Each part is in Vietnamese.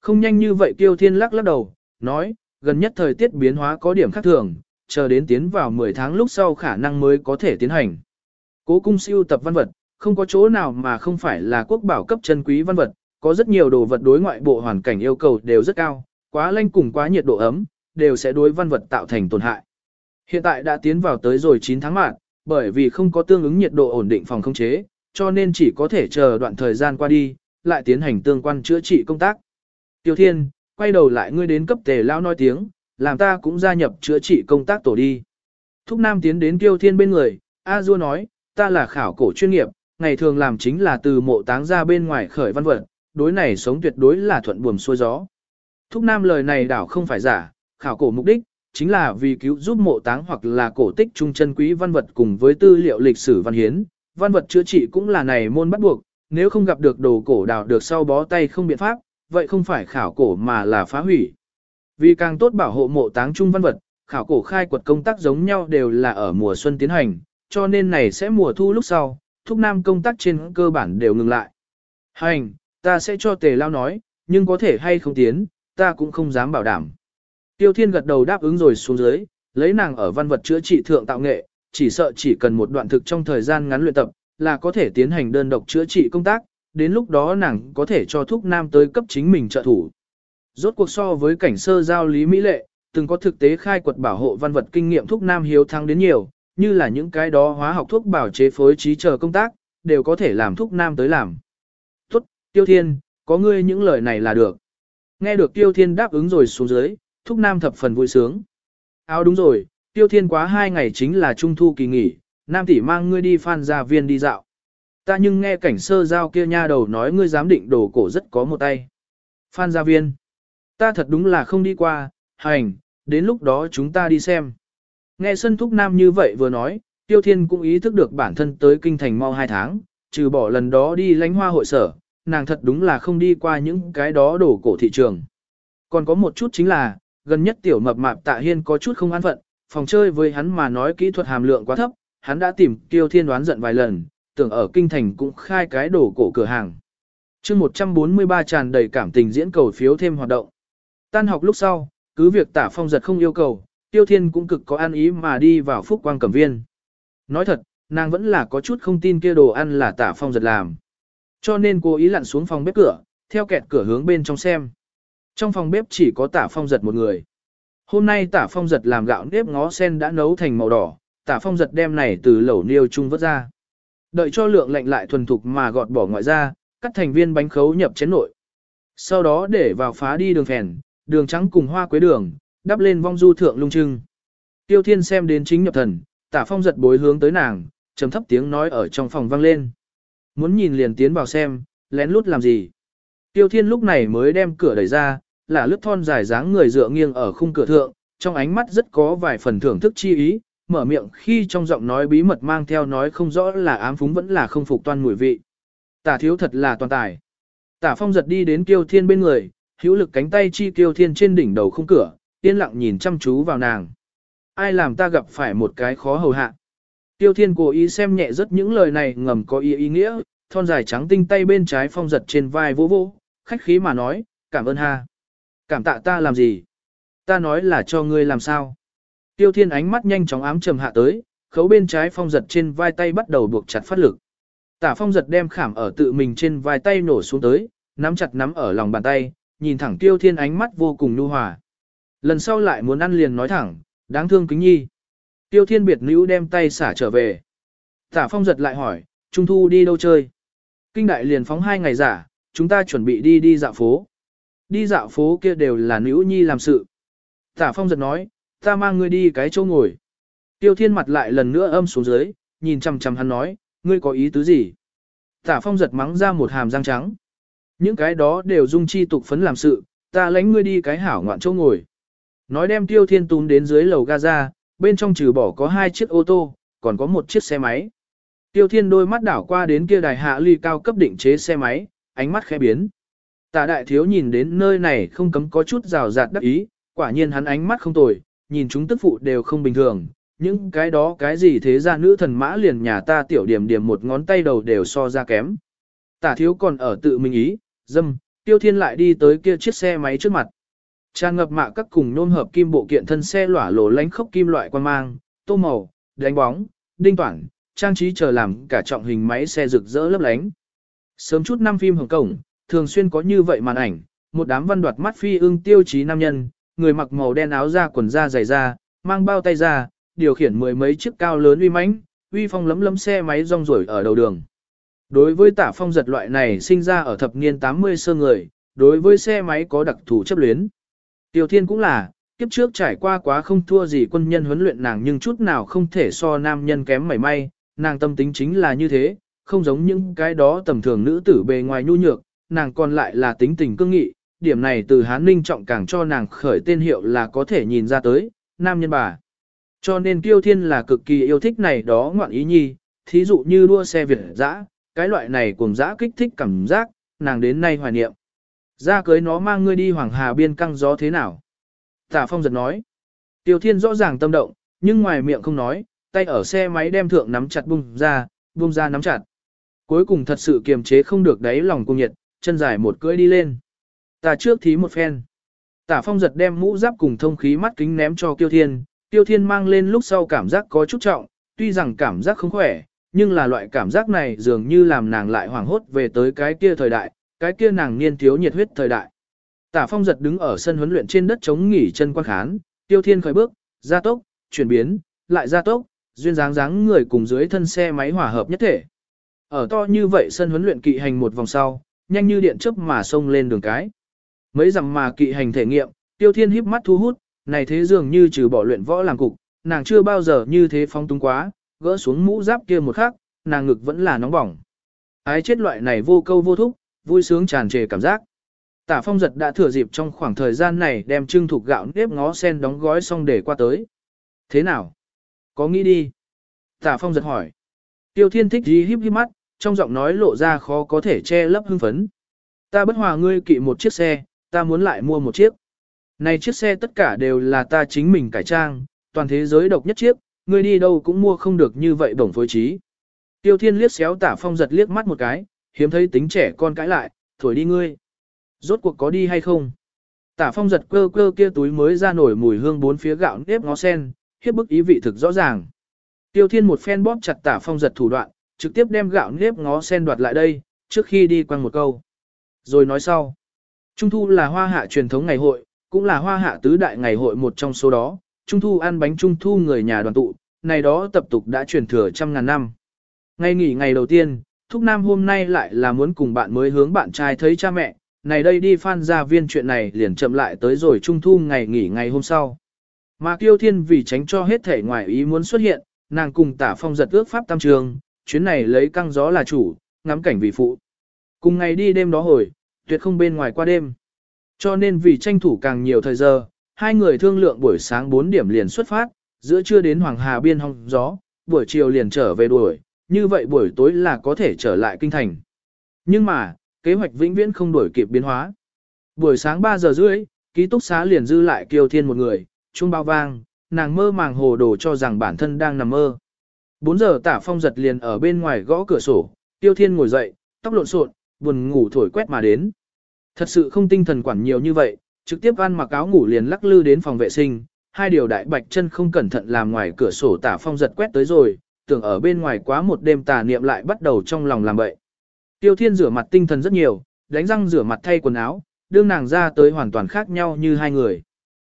Không nhanh như vậy Kiêu Thiên lắc lắc đầu, nói, gần nhất thời tiết biến hóa có điểm khác thường, chờ đến tiến vào 10 tháng lúc sau khả năng mới có thể tiến hành. Cố cung siêu tập văn vật, không có chỗ nào mà không phải là quốc bảo cấp chân quý văn vật, có rất nhiều đồ vật đối ngoại bộ hoàn cảnh yêu cầu đều rất cao, quá lanh cùng quá nhiệt độ ấm, đều sẽ đối văn vật tạo thành tổn hại. Hiện tại đã tiến vào tới rồi 9 tháng mạng, bởi vì không có tương ứng nhiệt độ ổn định phòng không chế, cho nên chỉ có thể chờ đoạn thời gian qua đi, lại tiến hành tương quan chữa trị công tác. Tiêu Thiên, quay đầu lại ngươi đến cấp tề lao nói tiếng, làm ta cũng gia nhập chữa trị công tác tổ đi. Thúc Nam tiến đến Tiêu Thiên bên người, A Du nói, ta là khảo cổ chuyên nghiệp, ngày thường làm chính là từ mộ táng ra bên ngoài khởi văn vật, đối này sống tuyệt đối là thuận buồm xuôi gió. Thúc Nam lời này đảo không phải giả, khảo cổ mục đích, chính là vì cứu giúp mộ táng hoặc là cổ tích trung chân quý văn vật cùng với tư liệu lịch sử văn hiến, văn vật chữa trị cũng là này môn bắt buộc, nếu không gặp được đồ cổ đào được sau bó tay không biện pháp, vậy không phải khảo cổ mà là phá hủy. Vì càng tốt bảo hộ mộ táng trung văn vật, khảo cổ khai quật công tác giống nhau đều là ở mùa xuân tiến hành, cho nên này sẽ mùa thu lúc sau, thúc nam công tác trên cơ bản đều ngừng lại. Hành, ta sẽ cho tề lao nói, nhưng có thể hay không tiến, ta cũng không dám bảo đảm. Tiêu Thiên gật đầu đáp ứng rồi xuống dưới, lấy nàng ở văn vật chữa trị thượng tạo nghệ, chỉ sợ chỉ cần một đoạn thực trong thời gian ngắn luyện tập, là có thể tiến hành đơn độc chữa trị công tác, đến lúc đó nàng có thể cho thúc nam tới cấp chính mình trợ thủ. Rốt cuộc so với cảnh sơ giao lý mỹ lệ, từng có thực tế khai quật bảo hộ văn vật kinh nghiệm thúc nam hiếu thắng đến nhiều, như là những cái đó hóa học thuốc bảo chế phối trí chờ công tác, đều có thể làm thúc nam tới làm. Tốt, Tiêu Thiên, có ngươi những lời này là được. Nghe được Tiêu Thiên đáp ứng rồi xuống dưới, thúc nam thập phần vui sướng. Áo đúng rồi, Tiêu Thiên quá hai ngày chính là trung thu kỳ nghỉ, nam tỷ mang ngươi đi phan gia viên đi dạo. Ta nhưng nghe cảnh sơ giao kia nha đầu nói ngươi dám định đồ cổ rất có một tay. Phan gia viên. Ta thật đúng là không đi qua, hành, đến lúc đó chúng ta đi xem. Nghe sân thúc nam như vậy vừa nói, Tiêu Thiên cũng ý thức được bản thân tới kinh thành mau hai tháng, trừ bỏ lần đó đi lánh hoa hội sở, nàng thật đúng là không đi qua những cái đó đổ cổ thị trường. Còn có một chút chính là, gần nhất tiểu mập mạp tạ hiên có chút không an phận, phòng chơi với hắn mà nói kỹ thuật hàm lượng quá thấp, hắn đã tìm Tiêu Thiên đoán giận vài lần, tưởng ở kinh thành cũng khai cái đổ cổ cửa hàng. chương 143 tràn đầy cảm tình diễn cầu phiếu thêm hoạt động. Tan học lúc sau, cứ việc tả phong giật không yêu cầu, Tiêu Thiên cũng cực có an ý mà đi vào phúc quang cẩm viên. Nói thật, nàng vẫn là có chút không tin kia đồ ăn là tả phong giật làm. Cho nên cô ý lặn xuống phòng bếp cửa, theo kẹt cửa hướng bên trong xem. Trong phòng bếp chỉ có tả phong giật một người. Hôm nay tả phong giật làm gạo nếp ngó sen đã nấu thành màu đỏ, tả phong giật đem này từ lẩu niêu chung vớt ra. Đợi cho lượng lạnh lại thuần thục mà gọt bỏ ngoại ra, cắt thành viên bánh khấu nhập chén nội. Sau đó để vào phá đi đường phèn, đường trắng cùng hoa quế đường, đắp lên vong du thượng lung trưng. Tiêu Thiên xem đến chính nhập thần, tả phong giật bối hướng tới nàng, trầm thấp tiếng nói ở trong phòng vang lên. Muốn nhìn liền tiến vào xem, lén lút làm gì. Tiêu Thiên lúc này mới đem cửa đẩy ra, là lướt thon dài dáng người dựa nghiêng ở khung cửa thượng, trong ánh mắt rất có vài phần thưởng thức chi ý, mở miệng khi trong giọng nói bí mật mang theo nói không rõ là ám phúng vẫn là không phục toàn mùi vị. Tả thiếu thật là toàn tài. Tả phong giật đi đến Kiêu Thiên bên người, hữu lực cánh tay chi Kiêu Thiên trên đỉnh đầu không cửa, yên lặng nhìn chăm chú vào nàng. Ai làm ta gặp phải một cái khó hầu hạ. Tiêu Thiên cố ý xem nhẹ rất những lời này ngầm có ý ý nghĩa, thon dài trắng tinh tay bên trái phong giật trên vai vỗ vỗ, khách khí mà nói, cảm ơn ha. Cảm tạ ta làm gì? Ta nói là cho ngươi làm sao? Tiêu Thiên ánh mắt nhanh chóng ám trầm hạ tới, khấu bên trái phong giật trên vai tay bắt đầu buộc chặt phát lực. Tả phong giật đem khảm ở tự mình trên vai tay nổ xuống tới, nắm chặt nắm ở lòng bàn tay, nhìn thẳng Tiêu Thiên ánh mắt vô cùng nhu hòa. Lần sau lại muốn ăn liền nói thẳng, đáng thương kính nhi. Tiêu Thiên biệt nữ đem tay xả trở về. Tả phong giật lại hỏi, Trung Thu đi đâu chơi? Kinh đại liền phóng hai ngày giả, chúng ta chuẩn bị đi đi dạo phố. Đi dạo phố kia đều là nữ nhi làm sự. Tả phong giật nói, ta mang ngươi đi cái chỗ ngồi. Tiêu thiên mặt lại lần nữa âm xuống dưới, nhìn chằm chằm hắn nói, ngươi có ý tứ gì? Tả phong giật mắng ra một hàm răng trắng. Những cái đó đều dung chi tục phấn làm sự, ta lãnh ngươi đi cái hảo ngoạn chỗ ngồi. Nói đem tiêu thiên túm đến dưới lầu Gaza, bên trong trừ bỏ có hai chiếc ô tô, còn có một chiếc xe máy. Tiêu thiên đôi mắt đảo qua đến kia đài hạ ly cao cấp định chế xe máy, ánh mắt khẽ biến. Tả đại thiếu nhìn đến nơi này không cấm có chút rào rạt đắc ý, quả nhiên hắn ánh mắt không tồi, nhìn chúng tức phụ đều không bình thường, những cái đó cái gì thế ra nữ thần mã liền nhà ta tiểu điểm điểm một ngón tay đầu đều so ra kém. Tả thiếu còn ở tự mình ý, dâm, Tiêu Thiên lại đi tới kia chiếc xe máy trước mặt. Tràn ngập mạ các cùng nôm hợp kim bộ kiện thân xe lỏa lổ lánh khốc kim loại quan mang, tô màu, đánh bóng, đinh toản, trang trí chờ làm cả trọng hình máy xe rực rỡ lấp lánh. Sớm chút năm phim Hồng Cổng, thường xuyên có như vậy màn ảnh, một đám văn đoạt mắt phi ưng tiêu chí nam nhân, người mặc màu đen áo da quần da dày da, mang bao tay da, điều khiển mười mấy chiếc cao lớn uy mãnh, uy phong lấm lấm xe máy rong rổi ở đầu đường. Đối với tả phong giật loại này sinh ra ở thập niên 80 sơ người, đối với xe máy có đặc thù chấp luyến. Tiêu Thiên cũng là, kiếp trước trải qua quá không thua gì quân nhân huấn luyện nàng nhưng chút nào không thể so nam nhân kém mảy may, nàng tâm tính chính là như thế, không giống những cái đó tầm thường nữ tử bề ngoài nhu nhược, nàng còn lại là tính tình cương nghị, điểm này từ Hán Ninh trọng càng cho nàng khởi tên hiệu là có thể nhìn ra tới, nam nhân bà. Cho nên Kiêu Thiên là cực kỳ yêu thích này đó ngoạn ý nhi, thí dụ như đua xe Việt dã, cái loại này cùng dã kích thích cảm giác, nàng đến nay hoài niệm. Ra cưới nó mang ngươi đi Hoàng Hà biên căng gió thế nào? Tả Phong giật nói. Tiêu Thiên rõ ràng tâm động, nhưng ngoài miệng không nói, tay ở xe máy đem thượng nắm chặt bung ra, bung ra nắm chặt. Cuối cùng thật sự kiềm chế không được đáy lòng cung nhiệt, chân dài một cưỡi đi lên. Ta trước thí một phen. Tả Phong giật đem mũ giáp cùng thông khí mắt kính ném cho Tiêu Thiên, Tiêu Thiên mang lên lúc sau cảm giác có chút trọng, tuy rằng cảm giác không khỏe, nhưng là loại cảm giác này dường như làm nàng lại hoảng hốt về tới cái kia thời đại, cái kia nàng niên thiếu nhiệt huyết thời đại. Tả phong giật đứng ở sân huấn luyện trên đất chống nghỉ chân quan khán, tiêu thiên khởi bước, gia tốc, chuyển biến, lại gia tốc, duyên dáng dáng người cùng dưới thân xe máy hòa hợp nhất thể. Ở to như vậy sân huấn luyện kỵ hành một vòng sau, nhanh như điện chớp mà xông lên đường cái. Mấy dặm mà kỵ hành thể nghiệm, tiêu thiên híp mắt thu hút, này thế dường như trừ bỏ luyện võ làm cục, nàng chưa bao giờ như thế phong túng quá, gỡ xuống mũ giáp kia một khắc, nàng ngực vẫn là nóng bỏng. Ái chết loại này vô câu vô thúc, vui sướng tràn trề cảm giác. Tả phong giật đã thừa dịp trong khoảng thời gian này đem trưng thuộc gạo nếp ngó sen đóng gói xong để qua tới. Thế nào? Có nghĩ đi? Tả phong giật hỏi. Tiêu thiên thích gì híp híp mắt, trong giọng nói lộ ra khó có thể che lấp hưng phấn. Ta bất hòa ngươi kỵ một chiếc xe, ta muốn lại mua một chiếc. Này chiếc xe tất cả đều là ta chính mình cải trang, toàn thế giới độc nhất chiếc, ngươi đi đâu cũng mua không được như vậy bổng phối trí. Tiêu thiên liếc xéo tả phong giật liếc mắt một cái, hiếm thấy tính trẻ con cãi lại, thổi đi ngươi. Rốt cuộc có đi hay không? Tả phong giật cơ cơ kia túi mới ra nổi mùi hương bốn phía gạo nếp ngó sen, hiếp bức ý vị thực rõ ràng. Tiêu thiên một phen bóp chặt tả phong giật thủ đoạn, trực tiếp đem gạo nếp ngó sen đoạt lại đây, trước khi đi quăng một câu. Rồi nói sau. Trung thu là hoa hạ truyền thống ngày hội, cũng là hoa hạ tứ đại ngày hội một trong số đó. Trung thu ăn bánh trung thu người nhà đoàn tụ, này đó tập tục đã truyền thừa trăm ngàn năm. Ngày nghỉ ngày đầu tiên, Thúc Nam hôm nay lại là muốn cùng bạn mới hướng bạn trai thấy cha mẹ, này đây đi phan gia viên chuyện này liền chậm lại tới rồi trung thu ngày nghỉ ngày hôm sau. Mà Kiêu Thiên vì tránh cho hết thể ngoài ý muốn xuất hiện, nàng cùng tả phong giật ước pháp tam trường, chuyến này lấy căng gió là chủ, ngắm cảnh vị phụ. Cùng ngày đi đêm đó hồi, tuyệt không bên ngoài qua đêm. Cho nên vì tranh thủ càng nhiều thời giờ, hai người thương lượng buổi sáng 4 điểm liền xuất phát, giữa trưa đến Hoàng Hà biên hong gió, buổi chiều liền trở về đuổi, như vậy buổi tối là có thể trở lại kinh thành. Nhưng mà, kế hoạch vĩnh viễn không đổi kịp biến hóa. Buổi sáng 3 giờ rưỡi, ký túc xá liền dư lại Kiều Thiên một người, chuông bao vang, nàng mơ màng hồ đồ cho rằng bản thân đang nằm mơ. 4 giờ tả phong giật liền ở bên ngoài gõ cửa sổ, Tiêu Thiên ngồi dậy, tóc lộn xộn, buồn ngủ thổi quét mà đến. Thật sự không tinh thần quản nhiều như vậy, trực tiếp ăn mặc áo ngủ liền lắc lư đến phòng vệ sinh, hai điều đại bạch chân không cẩn thận làm ngoài cửa sổ tả phong giật quét tới rồi, tưởng ở bên ngoài quá một đêm tà niệm lại bắt đầu trong lòng làm bậy. Tiêu Thiên rửa mặt tinh thần rất nhiều, đánh răng rửa mặt thay quần áo, đương nàng ra tới hoàn toàn khác nhau như hai người.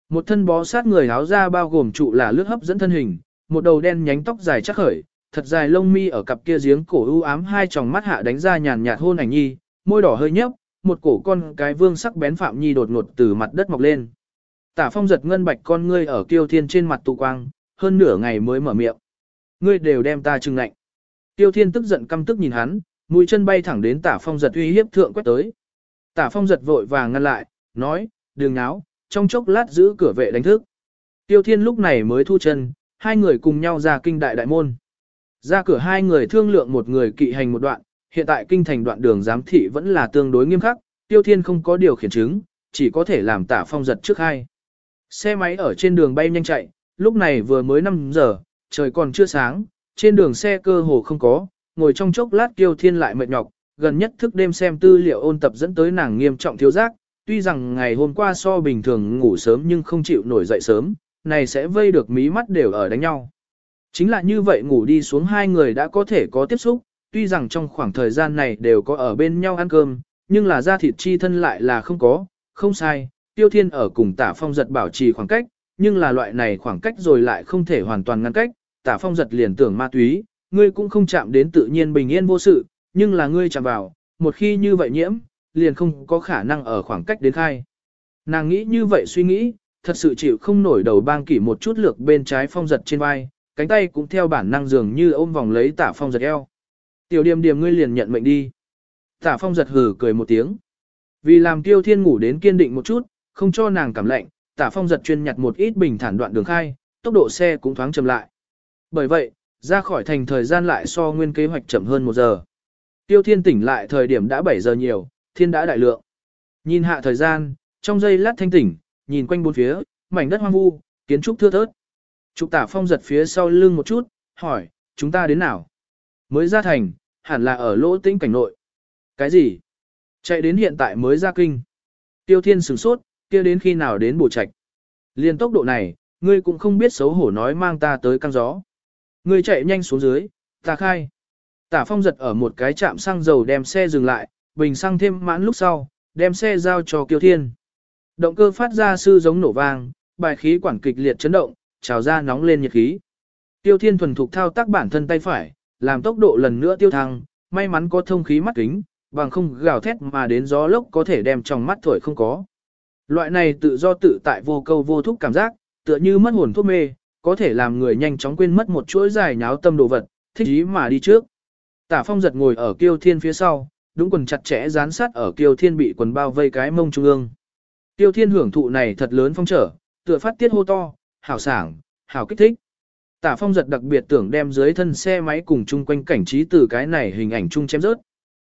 Một thân bó sát người áo ra bao gồm trụ là lướt hấp dẫn thân hình, một đầu đen nhánh tóc dài chắc khởi, thật dài lông mi ở cặp kia giếng cổ u ám hai tròng mắt hạ đánh ra nhàn nhạt hôn ảnh nhi, môi đỏ hơi nhấp, một cổ con cái vương sắc bén phạm nhi đột ngột từ mặt đất mọc lên. Tả phong giật ngân bạch con ngươi ở kiêu thiên trên mặt tụ quang, hơn nửa ngày mới mở miệng. Ngươi đều đem ta trừng lạnh. Tiêu thiên tức giận căm tức nhìn hắn, mũi chân bay thẳng đến tả phong giật uy hiếp thượng quét tới. Tả phong giật vội vàng ngăn lại, nói, đừng náo, trong chốc lát giữ cửa vệ đánh thức. Tiêu thiên lúc này mới thu chân, hai người cùng nhau ra kinh đại đại môn. Ra cửa hai người thương lượng một người kỵ hành một đoạn, hiện tại kinh thành đoạn đường giám thị vẫn là tương đối nghiêm khắc, tiêu thiên không có điều khiển chứng, chỉ có thể làm tả phong giật trước hai. Xe máy ở trên đường bay nhanh chạy, lúc này vừa mới 5 giờ, trời còn chưa sáng, trên đường xe cơ hồ không có, ngồi trong chốc lát tiêu thiên lại mệt nhọc, gần nhất thức đêm xem tư liệu ôn tập dẫn tới nàng nghiêm trọng thiếu giác, tuy rằng ngày hôm qua so bình thường ngủ sớm nhưng không chịu nổi dậy sớm, này sẽ vây được mí mắt đều ở đánh nhau. Chính là như vậy ngủ đi xuống hai người đã có thể có tiếp xúc, tuy rằng trong khoảng thời gian này đều có ở bên nhau ăn cơm, nhưng là da thịt chi thân lại là không có, không sai, tiêu thiên ở cùng tả phong giật bảo trì khoảng cách, nhưng là loại này khoảng cách rồi lại không thể hoàn toàn ngăn cách, tả phong giật liền tưởng ma túy, ngươi cũng không chạm đến tự nhiên bình yên vô sự, nhưng là ngươi chạm vào, một khi như vậy nhiễm, liền không có khả năng ở khoảng cách đến khai. Nàng nghĩ như vậy suy nghĩ, thật sự chịu không nổi đầu bang kỷ một chút lược bên trái phong giật trên vai, cánh tay cũng theo bản năng dường như ôm vòng lấy tả phong giật eo. Tiểu điểm điểm ngươi liền nhận mệnh đi. Tả phong giật hừ cười một tiếng. Vì làm tiêu thiên ngủ đến kiên định một chút, không cho nàng cảm lạnh, tả phong giật chuyên nhặt một ít bình thản đoạn đường khai, tốc độ xe cũng thoáng chậm lại. Bởi vậy, ra khỏi thành thời gian lại so nguyên kế hoạch chậm hơn một giờ. Tiêu thiên tỉnh lại thời điểm đã 7 giờ nhiều, thiên đã đại lượng. Nhìn hạ thời gian, trong giây lát thanh tỉnh, nhìn quanh bốn phía, mảnh đất hoang vu, kiến trúc thưa thớt. Trục tả phong giật phía sau lưng một chút, hỏi, chúng ta đến nào? Mới ra thành, hẳn là ở lỗ tĩnh cảnh nội. Cái gì? Chạy đến hiện tại mới ra kinh. Tiêu thiên sửng sốt, kia đến khi nào đến bổ trạch. Liên tốc độ này, ngươi cũng không biết xấu hổ nói mang ta tới căng gió. Ngươi chạy nhanh xuống dưới, ta khai. Tả phong giật ở một cái trạm xăng dầu đem xe dừng lại, bình xăng thêm mãn lúc sau, đem xe giao cho kiêu Thiên. Động cơ phát ra sư giống nổ vang, bài khí quản kịch liệt chấn động, trào ra nóng lên nhiệt khí. Tiêu Thiên thuần thục thao tác bản thân tay phải, làm tốc độ lần nữa tiêu thăng, may mắn có thông khí mắt kính, bằng không gào thét mà đến gió lốc có thể đem trong mắt thổi không có. Loại này tự do tự tại vô câu vô thúc cảm giác, tựa như mất hồn thuốc mê, có thể làm người nhanh chóng quên mất một chuỗi dài nháo tâm đồ vật, thích ý mà đi trước. Tả phong giật ngồi ở kiêu thiên phía sau, đúng quần chặt chẽ dán sát ở kiêu thiên bị quần bao vây cái mông trung ương. Kiêu thiên hưởng thụ này thật lớn phong trở, tựa phát tiết hô to, hảo sảng, hảo kích thích. Tả phong giật đặc biệt tưởng đem dưới thân xe máy cùng chung quanh cảnh trí từ cái này hình ảnh chung chém rớt.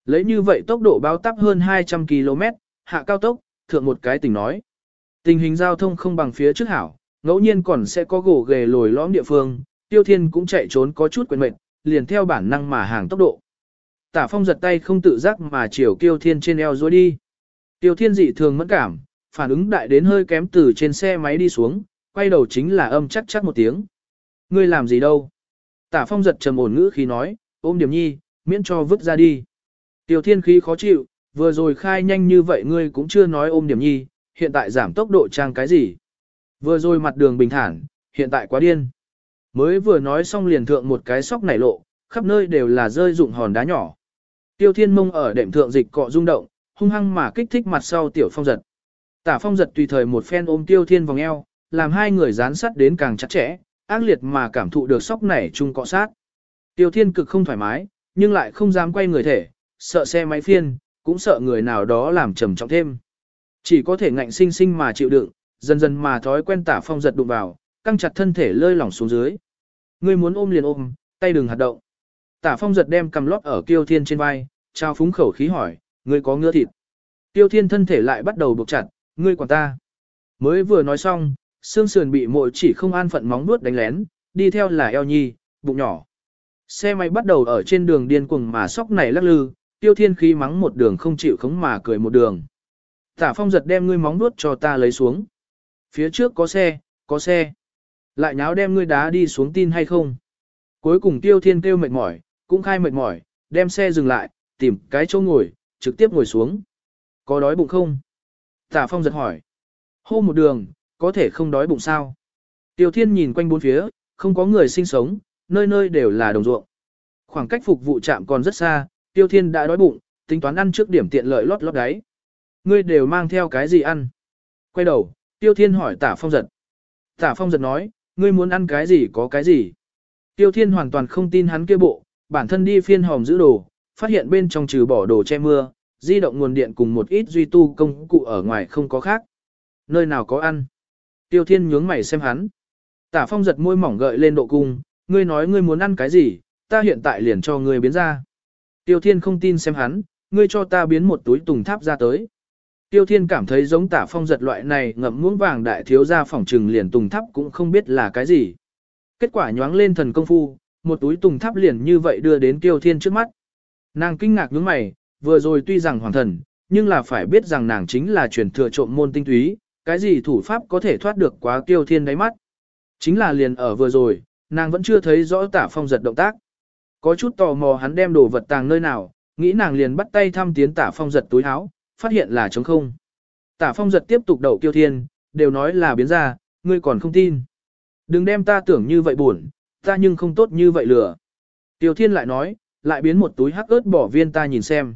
Lấy như vậy tốc độ bao tắp hơn 200 km, hạ cao tốc, thượng một cái tình nói. Tình hình giao thông không bằng phía trước hảo, ngẫu nhiên còn sẽ có gỗ ghề lồi lõm địa phương, tiêu thiên cũng chạy trốn có chút quyền mệnh, liền theo bản năng mà hàng tốc độ. Tả phong giật tay không tự giác mà chiều Tiêu thiên trên eo dối đi. Tiêu thiên dị thường mẫn cảm, phản ứng đại đến hơi kém từ trên xe máy đi xuống, quay đầu chính là âm chắc chắc một tiếng. Ngươi làm gì đâu? Tả phong giật trầm ổn ngữ khi nói, ôm điểm nhi, miễn cho vứt ra đi. Tiêu thiên khí khó chịu, vừa rồi khai nhanh như vậy ngươi cũng chưa nói ôm điểm nhi, hiện tại giảm tốc độ trang cái gì? Vừa rồi mặt đường bình thản, hiện tại quá điên. Mới vừa nói xong liền thượng một cái sóc nảy lộ, khắp nơi đều là rơi dụng hòn đá nhỏ. Tiêu thiên mông ở đệm thượng dịch cọ rung động, hung hăng mà kích thích mặt sau tiểu phong giật. Tả phong giật tùy thời một phen ôm tiêu thiên vòng eo, làm hai người dán sát đến càng chặt chẽ, ác liệt mà cảm thụ được sóc nảy chung cọ sát. Tiêu thiên cực không thoải mái, nhưng lại không dám quay người thể, sợ xe máy phiên, cũng sợ người nào đó làm trầm trọng thêm. Chỉ có thể ngạnh sinh sinh mà chịu đựng, dần dần mà thói quen tả phong giật đụng vào, căng chặt thân thể lơi lỏng xuống dưới. Ngươi muốn ôm liền ôm, tay đừng hạt động. Tả phong giật đem cầm lót ở kiêu thiên trên vai, trao phúng khẩu khí hỏi, ngươi có ngứa thịt. tiêu thiên thân thể lại bắt đầu buộc chặt, ngươi quản ta. Mới vừa nói xong, xương sườn bị mội chỉ không an phận móng nuốt đánh lén, đi theo là eo nhi, bụng nhỏ. Xe máy bắt đầu ở trên đường điên cuồng mà sóc này lắc lư, tiêu thiên khí mắng một đường không chịu khống mà cười một đường. Tả phong giật đem ngươi móng nuốt cho ta lấy xuống. Phía trước có xe, có xe. Lại nháo đem ngươi đá đi xuống tin hay không? Cuối cùng tiêu thiên kêu mệt mỏi, cũng khai mệt mỏi, đem xe dừng lại, tìm cái chỗ ngồi, trực tiếp ngồi xuống. Có đói bụng không? Tả phong giật hỏi. Hô một đường, có thể không đói bụng sao? Tiêu thiên nhìn quanh bốn phía, không có người sinh sống, nơi nơi đều là đồng ruộng. Khoảng cách phục vụ trạm còn rất xa, tiêu thiên đã đói bụng, tính toán ăn trước điểm tiện lợi lót lót đáy. Ngươi đều mang theo cái gì ăn? Quay đầu, tiêu thiên hỏi tả phong giật. Tả phong giật nói, ngươi muốn ăn cái gì có cái gì. Tiêu thiên hoàn toàn không tin hắn kia bộ, bản thân đi phiên hòm giữ đồ, phát hiện bên trong trừ bỏ đồ che mưa, di động nguồn điện cùng một ít duy tu công cụ ở ngoài không có khác. Nơi nào có ăn? Tiêu thiên nhướng mày xem hắn. Tả phong giật môi mỏng gợi lên độ cung, ngươi nói ngươi muốn ăn cái gì, ta hiện tại liền cho ngươi biến ra. Tiêu thiên không tin xem hắn, ngươi cho ta biến một túi tùng tháp ra tới. Tiêu thiên cảm thấy giống tả phong giật loại này ngậm muỗng vàng đại thiếu gia phòng trừng liền tùng tháp cũng không biết là cái gì. Kết quả nhoáng lên thần công phu, một túi tùng tháp liền như vậy đưa đến tiêu thiên trước mắt. Nàng kinh ngạc nhướng mày, vừa rồi tuy rằng hoàng thần, nhưng là phải biết rằng nàng chính là truyền thừa trộm môn tinh túy, cái gì thủ pháp có thể thoát được quá kiêu thiên đáy mắt. Chính là liền ở vừa rồi, nàng vẫn chưa thấy rõ tả phong giật động tác. Có chút tò mò hắn đem đồ vật tàng nơi nào, nghĩ nàng liền bắt tay thăm tiến tả phong giật túi áo, phát hiện là trống không. Tả phong giật tiếp tục đậu kiêu thiên, đều nói là biến ra, ngươi còn không tin. Đừng đem ta tưởng như vậy buồn, ta nhưng không tốt như vậy lừa. Tiêu thiên lại nói, lại biến một túi hắc ớt bỏ viên ta nhìn xem.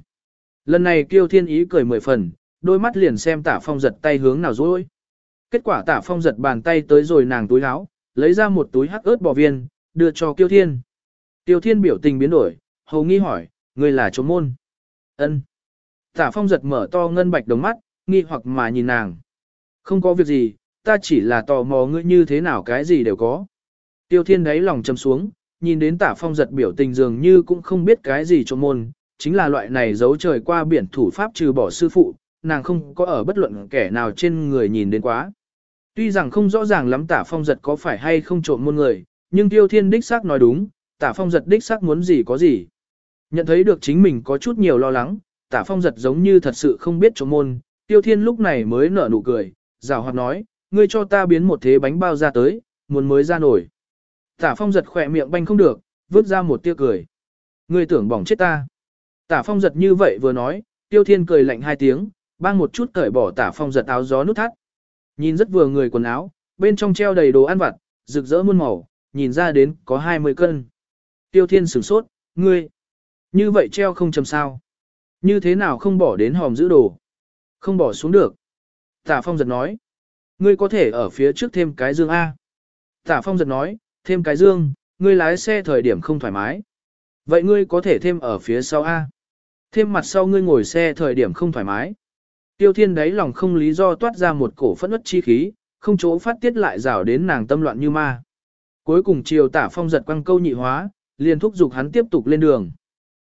Lần này kiêu thiên ý cười mười phần, đôi mắt liền xem tả phong giật tay hướng nào rồi. Kết quả tả phong giật bàn tay tới rồi nàng túi áo, lấy ra một túi hắc ớt bò viên, đưa cho kiêu thiên. Tiêu thiên biểu tình biến đổi, hầu nghi hỏi, ngươi là chống môn. ân Tả phong giật mở to ngân bạch đồng mắt, nghi hoặc mà nhìn nàng. Không có việc gì, ta chỉ là tò mò ngươi như thế nào cái gì đều có. Tiêu thiên đáy lòng châm xuống, nhìn đến tả phong giật biểu tình dường như cũng không biết cái gì chống môn, chính là loại này giấu trời qua biển thủ pháp trừ bỏ sư phụ, nàng không có ở bất luận kẻ nào trên người nhìn đến quá. Tuy rằng không rõ ràng lắm tả phong giật có phải hay không trộm môn người, nhưng tiêu thiên đích xác nói đúng, tả phong giật đích xác muốn gì có gì. Nhận thấy được chính mình có chút nhiều lo lắng, tả phong giật giống như thật sự không biết trộm môn, tiêu thiên lúc này mới nở nụ cười, rào hoạt nói, ngươi cho ta biến một thế bánh bao ra tới, muốn mới ra nổi. Tả phong giật khỏe miệng banh không được, vứt ra một tia cười. Ngươi tưởng bỏng chết ta. Tả phong giật như vậy vừa nói, tiêu thiên cười lạnh hai tiếng, bang một chút cởi bỏ tả phong giật áo gió nút thắt. Nhìn rất vừa người quần áo, bên trong treo đầy đồ ăn vặt, rực rỡ muôn màu, nhìn ra đến có 20 cân. Tiêu thiên sửng sốt, ngươi, như vậy treo không chầm sao. Như thế nào không bỏ đến hòm giữ đồ? Không bỏ xuống được. Tả phong giật nói, ngươi có thể ở phía trước thêm cái dương A. Tả phong giật nói, thêm cái dương, ngươi lái xe thời điểm không thoải mái. Vậy ngươi có thể thêm ở phía sau A. Thêm mặt sau ngươi ngồi xe thời điểm không thoải mái. Tiêu thiên đáy lòng không lý do toát ra một cổ phẫn ức chi khí, không chỗ phát tiết lại rào đến nàng tâm loạn như ma. Cuối cùng chiều tả phong giật quăng câu nhị hóa, liền thúc giục hắn tiếp tục lên đường.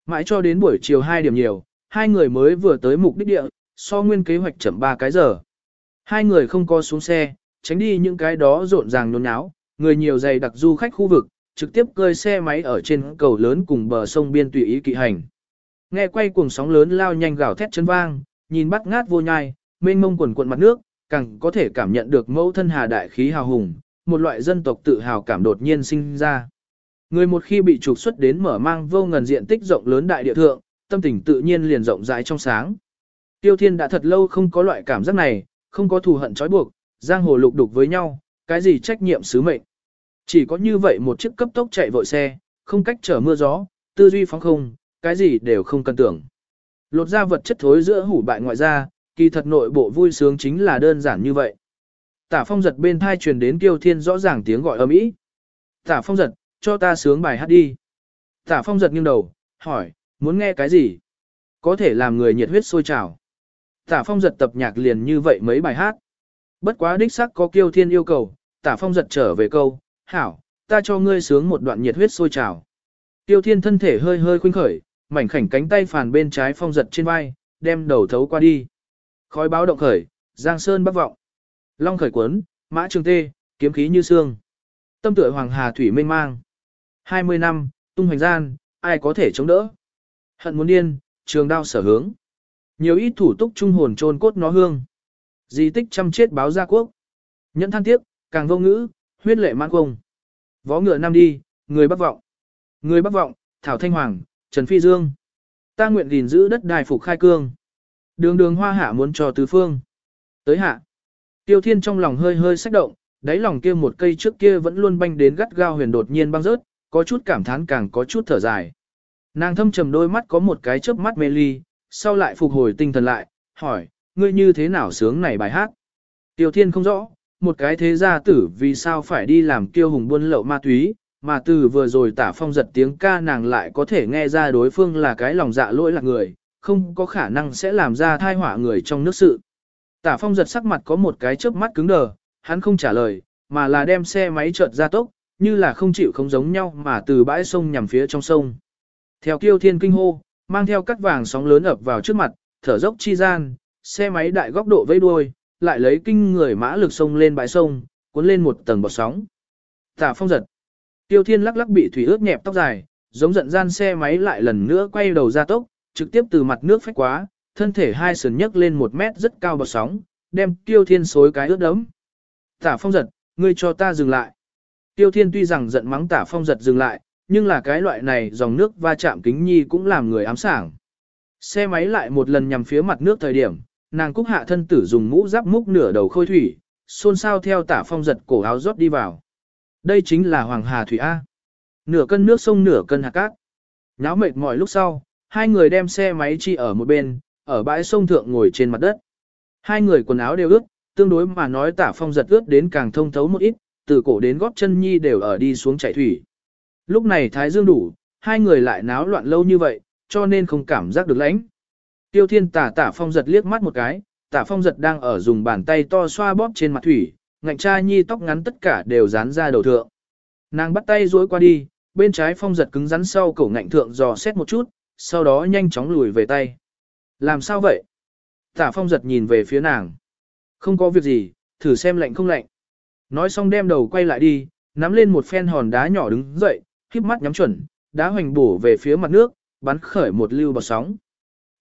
Mãi cho đến buổi chiều 2 điểm nhiều, hai người mới vừa tới mục đích địa, so nguyên kế hoạch chậm 3 cái giờ. Hai người không có xuống xe, tránh đi những cái đó rộn ràng nhốn nháo, người nhiều dày đặc du khách khu vực, trực tiếp cơi xe máy ở trên cầu lớn cùng bờ sông biên tùy ý kỵ hành. Nghe quay cuồng sóng lớn lao nhanh gào thét chân vang, nhìn bắt ngát vô nhai, mênh mông quần cuộn mặt nước, càng có thể cảm nhận được mẫu thân hà đại khí hào hùng, một loại dân tộc tự hào cảm đột nhiên sinh ra. Người một khi bị trục xuất đến mở mang vô ngần diện tích rộng lớn đại địa thượng, tâm tình tự nhiên liền rộng rãi trong sáng. Tiêu Thiên đã thật lâu không có loại cảm giác này, không có thù hận trói buộc, giang hồ lục đục với nhau, cái gì trách nhiệm sứ mệnh. Chỉ có như vậy một chiếc cấp tốc chạy vội xe, không cách trở mưa gió, tư duy phóng không, cái gì đều không cần tưởng. Lột ra vật chất thối giữa hủ bại ngoại ra, kỳ thật nội bộ vui sướng chính là đơn giản như vậy. Tả phong giật bên thai truyền đến kiêu thiên rõ ràng tiếng gọi âm ý. Tả phong giật, cho ta sướng bài hát đi. Tả phong giật nghiêng đầu, hỏi, muốn nghe cái gì? Có thể làm người nhiệt huyết sôi trào. Tả phong giật tập nhạc liền như vậy mấy bài hát. Bất quá đích sắc có kiêu thiên yêu cầu, tả phong giật trở về câu, hảo, ta cho ngươi sướng một đoạn nhiệt huyết sôi trào. Tiêu thiên thân thể hơi hơi khuynh khởi, mảnh khảnh cánh tay phàn bên trái phong giật trên vai, đem đầu thấu qua đi. Khói báo động khởi, giang sơn bắc vọng. Long khởi cuốn, mã trường tê, kiếm khí như xương. Tâm tựa hoàng hà thủy mênh mang. 20 năm, tung hoành gian, ai có thể chống đỡ. Hận muốn điên, trường đao sở hướng. Nhiều ít thủ túc trung hồn trôn cốt nó hương. Di tích chăm chết báo gia quốc. Nhẫn than tiếc, càng vô ngữ, huyết lệ mãn công. Võ ngựa năm đi, người bắc vọng. Người bắc vọng, Thảo Thanh Hoàng, Trần Phi Dương. Ta nguyện gìn giữ đất đài phục khai cương. Đường đường hoa hạ muốn cho tứ phương. Tới hạ. Tiêu thiên trong lòng hơi hơi sách động, đáy lòng kia một cây trước kia vẫn luôn banh đến gắt gao huyền đột nhiên băng rớt, có chút cảm thán càng có chút thở dài. Nàng thâm trầm đôi mắt có một cái chớp mắt mê ly, sau lại phục hồi tinh thần lại, hỏi, ngươi như thế nào sướng này bài hát? Tiêu thiên không rõ, một cái thế gia tử vì sao phải đi làm kiêu hùng buôn lậu ma túy, mà từ vừa rồi tả phong giật tiếng ca nàng lại có thể nghe ra đối phương là cái lòng dạ lỗi lạc người, không có khả năng sẽ làm ra thai họa người trong nước sự. Tả phong giật sắc mặt có một cái chớp mắt cứng đờ, hắn không trả lời, mà là đem xe máy chợt ra tốc, như là không chịu không giống nhau mà từ bãi sông nhằm phía trong sông. Theo kiêu thiên kinh hô, mang theo cắt vàng sóng lớn ập vào trước mặt, thở dốc chi gian, xe máy đại góc độ vây đuôi, lại lấy kinh người mã lực sông lên bãi sông, cuốn lên một tầng bọt sóng. Tả phong giật. Tiêu thiên lắc lắc bị thủy ướt nhẹp tóc dài, giống giận gian xe máy lại lần nữa quay đầu ra tốc, trực tiếp từ mặt nước phách quá, thân thể hai sườn nhấc lên một mét rất cao bọt sóng, đem tiêu thiên xối cái ướt đấm. Tả phong giật, ngươi cho ta dừng lại. Tiêu thiên tuy rằng giận mắng tả phong giật dừng lại, nhưng là cái loại này dòng nước va chạm kính nhi cũng làm người ám sảng. Xe máy lại một lần nhằm phía mặt nước thời điểm, nàng cúc hạ thân tử dùng mũ giáp múc nửa đầu khôi thủy, xôn xao theo tả phong giật cổ áo rót đi vào. Đây chính là Hoàng Hà Thủy A. Nửa cân nước sông nửa cân hạt cát. Nháo mệt mỏi lúc sau, hai người đem xe máy chi ở một bên, ở bãi sông thượng ngồi trên mặt đất. Hai người quần áo đều ướt, tương đối mà nói tả phong giật ướt đến càng thông thấu một ít, từ cổ đến gót chân nhi đều ở đi xuống chảy thủy. Lúc này thái dương đủ, hai người lại náo loạn lâu như vậy, cho nên không cảm giác được lãnh. Tiêu thiên tả tả phong giật liếc mắt một cái, tả phong giật đang ở dùng bàn tay to xoa bóp trên mặt thủy, ngạnh cha nhi tóc ngắn tất cả đều dán ra đầu thượng. Nàng bắt tay duỗi qua đi, bên trái phong giật cứng rắn sau cổ ngạnh thượng dò xét một chút, sau đó nhanh chóng lùi về tay. Làm sao vậy? Tả phong giật nhìn về phía nàng. Không có việc gì, thử xem lạnh không lạnh. Nói xong đem đầu quay lại đi, nắm lên một phen hòn đá nhỏ đứng dậy, híp mắt nhắm chuẩn, đá hoành bổ về phía mặt nước, bắn khởi một lưu bọt sóng.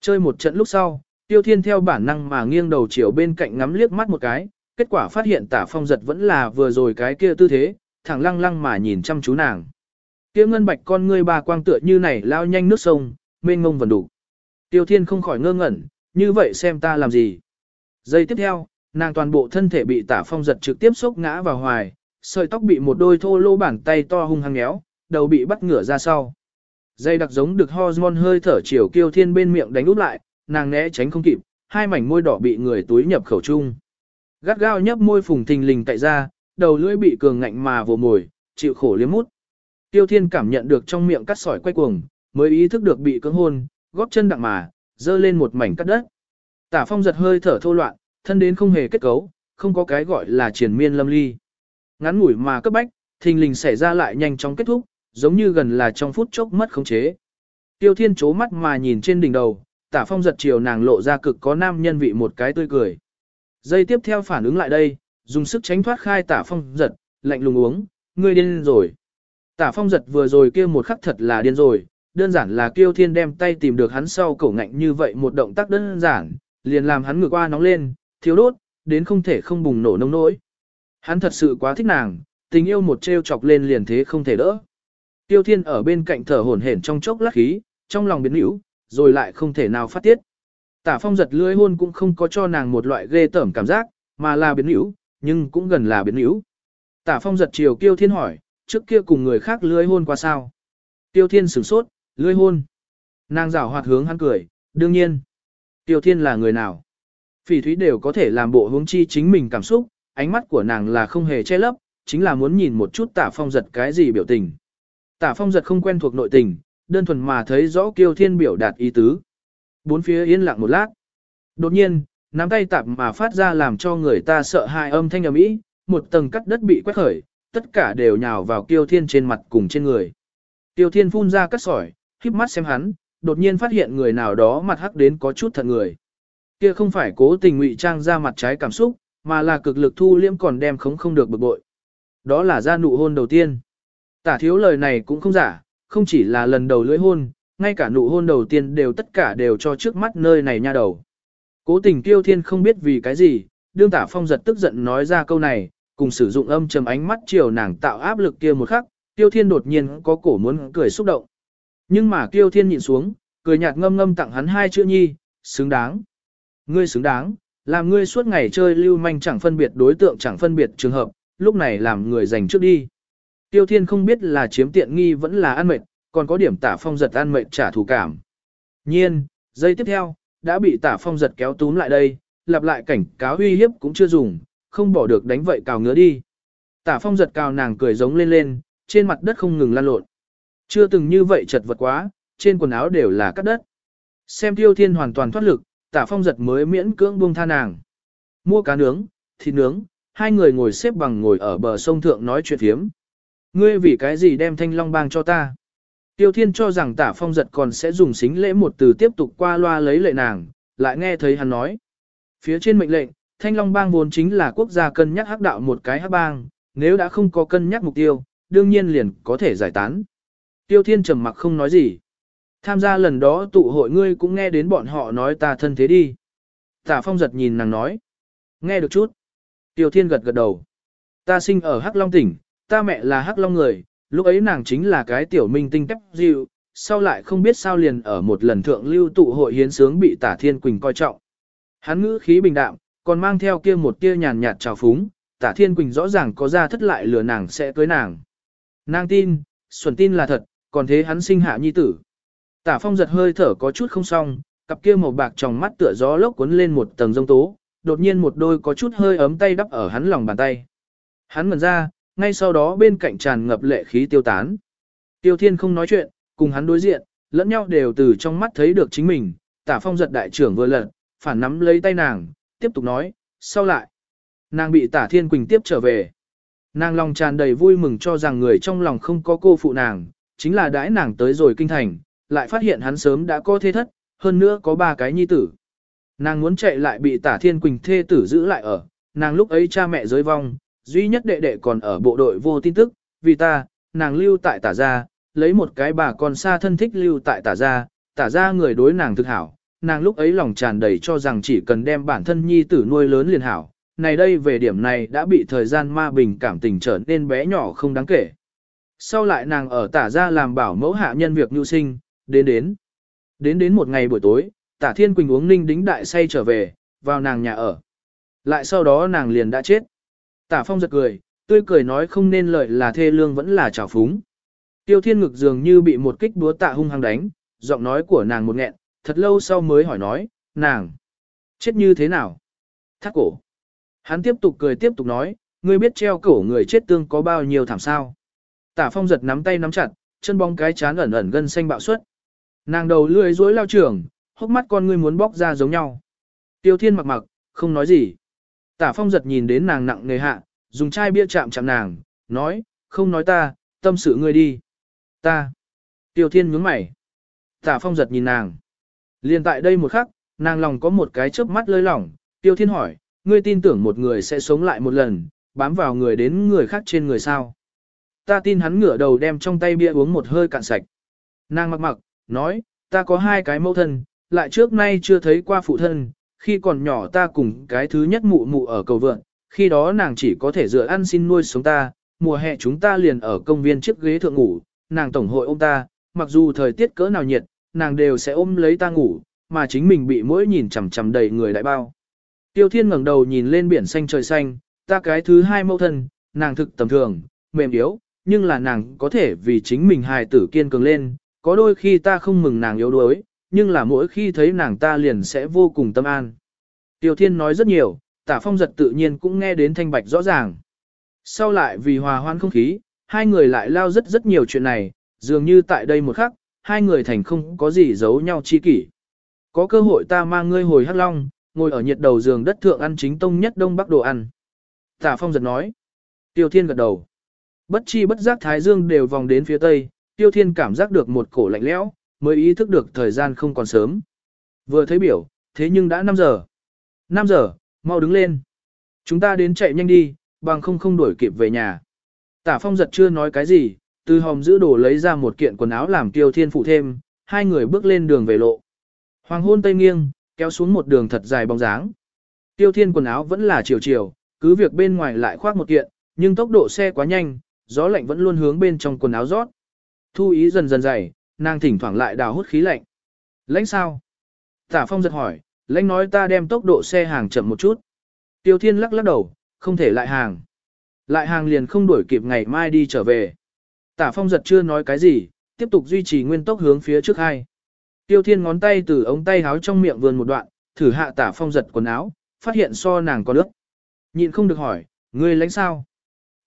Chơi một trận lúc sau, tiêu thiên theo bản năng mà nghiêng đầu chiều bên cạnh ngắm liếc mắt một cái, kết quả phát hiện tả phong giật vẫn là vừa rồi cái kia tư thế, thẳng lăng lăng mà nhìn chăm chú nàng. Kia ngân bạch con ngươi ba quang tựa như này lao nhanh nước sông, mênh ngông vần đủ. Tiêu thiên không khỏi ngơ ngẩn, như vậy xem ta làm gì. Giây tiếp theo, nàng toàn bộ thân thể bị tả phong giật trực tiếp sốc ngã vào hoài, sợi tóc bị một đôi thô lô bàn tay to hung hăng nhéo, đầu bị bắt ngửa ra sau. Dây đặc giống được hormone hơi thở chiều kiêu thiên bên miệng đánh úp lại, nàng né tránh không kịp, hai mảnh môi đỏ bị người túi nhập khẩu chung. Gắt gao nhấp môi phùng thình lình tại ra, đầu lưỡi bị cường ngạnh mà vồ mồi, chịu khổ liếm mút. Tiêu thiên cảm nhận được trong miệng cắt sỏi quay cuồng, mới ý thức được bị cưỡng hôn, góp chân đặng mà, dơ lên một mảnh cắt đất. Tả phong giật hơi thở thô loạn, thân đến không hề kết cấu, không có cái gọi là triển miên lâm ly. Ngắn ngủi mà cấp bách, thình lình xảy ra lại nhanh chóng kết thúc, giống như gần là trong phút chốc mất khống chế. Tiêu thiên chố mắt mà nhìn trên đỉnh đầu, tả phong giật chiều nàng lộ ra cực có nam nhân vị một cái tươi cười dây tiếp theo phản ứng lại đây, dùng sức tránh thoát khai tả phong giật, lạnh lùng uống, ngươi điên rồi. Tả phong giật vừa rồi kia một khắc thật là điên rồi, đơn giản là kiêu thiên đem tay tìm được hắn sau cổ ngạnh như vậy một động tác đơn giản, liền làm hắn ngược qua nóng lên, thiếu đốt, đến không thể không bùng nổ nông nỗi. Hắn thật sự quá thích nàng, tình yêu một trêu chọc lên liền thế không thể đỡ. Tiêu thiên ở bên cạnh thở hổn hển trong chốc lát khí, trong lòng biến hữu, rồi lại không thể nào phát tiết. Tả phong giật lưỡi hôn cũng không có cho nàng một loại ghê tởm cảm giác, mà là biến hữu, nhưng cũng gần là biến hữu. Tả phong giật chiều kiêu thiên hỏi, trước kia cùng người khác lưỡi hôn qua sao? Tiêu thiên sửng sốt, lưỡi hôn. Nàng rảo hoạt hướng hắn cười, đương nhiên. Tiêu thiên là người nào? Phỉ thúy đều có thể làm bộ hướng chi chính mình cảm xúc, ánh mắt của nàng là không hề che lấp, chính là muốn nhìn một chút tả phong giật cái gì biểu tình. Tả phong giật không quen thuộc nội tình, đơn thuần mà thấy rõ kiêu thiên biểu đạt ý tứ. Bốn phía yên lặng một lát. Đột nhiên, nắm tay tạp mà phát ra làm cho người ta sợ hãi âm thanh ầm ĩ, một tầng cắt đất bị quét khởi, tất cả đều nhào vào kiêu thiên trên mặt cùng trên người. Kiêu thiên phun ra cắt sỏi, híp mắt xem hắn, đột nhiên phát hiện người nào đó mặt hắc đến có chút thật người. Kia không phải cố tình ngụy trang ra mặt trái cảm xúc, mà là cực lực thu liễm còn đem khống không được bực bội. Đó là ra nụ hôn đầu tiên. Tả thiếu lời này cũng không giả, không chỉ là lần đầu lưỡi hôn, ngay cả nụ hôn đầu tiên đều tất cả đều cho trước mắt nơi này nha đầu. Cố tình tiêu thiên không biết vì cái gì, đương tả phong giật tức giận nói ra câu này, cùng sử dụng âm trầm ánh mắt chiều nàng tạo áp lực kia một khắc, tiêu thiên đột nhiên có cổ muốn cười xúc động. Nhưng mà tiêu thiên nhìn xuống, cười nhạt ngâm ngâm tặng hắn hai chữ nhi, xứng đáng. Ngươi xứng đáng, làm ngươi suốt ngày chơi lưu manh chẳng phân biệt đối tượng chẳng phân biệt trường hợp, lúc này làm người dành trước đi. Tiêu Thiên không biết là chiếm tiện nghi vẫn là ăn mệt, còn có điểm tả phong giật ăn mệnh trả thù cảm. Nhiên, giây tiếp theo, đã bị tả phong giật kéo túm lại đây, lặp lại cảnh cáo uy hiếp cũng chưa dùng, không bỏ được đánh vậy cào ngứa đi. Tả phong giật cào nàng cười giống lên lên, trên mặt đất không ngừng lan lộn. Chưa từng như vậy chật vật quá, trên quần áo đều là cắt đất. Xem tiêu thiên hoàn toàn thoát lực, tả phong giật mới miễn cưỡng buông tha nàng. Mua cá nướng, thịt nướng, hai người ngồi xếp bằng ngồi ở bờ sông thượng nói chuyện thiếm. Ngươi vì cái gì đem thanh long bang cho ta? Tiêu thiên cho rằng tả phong giật còn sẽ dùng xính lễ một từ tiếp tục qua loa lấy lệ nàng, lại nghe thấy hắn nói. Phía trên mệnh lệnh, thanh long bang vốn chính là quốc gia cân nhắc hắc đạo một cái hắc bang, nếu đã không có cân nhắc mục tiêu, đương nhiên liền có thể giải tán. Tiêu thiên trầm mặc không nói gì. Tham gia lần đó tụ hội ngươi cũng nghe đến bọn họ nói ta thân thế đi. Tả phong giật nhìn nàng nói. Nghe được chút. Tiêu thiên gật gật đầu. Ta sinh ở Hắc Long tỉnh, ta mẹ là Hắc Long người, lúc ấy nàng chính là cái tiểu minh tinh tép dịu, sau lại không biết sao liền ở một lần thượng lưu tụ hội hiến sướng bị tả thiên quỳnh coi trọng. Hắn ngữ khí bình đạm, còn mang theo kia một tia nhàn nhạt trào phúng, tả thiên quỳnh rõ ràng có ra thất lại lừa nàng sẽ cưới nàng. Nàng tin, xuẩn tin là thật, còn thế hắn sinh hạ nhi tử. Tả phong giật hơi thở có chút không xong, cặp kia màu bạc trong mắt tựa gió lốc cuốn lên một tầng rông tố, đột nhiên một đôi có chút hơi ấm tay đắp ở hắn lòng bàn tay. Hắn mở ra, ngay sau đó bên cạnh tràn ngập lệ khí tiêu tán. Tiêu thiên không nói chuyện, cùng hắn đối diện, lẫn nhau đều từ trong mắt thấy được chính mình, tả phong giật đại trưởng vừa lật, phản nắm lấy tay nàng, tiếp tục nói, sau lại. Nàng bị tả thiên quỳnh tiếp trở về. Nàng lòng tràn đầy vui mừng cho rằng người trong lòng không có cô phụ nàng, chính là đãi nàng tới rồi kinh thành, lại phát hiện hắn sớm đã có thế thất, hơn nữa có ba cái nhi tử. Nàng muốn chạy lại bị tả thiên quỳnh thê tử giữ lại ở, nàng lúc ấy cha mẹ giới vong, duy nhất đệ đệ còn ở bộ đội vô tin tức, vì ta, nàng lưu tại tả gia, lấy một cái bà con xa thân thích lưu tại tả gia, tả gia người đối nàng thực hảo, nàng lúc ấy lòng tràn đầy cho rằng chỉ cần đem bản thân nhi tử nuôi lớn liền hảo, này đây về điểm này đã bị thời gian ma bình cảm tình trở nên bé nhỏ không đáng kể. Sau lại nàng ở tả gia làm bảo mẫu hạ nhân việc nhu sinh, đến đến. Đến đến một ngày buổi tối, tả thiên quỳnh uống ninh đính đại say trở về, vào nàng nhà ở. Lại sau đó nàng liền đã chết. Tả phong giật cười, tươi cười nói không nên lợi là thê lương vẫn là trào phúng. Tiêu thiên ngực dường như bị một kích búa tạ hung hăng đánh, giọng nói của nàng một nghẹn, thật lâu sau mới hỏi nói, nàng, chết như thế nào? Thắt cổ. Hắn tiếp tục cười tiếp tục nói, ngươi biết treo cổ người chết tương có bao nhiêu thảm sao? Tả phong giật nắm tay nắm chặt, chân bóng cái chán ẩn ẩn gân xanh bạo suất. Nàng đầu lưỡi rối lao trường, hốc mắt con ngươi muốn bóc ra giống nhau. Tiêu thiên mặc mặc, không nói gì. Tả phong giật nhìn đến nàng nặng nề hạ, dùng chai bia chạm chạm nàng, nói, không nói ta, tâm sự ngươi đi. Ta. Tiêu thiên nhướng mày. Tả phong giật nhìn nàng. Liên tại đây một khắc, nàng lòng có một cái chớp mắt lơi lỏng, tiêu thiên hỏi, ngươi tin tưởng một người sẽ sống lại một lần, bám vào người đến người khác trên người sao. Ta tin hắn ngửa đầu đem trong tay bia uống một hơi cạn sạch. Nàng mặc mặc, nói, ta có hai cái mẫu thân, lại trước nay chưa thấy qua phụ thân, khi còn nhỏ ta cùng cái thứ nhất mụ mụ ở cầu vượn, khi đó nàng chỉ có thể dựa ăn xin nuôi sống ta, mùa hè chúng ta liền ở công viên chiếc ghế thượng ngủ, nàng tổng hội ôm ta, mặc dù thời tiết cỡ nào nhiệt, nàng đều sẽ ôm lấy ta ngủ, mà chính mình bị mỗi nhìn chằm chằm đầy người đại bao. Tiêu Thiên ngẩng đầu nhìn lên biển xanh trời xanh, ta cái thứ hai mẫu thân, nàng thực tầm thường, mềm yếu, nhưng là nàng có thể vì chính mình hài tử kiên cường lên, có đôi khi ta không mừng nàng yếu đuối, nhưng là mỗi khi thấy nàng ta liền sẽ vô cùng tâm an. Tiêu Thiên nói rất nhiều, tả phong giật tự nhiên cũng nghe đến thanh bạch rõ ràng. Sau lại vì hòa hoan không khí, hai người lại lao rất rất nhiều chuyện này, dường như tại đây một khắc, hai người thành không có gì giấu nhau chi kỷ. Có cơ hội ta mang ngươi hồi hắc long, ngồi ở nhiệt đầu giường đất thượng ăn chính tông nhất đông bắc đồ ăn. Tả phong giật nói. Tiêu Thiên gật đầu. Bất chi bất giác Thái Dương đều vòng đến phía tây, Tiêu Thiên cảm giác được một cổ lạnh lẽo, mới ý thức được thời gian không còn sớm. Vừa thấy biểu, thế nhưng đã 5 giờ. 5 giờ, mau đứng lên. Chúng ta đến chạy nhanh đi, bằng không không đuổi kịp về nhà. Tả phong giật chưa nói cái gì, từ hòm giữ đồ lấy ra một kiện quần áo làm tiêu thiên phụ thêm, hai người bước lên đường về lộ. Hoàng hôn tây nghiêng, kéo xuống một đường thật dài bóng dáng. Tiêu thiên quần áo vẫn là chiều chiều, cứ việc bên ngoài lại khoác một kiện, nhưng tốc độ xe quá nhanh, gió lạnh vẫn luôn hướng bên trong quần áo rót. Thu ý dần dần dày, nàng thỉnh thoảng lại đào hút khí lạnh. Lãnh sao? Tả phong giật hỏi, lãnh nói ta đem tốc độ xe hàng chậm một chút. Tiêu thiên lắc lắc đầu, không thể lại hàng. Lại hàng liền không đuổi kịp ngày mai đi trở về. Tả phong giật chưa nói cái gì, tiếp tục duy trì nguyên tốc hướng phía trước hai. Tiêu thiên ngón tay từ ống tay áo trong miệng vườn một đoạn, thử hạ tả phong giật quần áo, phát hiện so nàng có nước. Nhịn không được hỏi, ngươi lãnh sao?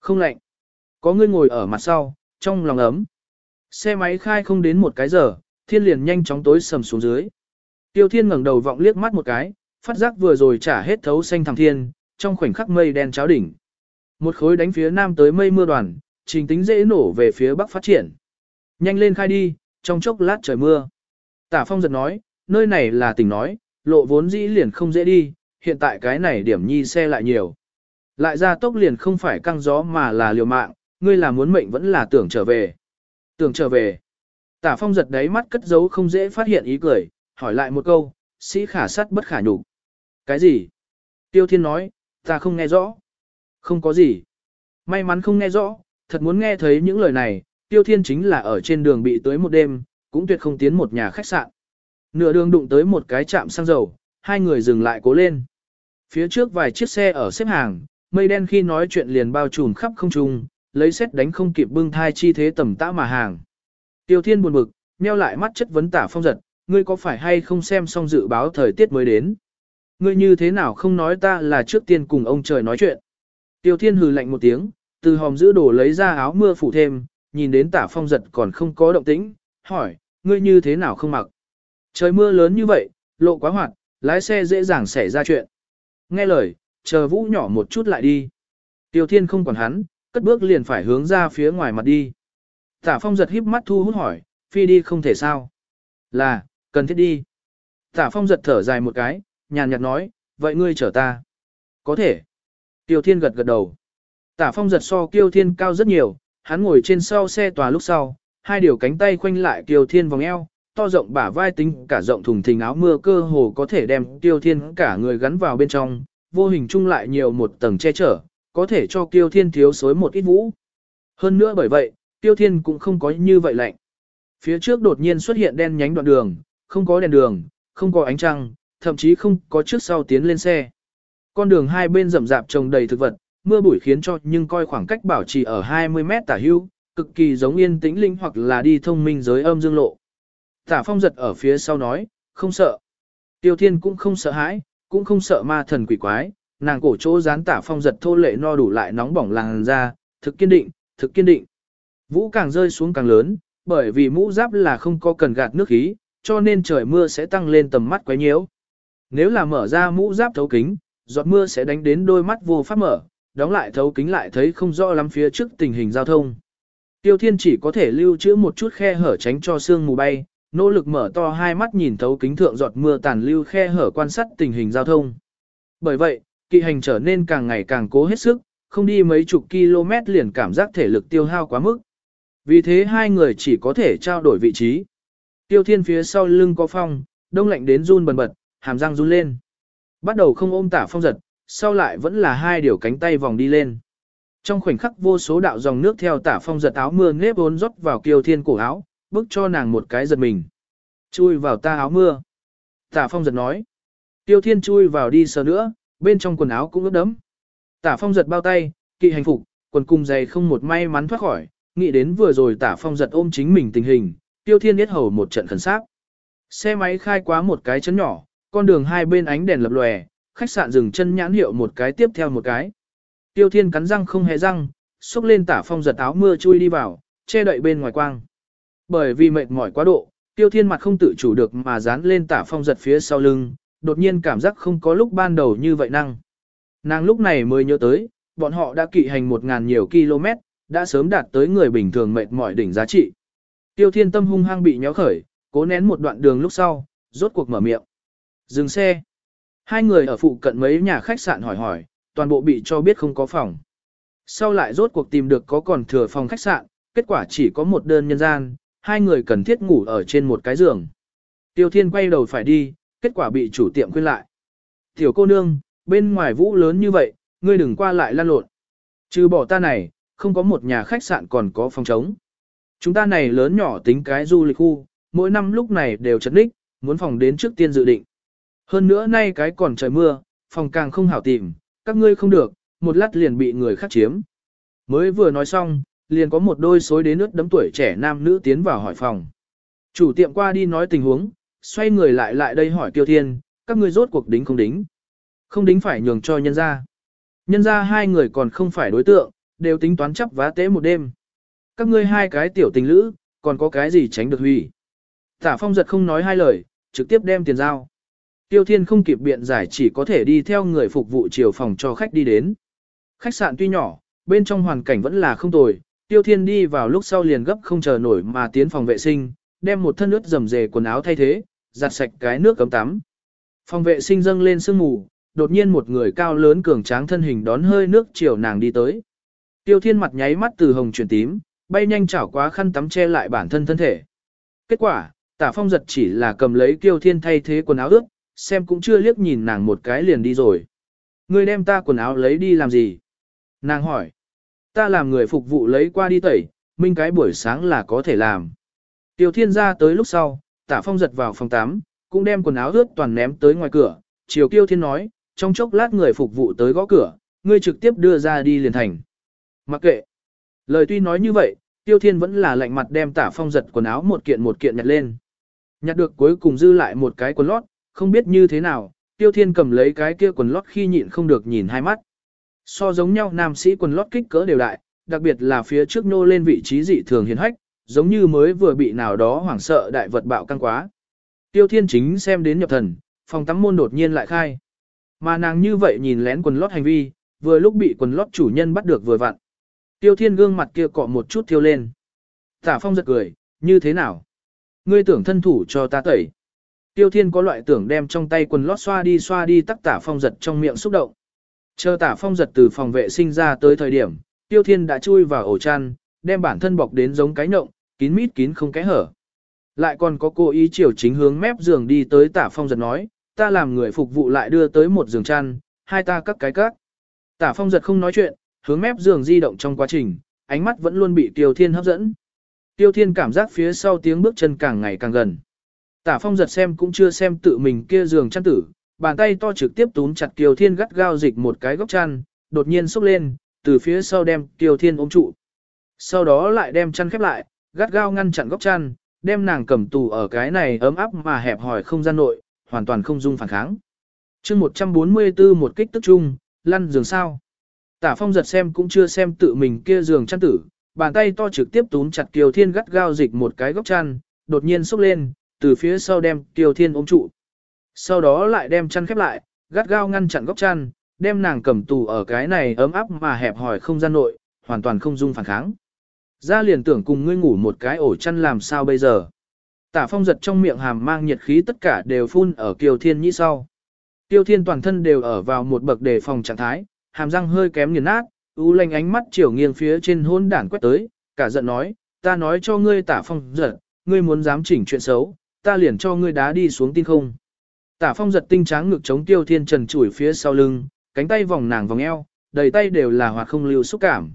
Không lạnh. Có ngươi ngồi ở mặt sau, trong lòng ấm. Xe máy khai không đến một cái giờ, thiên liền nhanh chóng tối sầm xuống dưới. Tiêu thiên ngẩng đầu vọng liếc mắt một cái, phát giác vừa rồi trả hết thấu xanh thẳm thiên, trong khoảnh khắc mây đen cháo đỉnh. Một khối đánh phía nam tới mây mưa đoàn, trình tính dễ nổ về phía bắc phát triển. Nhanh lên khai đi, trong chốc lát trời mưa. Tả phong giật nói, nơi này là tỉnh nói, lộ vốn dĩ liền không dễ đi, hiện tại cái này điểm nhi xe lại nhiều. Lại ra tốc liền không phải căng gió mà là liều mạng, ngươi là muốn mệnh vẫn là tưởng trở về. Tưởng trở về. Tả phong giật đáy mắt cất giấu không dễ phát hiện ý cười, hỏi lại một câu, sĩ khả sắt bất khả nhục. Cái gì? Tiêu thiên nói, ta không nghe rõ. Không có gì. May mắn không nghe rõ, thật muốn nghe thấy những lời này, tiêu thiên chính là ở trên đường bị tới một đêm, cũng tuyệt không tiến một nhà khách sạn. Nửa đường đụng tới một cái trạm xăng dầu, hai người dừng lại cố lên. Phía trước vài chiếc xe ở xếp hàng, mây đen khi nói chuyện liền bao trùm khắp không trung, lấy xét đánh không kịp bưng thai chi thế tầm tã mà hàng. Tiêu Thiên buồn bực, nheo lại mắt chất vấn tả phong giật, ngươi có phải hay không xem xong dự báo thời tiết mới đến? Ngươi như thế nào không nói ta là trước tiên cùng ông trời nói chuyện? Tiêu Thiên hừ lạnh một tiếng, từ hòm giữ đồ lấy ra áo mưa phủ thêm, nhìn đến tả phong giật còn không có động tĩnh, hỏi, ngươi như thế nào không mặc? Trời mưa lớn như vậy, lộ quá hoạt, lái xe dễ dàng xảy ra chuyện. Nghe lời, chờ vũ nhỏ một chút lại đi. Tiêu Thiên không quản hắn, cất bước liền phải hướng ra phía ngoài mặt đi. Tả phong giật híp mắt thu hút hỏi, phi đi không thể sao. Là, cần thiết đi. Tả phong giật thở dài một cái, nhàn nhạt nói, vậy ngươi chở ta. Có thể. Tiêu Thiên gật gật đầu. Tả phong giật so Kiêu Thiên cao rất nhiều, hắn ngồi trên sau xe tòa lúc sau, hai điều cánh tay khoanh lại Kiêu Thiên vòng eo, to rộng bả vai tính cả rộng thùng thình áo mưa cơ hồ có thể đem Kiêu Thiên cả người gắn vào bên trong, vô hình chung lại nhiều một tầng che chở, có thể cho Kiêu Thiên thiếu xối một ít vũ. Hơn nữa bởi vậy, Kiêu Thiên cũng không có như vậy lạnh. Phía trước đột nhiên xuất hiện đen nhánh đoạn đường, không có đèn đường, không có ánh trăng, thậm chí không có trước sau tiến lên xe. Con đường hai bên rậm rạp trồng đầy thực vật, mưa bụi khiến cho nhưng coi khoảng cách bảo trì ở 20 mét tả hưu, cực kỳ giống yên tĩnh linh hoặc là đi thông minh giới âm dương lộ. Tả phong giật ở phía sau nói, không sợ. Tiêu thiên cũng không sợ hãi, cũng không sợ ma thần quỷ quái, nàng cổ chỗ dán tả phong giật thô lệ no đủ lại nóng bỏng làng ra, thực kiên định, thực kiên định. Vũ càng rơi xuống càng lớn, bởi vì mũ giáp là không có cần gạt nước khí, cho nên trời mưa sẽ tăng lên tầm mắt quấy nhiễu. Nếu là mở ra mũ giáp thấu kính, giọt mưa sẽ đánh đến đôi mắt vô pháp mở, đóng lại thấu kính lại thấy không rõ lắm phía trước tình hình giao thông. Tiêu Thiên chỉ có thể lưu trữ một chút khe hở tránh cho sương mù bay, nỗ lực mở to hai mắt nhìn thấu kính thượng giọt mưa tàn lưu khe hở quan sát tình hình giao thông. Bởi vậy, kỵ hành trở nên càng ngày càng cố hết sức, không đi mấy chục km liền cảm giác thể lực tiêu hao quá mức. Vì thế hai người chỉ có thể trao đổi vị trí. Tiêu Thiên phía sau lưng có phong, đông lạnh đến run bần bật, hàm răng run lên. Bắt đầu không ôm tả phong giật, sau lại vẫn là hai điều cánh tay vòng đi lên. Trong khoảnh khắc vô số đạo dòng nước theo tả phong giật áo mưa nếp vốn rót vào kiều thiên cổ áo, bức cho nàng một cái giật mình. Chui vào ta áo mưa. Tả phong giật nói. Tiêu thiên chui vào đi sờ nữa, bên trong quần áo cũng ướt đẫm. Tả phong giật bao tay, kỵ hành phục, quần cung dày không một may mắn thoát khỏi, nghĩ đến vừa rồi tả phong giật ôm chính mình tình hình, tiêu thiên biết hầu một trận khẩn sát. Xe máy khai quá một cái chấn nhỏ, con đường hai bên ánh đèn lập lòe, khách sạn dừng chân nhãn hiệu một cái tiếp theo một cái. Tiêu Thiên cắn răng không hề răng, xúc lên tả phong giật áo mưa chui đi vào, che đậy bên ngoài quang. Bởi vì mệt mỏi quá độ, Tiêu Thiên mặt không tự chủ được mà dán lên tả phong giật phía sau lưng, đột nhiên cảm giác không có lúc ban đầu như vậy năng. Nàng lúc này mới nhớ tới, bọn họ đã kỵ hành một ngàn nhiều km, đã sớm đạt tới người bình thường mệt mỏi đỉnh giá trị. Tiêu Thiên tâm hung hăng bị nhéo khởi, cố nén một đoạn đường lúc sau, rốt cuộc mở miệng. Dừng xe. Hai người ở phụ cận mấy nhà khách sạn hỏi hỏi, toàn bộ bị cho biết không có phòng. Sau lại rốt cuộc tìm được có còn thừa phòng khách sạn, kết quả chỉ có một đơn nhân gian, hai người cần thiết ngủ ở trên một cái giường. Tiêu Thiên quay đầu phải đi, kết quả bị chủ tiệm khuyên lại. Tiểu cô nương, bên ngoài vũ lớn như vậy, ngươi đừng qua lại lan lộn. Trừ bỏ ta này, không có một nhà khách sạn còn có phòng trống. Chúng ta này lớn nhỏ tính cái du lịch khu, mỗi năm lúc này đều chật ních, muốn phòng đến trước tiên dự định. Hơn nữa nay cái còn trời mưa, phòng càng không hảo tìm, các ngươi không được, một lát liền bị người khác chiếm. Mới vừa nói xong, liền có một đôi xối đến nước đấm tuổi trẻ nam nữ tiến vào hỏi phòng. Chủ tiệm qua đi nói tình huống, xoay người lại lại đây hỏi Tiêu Thiên, các ngươi rốt cuộc đính không đính. Không đính phải nhường cho nhân ra. Nhân ra hai người còn không phải đối tượng, đều tính toán chấp vá tế một đêm. Các ngươi hai cái tiểu tình lữ, còn có cái gì tránh được hủy. Tả phong giật không nói hai lời, trực tiếp đem tiền giao. Tiêu Thiên không kịp biện giải chỉ có thể đi theo người phục vụ chiều phòng cho khách đi đến. Khách sạn tuy nhỏ, bên trong hoàn cảnh vẫn là không tồi, Tiêu Thiên đi vào lúc sau liền gấp không chờ nổi mà tiến phòng vệ sinh, đem một thân ướt rầm rề quần áo thay thế, giặt sạch cái nước cấm tắm. Phòng vệ sinh dâng lên sương mù, đột nhiên một người cao lớn cường tráng thân hình đón hơi nước chiều nàng đi tới. Tiêu Thiên mặt nháy mắt từ hồng chuyển tím, bay nhanh chảo quá khăn tắm che lại bản thân thân thể. Kết quả, tả phong giật chỉ là cầm lấy tiêu thiên thay thế quần áo ướt, xem cũng chưa liếc nhìn nàng một cái liền đi rồi. Ngươi đem ta quần áo lấy đi làm gì? Nàng hỏi. Ta làm người phục vụ lấy qua đi tẩy, minh cái buổi sáng là có thể làm. Tiêu thiên ra tới lúc sau, tả phong giật vào phòng tắm, cũng đem quần áo ướt toàn ném tới ngoài cửa. Chiều Tiêu thiên nói, trong chốc lát người phục vụ tới gõ cửa, ngươi trực tiếp đưa ra đi liền thành. Mặc kệ. Lời tuy nói như vậy, Tiêu Thiên vẫn là lạnh mặt đem tả phong giật quần áo một kiện một kiện nhặt lên. Nhặt được cuối cùng dư lại một cái quần lót, không biết như thế nào, Tiêu Thiên cầm lấy cái kia quần lót khi nhịn không được nhìn hai mắt. So giống nhau nam sĩ quần lót kích cỡ đều đại, đặc biệt là phía trước nô lên vị trí dị thường hiền hách, giống như mới vừa bị nào đó hoảng sợ đại vật bạo căng quá. Tiêu Thiên chính xem đến nhập thần, phòng tắm môn đột nhiên lại khai. Mà nàng như vậy nhìn lén quần lót hành vi, vừa lúc bị quần lót chủ nhân bắt được vừa vặn. Tiêu Thiên gương mặt kia cọ một chút thiêu lên. Tả Phong giật cười, như thế nào? Ngươi tưởng thân thủ cho ta tẩy. Tiêu Thiên có loại tưởng đem trong tay quần lót xoa đi xoa đi tắc Tả Phong giật trong miệng xúc động. Chờ Tả Phong giật từ phòng vệ sinh ra tới thời điểm, Tiêu Thiên đã chui vào ổ chăn, đem bản thân bọc đến giống cái nộng, kín mít kín không kẽ hở. Lại còn có cô ý chiều chính hướng mép giường đi tới Tả Phong giật nói, ta làm người phục vụ lại đưa tới một giường chăn, hai ta cắt cái cắt. Tả Phong giật không nói chuyện, hướng mép giường di động trong quá trình, ánh mắt vẫn luôn bị Tiêu Thiên hấp dẫn. Tiêu Thiên cảm giác phía sau tiếng bước chân càng ngày càng gần. Tả Phong giật xem cũng chưa xem tự mình kia giường chăn tử, bàn tay to trực tiếp túm chặt Tiêu Thiên gắt gao dịch một cái góc chăn, đột nhiên sốc lên, từ phía sau đem Tiêu Thiên ôm trụ. Sau đó lại đem chăn khép lại, gắt gao ngăn chặn góc chăn, đem nàng cầm tù ở cái này ấm áp mà hẹp hòi không gian nội, hoàn toàn không dung phản kháng. chương 144 một kích tức chung, lăn giường sao. Tả phong giật xem cũng chưa xem tự mình kia giường chăn tử, bàn tay to trực tiếp túm chặt Kiều Thiên gắt gao dịch một cái góc chăn, đột nhiên xúc lên, từ phía sau đem Kiều Thiên ôm trụ. Sau đó lại đem chăn khép lại, gắt gao ngăn chặn góc chăn, đem nàng cầm tù ở cái này ấm áp mà hẹp hòi không gian nội, hoàn toàn không dung phản kháng. Ra liền tưởng cùng ngươi ngủ một cái ổ chăn làm sao bây giờ. Tả phong giật trong miệng hàm mang nhiệt khí tất cả đều phun ở Kiều Thiên nhĩ sau. Tiêu Thiên toàn thân đều ở vào một bậc đề phòng trạng thái, hàm răng hơi kém nghiền nát, u lanh ánh mắt chiều nghiêng phía trên hôn đản quét tới, cả giận nói, ta nói cho ngươi tả phong giật, ngươi muốn dám chỉnh chuyện xấu, ta liền cho ngươi đá đi xuống tin không. Tả phong giật tinh tráng ngực chống tiêu thiên trần chủi phía sau lưng, cánh tay vòng nàng vòng eo, đầy tay đều là hoạt không lưu xúc cảm.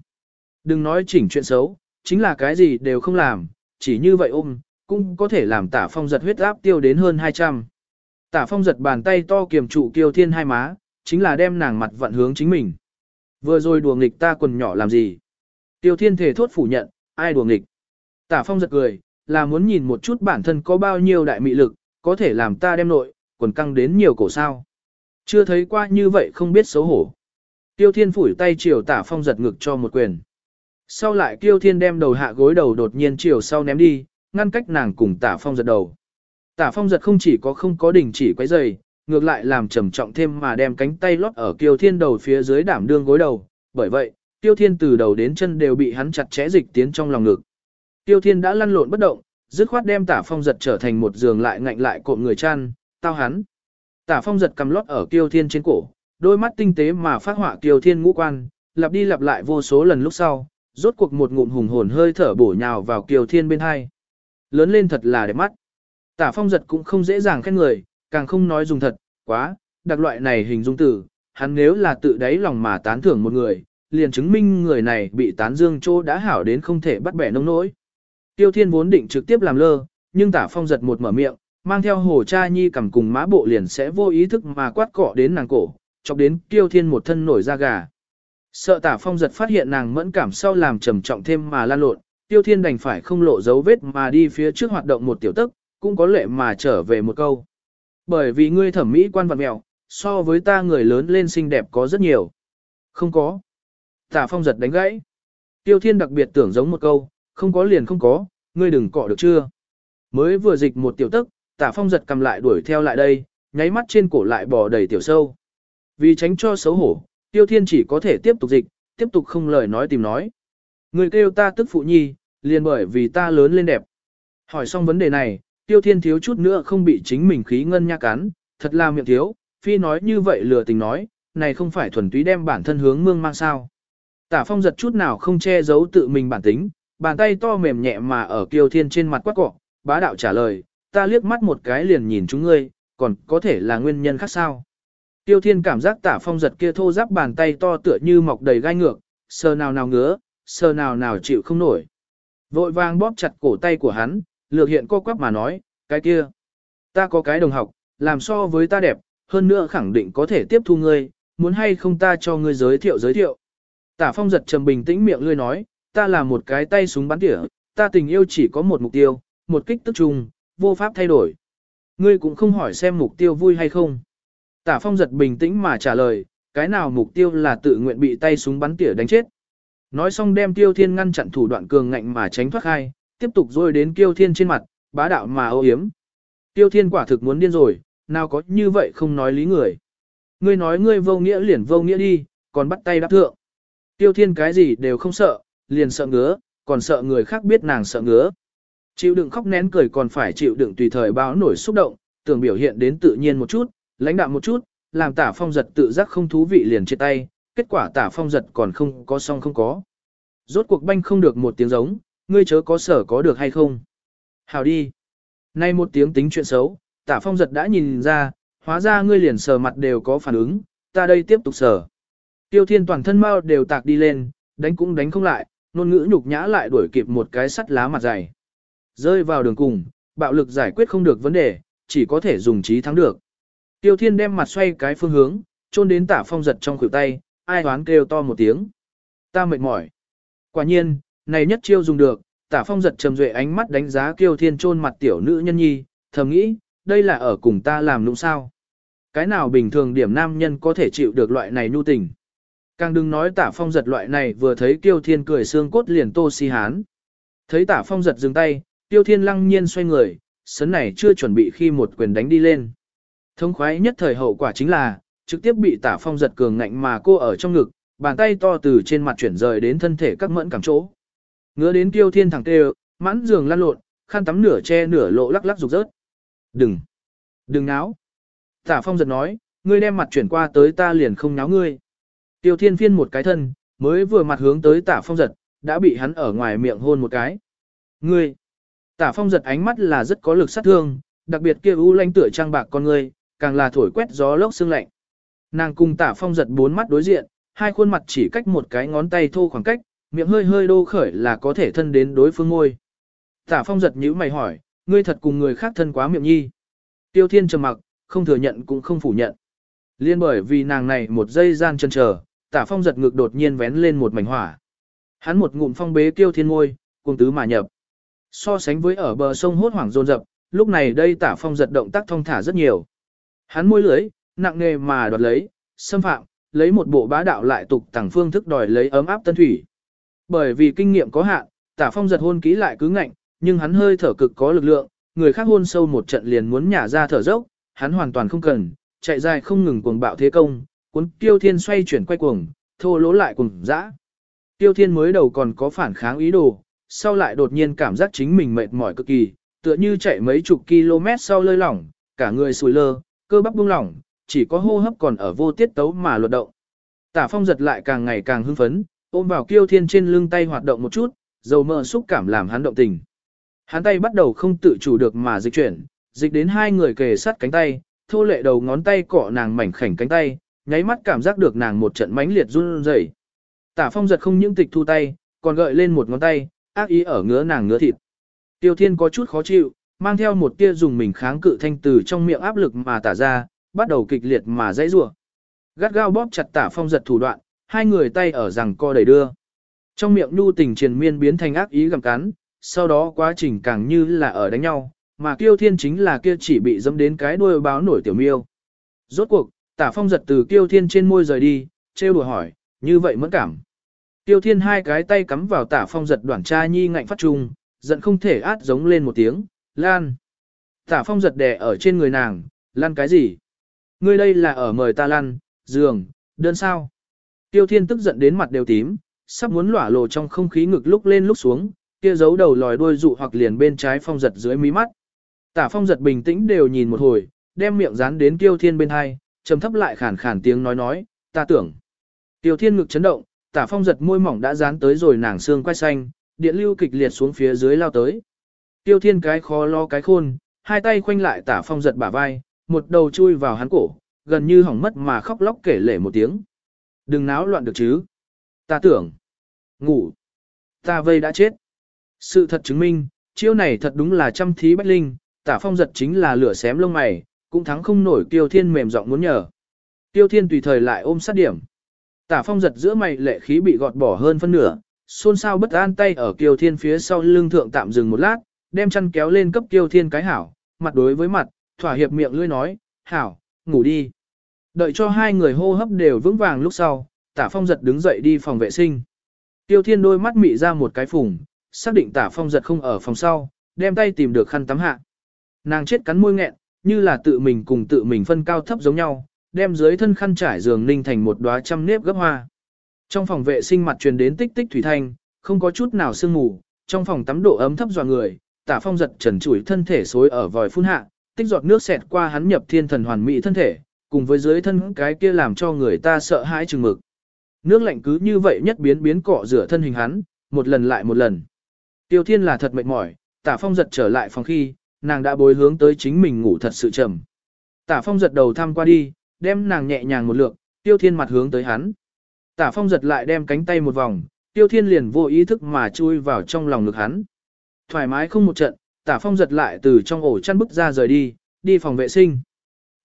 Đừng nói chỉnh chuyện xấu, chính là cái gì đều không làm, chỉ như vậy ôm, cũng có thể làm tả phong giật huyết áp tiêu đến hơn 200. Tả phong giật bàn tay to kiềm trụ kiêu thiên hai má, chính là đem nàng mặt vận hướng chính mình. Vừa rồi đùa nghịch ta quần nhỏ làm gì? Tiêu thiên thể thốt phủ nhận, ai đùa nghịch? Tả phong giật cười, là muốn nhìn một chút bản thân có bao nhiêu đại mị lực, có thể làm ta đem nội, quần căng đến nhiều cổ sao. Chưa thấy qua như vậy không biết xấu hổ. Tiêu thiên phủi tay chiều tả phong giật ngực cho một quyền. Sau lại Tiêu thiên đem đầu hạ gối đầu đột nhiên chiều sau ném đi, ngăn cách nàng cùng tả phong giật đầu. Tả phong giật không chỉ có không có đình chỉ quấy giày, ngược lại làm trầm trọng thêm mà đem cánh tay lót ở kiêu thiên đầu phía dưới đảm đương gối đầu. Bởi vậy, tiêu thiên từ đầu đến chân đều bị hắn chặt chẽ dịch tiến trong lòng ngực. Tiêu thiên đã lăn lộn bất động, dứt khoát đem tả phong giật trở thành một giường lại ngạnh lại cộm người chăn, tao hắn. Tả phong giật cầm lót ở kiêu thiên trên cổ, đôi mắt tinh tế mà phát họa kiều thiên ngũ quan, lặp đi lặp lại vô số lần lúc sau, rốt cuộc một ngụm hùng hồn hơi thở bổ nhào vào kiều thiên bên hai. Lớn lên thật là đẹp mắt. Tả phong giật cũng không dễ dàng khen người, càng không nói dùng thật, quá, đặc loại này hình dung tử, hắn nếu là tự đáy lòng mà tán thưởng một người, liền chứng minh người này bị tán dương chỗ đã hảo đến không thể bắt bẻ nông nỗi. Tiêu thiên vốn định trực tiếp làm lơ, nhưng tả phong giật một mở miệng, mang theo hồ cha nhi cầm cùng má bộ liền sẽ vô ý thức mà quát cọ đến nàng cổ, chọc đến tiêu thiên một thân nổi da gà. Sợ tả phong giật phát hiện nàng mẫn cảm sau làm trầm trọng thêm mà lan lộn, tiêu thiên đành phải không lộ dấu vết mà đi phía trước hoạt động một tiểu tức, cũng có lệ mà trở về một câu. Bởi vì ngươi thẩm mỹ quan vật mẹo, so với ta người lớn lên xinh đẹp có rất nhiều. Không có. Tả phong giật đánh gãy. Tiêu thiên đặc biệt tưởng giống một câu, không có liền không có, ngươi đừng cọ được chưa. Mới vừa dịch một tiểu tức, tả phong giật cầm lại đuổi theo lại đây, nháy mắt trên cổ lại bò đầy tiểu sâu. Vì tránh cho xấu hổ, tiêu thiên chỉ có thể tiếp tục dịch, tiếp tục không lời nói tìm nói. Người kêu ta tức phụ nhi, liền bởi vì ta lớn lên đẹp. Hỏi xong vấn đề này, tiêu thiên thiếu chút nữa không bị chính mình khí ngân nha cắn, thật là miệng thiếu, phi nói như vậy lừa tình nói, này không phải thuần túy đem bản thân hướng mương mang sao. Tả phong giật chút nào không che giấu tự mình bản tính, bàn tay to mềm nhẹ mà ở Tiêu thiên trên mặt quát cọ, bá đạo trả lời, ta liếc mắt một cái liền nhìn chúng ngươi, còn có thể là nguyên nhân khác sao. Tiêu thiên cảm giác tả phong giật kia thô giáp bàn tay to tựa như mọc đầy gai ngược, sờ nào nào ngứa, sờ nào nào chịu không nổi. Vội vàng bóp chặt cổ tay của hắn, lược hiện co quắp mà nói, cái kia. Ta có cái đồng học, làm so với ta đẹp, hơn nữa khẳng định có thể tiếp thu ngươi, muốn hay không ta cho ngươi giới thiệu giới thiệu. Tả phong giật trầm bình tĩnh miệng lươi nói, ta là một cái tay súng bắn tỉa, ta tình yêu chỉ có một mục tiêu, một kích tức chung, vô pháp thay đổi. Ngươi cũng không hỏi xem mục tiêu vui hay không. Tả phong giật bình tĩnh mà trả lời, cái nào mục tiêu là tự nguyện bị tay súng bắn tỉa đánh chết. Nói xong đem tiêu thiên ngăn chặn thủ đoạn cường ngạnh mà tránh thoát khai, tiếp tục rôi đến tiêu thiên trên mặt, bá đạo mà ô hiếm. Tiêu thiên quả thực muốn điên rồi, nào có như vậy không nói lý người. Ngươi nói ngươi vô nghĩa liền vô nghĩa đi, còn bắt tay đáp thượng. Tiêu thiên cái gì đều không sợ, liền sợ ngứa, còn sợ người khác biết nàng sợ ngứa. Chịu đựng khóc nén cười còn phải chịu đựng tùy thời báo nổi xúc động, tưởng biểu hiện đến tự nhiên một chút, lãnh đạm một chút, làm tả phong giật tự giác không thú vị liền chia tay, kết quả tả phong giật còn không có song không có. Rốt cuộc banh không được một tiếng giống, ngươi chớ có sở có được hay không. Hào đi. Nay một tiếng tính chuyện xấu, tả phong giật đã nhìn ra, hóa ra ngươi liền sờ mặt đều có phản ứng, ta đây tiếp tục sờ. Tiêu thiên toàn thân mau đều tạc đi lên, đánh cũng đánh không lại, nôn ngữ nhục nhã lại đuổi kịp một cái sắt lá mặt dày. Rơi vào đường cùng, bạo lực giải quyết không được vấn đề, chỉ có thể dùng trí thắng được. Tiêu thiên đem mặt xoay cái phương hướng, trôn đến tả phong giật trong khuỷu tay, ai hoán kêu to một tiếng. Ta mệt mỏi. Quả nhiên, này nhất chiêu dùng được, tả phong giật trầm duệ ánh mắt đánh giá kiêu thiên trôn mặt tiểu nữ nhân nhi, thầm nghĩ, đây là ở cùng ta làm nũng sao. Cái nào bình thường điểm nam nhân có thể chịu được loại này nhu tình. Càng đừng nói tả phong giật loại này vừa thấy kiêu thiên cười xương cốt liền tô si hán. Thấy tả phong giật dừng tay, tiêu thiên lăng nhiên xoay người, sấn này chưa chuẩn bị khi một quyền đánh đi lên. Thông khoái nhất thời hậu quả chính là, trực tiếp bị tả phong giật cường ngạnh mà cô ở trong ngực, bàn tay to từ trên mặt chuyển rời đến thân thể các mẫn cảm chỗ. Ngứa đến tiêu thiên thẳng tê mãn giường lăn lộn, khăn tắm nửa che nửa lộ lắc lắc rục rớt. Đừng! Đừng náo! Tả phong giật nói, ngươi đem mặt chuyển qua tới ta liền không náo ngươi. Tiêu thiên phiên một cái thân, mới vừa mặt hướng tới tả phong giật, đã bị hắn ở ngoài miệng hôn một cái. Ngươi! Tả phong giật ánh mắt là rất có lực sát thương, đặc biệt kia u lanh tựa trang bạc con ngươi, càng là thổi quét gió lốc xương lạnh. Nàng cùng tả phong giật bốn mắt đối diện, hai khuôn mặt chỉ cách một cái ngón tay thô khoảng cách, miệng hơi hơi đô khởi là có thể thân đến đối phương ngôi. Tả phong giật nhíu mày hỏi, ngươi thật cùng người khác thân quá miệng nhi. Tiêu thiên trầm mặc, không thừa nhận cũng không phủ nhận. Liên bởi vì nàng này một giây gian chân chờ, tả phong giật ngực đột nhiên vén lên một mảnh hỏa. Hắn một ngụm phong bế tiêu thiên ngôi, cùng tứ mà nhập. So sánh với ở bờ sông hốt hoảng rôn rập, lúc này đây tả phong giật động tác thông thả rất nhiều. Hắn môi lưới, nặng nề mà đoạt lấy, xâm phạm, lấy một bộ bá đạo lại tục tẳng phương thức đòi lấy ấm áp tân thủy. Bởi vì kinh nghiệm có hạn, tả phong giật hôn ký lại cứ ngạnh, nhưng hắn hơi thở cực có lực lượng, người khác hôn sâu một trận liền muốn nhả ra thở dốc, hắn hoàn toàn không cần, chạy dài không ngừng cuồng bạo thế công, cuốn tiêu thiên xoay chuyển quay cuồng, thô lỗ lại cuồng dã. Tiêu thiên mới đầu còn có phản kháng ý đồ, sau lại đột nhiên cảm giác chính mình mệt mỏi cực kỳ, tựa như chạy mấy chục km sau lơi lỏng, cả người sùi lơ, cơ bắp buông lỏng, chỉ có hô hấp còn ở vô tiết tấu mà luật động. Tả phong giật lại càng ngày càng hưng phấn, ôm vào kiêu thiên trên lưng tay hoạt động một chút, dầu mỡ xúc cảm làm hắn động tình. Hắn tay bắt đầu không tự chủ được mà dịch chuyển, dịch đến hai người kề sát cánh tay, thô lệ đầu ngón tay cọ nàng mảnh khảnh cánh tay, nháy mắt cảm giác được nàng một trận mãnh liệt run rẩy. Tả phong giật không những tịch thu tay, còn gợi lên một ngón tay, ác ý ở ngứa nàng ngứa thịt. Tiêu thiên có chút khó chịu, mang theo một tia dùng mình kháng cự thanh từ trong miệng áp lực mà tả ra, bắt đầu kịch liệt mà dãy rủa. Gắt gao bóp chặt tả phong giật thủ đoạn, hai người tay ở rằng co đẩy đưa. Trong miệng nhu tình triền miên biến thành ác ý gặm cắn, sau đó quá trình càng như là ở đánh nhau, mà kiêu thiên chính là kia chỉ bị dâm đến cái đuôi báo nổi tiểu miêu. Rốt cuộc, tả phong giật từ kiêu thiên trên môi rời đi, trêu đùa hỏi, như vậy mẫn cảm. Kiêu thiên hai cái tay cắm vào tả phong giật đoạn cha nhi ngạnh phát trung, giận không thể át giống lên một tiếng, lan. Tả phong giật đè ở trên người nàng, lan cái gì? Ngươi đây là ở mời ta lăn, giường, đơn sao? Tiêu thiên tức giận đến mặt đều tím, sắp muốn lỏa lộ trong không khí ngực lúc lên lúc xuống, kia giấu đầu lòi đuôi dụ hoặc liền bên trái phong giật dưới mí mắt. Tả phong giật bình tĩnh đều nhìn một hồi, đem miệng dán đến tiêu thiên bên hai, trầm thấp lại khản khản tiếng nói nói, ta tưởng. Tiêu thiên ngực chấn động, tả phong giật môi mỏng đã dán tới rồi nàng xương quay xanh, điện lưu kịch liệt xuống phía dưới lao tới. Tiêu thiên cái khó lo cái khôn, hai tay khoanh lại tả phong giật bả vai, một đầu chui vào hắn cổ, gần như hỏng mất mà khóc lóc kể lể một tiếng. Đừng náo loạn được chứ. Ta tưởng. Ngủ. Ta vây đã chết. Sự thật chứng minh, chiêu này thật đúng là trăm thí bách linh, tả phong giật chính là lửa xém lông mày, cũng thắng không nổi Tiêu Thiên mềm giọng muốn nhờ. Tiêu Thiên tùy thời lại ôm sát điểm. Tả phong giật giữa mày lệ khí bị gọt bỏ hơn phân nửa, xôn xao bất an tay ở Tiêu Thiên phía sau lưng thượng tạm dừng một lát, đem chăn kéo lên cấp Tiêu Thiên cái hảo, mặt đối với mặt, thỏa hiệp miệng lưỡi nói, hảo, ngủ đi. Đợi cho hai người hô hấp đều vững vàng lúc sau, tả phong giật đứng dậy đi phòng vệ sinh. Tiêu Thiên đôi mắt mị ra một cái phùng, xác định tả phong giật không ở phòng sau, đem tay tìm được khăn tắm hạ. Nàng chết cắn môi nghẹn, như là tự mình cùng tự mình phân cao thấp giống nhau, đem dưới thân khăn trải giường ninh thành một đóa trăm nếp gấp hoa. Trong phòng vệ sinh mặt truyền đến tích tích thủy thanh, không có chút nào sương mù, trong phòng tắm độ ấm thấp dò người, tả phong giật trần trụi thân thể xối ở vòi phun hạ, tích giọt nước xẹt qua hắn nhập thiên thần hoàn mỹ thân thể, cùng với dưới thân cái kia làm cho người ta sợ hãi chừng mực. Nước lạnh cứ như vậy nhất biến biến cọ rửa thân hình hắn, một lần lại một lần. Tiêu thiên là thật mệt mỏi, tả phong giật trở lại phòng khi, nàng đã bối hướng tới chính mình ngủ thật sự trầm. Tả phong giật đầu thăm qua đi, đem nàng nhẹ nhàng một lượng, tiêu thiên mặt hướng tới hắn. Tả phong giật lại đem cánh tay một vòng, tiêu thiên liền vô ý thức mà chui vào trong lòng ngực hắn. Thoải mái không một trận, tả phong giật lại từ trong ổ chăn bức ra rời đi, đi phòng vệ sinh.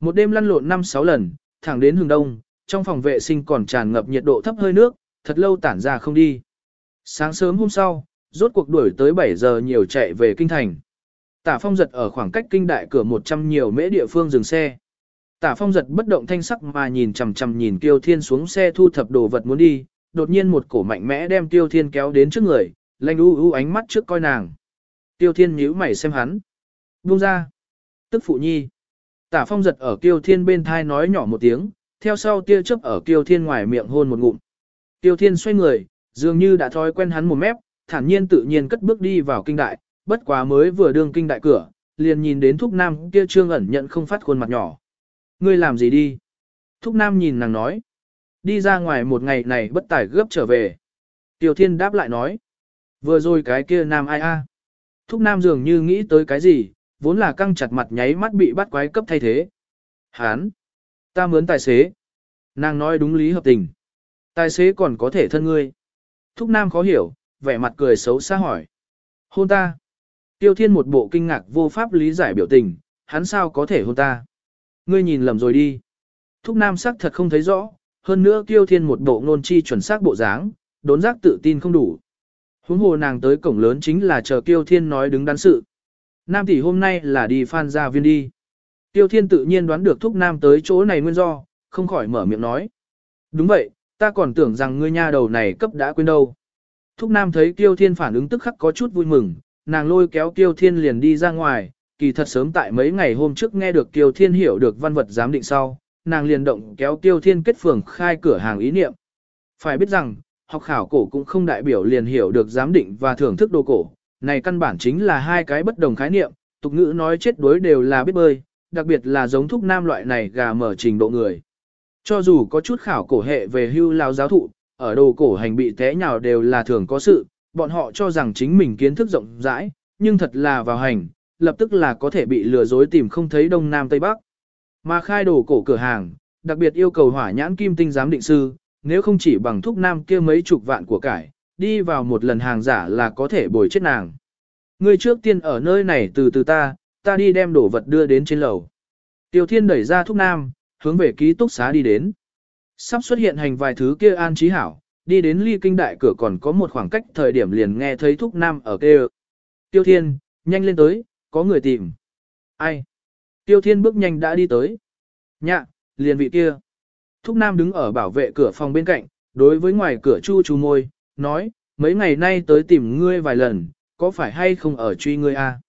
Một đêm lăn lộn 5-6 lần, thẳng đến hừng đông, trong phòng vệ sinh còn tràn ngập nhiệt độ thấp hơi nước, thật lâu tản ra không đi. Sáng sớm hôm sau, rốt cuộc đuổi tới 7 giờ nhiều chạy về kinh thành. Tả phong giật ở khoảng cách kinh đại cửa 100 nhiều mễ địa phương dừng xe. Tả phong giật bất động thanh sắc mà nhìn chằm chằm nhìn Tiêu Thiên xuống xe thu thập đồ vật muốn đi, đột nhiên một cổ mạnh mẽ đem Tiêu Thiên kéo đến trước người, lanh u u ánh mắt trước coi nàng. Tiêu Thiên nhíu mày xem hắn. Buông ra. Tức phụ nhi. Tả phong giật ở Tiêu Thiên bên thai nói nhỏ một tiếng, theo sau tia chớp ở Tiêu Thiên ngoài miệng hôn một ngụm. Tiêu Thiên xoay người, dường như đã thói quen hắn một mép, thản nhiên tự nhiên cất bước đi vào kinh đại, bất quá mới vừa đương kinh đại cửa, liền nhìn đến Thúc Nam kia trương ẩn nhận không phát khuôn mặt nhỏ. Ngươi làm gì đi? Thúc Nam nhìn nàng nói. Đi ra ngoài một ngày này bất tải gấp trở về. Tiêu Thiên đáp lại nói. Vừa rồi cái kia Nam ai a? Thúc Nam dường như nghĩ tới cái gì, vốn là căng chặt mặt nháy mắt bị bắt quái cấp thay thế. Hán! Ta mướn tài xế. Nàng nói đúng lý hợp tình. Tài xế còn có thể thân ngươi. Thúc Nam khó hiểu, vẻ mặt cười xấu xa hỏi. Hôn ta. Tiêu Thiên một bộ kinh ngạc vô pháp lý giải biểu tình, hắn sao có thể hôn ta. Ngươi nhìn lầm rồi đi. Thúc Nam sắc thật không thấy rõ, hơn nữa Tiêu Thiên một bộ ngôn chi chuẩn xác bộ dáng, đốn giác tự tin không đủ. Huống hồ nàng tới cổng lớn chính là chờ Tiêu Thiên nói đứng đắn sự. Nam tỷ hôm nay là đi phan gia viên đi. Tiêu Thiên tự nhiên đoán được Thúc Nam tới chỗ này nguyên do, không khỏi mở miệng nói. Đúng vậy, ta còn tưởng rằng ngươi nha đầu này cấp đã quên đâu. Thúc Nam thấy Tiêu Thiên phản ứng tức khắc có chút vui mừng, nàng lôi kéo Tiêu Thiên liền đi ra ngoài, kỳ thật sớm tại mấy ngày hôm trước nghe được Tiêu Thiên hiểu được văn vật giám định sau, nàng liền động kéo Tiêu Thiên kết phường khai cửa hàng ý niệm. Phải biết rằng, học khảo cổ cũng không đại biểu liền hiểu được giám định và thưởng thức đồ cổ, này căn bản chính là hai cái bất đồng khái niệm, tục ngữ nói chết đuối đều là biết bơi, đặc biệt là giống thúc nam loại này gà mở trình độ người. Cho dù có chút khảo cổ hệ về hưu lao giáo thụ, ở đồ cổ hành bị té nhào đều là thường có sự, bọn họ cho rằng chính mình kiến thức rộng rãi, nhưng thật là vào hành, lập tức là có thể bị lừa dối tìm không thấy đông nam tây bắc. Mà khai đồ cổ cửa hàng, đặc biệt yêu cầu hỏa nhãn kim tinh giám định sư, nếu không chỉ bằng thúc nam kia mấy chục vạn của cải, đi vào một lần hàng giả là có thể bồi chết nàng. Người trước tiên ở nơi này từ từ ta, ta đi đem đồ vật đưa đến trên lầu. Tiêu Thiên đẩy ra thúc nam, hướng về ký túc xá đi đến. Sắp xuất hiện hành vài thứ kia an trí hảo, đi đến ly kinh đại cửa còn có một khoảng cách thời điểm liền nghe thấy thúc nam ở kêu. Tiêu Thiên, nhanh lên tới, có người tìm. Ai? Tiêu Thiên bước nhanh đã đi tới. Nhạ, liền vị kia. Thúc Nam đứng ở bảo vệ cửa phòng bên cạnh, đối với ngoài cửa chu chu môi, nói, mấy ngày nay tới tìm ngươi vài lần, có phải hay không ở truy ngươi a? À?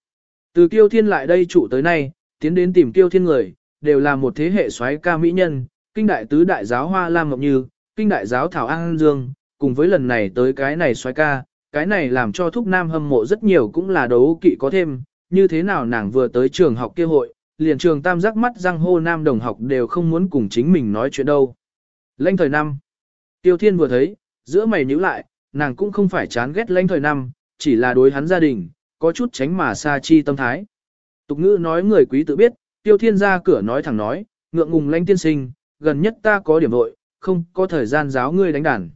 Từ Tiêu Thiên lại đây trụ tới nay, tiến đến tìm Tiêu Thiên người, đều là một thế hệ soái ca mỹ nhân, kinh đại tứ đại giáo Hoa Lam Ngọc Như, kinh đại giáo Thảo An Dương, cùng với lần này tới cái này soái ca, cái này làm cho Thúc Nam hâm mộ rất nhiều cũng là đấu kỵ có thêm, như thế nào nàng vừa tới trường học kia hội, liền trường tam giác mắt răng hô nam đồng học đều không muốn cùng chính mình nói chuyện đâu. Lênh thời năm. Tiêu Thiên vừa thấy, giữa mày nhíu lại, nàng cũng không phải chán ghét lênh thời năm, chỉ là đối hắn gia đình, có chút tránh mà xa chi tâm thái. Tục ngữ nói người quý tự biết, tiêu thiên ra cửa nói thẳng nói, ngượng ngùng lênh tiên sinh, gần nhất ta có điểm vội, không có thời gian giáo ngươi đánh đàn.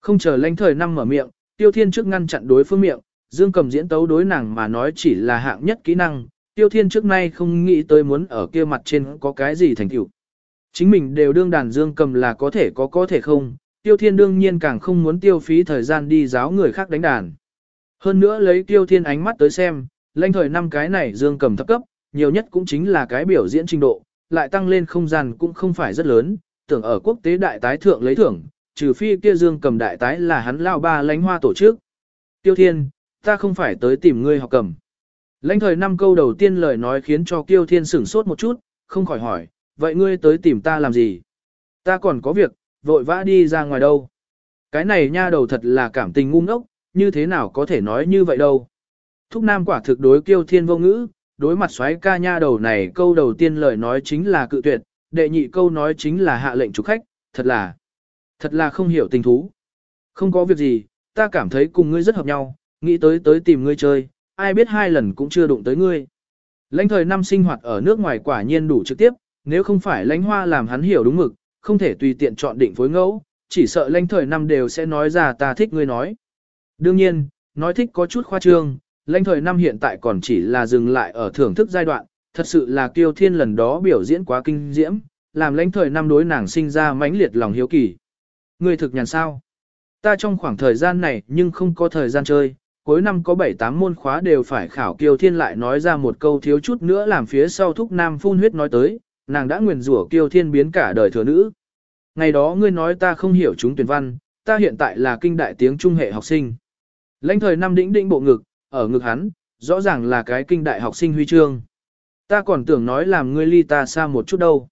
Không chờ lênh thời năm mở miệng, tiêu thiên trước ngăn chặn đối phương miệng, dương cầm diễn tấu đối nàng mà nói chỉ là hạng nhất kỹ năng, tiêu thiên trước nay không nghĩ tới muốn ở kia mặt trên có cái gì thành tựu. Chính mình đều đương đàn dương cầm là có thể có có thể không, tiêu thiên đương nhiên càng không muốn tiêu phí thời gian đi giáo người khác đánh đàn. Hơn nữa lấy tiêu thiên ánh mắt tới xem, lãnh thời năm cái này dương cầm thấp cấp, nhiều nhất cũng chính là cái biểu diễn trình độ, lại tăng lên không gian cũng không phải rất lớn, tưởng ở quốc tế đại tái thượng lấy thưởng, trừ phi kia dương cầm đại tái là hắn lao ba lãnh hoa tổ chức. Tiêu thiên, ta không phải tới tìm ngươi học cầm. Lãnh thời năm câu đầu tiên lời nói khiến cho Tiêu Thiên sửng sốt một chút, không khỏi hỏi, vậy ngươi tới tìm ta làm gì? Ta còn có việc, vội vã đi ra ngoài đâu. Cái này nha đầu thật là cảm tình ngu ngốc, như thế nào có thể nói như vậy đâu. Thúc Nam quả thực đối Kiêu Thiên vô ngữ, đối mặt xoáy ca nha đầu này câu đầu tiên lời nói chính là cự tuyệt, đệ nhị câu nói chính là hạ lệnh chủ khách, thật là, thật là không hiểu tình thú. Không có việc gì, ta cảm thấy cùng ngươi rất hợp nhau, nghĩ tới tới tìm ngươi chơi, ai biết hai lần cũng chưa đụng tới ngươi. Lãnh thời năm sinh hoạt ở nước ngoài quả nhiên đủ trực tiếp, nếu không phải lãnh hoa làm hắn hiểu đúng mực, không thể tùy tiện chọn định phối ngẫu, chỉ sợ lãnh thời năm đều sẽ nói ra ta thích ngươi nói. Đương nhiên, nói thích có chút khoa trương, lãnh thời năm hiện tại còn chỉ là dừng lại ở thưởng thức giai đoạn, thật sự là kiêu thiên lần đó biểu diễn quá kinh diễm, làm lãnh thời năm đối nàng sinh ra mãnh liệt lòng hiếu kỳ. Ngươi thực nhàn sao? Ta trong khoảng thời gian này nhưng không có thời gian chơi, cuối năm có 7-8 môn khóa đều phải khảo Kiều Thiên lại nói ra một câu thiếu chút nữa làm phía sau thúc nam phun huyết nói tới, nàng đã nguyền rủa Kiều Thiên biến cả đời thừa nữ. Ngày đó ngươi nói ta không hiểu chúng tuyển văn, ta hiện tại là kinh đại tiếng trung hệ học sinh. Lãnh thời năm đĩnh đĩnh bộ ngực, ở ngực hắn, rõ ràng là cái kinh đại học sinh huy chương. Ta còn tưởng nói làm ngươi ly ta xa một chút đâu.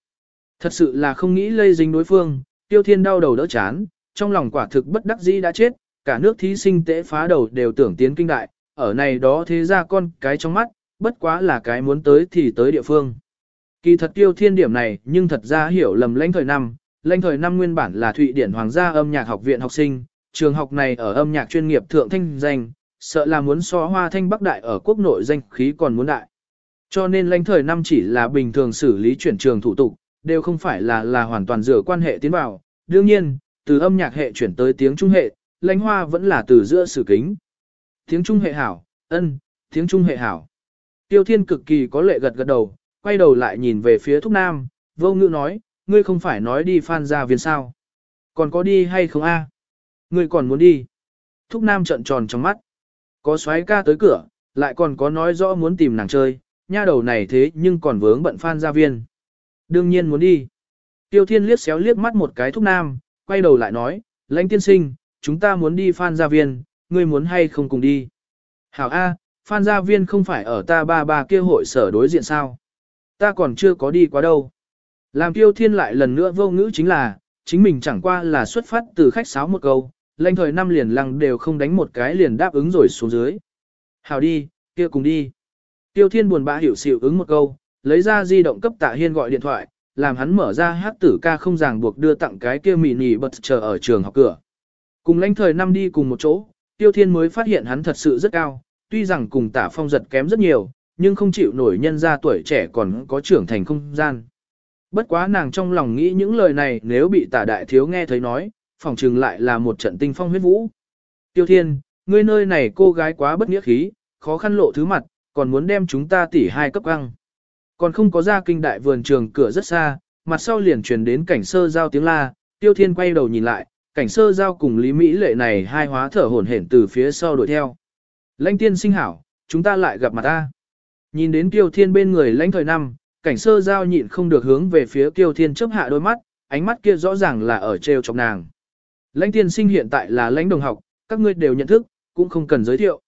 Thật sự là không nghĩ lây dính đối phương, tiêu thiên đau đầu đỡ chán, trong lòng quả thực bất đắc dĩ đã chết, cả nước thí sinh tế phá đầu đều tưởng tiến kinh đại, ở này đó thế ra con cái trong mắt, bất quá là cái muốn tới thì tới địa phương. Kỳ thật tiêu thiên điểm này nhưng thật ra hiểu lầm lãnh thời năm, lãnh thời năm nguyên bản là Thụy Điển Hoàng gia âm nhạc học viện học sinh, trường học này ở âm nhạc chuyên nghiệp thượng thanh danh, sợ là muốn so hoa thanh bắc đại ở quốc nội danh khí còn muốn đại. Cho nên lãnh thời năm chỉ là bình thường xử lý chuyển trường thủ tục, đều không phải là là hoàn toàn dựa quan hệ tiến vào. Đương nhiên, từ âm nhạc hệ chuyển tới tiếng trung hệ, lãnh hoa vẫn là từ giữa sử kính. Tiếng Trung hệ hảo, ân, tiếng Trung hệ hảo. Tiêu Thiên cực kỳ có lệ gật gật đầu, quay đầu lại nhìn về phía Thúc Nam, vô ngữ nói, ngươi không phải nói đi phan gia viên sao. Còn có đi hay không a? Ngươi còn muốn đi. Thúc Nam trợn tròn trong mắt. Có xoáy ca tới cửa, lại còn có nói rõ muốn tìm nàng chơi, nha đầu này thế nhưng còn vướng bận phan gia viên. Đương nhiên muốn đi. Tiêu Thiên liếc xéo liếc mắt một cái Thúc Nam, quay đầu lại nói, lãnh tiên sinh, chúng ta muốn đi Phan Gia Viên, ngươi muốn hay không cùng đi. Hảo A, Phan Gia Viên không phải ở ta ba ba kia hội sở đối diện sao. Ta còn chưa có đi quá đâu. Làm tiêu thiên lại lần nữa vô ngữ chính là, chính mình chẳng qua là xuất phát từ khách sáo một câu, lệnh thời năm liền lăng đều không đánh một cái liền đáp ứng rồi xuống dưới. Hảo đi, kia cùng đi. Tiêu thiên buồn bã hiểu xịu ứng một câu, lấy ra di động cấp tạ hiên gọi điện thoại, làm hắn mở ra hát tử ca không ràng buộc đưa tặng cái kia mì nì bật chờ ở trường học cửa. Cùng lãnh thời năm đi cùng một chỗ, Tiêu Thiên mới phát hiện hắn thật sự rất cao, tuy rằng cùng tả phong giật kém rất nhiều, nhưng không chịu nổi nhân ra tuổi trẻ còn có trưởng thành không gian. Bất quá nàng trong lòng nghĩ những lời này nếu bị tả đại thiếu nghe thấy nói, phòng trừng lại là một trận tinh phong huyết vũ. Tiêu Thiên, ngươi nơi này cô gái quá bất nghĩa khí, khó khăn lộ thứ mặt, còn muốn đem chúng ta tỉ hai cấp găng. Còn không có ra kinh đại vườn trường cửa rất xa, mặt sau liền truyền đến cảnh sơ giao tiếng la, Tiêu Thiên quay đầu nhìn lại, cảnh sơ giao cùng Lý Mỹ lệ này hai hóa thở hổn hển từ phía sau đuổi theo. Lãnh tiên sinh hảo, chúng ta lại gặp mặt ta. Nhìn đến Kiều Thiên bên người lãnh thời năm, cảnh sơ giao nhịn không được hướng về phía Kiều Thiên chớp hạ đôi mắt, ánh mắt kia rõ ràng là ở treo chọc nàng. Lãnh tiên sinh hiện tại là lãnh đồng học, các ngươi đều nhận thức, cũng không cần giới thiệu.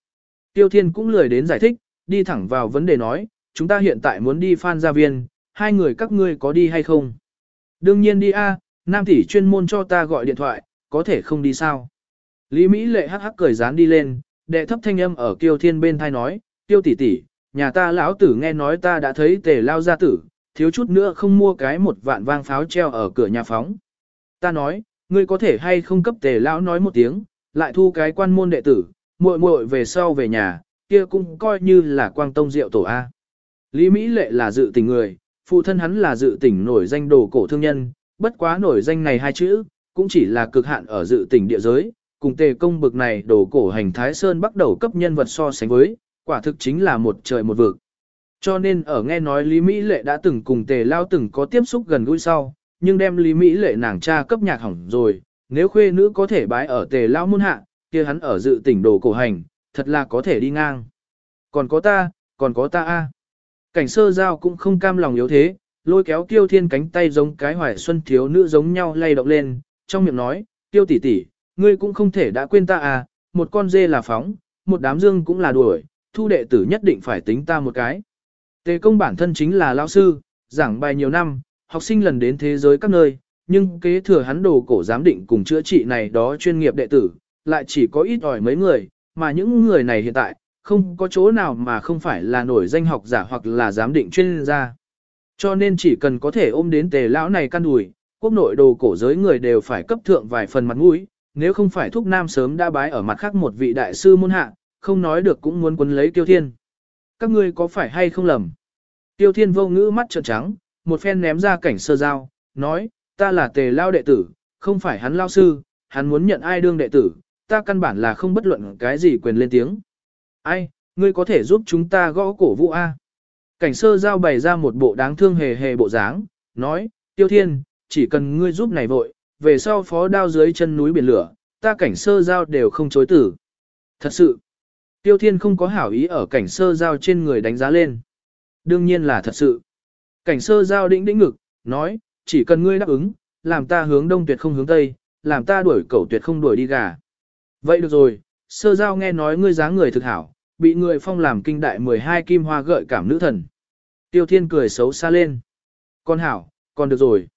Tiêu Thiên cũng lười đến giải thích, đi thẳng vào vấn đề nói, chúng ta hiện tại muốn đi Phan Gia Viên, hai người các ngươi có đi hay không? Đương nhiên đi a, Nam tỷ chuyên môn cho ta gọi điện thoại, có thể không đi sao. Lý Mỹ lệ hắc hắc cười dán đi lên, đệ thấp thanh âm ở kiêu thiên bên thai nói, tiêu tỷ tỷ, nhà ta lão tử nghe nói ta đã thấy tề lao gia tử, thiếu chút nữa không mua cái một vạn vang pháo treo ở cửa nhà phóng. Ta nói, ngươi có thể hay không cấp tề lão nói một tiếng, lại thu cái quan môn đệ tử, muội muội về sau về nhà, kia cũng coi như là quang tông diệu tổ A. Lý Mỹ Lệ là dự tình người, phụ thân hắn là dự tình nổi danh đồ cổ thương nhân, bất quá nổi danh này hai chữ, cũng chỉ là cực hạn ở dự tỉnh địa giới, cùng tề công bực này đồ cổ hành Thái Sơn bắt đầu cấp nhân vật so sánh với, quả thực chính là một trời một vực. Cho nên ở nghe nói Lý Mỹ Lệ đã từng cùng tề lao từng có tiếp xúc gần gũi sau, nhưng đem Lý Mỹ Lệ nàng cha cấp nhạc hỏng rồi, nếu khuê nữ có thể bái ở tề lao môn hạ, kia hắn ở dự tỉnh đồ cổ hành, thật là có thể đi ngang. Còn có ta, còn có ta a. Cảnh sơ giao cũng không cam lòng yếu thế, lôi kéo tiêu thiên cánh tay giống cái hoài xuân thiếu nữ giống nhau lay động lên, trong miệng nói, tiêu tỷ tỷ, ngươi cũng không thể đã quên ta à, một con dê là phóng, một đám dương cũng là đuổi, thu đệ tử nhất định phải tính ta một cái. Tề công bản thân chính là lão sư, giảng bài nhiều năm, học sinh lần đến thế giới các nơi, nhưng kế thừa hắn đồ cổ giám định cùng chữa trị này đó chuyên nghiệp đệ tử, lại chỉ có ít ỏi mấy người, mà những người này hiện tại, không có chỗ nào mà không phải là nổi danh học giả hoặc là giám định chuyên gia. Cho nên chỉ cần có thể ôm đến tề lão này căn đùi, quốc nội đồ cổ giới người đều phải cấp thượng vài phần mặt mũi, nếu không phải thúc nam sớm đã bái ở mặt khác một vị đại sư môn hạ, không nói được cũng muốn quấn lấy tiêu thiên. Các ngươi có phải hay không lầm? Tiêu thiên vô ngữ mắt trợn trắng, một phen ném ra cảnh sơ giao, nói, ta là tề lao đệ tử, không phải hắn lao sư, hắn muốn nhận ai đương đệ tử, ta căn bản là không bất luận cái gì quyền lên tiếng. Ai, ngươi có thể giúp chúng ta gõ cổ vũ A. Cảnh sơ giao bày ra một bộ đáng thương hề hề bộ dáng, nói, tiêu thiên, chỉ cần ngươi giúp này vội, về sau phó đao dưới chân núi biển lửa, ta cảnh sơ giao đều không chối tử. Thật sự, tiêu thiên không có hảo ý ở cảnh sơ giao trên người đánh giá lên. Đương nhiên là thật sự. Cảnh sơ giao đĩnh đĩnh ngực, nói, chỉ cần ngươi đáp ứng, làm ta hướng đông tuyệt không hướng tây, làm ta đuổi cẩu tuyệt không đuổi đi gà. Vậy được rồi, sơ giao nghe nói ngươi dáng người thực hảo, bị người phong làm kinh đại 12 kim hoa gợi cảm nữ thần. Tiêu thiên cười xấu xa lên. Con hảo, con được rồi.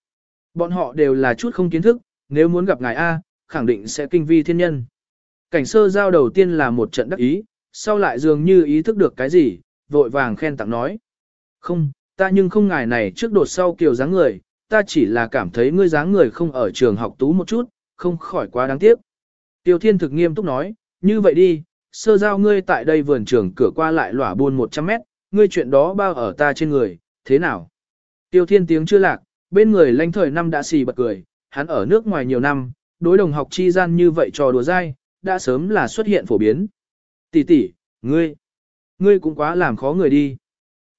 Bọn họ đều là chút không kiến thức, nếu muốn gặp ngài A, khẳng định sẽ kinh vi thiên nhân. Cảnh sơ giao đầu tiên là một trận đắc ý, sau lại dường như ý thức được cái gì, vội vàng khen tặng nói. Không, ta nhưng không ngài này trước đột sau kiều dáng người, ta chỉ là cảm thấy ngươi dáng người không ở trường học tú một chút, không khỏi quá đáng tiếc. Tiêu thiên thực nghiêm túc nói, như vậy đi, sơ giao ngươi tại đây vườn trường cửa qua lại lỏa buôn 100 mét, ngươi chuyện đó bao ở ta trên người, thế nào? Tiêu thiên tiếng chưa lạc, bên người lãnh thời năm đã xì bật cười, hắn ở nước ngoài nhiều năm, đối đồng học chi gian như vậy trò đùa dai, đã sớm là xuất hiện phổ biến. Tỷ tỷ, ngươi, ngươi cũng quá làm khó người đi.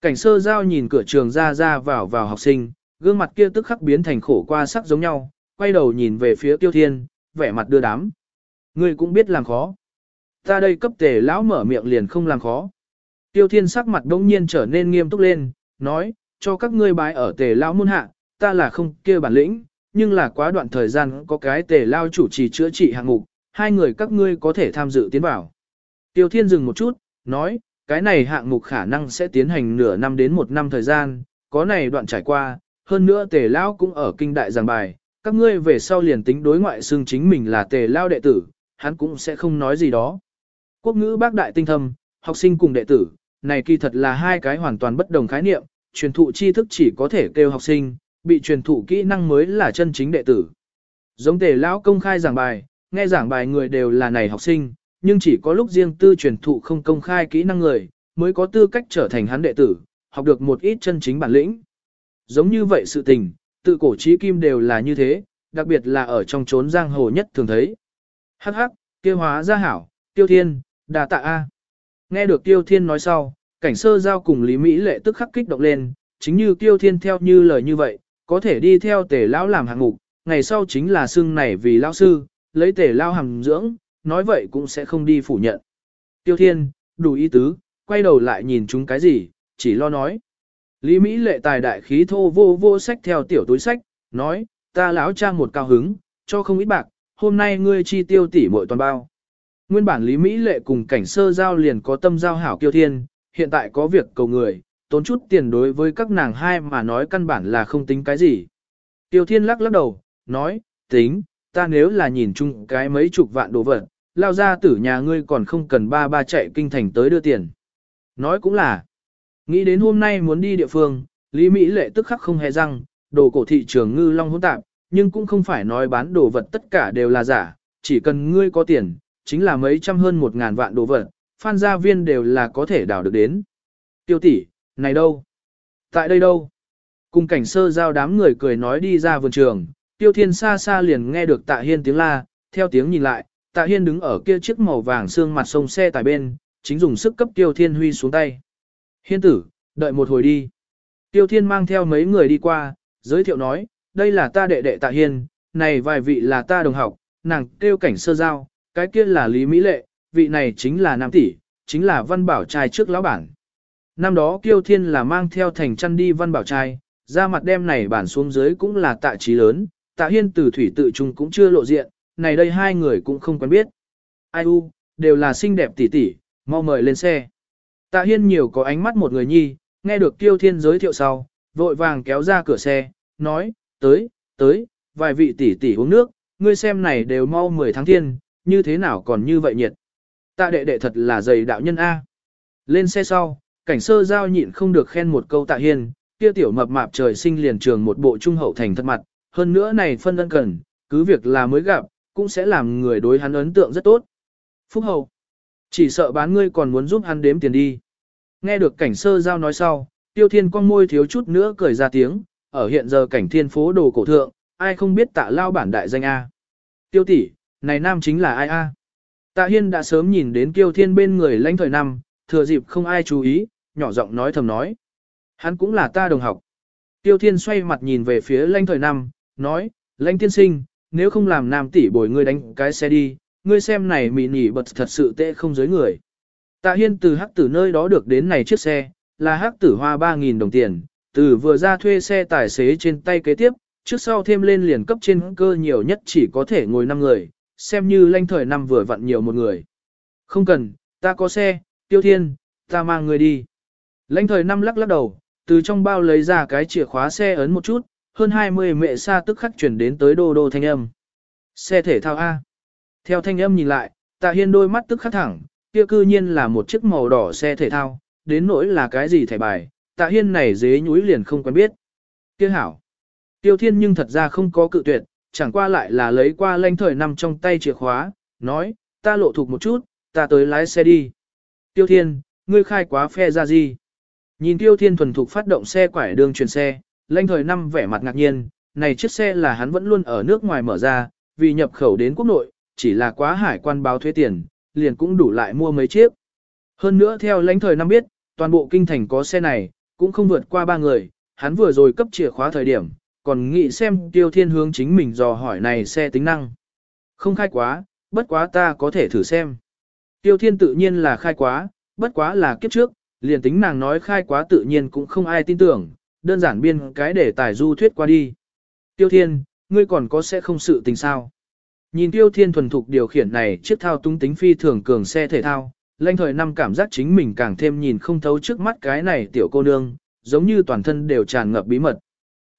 Cảnh sơ giao nhìn cửa trường ra ra vào vào học sinh, gương mặt kia tức khắc biến thành khổ qua sắc giống nhau, quay đầu nhìn về phía tiêu thiên, vẻ mặt đưa đám. Ngươi cũng biết làm khó. Ta đây cấp tề lão mở miệng liền không làm khó. Tiêu thiên sắc mặt đông nhiên trở nên nghiêm túc lên, nói, cho các ngươi bái ở tề lão môn hạ, ta là không kia bản lĩnh, nhưng là quá đoạn thời gian có cái tề lao chủ trì chữa trị hạng mục, hai người các ngươi có thể tham dự tiến vào. Tiêu Thiên dừng một chút, nói, cái này hạng mục khả năng sẽ tiến hành nửa năm đến một năm thời gian, có này đoạn trải qua, hơn nữa tề lao cũng ở kinh đại giảng bài, các ngươi về sau liền tính đối ngoại xương chính mình là tề lao đệ tử, hắn cũng sẽ không nói gì đó. Quốc ngữ bác đại tinh thâm, học sinh cùng đệ tử, này kỳ thật là hai cái hoàn toàn bất đồng khái niệm, truyền thụ tri thức chỉ có thể kêu học sinh, bị truyền thụ kỹ năng mới là chân chính đệ tử. Giống tề lão công khai giảng bài, nghe giảng bài người đều là này học sinh, nhưng chỉ có lúc riêng tư truyền thụ không công khai kỹ năng người, mới có tư cách trở thành hắn đệ tử, học được một ít chân chính bản lĩnh. Giống như vậy sự tình, tự cổ trí kim đều là như thế, đặc biệt là ở trong chốn giang hồ nhất thường thấy. Hắc hắc, tiêu hóa gia hảo, tiêu thiên, đà tạ A. Nghe được tiêu thiên nói sau, cảnh sơ giao cùng Lý Mỹ lệ tức khắc kích động lên, chính như tiêu thiên theo như lời như vậy, có thể đi theo tề lão làm hạng mục, ngày sau chính là xưng này vì lão sư, lấy tề lao hàm dưỡng, nói vậy cũng sẽ không đi phủ nhận. Tiêu thiên, đủ ý tứ, quay đầu lại nhìn chúng cái gì, chỉ lo nói. Lý Mỹ lệ tài đại khí thô vô vô sách theo tiểu túi sách, nói, ta lão trang một cao hứng, cho không ít bạc, hôm nay ngươi chi tiêu tỷ mỗi toàn bao. Nguyên bản Lý Mỹ lệ cùng cảnh sơ giao liền có tâm giao hảo kiêu thiên, hiện tại có việc cầu người, tốn chút tiền đối với các nàng hai mà nói căn bản là không tính cái gì. Tiêu Thiên lắc lắc đầu, nói, tính, ta nếu là nhìn chung cái mấy chục vạn đồ vật, lao ra tử nhà ngươi còn không cần ba ba chạy kinh thành tới đưa tiền. Nói cũng là, nghĩ đến hôm nay muốn đi địa phương, Lý Mỹ lệ tức khắc không hề răng, đồ cổ thị trường ngư long hỗn tạp, nhưng cũng không phải nói bán đồ vật tất cả đều là giả, chỉ cần ngươi có tiền, chính là mấy trăm hơn một ngàn vạn đồ vật, phan gia viên đều là có thể đào được đến. Tiêu tỷ, này đâu? Tại đây đâu? Cùng cảnh sơ giao đám người cười nói đi ra vườn trường, tiêu thiên xa xa liền nghe được tạ hiên tiếng la, theo tiếng nhìn lại, tạ hiên đứng ở kia chiếc màu vàng xương mặt sông xe tải bên, chính dùng sức cấp tiêu thiên huy xuống tay. Hiên tử, đợi một hồi đi. Tiêu thiên mang theo mấy người đi qua, giới thiệu nói, đây là ta đệ đệ tạ hiên, này vài vị là ta đồng học, nàng kêu cảnh sơ giao, cái kia là Lý Mỹ Lệ, vị này chính là Nam Tỷ, chính là Văn Bảo trai trước lão bản. Năm đó Kiêu Thiên là mang theo thành chăn đi Văn Bảo trai, ra mặt đem này bản xuống dưới cũng là tạ trí lớn, tạ hiên từ thủy tự trung cũng chưa lộ diện, này đây hai người cũng không quen biết. Ai u, đều là xinh đẹp tỷ tỷ, mau mời lên xe. Tạ hiên nhiều có ánh mắt một người nhi, nghe được Kiêu Thiên giới thiệu sau, vội vàng kéo ra cửa xe, nói, tới, tới, vài vị tỷ tỷ uống nước, ngươi xem này đều mau 10 tháng thiên, như thế nào còn như vậy nhiệt. Tạ đệ đệ thật là dày đạo nhân A. Lên xe sau, cảnh sơ giao nhịn không được khen một câu tạ hiên, kia tiểu mập mạp trời sinh liền trường một bộ trung hậu thành thật mặt, hơn nữa này phân ân cần, cứ việc là mới gặp, cũng sẽ làm người đối hắn ấn tượng rất tốt. Phúc hậu, chỉ sợ bán ngươi còn muốn giúp hắn đếm tiền đi. Nghe được cảnh sơ giao nói sau, tiêu thiên con môi thiếu chút nữa cười ra tiếng, ở hiện giờ cảnh thiên phố đồ cổ thượng, ai không biết tạ lao bản đại danh A. Tiêu tỷ, này nam chính là ai A? Tạ hiên đã sớm nhìn đến kiêu thiên bên người lãnh thời năm, thừa dịp không ai chú ý, nhỏ giọng nói thầm nói. Hắn cũng là ta đồng học. Tiêu thiên xoay mặt nhìn về phía Lanh thời năm, nói, Lanh tiên sinh, nếu không làm nam tỷ bồi ngươi đánh cái xe đi, ngươi xem này mị nỉ bật thật sự tệ không giới người. Tạ hiên từ hắc tử nơi đó được đến này chiếc xe, là hắc tử hoa 3.000 đồng tiền, từ vừa ra thuê xe tài xế trên tay kế tiếp, trước sau thêm lên liền cấp trên cơ nhiều nhất chỉ có thể ngồi 5 người, xem như lanh thời năm vừa vặn nhiều một người. Không cần, ta có xe, tiêu thiên, ta mang người đi. Lãnh thời năm lắc lắc đầu, từ trong bao lấy ra cái chìa khóa xe ấn một chút, hơn 20 mẹ xa tức khắc chuyển đến tới đô đô thanh âm. Xe thể thao A. Theo thanh âm nhìn lại, tạ hiên đôi mắt tức khắc thẳng, kia cư nhiên là một chiếc màu đỏ xe thể thao, đến nỗi là cái gì thẻ bài, tạ hiên này dế nhúi liền không quen biết. Kia hảo. Tiêu thiên nhưng thật ra không có cự tuyệt, chẳng qua lại là lấy qua lãnh thời nằm trong tay chìa khóa, nói, ta lộ thục một chút, ta tới lái xe đi. Tiêu thiên, ngươi khai quá phe ra gì? Nhìn tiêu thiên thuần thục phát động xe quải đường truyền xe, lãnh thời năm vẻ mặt ngạc nhiên, này chiếc xe là hắn vẫn luôn ở nước ngoài mở ra, vì nhập khẩu đến quốc nội, chỉ là quá hải quan báo thuế tiền, liền cũng đủ lại mua mấy chiếc. Hơn nữa theo lãnh thời năm biết, toàn bộ kinh thành có xe này, cũng không vượt qua ba người, hắn vừa rồi cấp chìa khóa thời điểm, còn nghĩ xem tiêu thiên hướng chính mình dò hỏi này xe tính năng. Không khai quá, bất quá ta có thể thử xem. Tiêu thiên tự nhiên là khai quá, bất quá là kiếp trước, liền tính nàng nói khai quá tự nhiên cũng không ai tin tưởng, đơn giản biên cái để tài du thuyết qua đi. Tiêu thiên, ngươi còn có sẽ không sự tình sao? Nhìn tiêu thiên thuần thục điều khiển này chiếc thao tung tính phi thường cường xe thể thao, lanh thời năm cảm giác chính mình càng thêm nhìn không thấu trước mắt cái này tiểu cô nương, giống như toàn thân đều tràn ngập bí mật.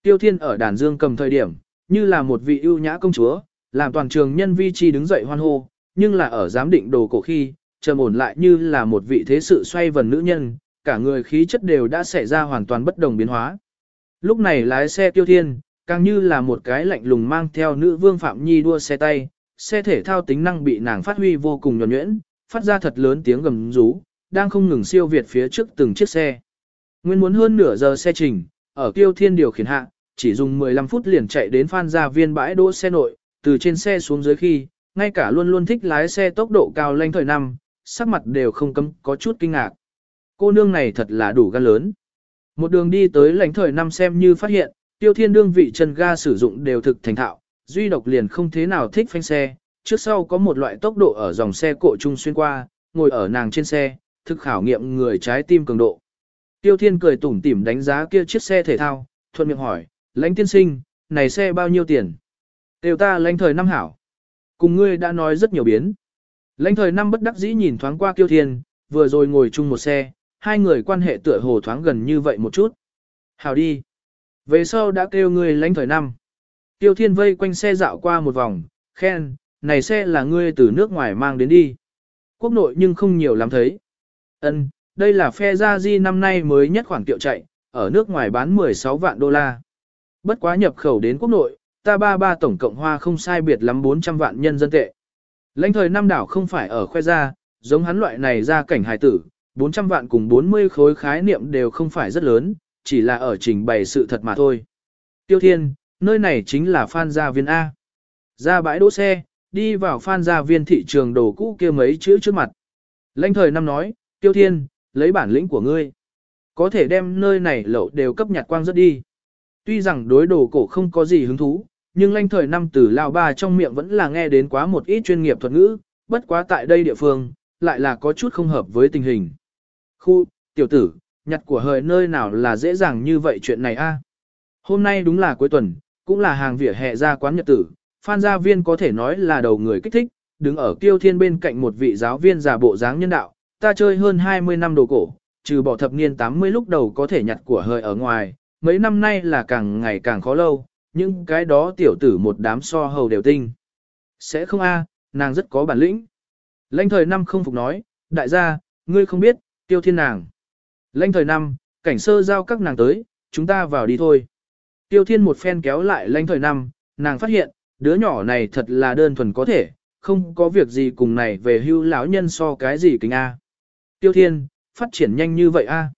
Tiêu Thiên ở đàn dương cầm thời điểm, như là một vị ưu nhã công chúa, làm toàn trường nhân vi chi đứng dậy hoan hô, nhưng là ở giám định đồ cổ khi, trầm ổn lại như là một vị thế sự xoay vần nữ nhân, cả người khí chất đều đã xảy ra hoàn toàn bất đồng biến hóa. Lúc này lái xe Tiêu Thiên, càng như là một cái lạnh lùng mang theo nữ vương Phạm Nhi đua xe tay, xe thể thao tính năng bị nàng phát huy vô cùng nhuần nhuyễn, phát ra thật lớn tiếng gầm rú, đang không ngừng siêu việt phía trước từng chiếc xe. Nguyên muốn hơn nửa giờ xe trình, ở Tiêu Thiên điều khiển hạ, chỉ dùng 15 phút liền chạy đến Phan Gia Viên bãi đỗ xe nội, từ trên xe xuống dưới khi, ngay cả luôn luôn thích lái xe tốc độ cao lanh thời năm, sắc mặt đều không cấm có chút kinh ngạc. Cô nương này thật là đủ gan lớn. Một đường đi tới lãnh thời năm xem như phát hiện, Tiêu Thiên đương vị chân ga sử dụng đều thực thành thạo, duy độc liền không thế nào thích phanh xe, trước sau có một loại tốc độ ở dòng xe cộ trung xuyên qua, ngồi ở nàng trên xe, thực khảo nghiệm người trái tim cường độ. Tiêu Thiên cười tủm tỉm đánh giá kia chiếc xe thể thao, thuận miệng hỏi, lãnh tiên sinh, này xe bao nhiêu tiền? Đều ta lãnh thời năm hảo. Cùng ngươi đã nói rất nhiều biến. Lãnh thời năm bất đắc dĩ nhìn thoáng qua Tiêu Thiên, vừa rồi ngồi chung một xe, hai người quan hệ tựa hồ thoáng gần như vậy một chút. Hảo đi. Về sau đã kêu ngươi lãnh thời năm. Tiêu Thiên vây quanh xe dạo qua một vòng, khen, này xe là ngươi từ nước ngoài mang đến đi. Quốc nội nhưng không nhiều lắm thấy. Ân, đây là phe gia di năm nay mới nhất khoản tiệu chạy, ở nước ngoài bán 16 vạn đô la. Bất quá nhập khẩu đến quốc nội, ta ba ba tổng cộng hoa không sai biệt lắm 400 vạn nhân dân tệ. Lãnh thời năm đảo không phải ở khoe ra, giống hắn loại này ra cảnh hài tử, 400 vạn cùng 40 khối khái niệm đều không phải rất lớn, chỉ là ở trình bày sự thật mà thôi. Tiêu Thiên, nơi này chính là Phan Gia Viên A. Ra bãi đỗ xe, đi vào Phan Gia Viên thị trường đồ cũ kia mấy chữ trước mặt. Lãnh thời năm nói, Tiêu Thiên, lấy bản lĩnh của ngươi. Có thể đem nơi này lậu đều cấp nhặt quang rất đi. Tuy rằng đối đồ cổ không có gì hứng thú, nhưng lanh thời năm từ lao ba trong miệng vẫn là nghe đến quá một ít chuyên nghiệp thuật ngữ, bất quá tại đây địa phương, lại là có chút không hợp với tình hình. Khu, tiểu tử, nhặt của hời nơi nào là dễ dàng như vậy chuyện này a? Hôm nay đúng là cuối tuần, cũng là hàng vỉa hè ra quán nhật tử, Phan gia viên có thể nói là đầu người kích thích, đứng ở kiêu thiên bên cạnh một vị giáo viên giả bộ dáng nhân đạo, ta chơi hơn 20 năm đồ cổ, trừ bỏ thập niên 80 lúc đầu có thể nhặt của hời ở ngoài, mấy năm nay là càng ngày càng khó lâu, nhưng cái đó tiểu tử một đám so hầu đều tinh. Sẽ không a, nàng rất có bản lĩnh. Lãnh thời năm không phục nói, đại gia, ngươi không biết, tiêu thiên nàng. Lãnh thời năm, cảnh sơ giao các nàng tới, chúng ta vào đi thôi. Tiêu thiên một phen kéo lại lãnh thời năm, nàng phát hiện, đứa nhỏ này thật là đơn thuần có thể, không có việc gì cùng này về hưu lão nhân so cái gì kính A. Tiêu thiên, phát triển nhanh như vậy A.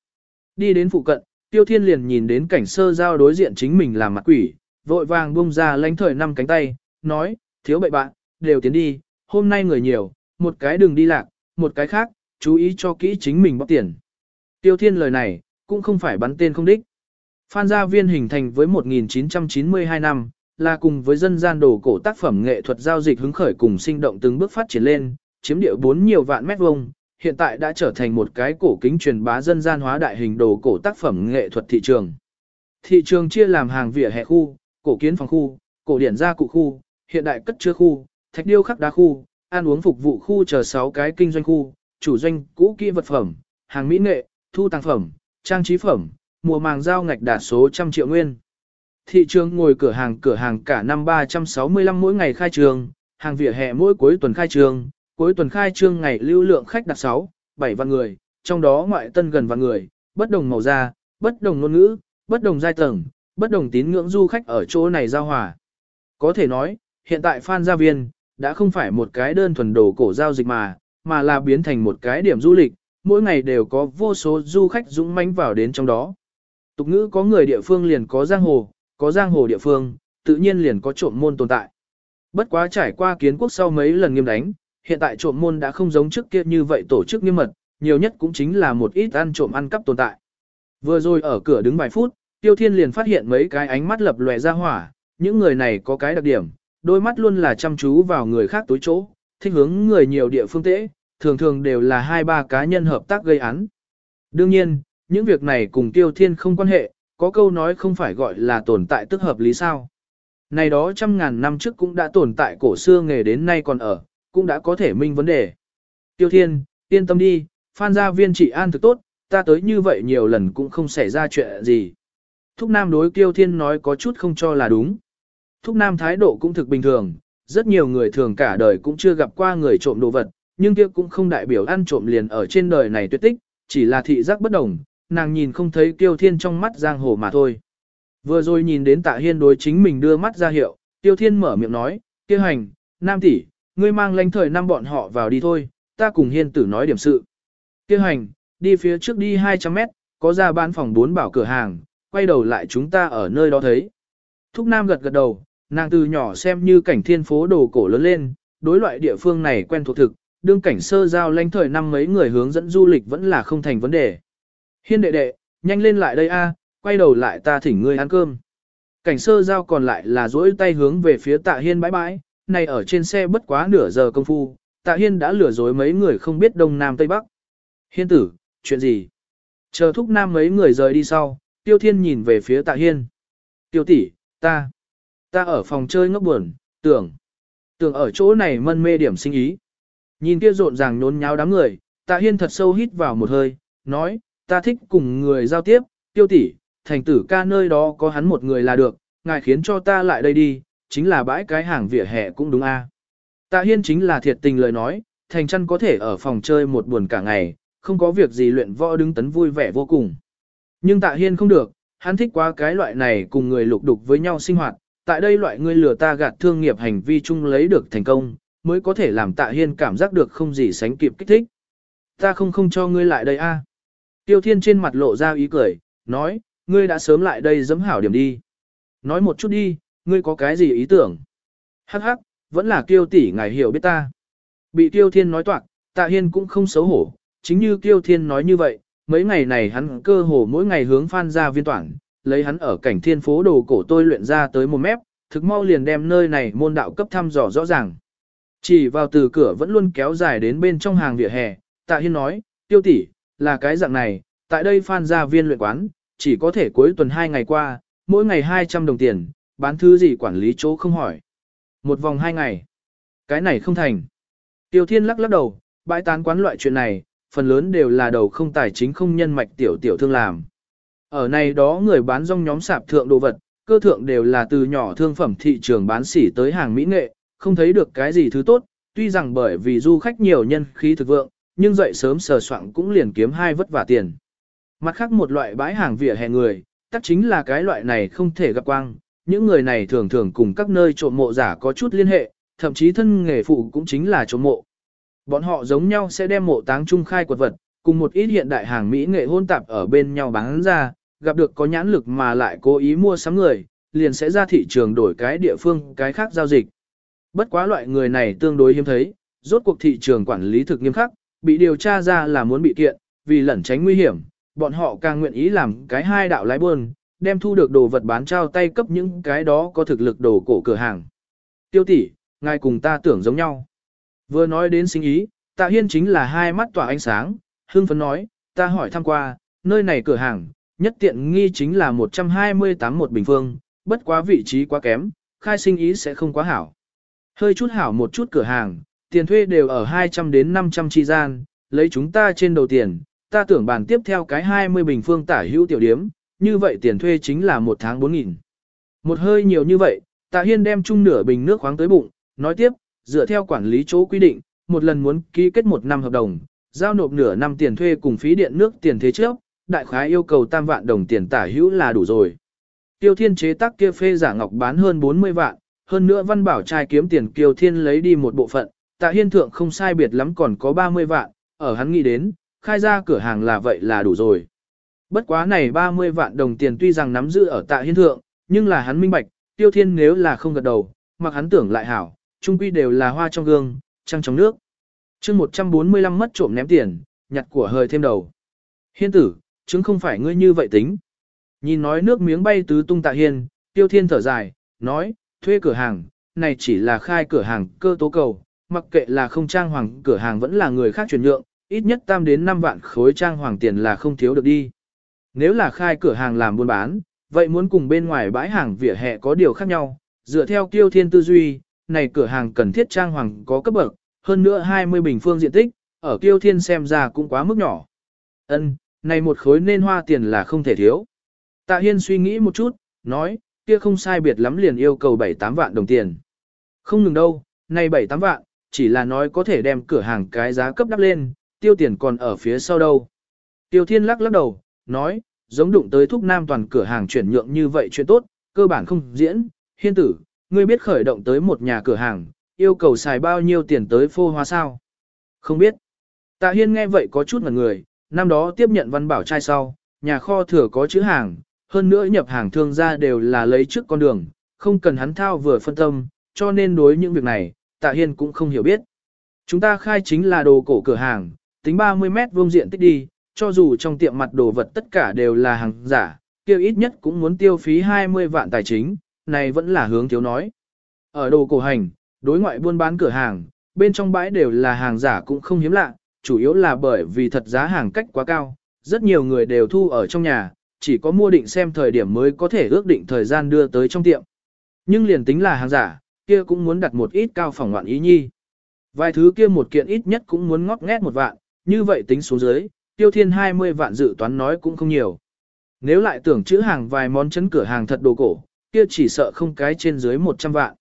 Đi đến phụ cận, tiêu thiên liền nhìn đến cảnh sơ giao đối diện chính mình làm mặt quỷ, vội vàng bung ra lãnh thời năm cánh tay, nói, thiếu bậy bạn, đều tiến đi, hôm nay người nhiều, một cái đừng đi lạc, một cái khác, chú ý cho kỹ chính mình bóc tiền. Tiêu thiên lời này, cũng không phải bắn tên không đích. Phan gia viên hình thành với 1992 năm, là cùng với dân gian đồ cổ tác phẩm nghệ thuật giao dịch hứng khởi cùng sinh động từng bước phát triển lên, chiếm địa bốn nhiều vạn mét vuông, hiện tại đã trở thành một cái cổ kính truyền bá dân gian hóa đại hình đồ cổ tác phẩm nghệ thuật thị trường. Thị trường chia làm hàng vỉa hè khu, cổ kiến phòng khu, cổ điển gia cụ khu, hiện đại cất chứa khu, thạch điêu khắc đá khu, ăn uống phục vụ khu chờ 6 cái kinh doanh khu, chủ doanh cũ kỹ vật phẩm, hàng mỹ nghệ, thu tàng phẩm, trang trí phẩm, mùa màng giao ngạch đạt số trăm triệu nguyên. Thị trường ngồi cửa hàng cửa hàng cả năm 365 mỗi ngày khai trường, hàng vỉa hè mỗi cuối tuần khai trường, cuối tuần khai trương ngày lưu lượng khách đạt 6, 7 vạn người, trong đó ngoại tân gần vạn người, bất đồng màu da, bất đồng ngôn ngữ, bất đồng giai tầng, bất đồng tín ngưỡng du khách ở chỗ này giao hòa. Có thể nói, hiện tại Phan Gia Viên, đã không phải một cái đơn thuần đồ cổ giao dịch mà, mà là biến thành một cái điểm du lịch, mỗi ngày đều có vô số du khách dũng mãnh vào đến trong đó. Tục ngữ có người địa phương liền có giang hồ, có giang hồ địa phương, tự nhiên liền có trộm môn tồn tại. Bất quá trải qua kiến quốc sau mấy lần nghiêm đánh, hiện tại trộm môn đã không giống trước kia như vậy tổ chức nghiêm mật, nhiều nhất cũng chính là một ít ăn trộm ăn cắp tồn tại. Vừa rồi ở cửa đứng vài phút, Tiêu Thiên liền phát hiện mấy cái ánh mắt lập lòe ra hỏa, những người này có cái đặc điểm, đôi mắt luôn là chăm chú vào người khác tối chỗ, thích hướng người nhiều địa phương tễ, thường thường đều là hai ba cá nhân hợp tác gây án. Đương nhiên, những việc này cùng Tiêu Thiên không quan hệ, có câu nói không phải gọi là tồn tại tức hợp lý sao. Này đó trăm ngàn năm trước cũng đã tồn tại cổ xưa nghề đến nay còn ở, cũng đã có thể minh vấn đề. Tiêu Thiên, yên tâm đi, Phan gia viên trị an thực tốt, ta tới như vậy nhiều lần cũng không xảy ra chuyện gì. Thúc Nam đối Tiêu Thiên nói có chút không cho là đúng. Thúc Nam thái độ cũng thực bình thường, rất nhiều người thường cả đời cũng chưa gặp qua người trộm đồ vật, nhưng kia cũng không đại biểu ăn trộm liền ở trên đời này tuyệt tích, chỉ là thị giác bất đồng, nàng nhìn không thấy Tiêu Thiên trong mắt giang hồ mà thôi. Vừa rồi nhìn đến Tạ Hiên đối chính mình đưa mắt ra hiệu, Tiêu Thiên mở miệng nói, "Tiêu hành, Nam tỷ, ngươi mang lãnh thời năm bọn họ vào đi thôi, ta cùng Hiên tử nói điểm sự." Tiêu hành, đi phía trước đi 200 mét, có ra bán phòng bốn bảo cửa hàng, quay đầu lại chúng ta ở nơi đó thấy. Thúc Nam gật gật đầu, nàng từ nhỏ xem như cảnh thiên phố đồ cổ lớn lên, đối loại địa phương này quen thuộc thực, đương cảnh sơ giao lãnh thời năm mấy người hướng dẫn du lịch vẫn là không thành vấn đề. Hiên đệ đệ, nhanh lên lại đây a, quay đầu lại ta thỉnh ngươi ăn cơm. Cảnh sơ giao còn lại là duỗi tay hướng về phía tạ hiên bãi bãi, này ở trên xe bất quá nửa giờ công phu, tạ hiên đã lừa dối mấy người không biết đông nam tây bắc. Hiên tử, chuyện gì? Chờ thúc nam mấy người rời đi sau, tiêu thiên nhìn về phía tạ hiên. Tiêu tỷ, ta, ta ở phòng chơi ngốc buồn, tưởng, tưởng ở chỗ này mân mê điểm sinh ý. Nhìn kia rộn ràng nhốn nháo đám người, tạ hiên thật sâu hít vào một hơi, nói, ta thích cùng người giao tiếp, tiêu tỷ, thành tử ca nơi đó có hắn một người là được, ngài khiến cho ta lại đây đi, chính là bãi cái hàng vỉa hè cũng đúng a. Tạ hiên chính là thiệt tình lời nói, thành chăn có thể ở phòng chơi một buồn cả ngày, không có việc gì luyện võ đứng tấn vui vẻ vô cùng. Nhưng tạ hiên không được, hắn thích quá cái loại này cùng người lục đục với nhau sinh hoạt, tại đây loại người lừa ta gạt thương nghiệp hành vi chung lấy được thành công, mới có thể làm tạ hiên cảm giác được không gì sánh kịp kích thích. Ta không không cho ngươi lại đây a. Tiêu thiên trên mặt lộ ra ý cười, nói, ngươi đã sớm lại đây dấm hảo điểm đi. Nói một chút đi, ngươi có cái gì ý tưởng? Hắc hắc, vẫn là kiêu tỷ ngài hiểu biết ta. Bị tiêu thiên nói toạc, tạ hiên cũng không xấu hổ, chính như Tiêu thiên nói như vậy, mấy ngày này hắn cơ hồ mỗi ngày hướng phan ra viên toản, lấy hắn ở cảnh thiên phố đồ cổ tôi luyện ra tới một mép, thực mau liền đem nơi này môn đạo cấp thăm dò rõ ràng. Chỉ vào từ cửa vẫn luôn kéo dài đến bên trong hàng vỉa hè, tạ hiên nói, tiêu tỷ, là cái dạng này, tại đây phan ra viên luyện quán, chỉ có thể cuối tuần 2 ngày qua, mỗi ngày 200 đồng tiền, bán thứ gì quản lý chỗ không hỏi. Một vòng 2 ngày. Cái này không thành. Tiêu Thiên lắc lắc đầu, bãi tán quán loại chuyện này, phần lớn đều là đầu không tài chính không nhân mạch tiểu tiểu thương làm. Ở này đó người bán rong nhóm sạp thượng đồ vật, cơ thượng đều là từ nhỏ thương phẩm thị trường bán sỉ tới hàng mỹ nghệ, không thấy được cái gì thứ tốt, tuy rằng bởi vì du khách nhiều nhân khí thực vượng, nhưng dậy sớm sờ soạn cũng liền kiếm hai vất vả tiền. Mặt khác một loại bãi hàng vỉa hè người, tất chính là cái loại này không thể gặp quang, những người này thường thường cùng các nơi trộm mộ giả có chút liên hệ, thậm chí thân nghề phụ cũng chính là trộm mộ. Bọn họ giống nhau sẽ đem mộ táng trung khai quật vật, cùng một ít hiện đại hàng Mỹ nghệ hôn tạp ở bên nhau bán ra, gặp được có nhãn lực mà lại cố ý mua sắm người, liền sẽ ra thị trường đổi cái địa phương cái khác giao dịch. Bất quá loại người này tương đối hiếm thấy, rốt cuộc thị trường quản lý thực nghiêm khắc, bị điều tra ra là muốn bị kiện, vì lẩn tránh nguy hiểm, bọn họ càng nguyện ý làm cái hai đạo lái buôn, đem thu được đồ vật bán trao tay cấp những cái đó có thực lực đồ cổ cửa hàng. Tiêu tỷ, ngài cùng ta tưởng giống nhau. Vừa nói đến sinh ý, tạ hiên chính là hai mắt tỏa ánh sáng, hương phấn nói, ta hỏi thăm qua, nơi này cửa hàng, nhất tiện nghi chính là 128 một bình phương, bất quá vị trí quá kém, khai sinh ý sẽ không quá hảo. Hơi chút hảo một chút cửa hàng, tiền thuê đều ở 200 đến 500 chi gian, lấy chúng ta trên đầu tiền, ta tưởng bàn tiếp theo cái 20 bình phương tả hữu tiểu điếm, như vậy tiền thuê chính là một tháng 4.000. Một hơi nhiều như vậy, tạ hiên đem chung nửa bình nước khoáng tới bụng, nói tiếp, dựa theo quản lý chỗ quy định, một lần muốn ký kết một năm hợp đồng, giao nộp nửa năm tiền thuê cùng phí điện nước tiền thế trước, đại khái yêu cầu tam vạn đồng tiền tả hữu là đủ rồi. Tiêu Thiên chế tác kia phê giả ngọc bán hơn 40 vạn, hơn nữa văn bảo trai kiếm tiền Kiều Thiên lấy đi một bộ phận, tạ hiên thượng không sai biệt lắm còn có 30 vạn, ở hắn nghĩ đến, khai ra cửa hàng là vậy là đủ rồi. Bất quá này 30 vạn đồng tiền tuy rằng nắm giữ ở tạ hiên thượng, nhưng là hắn minh bạch, Tiêu Thiên nếu là không gật đầu, mặc hắn tưởng lại hảo, trung quy đều là hoa trong gương, trăng trong nước. chương 145 mất trộm ném tiền, nhặt của hơi thêm đầu. Hiên tử, chứng không phải ngươi như vậy tính. Nhìn nói nước miếng bay tứ tung tạ hiên, tiêu thiên thở dài, nói, thuê cửa hàng, này chỉ là khai cửa hàng cơ tố cầu, mặc kệ là không trang hoàng cửa hàng vẫn là người khác chuyển nhượng, ít nhất tam đến 5 vạn khối trang hoàng tiền là không thiếu được đi. Nếu là khai cửa hàng làm buôn bán, vậy muốn cùng bên ngoài bãi hàng vỉa hè có điều khác nhau, dựa theo tiêu thiên tư duy, này cửa hàng cần thiết trang hoàng có cấp bậc, hơn nữa 20 bình phương diện tích, ở kiêu thiên xem ra cũng quá mức nhỏ. Ân, này một khối nên hoa tiền là không thể thiếu. Tạ Hiên suy nghĩ một chút, nói, kia không sai biệt lắm liền yêu cầu 7-8 vạn đồng tiền. Không ngừng đâu, này 7-8 vạn, chỉ là nói có thể đem cửa hàng cái giá cấp đắp lên, tiêu tiền còn ở phía sau đâu. Tiêu Thiên lắc lắc đầu, nói, giống đụng tới thúc nam toàn cửa hàng chuyển nhượng như vậy chuyện tốt, cơ bản không diễn, hiên tử, ngươi biết khởi động tới một nhà cửa hàng, yêu cầu xài bao nhiêu tiền tới phô hóa sao? Không biết. Tạ Hiên nghe vậy có chút ngần người, năm đó tiếp nhận văn bảo trai sau, nhà kho thừa có chữ hàng, hơn nữa nhập hàng thương gia đều là lấy trước con đường, không cần hắn thao vừa phân tâm, cho nên đối những việc này, Tạ Hiên cũng không hiểu biết. Chúng ta khai chính là đồ cổ cửa hàng, tính 30 mét vuông diện tích đi, cho dù trong tiệm mặt đồ vật tất cả đều là hàng giả, tiêu ít nhất cũng muốn tiêu phí 20 vạn tài chính, này vẫn là hướng thiếu nói. Ở đồ cổ hành, đối ngoại buôn bán cửa hàng, bên trong bãi đều là hàng giả cũng không hiếm lạ, chủ yếu là bởi vì thật giá hàng cách quá cao, rất nhiều người đều thu ở trong nhà, chỉ có mua định xem thời điểm mới có thể ước định thời gian đưa tới trong tiệm. Nhưng liền tính là hàng giả, kia cũng muốn đặt một ít cao phòng ngoạn ý nhi. Vài thứ kia một kiện ít nhất cũng muốn ngót nghét một vạn, như vậy tính số dưới, tiêu thiên 20 vạn dự toán nói cũng không nhiều. Nếu lại tưởng chữ hàng vài món chấn cửa hàng thật đồ cổ, kia chỉ sợ không cái trên dưới 100 vạn.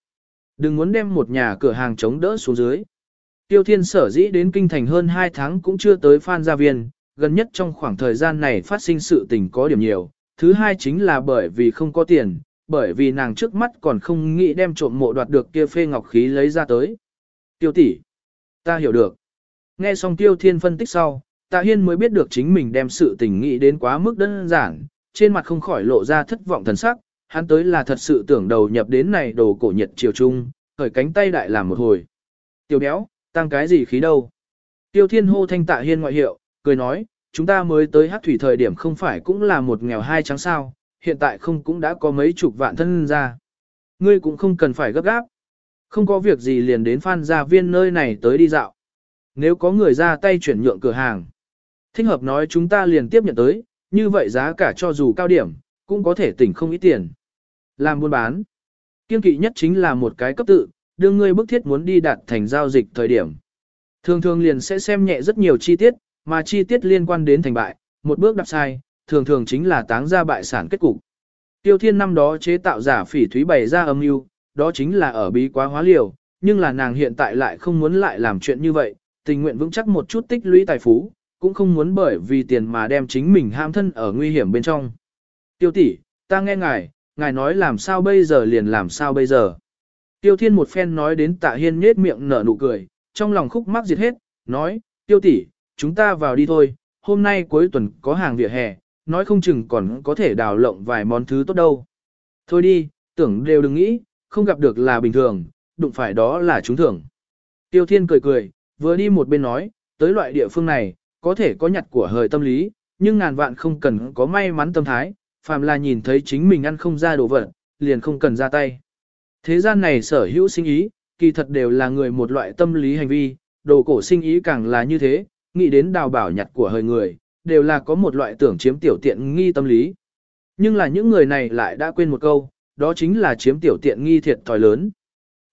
Đừng muốn đem một nhà cửa hàng chống đỡ xuống dưới. Tiêu Thiên sở dĩ đến kinh thành hơn 2 tháng cũng chưa tới Phan Gia Viên, gần nhất trong khoảng thời gian này phát sinh sự tình có điểm nhiều. Thứ hai chính là bởi vì không có tiền, bởi vì nàng trước mắt còn không nghĩ đem trộm mộ đoạt được kia phê ngọc khí lấy ra tới. Tiêu tỷ, ta hiểu được. Nghe xong Tiêu Thiên phân tích sau, Tạ Hiên mới biết được chính mình đem sự tình nghĩ đến quá mức đơn giản, trên mặt không khỏi lộ ra thất vọng thần sắc, hắn tới là thật sự tưởng đầu nhập đến này đồ cổ nhiệt chiều trung khởi cánh tay đại làm một hồi. Tiêu béo, tăng cái gì khí đâu? Tiêu Thiên hô thanh Tạ Hiên ngoại hiệu, cười nói, chúng ta mới tới hát thủy thời điểm không phải cũng là một nghèo hai trắng sao, hiện tại không cũng đã có mấy chục vạn thân ra. Ngươi cũng không cần phải gấp gáp. Không có việc gì liền đến phan gia viên nơi này tới đi dạo. Nếu có người ra tay chuyển nhượng cửa hàng, thích hợp nói chúng ta liền tiếp nhận tới, như vậy giá cả cho dù cao điểm, cũng có thể tỉnh không ít tiền. Làm buôn bán, kiên kỵ nhất chính là một cái cấp tự, đương ngươi bức thiết muốn đi đạt thành giao dịch thời điểm. Thường thường liền sẽ xem nhẹ rất nhiều chi tiết, mà chi tiết liên quan đến thành bại, một bước đạp sai, thường thường chính là táng ra bại sản kết cục. Tiêu Thiên năm đó chế tạo giả phỉ thúy bày ra âm mưu, đó chính là ở bí quá hóa liều, nhưng là nàng hiện tại lại không muốn lại làm chuyện như vậy, tình nguyện vững chắc một chút tích lũy tài phú, cũng không muốn bởi vì tiền mà đem chính mình ham thân ở nguy hiểm bên trong. Tiêu tỷ, ta nghe ngài, ngài nói làm sao bây giờ liền làm sao bây giờ. Tiêu Thiên một phen nói đến Tạ Hiên nhết miệng nở nụ cười, trong lòng khúc mắc diệt hết, nói, Tiêu tỷ, chúng ta vào đi thôi, hôm nay cuối tuần có hàng vỉa hè, nói không chừng còn có thể đào lộng vài món thứ tốt đâu. Thôi đi, tưởng đều đừng nghĩ, không gặp được là bình thường, đụng phải đó là chúng thưởng. Tiêu Thiên cười cười, vừa đi một bên nói, tới loại địa phương này, có thể có nhặt của hời tâm lý, nhưng ngàn vạn không cần có may mắn tâm thái, phàm là nhìn thấy chính mình ăn không ra đồ vật, liền không cần ra tay. Thế gian này sở hữu sinh ý, kỳ thật đều là người một loại tâm lý hành vi, đồ cổ sinh ý càng là như thế, nghĩ đến đào bảo nhặt của hơi người, đều là có một loại tưởng chiếm tiểu tiện nghi tâm lý. Nhưng là những người này lại đã quên một câu, đó chính là chiếm tiểu tiện nghi thiệt thòi lớn.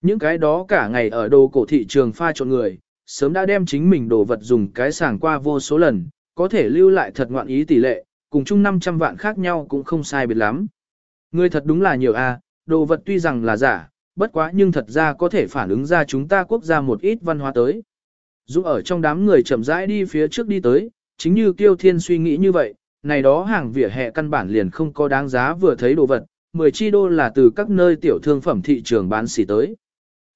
Những cái đó cả ngày ở đồ cổ thị trường pha trộn người, sớm đã đem chính mình đồ vật dùng cái sàng qua vô số lần, có thể lưu lại thật ngoạn ý tỷ lệ, cùng chung 500 vạn khác nhau cũng không sai biệt lắm. Người thật đúng là nhiều a, đồ vật tuy rằng là giả, bất quá nhưng thật ra có thể phản ứng ra chúng ta quốc gia một ít văn hóa tới. Dũng ở trong đám người chậm rãi đi phía trước đi tới, chính như Kiêu Thiên suy nghĩ như vậy, này đó hàng vỉa hè căn bản liền không có đáng giá vừa thấy đồ vật, 10 chi đô là từ các nơi tiểu thương phẩm thị trường bán xỉ tới.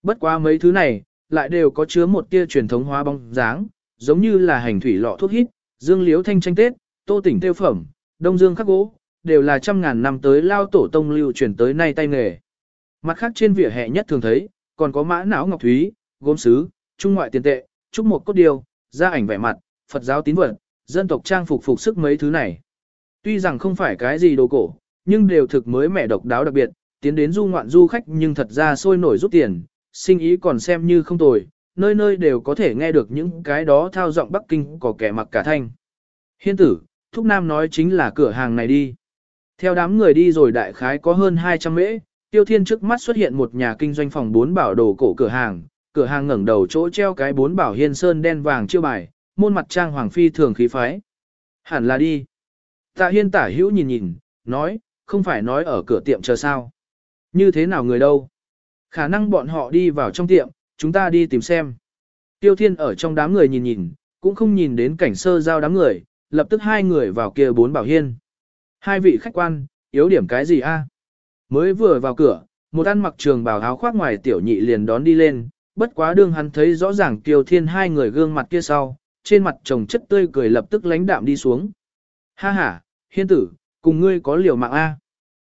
Bất quá mấy thứ này, lại đều có chứa một tia truyền thống hóa bóng dáng, giống như là hành thủy lọ thuốc hít, dương liếu thanh tranh tết, tô tỉnh tiêu phẩm, đông dương khắc gỗ, đều là trăm ngàn năm tới lao tổ tông lưu truyền tới nay tay nghề. Mặt khác trên vỉa hè nhất thường thấy, còn có mã não ngọc thúy, gốm sứ, trung ngoại tiền tệ, trúc một cốt điêu, gia ảnh vẻ mặt, Phật giáo tín vật, dân tộc trang phục phục sức mấy thứ này. Tuy rằng không phải cái gì đồ cổ, nhưng đều thực mới mẻ độc đáo đặc biệt, tiến đến du ngoạn du khách nhưng thật ra sôi nổi rút tiền, sinh ý còn xem như không tồi, nơi nơi đều có thể nghe được những cái đó thao giọng Bắc Kinh có kẻ mặc cả thanh. Hiên tử, Thúc Nam nói chính là cửa hàng này đi. Theo đám người đi rồi đại khái có hơn 200 mễ, Tiêu Thiên trước mắt xuất hiện một nhà kinh doanh phòng bốn bảo đồ cổ cửa hàng, cửa hàng ngẩng đầu chỗ treo cái bốn bảo hiên sơn đen vàng chiêu bài, môn mặt trang hoàng phi thường khí phái. Hẳn là đi. Tạ hiên tả hữu nhìn nhìn, nói, không phải nói ở cửa tiệm chờ sao. Như thế nào người đâu? Khả năng bọn họ đi vào trong tiệm, chúng ta đi tìm xem. Tiêu thiên ở trong đám người nhìn nhìn, cũng không nhìn đến cảnh sơ giao đám người, lập tức hai người vào kia bốn bảo hiên. Hai vị khách quan, yếu điểm cái gì a? Mới vừa vào cửa, một ăn mặc trường bào áo khoác ngoài tiểu nhị liền đón đi lên, bất quá đương hắn thấy rõ ràng Tiêu Thiên hai người gương mặt kia sau, trên mặt chồng chất tươi cười lập tức lánh đạm đi xuống. Ha ha, hiên tử, cùng ngươi có liều mạng A.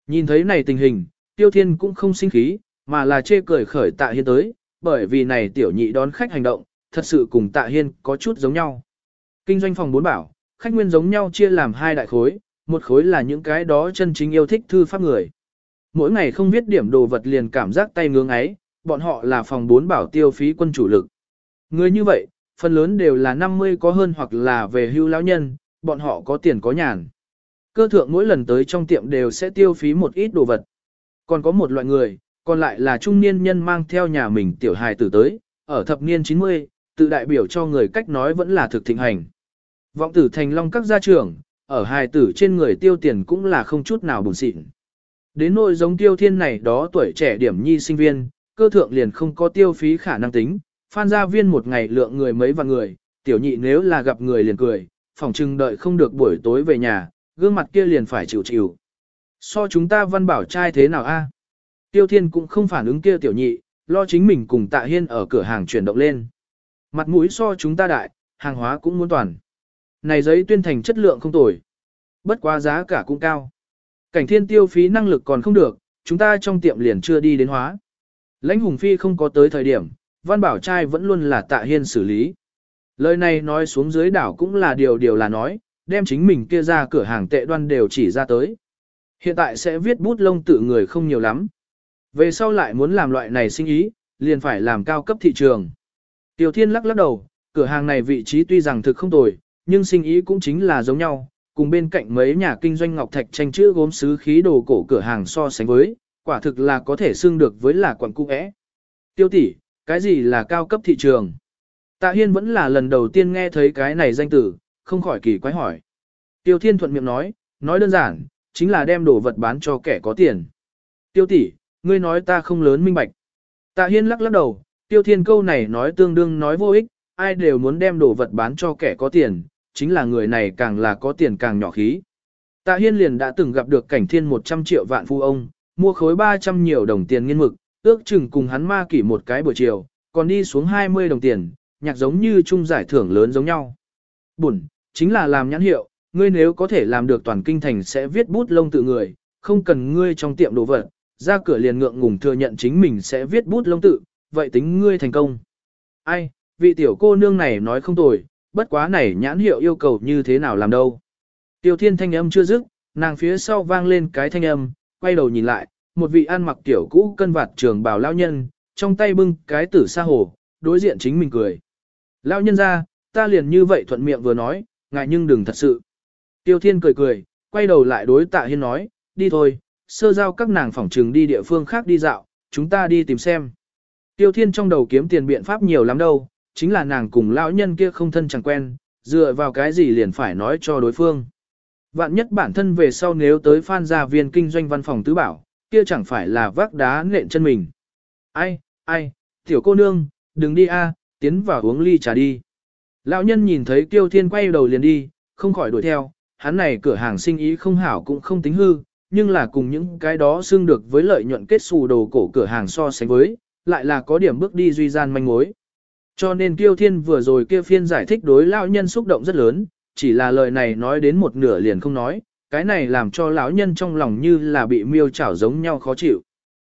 Nhìn thấy này tình hình, tiêu thiên cũng không sinh khí, mà là chê cười khởi tạ hiên tới, bởi vì này tiểu nhị đón khách hành động, thật sự cùng tạ hiên có chút giống nhau. Kinh doanh phòng bốn bảo, khách nguyên giống nhau chia làm hai đại khối, một khối là những cái đó chân chính yêu thích thư pháp người. Mỗi ngày không viết điểm đồ vật liền cảm giác tay ngưỡng ấy, bọn họ là phòng bốn bảo tiêu phí quân chủ lực. Người như vậy, phần lớn đều là 50 có hơn hoặc là về hưu lão nhân, bọn họ có tiền có nhàn. Cơ thượng mỗi lần tới trong tiệm đều sẽ tiêu phí một ít đồ vật. Còn có một loại người, còn lại là trung niên nhân mang theo nhà mình tiểu hài tử tới, ở thập niên 90, tự đại biểu cho người cách nói vẫn là thực thịnh hành. Vọng tử thành long các gia trưởng, ở hài tử trên người tiêu tiền cũng là không chút nào buồn xịn. Đến nội giống tiêu thiên này đó tuổi trẻ điểm nhi sinh viên, cơ thượng liền không có tiêu phí khả năng tính, phan gia viên một ngày lượng người mấy vạn người, tiểu nhị nếu là gặp người liền cười, phòng trưng đợi không được buổi tối về nhà, gương mặt kia liền phải chịu chịu. So chúng ta văn bảo trai thế nào a? Tiêu thiên cũng không phản ứng kia tiểu nhị, lo chính mình cùng tạ hiên ở cửa hàng chuyển động lên. Mặt mũi so chúng ta đại, hàng hóa cũng muốn toàn. Này giấy tuyên thành chất lượng không tồi. Bất quá giá cả cũng cao. Cảnh thiên tiêu phí năng lực còn không được, chúng ta trong tiệm liền chưa đi đến hóa. Lãnh Hùng Phi không có tới thời điểm, Văn Bảo Trai vẫn luôn là tạ hiên xử lý. Lời này nói xuống dưới đảo cũng là điều điều là nói, đem chính mình kia ra cửa hàng tệ đoan đều chỉ ra tới. Hiện tại sẽ viết bút lông tự người không nhiều lắm. Về sau lại muốn làm loại này sinh ý, liền phải làm cao cấp thị trường. Tiểu Thiên lắc lắc đầu, cửa hàng này vị trí tuy rằng thực không tồi, nhưng sinh ý cũng chính là giống nhau, cùng bên cạnh mấy nhà kinh doanh ngọc thạch tranh chữ gốm sứ khí đồ cổ cửa hàng so sánh với, quả thực là có thể xưng được với là quận cung ẽ. Tiêu tỷ, cái gì là cao cấp thị trường? Tạ Hiên vẫn là lần đầu tiên nghe thấy cái này danh từ, không khỏi kỳ quái hỏi. Tiêu Thiên thuận miệng nói, nói đơn giản, chính là đem đồ vật bán cho kẻ có tiền. Tiêu tỷ, ngươi nói ta không lớn minh bạch. Tạ Hiên lắc lắc đầu, Tiêu Thiên câu này nói tương đương nói vô ích, ai đều muốn đem đồ vật bán cho kẻ có tiền, chính là người này càng là có tiền càng nhỏ khí. Tạ Hiên liền đã từng gặp được cảnh thiên 100 triệu vạn phu ông, mua khối 300 nhiều đồng tiền nghiên mực, ước chừng cùng hắn ma kỷ một cái buổi chiều, còn đi xuống 20 đồng tiền, nhạc giống như chung giải thưởng lớn giống nhau. Bụn, chính là làm nhãn hiệu, ngươi nếu có thể làm được toàn kinh thành sẽ viết bút lông tự người, không cần ngươi trong tiệm đồ vật, ra cửa liền ngượng ngùng thừa nhận chính mình sẽ viết bút lông tự, vậy tính ngươi thành công. Ai, vị tiểu cô nương này nói không tồi, bất quá này nhãn hiệu yêu cầu như thế nào làm đâu. Tiêu thiên thanh âm chưa dứt, nàng phía sau vang lên cái thanh âm, quay đầu nhìn lại, một vị ăn mặc tiểu cũ cân vạt trường bào lao nhân, trong tay bưng cái tử sa hồ, đối diện chính mình cười. Lao nhân ra, ta liền như vậy thuận miệng vừa nói, ngại nhưng đừng thật sự. Tiêu thiên cười cười, quay đầu lại đối tạ hiên nói, đi thôi, sơ giao các nàng phỏng trừng đi địa phương khác đi dạo, chúng ta đi tìm xem. Tiêu thiên trong đầu kiếm tiền biện pháp nhiều lắm đâu, chính là nàng cùng lão nhân kia không thân chẳng quen, dựa vào cái gì liền phải nói cho đối phương. Vạn nhất bản thân về sau nếu tới phan gia viên kinh doanh văn phòng tứ bảo, kia chẳng phải là vác đá nện chân mình. Ai, ai, tiểu cô nương, đừng đi a, tiến vào uống ly trà đi. Lão nhân nhìn thấy Tiêu Thiên quay đầu liền đi, không khỏi đuổi theo, hắn này cửa hàng sinh ý không hảo cũng không tính hư, nhưng là cùng những cái đó xương được với lợi nhuận kết xù đồ cổ cửa hàng so sánh với, lại là có điểm bước đi duy gian manh mối. Cho nên Tiêu Thiên vừa rồi kia phiên giải thích đối lão nhân xúc động rất lớn, chỉ là lời này nói đến một nửa liền không nói, cái này làm cho lão nhân trong lòng như là bị miêu chảo giống nhau khó chịu.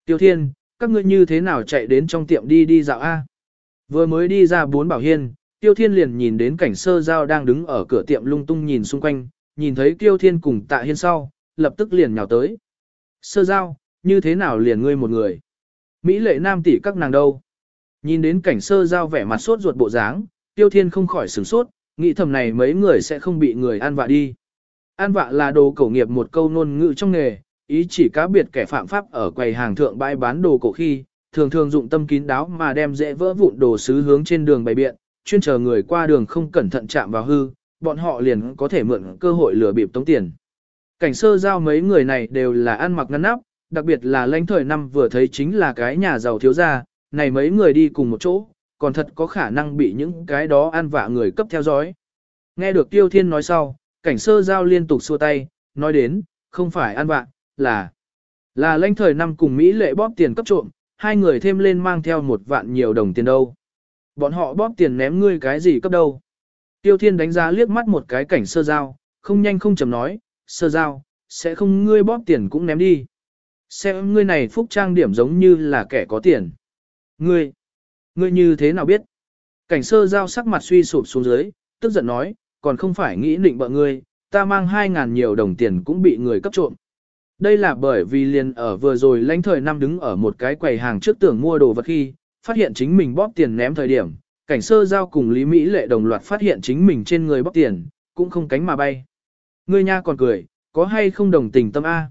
Tiêu Thiên, các ngươi như thế nào chạy đến trong tiệm đi đi dạo A? Vừa mới đi ra bốn bảo hiên, Tiêu Thiên liền nhìn đến cảnh sơ giao đang đứng ở cửa tiệm lung tung nhìn xung quanh, nhìn thấy Tiêu Thiên cùng tạ hiên sau, lập tức liền nhào tới. Sơ giao, như thế nào liền ngươi một người? Mỹ lệ nam tỷ các nàng đâu? Nhìn đến cảnh sơ giao vẻ mặt sốt ruột bộ dáng, Tiêu Thiên không khỏi sửng sốt, nghĩ thầm này mấy người sẽ không bị người an vạ đi. An vạ là đồ cổ nghiệp một câu ngôn ngữ trong nghề, ý chỉ cá biệt kẻ phạm pháp ở quầy hàng thượng bãi bán đồ cổ khi, thường thường dụng tâm kín đáo mà đem dễ vỡ vụn đồ sứ hướng trên đường bày biện, chuyên chờ người qua đường không cẩn thận chạm vào hư, bọn họ liền có thể mượn cơ hội lừa bịp tống tiền. Cảnh sơ giao mấy người này đều là ăn mặc ngăn nắp, đặc biệt là lãnh thời năm vừa thấy chính là cái nhà giàu thiếu gia, này mấy người đi cùng một chỗ, còn thật có khả năng bị những cái đó ăn vạ người cấp theo dõi. Nghe được Tiêu Thiên nói sau, cảnh sơ giao liên tục xua tay, nói đến, không phải ăn vạ, là là lãnh thời năm cùng Mỹ lệ bóp tiền cấp trộm, hai người thêm lên mang theo một vạn nhiều đồng tiền đâu. Bọn họ bóp tiền ném ngươi cái gì cấp đâu. Tiêu Thiên đánh giá liếc mắt một cái cảnh sơ giao, không nhanh không chậm nói, sơ giao, sẽ không ngươi bóp tiền cũng ném đi. Xem ngươi này phúc trang điểm giống như là kẻ có tiền. Ngươi, ngươi như thế nào biết? Cảnh sơ giao sắc mặt suy sụp xuống dưới, tức giận nói, còn không phải nghĩ định bợ ngươi, ta mang hai ngàn nhiều đồng tiền cũng bị người cấp trộm. Đây là bởi vì liền ở vừa rồi lãnh thời năm đứng ở một cái quầy hàng trước tưởng mua đồ vật khi, phát hiện chính mình bóp tiền ném thời điểm, cảnh sơ giao cùng Lý Mỹ lệ đồng loạt phát hiện chính mình trên người bóp tiền, cũng không cánh mà bay. Ngươi nha còn cười, có hay không đồng tình tâm A.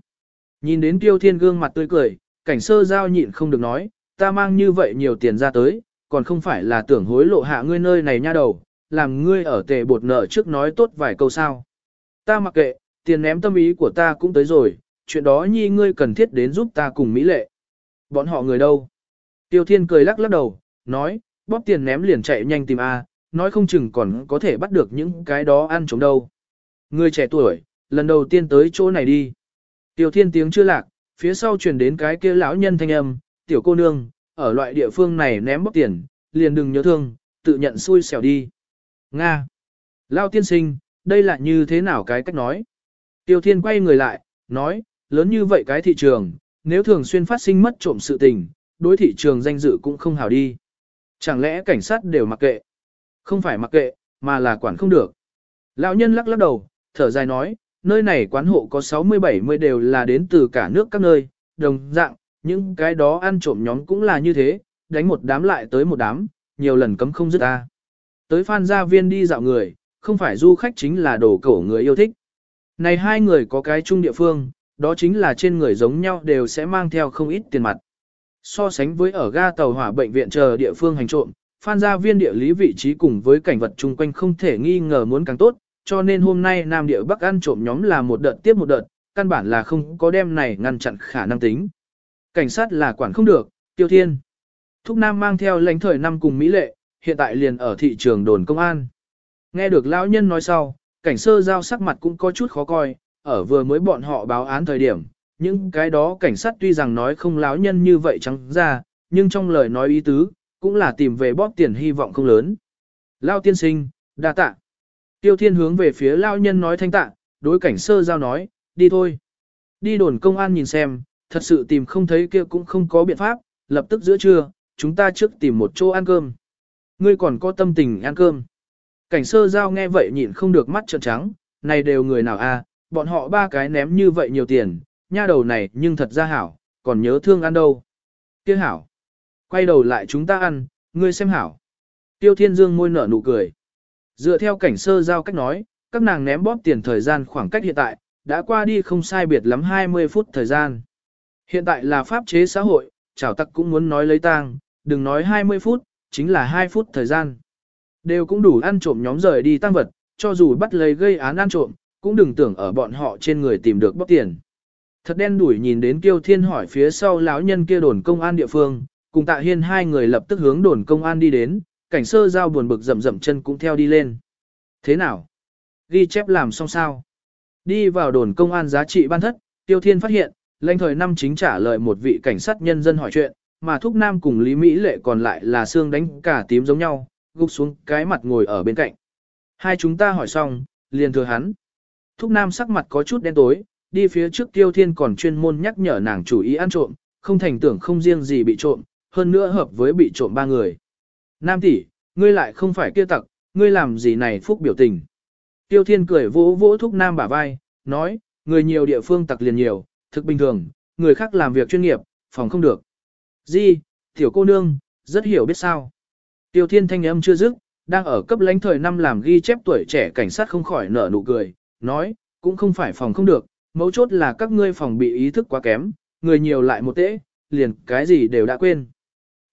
Nhìn đến tiêu thiên gương mặt tươi cười, cảnh sơ giao nhịn không được nói, ta mang như vậy nhiều tiền ra tới, còn không phải là tưởng hối lộ hạ ngươi nơi này nha đầu, làm ngươi ở tề bột nợ trước nói tốt vài câu sao. Ta mặc kệ, tiền ném tâm ý của ta cũng tới rồi, chuyện đó nhi ngươi cần thiết đến giúp ta cùng Mỹ lệ. Bọn họ người đâu? Tiêu Thiên cười lắc lắc đầu, nói, bóp tiền ném liền chạy nhanh tìm A, nói không chừng còn có thể bắt được những cái đó ăn chống đâu. Người trẻ tuổi, lần đầu tiên tới chỗ này đi. Tiêu Thiên tiếng chưa lạc, phía sau truyền đến cái kia lão nhân thanh âm, tiểu cô nương, ở loại địa phương này ném bóp tiền, liền đừng nhớ thương, tự nhận xui xẻo đi. Nga. Lao tiên sinh, đây là như thế nào cái cách nói? Tiêu Thiên quay người lại, nói, lớn như vậy cái thị trường, nếu thường xuyên phát sinh mất trộm sự tình, đối thị trường danh dự cũng không hảo đi. Chẳng lẽ cảnh sát đều mặc kệ? Không phải mặc kệ, mà là quản không được. Lão nhân lắc lắc đầu, thở dài nói, nơi này quán hộ có 60-70 đều là đến từ cả nước các nơi, đồng dạng, những cái đó ăn trộm nhóm cũng là như thế, đánh một đám lại tới một đám, nhiều lần cấm không dứt ta. Tới phan gia viên đi dạo người, không phải du khách chính là đồ cổ người yêu thích. Này hai người có cái chung địa phương, đó chính là trên người giống nhau đều sẽ mang theo không ít tiền mặt. So sánh với ở ga tàu hỏa bệnh viện chờ địa phương hành trộm, phan gia viên địa lý vị trí cùng với cảnh vật chung quanh không thể nghi ngờ muốn càng tốt, cho nên hôm nay Nam địa Bắc ăn trộm nhóm là một đợt tiếp một đợt, căn bản là không có đem này ngăn chặn khả năng tính. Cảnh sát là quản không được, tiêu thiên. Thúc Nam mang theo lãnh thời năm cùng Mỹ lệ, hiện tại liền ở thị trường đồn công an. Nghe được lão nhân nói sau, cảnh sơ giao sắc mặt cũng có chút khó coi, ở vừa mới bọn họ báo án thời điểm, những cái đó cảnh sát tuy rằng nói không lão nhân như vậy trắng ra, nhưng trong lời nói ý tứ, cũng là tìm về bóp tiền hy vọng không lớn. Lao tiên sinh, đa tạ. Tiêu thiên hướng về phía lao nhân nói thanh tạ, đối cảnh sơ giao nói, đi thôi. Đi đồn công an nhìn xem, thật sự tìm không thấy kia cũng không có biện pháp, lập tức giữa trưa, chúng ta trước tìm một chỗ ăn cơm. Ngươi còn có tâm tình ăn cơm. Cảnh sơ giao nghe vậy nhịn không được mắt trợn trắng, này đều người nào a? bọn họ ba cái ném như vậy nhiều tiền, nha đầu này nhưng thật ra hảo, còn nhớ thương ăn đâu. Kia hảo. Quay đầu lại chúng ta ăn, ngươi xem hảo. Tiêu Thiên Dương môi nở nụ cười. Dựa theo cảnh sơ giao cách nói, các nàng ném bóp tiền thời gian khoảng cách hiện tại, đã qua đi không sai biệt lắm 20 phút thời gian. Hiện tại là pháp chế xã hội, chảo tặc cũng muốn nói lấy tang, đừng nói 20 phút, chính là 2 phút thời gian. Đều cũng đủ ăn trộm nhóm rời đi tăng vật, cho dù bắt lấy gây án ăn trộm, cũng đừng tưởng ở bọn họ trên người tìm được bóc tiền. Thật đen đuổi nhìn đến Kiêu Thiên hỏi phía sau lão nhân kia đồn công an địa phương, cùng Tạ Hiên hai người lập tức hướng đồn công an đi đến, cảnh sơ giao buồn bực rậm rậm chân cũng theo đi lên. Thế nào? Ghi chép làm xong sao? Đi vào đồn công an giá trị ban thất, Tiêu Thiên phát hiện, lãnh thời năm chính trả lời một vị cảnh sát nhân dân hỏi chuyện, mà Thúc Nam cùng Lý Mỹ Lệ còn lại là xương đánh cả tím giống nhau, gục xuống cái mặt ngồi ở bên cạnh. Hai chúng ta hỏi xong, liền thừa hắn. Thúc Nam sắc mặt có chút đen tối, đi phía trước Tiêu Thiên còn chuyên môn nhắc nhở nàng chủ ý ăn trộm, không thành tưởng không riêng gì bị trộm, hơn nữa hợp với bị trộm ba người. Nam tỷ, ngươi lại không phải kia tặc, ngươi làm gì này phúc biểu tình. Tiêu Thiên cười vỗ vỗ Thúc Nam bả vai, nói, người nhiều địa phương tặc liền nhiều, thực bình thường, người khác làm việc chuyên nghiệp, phòng không được. Di, tiểu cô nương, rất hiểu biết sao. Tiêu Thiên thanh âm chưa dứt, đang ở cấp lãnh thời năm làm ghi chép tuổi trẻ cảnh sát không khỏi nở nụ cười, nói, cũng không phải phòng không được, mấu chốt là các ngươi phòng bị ý thức quá kém, người nhiều lại một tễ, liền cái gì đều đã quên.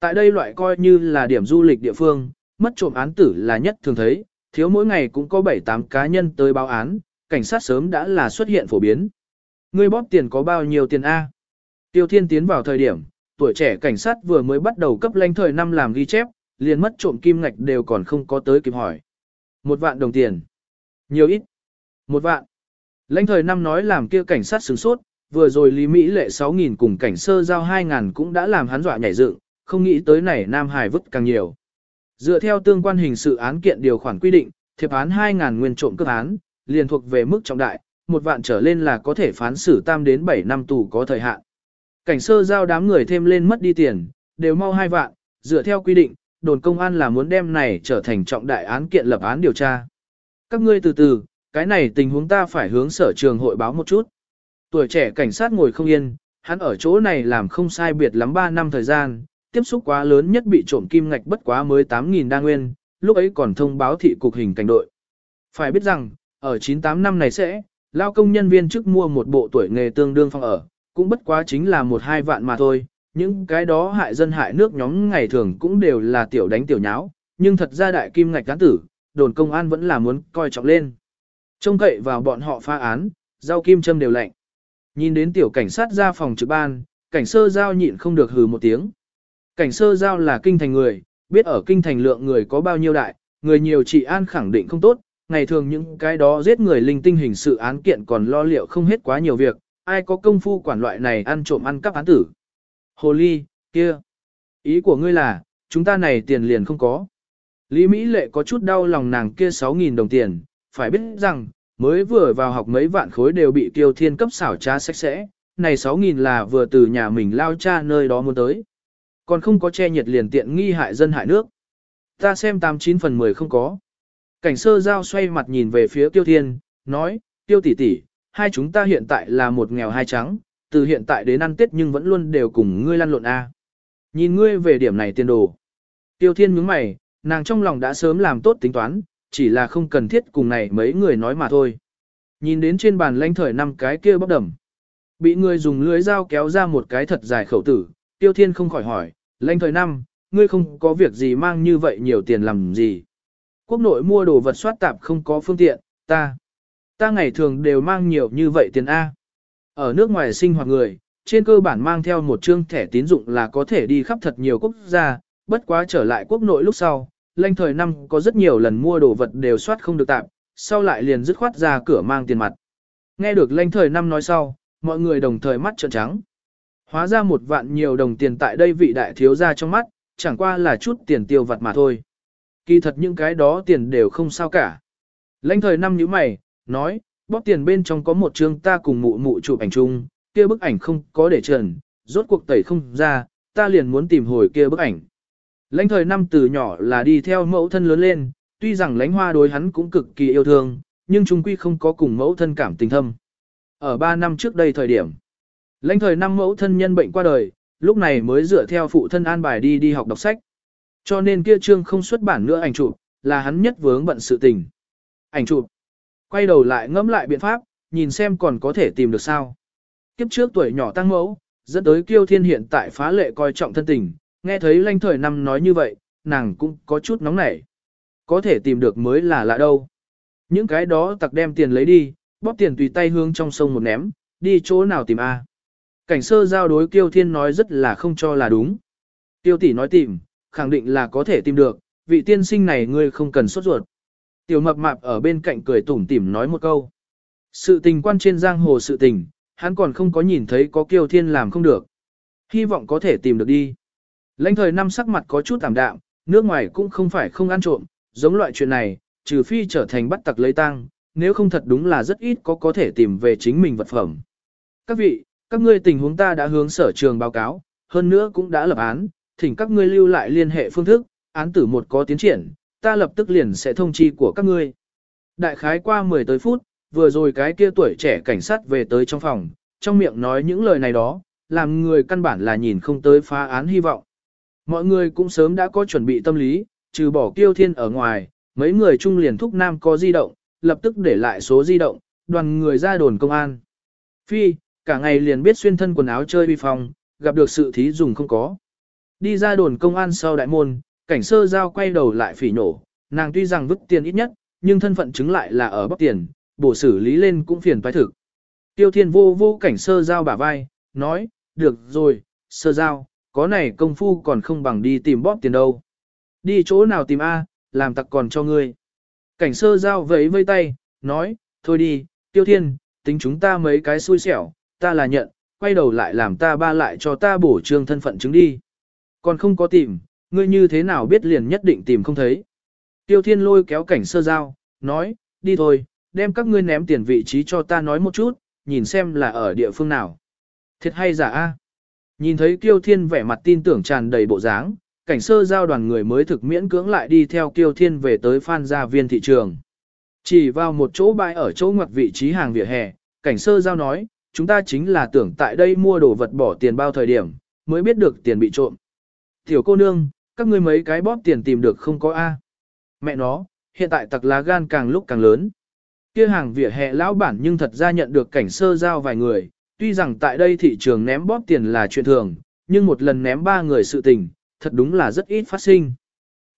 Tại đây loại coi như là điểm du lịch địa phương, mất trộm án tử là nhất thường thấy, thiếu mỗi ngày cũng có 7-8 cá nhân tới báo án, cảnh sát sớm đã là xuất hiện phổ biến. Ngươi bóp tiền có bao nhiêu tiền A? Tiêu Thiên tiến vào thời điểm, tuổi trẻ cảnh sát vừa mới bắt đầu cấp lãnh thời năm làm ghi chép, liền mất trộm kim ngạch đều còn không có tới kịp hỏi. Một vạn đồng tiền. Nhiều ít. Một vạn. Lãnh thời năm nói làm kia cảnh sát sửng sốt, vừa rồi Lý Mỹ lệ 6.000 cùng cảnh sơ giao 2.000 cũng đã làm hắn dọa nhảy dựng, không nghĩ tới này Nam Hải vứt càng nhiều. Dựa theo tương quan hình sự án kiện điều khoản quy định, thiệp án 2.000 nguyên trộm cướp án, liền thuộc về mức trọng đại, một vạn trở lên là có thể phán xử tam đến 7 năm tù có thời hạn. Cảnh sơ giao đám người thêm lên mất đi tiền, đều mau hai vạn, dựa theo quy định, đồn công an là muốn đem này trở thành trọng đại án kiện lập án điều tra. Các ngươi từ từ, cái này tình huống ta phải hướng sở trường hội báo một chút. Tuổi trẻ cảnh sát ngồi không yên, hắn ở chỗ này làm không sai biệt lắm 3 năm thời gian, tiếp xúc quá lớn nhất bị trộm kim ngạch bất quá mới 8.000 đa nguyên, lúc ấy còn thông báo thị cục hình cảnh đội. Phải biết rằng, ở 98 năm này sẽ, lao công nhân viên chức mua một bộ tuổi nghề tương đương phòng ở, cũng bất quá chính là một hai vạn mà thôi, những cái đó hại dân hại nước nhóm ngày thường cũng đều là tiểu đánh tiểu nháo, nhưng thật ra đại kim ngạch cán tử, đồn công an vẫn là muốn coi trọng lên. Trông cậy vào bọn họ pha án, giao kim châm đều lạnh. Nhìn đến tiểu cảnh sát ra phòng trực ban, cảnh sơ giao nhịn không được hừ một tiếng. Cảnh sơ giao là kinh thành người, biết ở kinh thành lượng người có bao nhiêu đại, người nhiều trị an khẳng định không tốt, ngày thường những cái đó giết người linh tinh hình sự án kiện còn lo liệu không hết quá nhiều việc, ai có công phu quản loại này ăn trộm ăn cắp án tử. Hồ ly, kia. Ý của ngươi là, chúng ta này tiền liền không có. Lý Mỹ Lệ có chút đau lòng nàng kia 6.000 đồng tiền, phải biết rằng, mới vừa vào học mấy vạn khối đều bị tiêu Thiên cấp xảo trá sạch sẽ, này 6.000 là vừa từ nhà mình lao cha nơi đó muốn tới. Còn không có che nhiệt liền tiện nghi hại dân hại nước. Ta xem 89 phần 10 không có. Cảnh sơ giao xoay mặt nhìn về phía Tiêu Thiên, nói, Tiêu tỷ tỷ, hai chúng ta hiện tại là một nghèo hai trắng, từ hiện tại đến ăn tết nhưng vẫn luôn đều cùng ngươi lăn lộn a. Nhìn ngươi về điểm này tiền đồ. Tiêu Thiên nhướng mày, nàng trong lòng đã sớm làm tốt tính toán, chỉ là không cần thiết cùng này mấy người nói mà thôi. Nhìn đến trên bàn lanh thời năm cái kia bắp đầm. Bị người dùng lưới dao kéo ra một cái thật dài khẩu tử, Tiêu Thiên không khỏi hỏi, lanh thời năm, ngươi không có việc gì mang như vậy nhiều tiền làm gì. Quốc nội mua đồ vật soát tạp không có phương tiện, ta. Ta ngày thường đều mang nhiều như vậy tiền A. Ở nước ngoài sinh hoạt người, trên cơ bản mang theo một chương thẻ tín dụng là có thể đi khắp thật nhiều quốc gia, bất quá trở lại quốc nội lúc sau, lanh thời năm có rất nhiều lần mua đồ vật đều soát không được tạm, sau lại liền dứt khoát ra cửa mang tiền mặt. Nghe được lanh thời năm nói sau, mọi người đồng thời mắt trợn trắng. Hóa ra một vạn nhiều đồng tiền tại đây vị đại thiếu gia trong mắt, chẳng qua là chút tiền tiêu vặt mà thôi. Kỳ thật những cái đó tiền đều không sao cả. Lãnh thời năm như mày, nói, bóp tiền bên trong có một chương ta cùng mụ mụ chụp ảnh chung, kia bức ảnh không có để trần, rốt cuộc tẩy không ra, ta liền muốn tìm hồi kia bức ảnh. Lãnh thời năm từ nhỏ là đi theo mẫu thân lớn lên, tuy rằng lãnh hoa đối hắn cũng cực kỳ yêu thương, nhưng chung quy không có cùng mẫu thân cảm tình thâm. Ở 3 năm trước đây thời điểm, lãnh thời năm mẫu thân nhân bệnh qua đời, lúc này mới dựa theo phụ thân an bài đi đi học đọc sách. Cho nên kia trương không xuất bản nữa ảnh chụp, là hắn nhất vướng bận sự tình. Ảnh chụp. Quay đầu lại ngẫm lại biện pháp, nhìn xem còn có thể tìm được sao. Kiếp trước tuổi nhỏ tăng mẫu, dẫn tới kiêu thiên hiện tại phá lệ coi trọng thân tình, nghe thấy lanh thời năm nói như vậy, nàng cũng có chút nóng nảy. Có thể tìm được mới là lạ đâu. Những cái đó tặc đem tiền lấy đi, bóp tiền tùy tay hướng trong sông một ném, đi chỗ nào tìm a? Cảnh sơ giao đối kiêu thiên nói rất là không cho là đúng. Tiêu tỷ nói tìm, khẳng định là có thể tìm được, vị tiên sinh này ngươi không cần sốt ruột. Tiểu mập mạp ở bên cạnh cười tủm tỉm nói một câu. Sự tình quan trên giang hồ sự tình, hắn còn không có nhìn thấy có kiêu thiên làm không được. Hy vọng có thể tìm được đi. Lãnh thời năm sắc mặt có chút tạm đạm, nước ngoài cũng không phải không ăn trộm, giống loại chuyện này, trừ phi trở thành bắt tặc lấy tang, nếu không thật đúng là rất ít có có thể tìm về chính mình vật phẩm. Các vị, các ngươi tình huống ta đã hướng sở trường báo cáo, hơn nữa cũng đã lập án, thỉnh các ngươi lưu lại liên hệ phương thức, án tử một có tiến triển, ta lập tức liền sẽ thông chi của các ngươi. Đại khái qua 10 tới phút, vừa rồi cái kia tuổi trẻ cảnh sát về tới trong phòng, trong miệng nói những lời này đó, làm người căn bản là nhìn không tới phá án hy vọng. Mọi người cũng sớm đã có chuẩn bị tâm lý, trừ bỏ kiêu thiên ở ngoài, mấy người trung liền thúc nam có di động, lập tức để lại số di động, đoàn người ra đồn công an. Phi, cả ngày liền biết xuyên thân quần áo chơi bi phòng, gặp được sự thí dùng không có. Đi ra đồn công an sau đại môn, cảnh sơ giao quay đầu lại phỉ nổ, nàng tuy rằng vứt tiền ít nhất, nhưng thân phận chứng lại là ở bóc tiền, bổ xử lý lên cũng phiền phải thực. Tiêu thiên vô vô cảnh sơ giao bả vai, nói, được rồi, sơ giao, có này công phu còn không bằng đi tìm bóp tiền đâu. Đi chỗ nào tìm A, làm tặc còn cho ngươi. Cảnh sơ giao vẫy vây tay, nói, thôi đi, tiêu thiên, tính chúng ta mấy cái xui xẻo, ta là nhận, quay đầu lại làm ta ba lại cho ta bổ trương thân phận chứng đi. Còn không có tìm, ngươi như thế nào biết liền nhất định tìm không thấy. Tiêu thiên lôi kéo cảnh sơ giao, nói, đi thôi, đem các ngươi ném tiền vị trí cho ta nói một chút, nhìn xem là ở địa phương nào. Thiệt hay giả a? Nhìn thấy Kiêu Thiên vẻ mặt tin tưởng tràn đầy bộ dáng, cảnh sơ giao đoàn người mới thực miễn cưỡng lại đi theo Kiêu Thiên về tới Phan Gia Viên thị trường. Chỉ vào một chỗ bãi ở chỗ ngoặc vị trí hàng vỉa hè, cảnh sơ giao nói, chúng ta chính là tưởng tại đây mua đồ vật bỏ tiền bao thời điểm, mới biết được tiền bị trộm. Tiểu cô nương, các ngươi mấy cái bóp tiền tìm được không có A. Mẹ nó, hiện tại tặc lá gan càng lúc càng lớn. kia hàng vỉa hè lão bản nhưng thật ra nhận được cảnh sơ giao vài người, tuy rằng tại đây thị trường ném bóp tiền là chuyện thường, nhưng một lần ném ba người sự tình, thật đúng là rất ít phát sinh.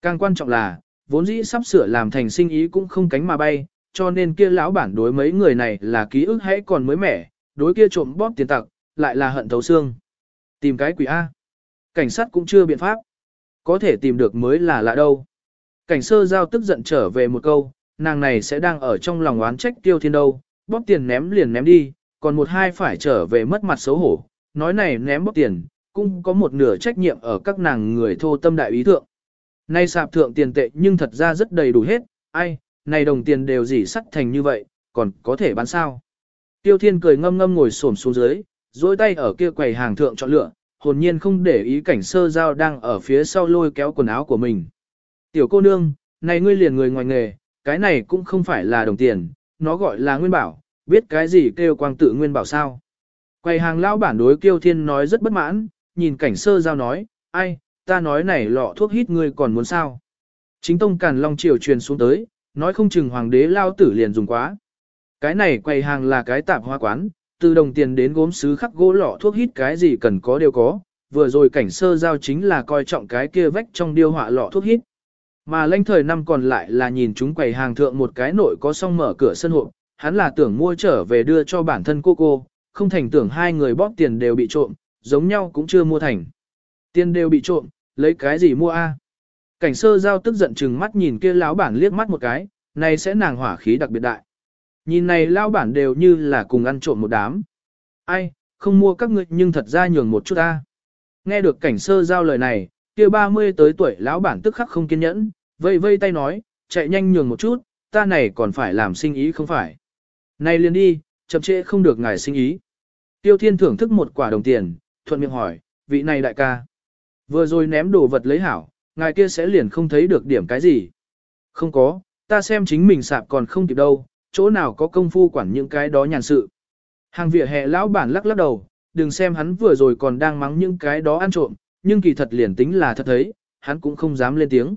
Càng quan trọng là, vốn dĩ sắp sửa làm thành sinh ý cũng không cánh mà bay, cho nên kia lão bản đối mấy người này là ký ức hãy còn mới mẻ, đối kia trộm bóp tiền tặc, lại là hận thấu xương. Tìm cái quỷ A. Cảnh sát cũng chưa biện pháp. Có thể tìm được mới là lạ đâu. Cảnh sơ giao tức giận trở về một câu, nàng này sẽ đang ở trong lòng oán trách tiêu thiên đâu, bóp tiền ném liền ném đi, còn một hai phải trở về mất mặt xấu hổ, nói này ném bóp tiền, cũng có một nửa trách nhiệm ở các nàng người thô tâm đại ý thượng. Nay sạp thượng tiền tệ nhưng thật ra rất đầy đủ hết, ai, này đồng tiền đều dỉ sắt thành như vậy, còn có thể bán sao. Tiêu thiên cười ngâm ngâm ngồi xổm xuống dưới, dối tay ở kia quầy hàng thượng chọn lựa, hồn nhiên không để ý cảnh sơ giao đang ở phía sau lôi kéo quần áo của mình. Tiểu cô nương, này ngươi liền người ngoài nghề, cái này cũng không phải là đồng tiền, nó gọi là nguyên bảo, biết cái gì kêu quang tự nguyên bảo sao. Quầy hàng lao bản đối kiêu thiên nói rất bất mãn, nhìn cảnh sơ giao nói, ai, ta nói này lọ thuốc hít ngươi còn muốn sao. Chính tông càn long triều truyền xuống tới, nói không chừng hoàng đế lao tử liền dùng quá. Cái này quầy hàng là cái tạp hoa quán, từ đồng tiền đến gốm sứ khắc gỗ lọ thuốc hít cái gì cần có đều có, vừa rồi cảnh sơ giao chính là coi trọng cái kia vách trong điêu họa lọ thuốc hít. Mà lãnh thời năm còn lại là nhìn chúng quầy hàng thượng một cái nội có song mở cửa sân hộp, hắn là tưởng mua trở về đưa cho bản thân cô cô, không thành tưởng hai người bóp tiền đều bị trộm, giống nhau cũng chưa mua thành. Tiền đều bị trộm, lấy cái gì mua a? Cảnh sơ giao tức giận chừng mắt nhìn kia lão bản liếc mắt một cái, này sẽ nàng hỏa khí đặc biệt đại. Nhìn này lão bản đều như là cùng ăn trộm một đám. Ai, không mua các ngươi nhưng thật ra nhường một chút ta. Nghe được cảnh sơ giao lời này, kia 30 tới tuổi lão bản tức khắc không kiên nhẫn, vây vây tay nói, chạy nhanh nhường một chút, ta này còn phải làm sinh ý không phải. Này liền đi, chậm trễ không được ngài sinh ý. Tiêu thiên thưởng thức một quả đồng tiền, thuận miệng hỏi, vị này đại ca. Vừa rồi ném đồ vật lấy hảo, ngài kia sẽ liền không thấy được điểm cái gì. Không có, ta xem chính mình sạp còn không kịp đâu, chỗ nào có công phu quản những cái đó nhàn sự. Hàng vỉa hè lão bản lắc lắc đầu, đừng xem hắn vừa rồi còn đang mắng những cái đó ăn trộm, nhưng kỳ thật liền tính là thật thấy, hắn cũng không dám lên tiếng.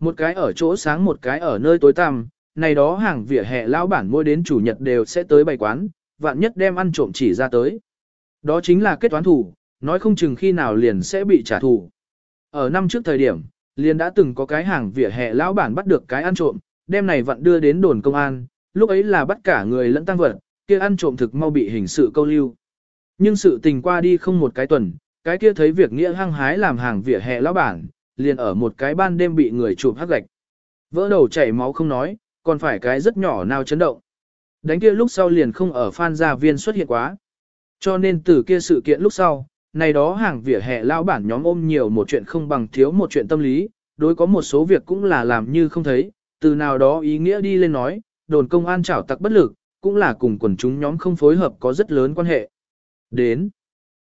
Một cái ở chỗ sáng một cái ở nơi tối tăm, này đó hàng vỉa hè lão bản mỗi đến chủ nhật đều sẽ tới bày quán, vạn nhất đem ăn trộm chỉ ra tới. Đó chính là kết toán thủ, nói không chừng khi nào liền sẽ bị trả thù. Ở năm trước thời điểm, liền đã từng có cái hàng vỉa hè lão bản bắt được cái ăn trộm, đem này vặn đưa đến đồn công an, lúc ấy là bắt cả người lẫn tăng vật, kia ăn trộm thực mau bị hình sự câu lưu. Nhưng sự tình qua đi không một cái tuần, cái kia thấy việc nghĩa hăng hái làm hàng vỉa hè lão bản, liền ở một cái ban đêm bị người chụp hắc gạch. Vỡ đầu chảy máu không nói, còn phải cái rất nhỏ nào chấn động. Đánh kia lúc sau liền không ở phan gia viên xuất hiện quá. Cho nên từ kia sự kiện lúc sau, này đó hàng vỉa hè lão bản nhóm ôm nhiều một chuyện không bằng thiếu một chuyện tâm lý, đối có một số việc cũng là làm như không thấy, từ nào đó ý nghĩa đi lên nói, đồn công an trảo tặc bất lực, cũng là cùng quần chúng nhóm không phối hợp có rất lớn quan hệ. Đến,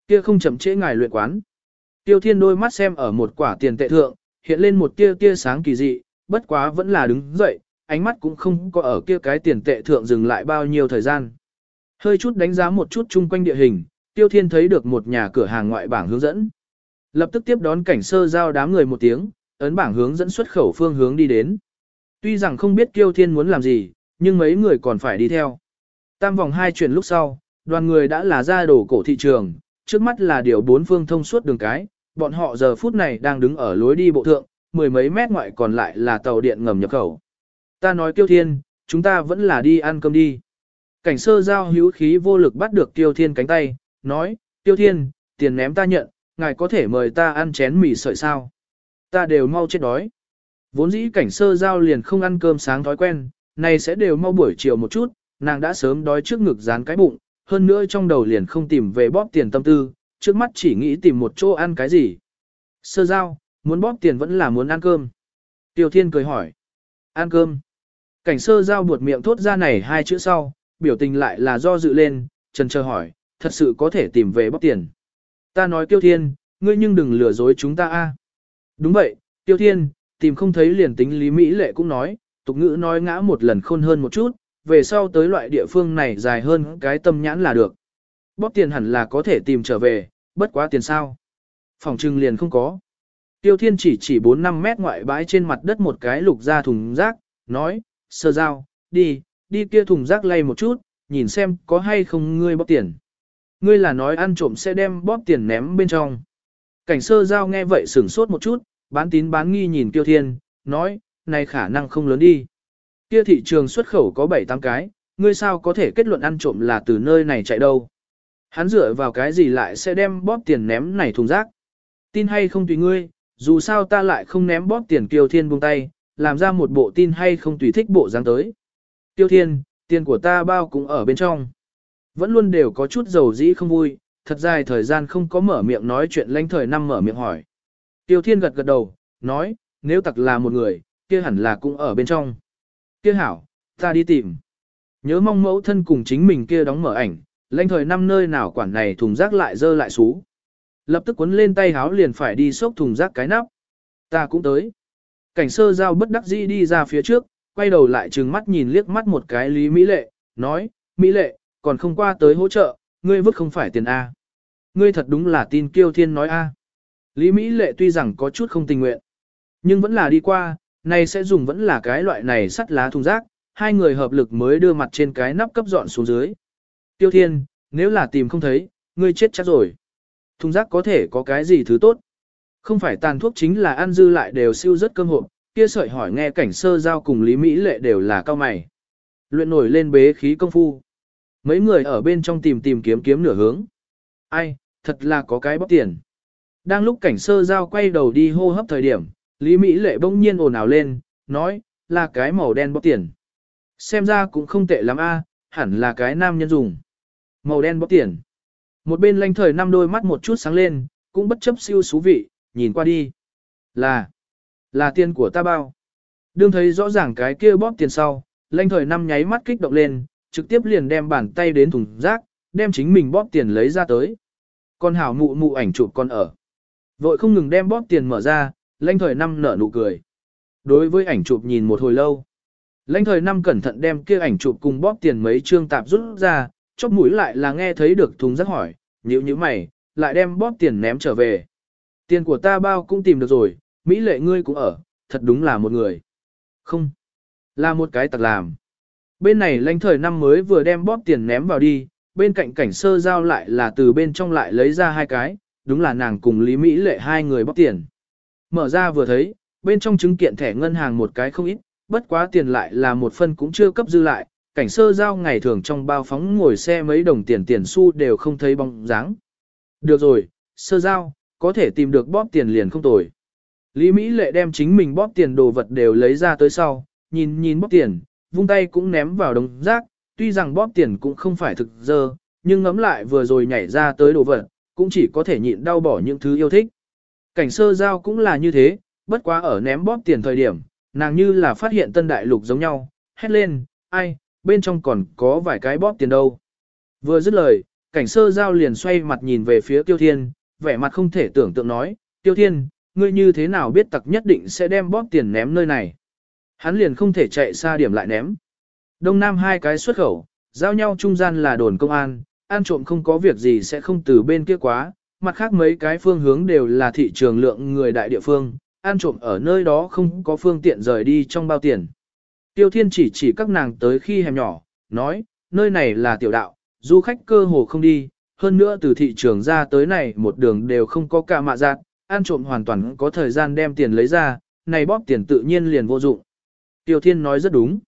kia không chậm trễ ngài luyện quán. Tiêu thiên đôi mắt xem ở một quả tiền tệ thượng, hiện lên một tia tia sáng kỳ dị, bất quá vẫn là đứng dậy, ánh mắt cũng không có ở kia cái tiền tệ thượng dừng lại bao nhiêu thời gian. Hơi chút đánh giá một chút chung quanh địa hình, Tiêu Thiên thấy được một nhà cửa hàng ngoại bảng hướng dẫn. Lập tức tiếp đón cảnh sơ giao đám người một tiếng, ấn bảng hướng dẫn xuất khẩu phương hướng đi đến. Tuy rằng không biết Tiêu Thiên muốn làm gì, nhưng mấy người còn phải đi theo. Tam vòng hai chuyển lúc sau, đoàn người đã là ra đổ cổ thị trường, trước mắt là điều bốn phương thông suốt đường cái, bọn họ giờ phút này đang đứng ở lối đi bộ thượng, mười mấy mét ngoại còn lại là tàu điện ngầm nhập khẩu. Ta nói Tiêu Thiên, chúng ta vẫn là đi ăn cơm đi. Cảnh sơ giao hữu khí vô lực bắt được Tiêu Thiên cánh tay, nói, Tiêu Thiên, tiền ném ta nhận, ngài có thể mời ta ăn chén mì sợi sao. Ta đều mau chết đói. Vốn dĩ cảnh sơ giao liền không ăn cơm sáng thói quen, này sẽ đều mau buổi chiều một chút, nàng đã sớm đói trước ngực dán cái bụng, hơn nữa trong đầu liền không tìm về bóp tiền tâm tư, trước mắt chỉ nghĩ tìm một chỗ ăn cái gì. Sơ giao, muốn bóp tiền vẫn là muốn ăn cơm. Tiêu Thiên cười hỏi. Ăn cơm. Cảnh sơ giao buột miệng thốt ra này hai chữ sau, biểu tình lại là do dự lên, trần chờ hỏi, thật sự có thể tìm về bóp tiền. Ta nói Tiêu Thiên, ngươi nhưng đừng lừa dối chúng ta a. Đúng vậy, Tiêu Thiên, tìm không thấy liền tính Lý Mỹ Lệ cũng nói, tục ngữ nói ngã một lần khôn hơn một chút, về sau tới loại địa phương này dài hơn cái tâm nhãn là được. Bóp tiền hẳn là có thể tìm trở về, bất quá tiền sao. Phòng trưng liền không có. Tiêu Thiên chỉ chỉ 4-5 mét ngoại bãi trên mặt đất một cái lục ra thùng rác, nói, sơ dao, đi, đi kia thùng rác lay một chút, nhìn xem có hay không ngươi bóp tiền. Ngươi là nói ăn trộm sẽ đem bóp tiền ném bên trong. Cảnh sơ giao nghe vậy sửng sốt một chút, bán tín bán nghi nhìn Tiêu Thiên, nói, này khả năng không lớn đi. Kia thị trường xuất khẩu có 7-8 cái, ngươi sao có thể kết luận ăn trộm là từ nơi này chạy đâu. Hắn dựa vào cái gì lại sẽ đem bóp tiền ném này thùng rác. Tin hay không tùy ngươi, dù sao ta lại không ném bóp tiền Kiều Thiên buông tay, làm ra một bộ tin hay không tùy thích bộ dáng tới. Tiêu Thiên, tiền của ta bao cũng ở bên trong. Vẫn luôn đều có chút dầu dĩ không vui, thật dài thời gian không có mở miệng nói chuyện lãnh thời năm mở miệng hỏi. Tiêu Thiên gật gật đầu, nói, nếu tặc là một người, kia hẳn là cũng ở bên trong. Kia hảo, ta đi tìm. Nhớ mong mẫu thân cùng chính mình kia đóng mở ảnh, lãnh thời năm nơi nào quản này thùng rác lại dơ lại xú. Lập tức cuốn lên tay háo liền phải đi xốc thùng rác cái nắp. Ta cũng tới. Cảnh sơ giao bất đắc dĩ đi ra phía trước, quay đầu lại trừng mắt nhìn liếc mắt một cái Lý Mỹ Lệ, nói, Mỹ Lệ, còn không qua tới hỗ trợ, ngươi vứt không phải tiền A. Ngươi thật đúng là tin kiêu thiên nói A. Lý Mỹ Lệ tuy rằng có chút không tình nguyện, nhưng vẫn là đi qua, này sẽ dùng vẫn là cái loại này sắt lá thùng rác, hai người hợp lực mới đưa mặt trên cái nắp cấp dọn xuống dưới. Tiêu thiên, nếu là tìm không thấy, ngươi chết chắc rồi. Thùng rác có thể có cái gì thứ tốt. Không phải tàn thuốc chính là ăn dư lại đều siêu rất cơm hộp, kia sợi hỏi nghe cảnh sơ giao cùng Lý Mỹ Lệ đều là cao mày. Luyện nổi lên bế khí công phu. Mấy người ở bên trong tìm tìm kiếm kiếm nửa hướng. Ai, thật là có cái bóc tiền. Đang lúc cảnh sơ giao quay đầu đi hô hấp thời điểm, Lý Mỹ Lệ bỗng nhiên ồn ào lên, nói, là cái màu đen bóp tiền. Xem ra cũng không tệ lắm a, hẳn là cái nam nhân dùng. Màu đen bóp tiền. Một bên lanh thời năm đôi mắt một chút sáng lên, cũng bất chấp siêu xú vị, nhìn qua đi. Là, là tiền của ta bao. Đương thấy rõ ràng cái kia bóp tiền sau, lanh thời năm nháy mắt kích động lên, trực tiếp liền đem bàn tay đến thùng rác, đem chính mình bóp tiền lấy ra tới. Con hảo mụ mụ ảnh chụp con ở. Vội không ngừng đem bóp tiền mở ra, lãnh thời năm nở nụ cười. Đối với ảnh chụp nhìn một hồi lâu. lãnh thời năm cẩn thận đem kia ảnh chụp cùng bóp tiền mấy trương tạp rút ra, chóp mũi lại là nghe thấy được thùng rắc hỏi, nhíu nhíu mày, lại đem bóp tiền ném trở về. Tiền của ta bao cũng tìm được rồi, Mỹ lệ ngươi cũng ở, thật đúng là một người. Không, là một cái tặc làm. Bên này lãnh thời năm mới vừa đem bóp tiền ném vào đi, bên cạnh cảnh sơ giao lại là từ bên trong lại lấy ra hai cái, đúng là nàng cùng Lý Mỹ lệ hai người bóp tiền. Mở ra vừa thấy, bên trong chứng kiện thẻ ngân hàng một cái không ít, bất quá tiền lại là một phân cũng chưa cấp dư lại, cảnh sơ giao ngày thường trong bao phóng ngồi xe mấy đồng tiền tiền xu đều không thấy bóng dáng. Được rồi, sơ giao, có thể tìm được bóp tiền liền không tồi. Lý Mỹ lệ đem chính mình bóp tiền đồ vật đều lấy ra tới sau, nhìn nhìn bóp tiền, vung tay cũng ném vào đống rác, tuy rằng bóp tiền cũng không phải thực dơ, nhưng ngấm lại vừa rồi nhảy ra tới đồ vật, cũng chỉ có thể nhịn đau bỏ những thứ yêu thích. Cảnh sơ giao cũng là như thế, bất quá ở ném bóp tiền thời điểm, nàng như là phát hiện tân đại lục giống nhau, hét lên, ai, bên trong còn có vài cái bóp tiền đâu. Vừa dứt lời, cảnh sơ giao liền xoay mặt nhìn về phía tiêu thiên, vẻ mặt không thể tưởng tượng nói, tiêu thiên, ngươi như thế nào biết tặc nhất định sẽ đem bóp tiền ném nơi này. Hắn liền không thể chạy xa điểm lại ném. Đông Nam hai cái xuất khẩu, giao nhau trung gian là đồn công an, an trộm không có việc gì sẽ không từ bên kia quá, mặt khác mấy cái phương hướng đều là thị trường lượng người đại địa phương, an trộm ở nơi đó không có phương tiện rời đi trong bao tiền. Tiêu Thiên chỉ chỉ các nàng tới khi hẻm nhỏ, nói, nơi này là tiểu đạo, du khách cơ hồ không đi, hơn nữa từ thị trường ra tới này một đường đều không có cả mạ giác, an trộm hoàn toàn có thời gian đem tiền lấy ra, này bóp tiền tự nhiên liền vô dụng. Tiêu Thiên nói rất đúng.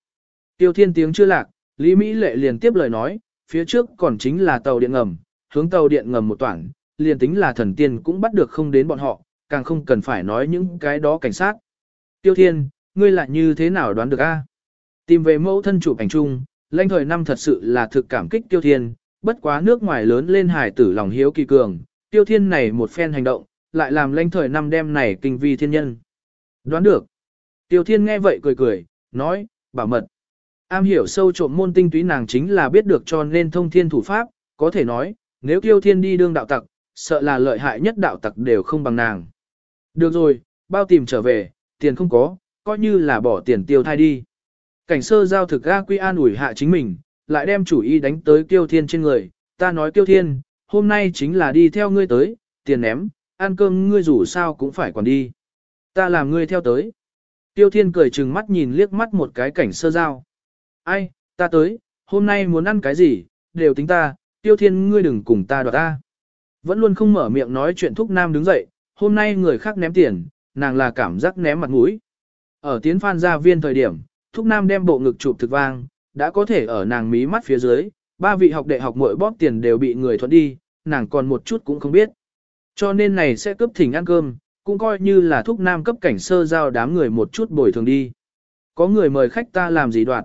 Tiêu Thiên tiếng chưa lạc, Lý Mỹ Lệ liền tiếp lời nói, phía trước còn chính là tàu điện ngầm, hướng tàu điện ngầm một toảng, liền tính là thần tiên cũng bắt được không đến bọn họ, càng không cần phải nói những cái đó cảnh sát. Tiêu Thiên, ngươi lại như thế nào đoán được a? Tìm về mẫu thân chụp ảnh chung, lãnh thời năm thật sự là thực cảm kích Tiêu Thiên, bất quá nước ngoài lớn lên hải tử lòng hiếu kỳ cường, Tiêu Thiên này một phen hành động, lại làm lãnh thời năm đêm này kinh vi thiên nhân. Đoán được. Tiêu Thiên nghe vậy cười cười, nói, bảo mật. Am hiểu sâu trộm môn tinh túy nàng chính là biết được cho nên thông thiên thủ pháp, có thể nói, nếu Tiêu Thiên đi đương đạo tặc, sợ là lợi hại nhất đạo tặc đều không bằng nàng. Được rồi, bao tìm trở về, tiền không có, coi như là bỏ tiền tiêu thai đi. Cảnh sơ giao thực ga quy an ủi hạ chính mình, lại đem chủ ý đánh tới Tiêu Thiên trên người, ta nói Tiêu Thiên, hôm nay chính là đi theo ngươi tới, tiền ném, ăn cơm ngươi rủ sao cũng phải còn đi. Ta làm ngươi theo tới. Tiêu Thiên cười chừng mắt nhìn liếc mắt một cái cảnh sơ giao. Ai, ta tới, hôm nay muốn ăn cái gì, đều tính ta, Tiêu Thiên ngươi đừng cùng ta đoạt ta. Vẫn luôn không mở miệng nói chuyện thúc nam đứng dậy, hôm nay người khác ném tiền, nàng là cảm giác ném mặt mũi. Ở tiến phan gia viên thời điểm, thúc nam đem bộ ngực chụp thực vang, đã có thể ở nàng mí mắt phía dưới, ba vị học đệ học mỗi bóp tiền đều bị người thuận đi, nàng còn một chút cũng không biết. Cho nên này sẽ cấp thỉnh ăn cơm, cũng coi như là thúc nam cấp cảnh sơ giao đám người một chút bồi thường đi. Có người mời khách ta làm gì đoạn.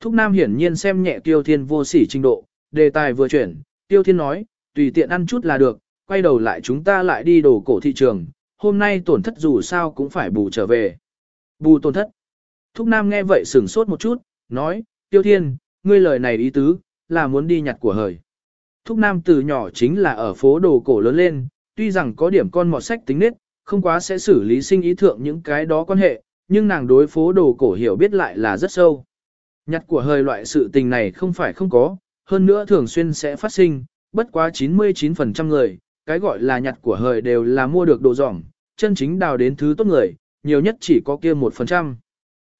Thúc nam hiển nhiên xem nhẹ tiêu thiên vô sỉ trình độ, đề tài vừa chuyển, tiêu thiên nói, tùy tiện ăn chút là được, quay đầu lại chúng ta lại đi đổ cổ thị trường, hôm nay tổn thất dù sao cũng phải bù trở về. Bù tổn thất. Thúc Nam nghe vậy sửng sốt một chút, nói, Tiêu Thiên, ngươi lời này ý tứ, là muốn đi nhặt của hời. Thúc Nam từ nhỏ chính là ở phố đồ cổ lớn lên, tuy rằng có điểm con mọt sách tính nết, không quá sẽ xử lý sinh ý thượng những cái đó quan hệ, nhưng nàng đối phố đồ cổ hiểu biết lại là rất sâu. Nhặt của hời loại sự tình này không phải không có, hơn nữa thường xuyên sẽ phát sinh, bất quá 99% người, cái gọi là nhặt của hời đều là mua được đồ giỏng, chân chính đào đến thứ tốt người, nhiều nhất chỉ có kia 1%.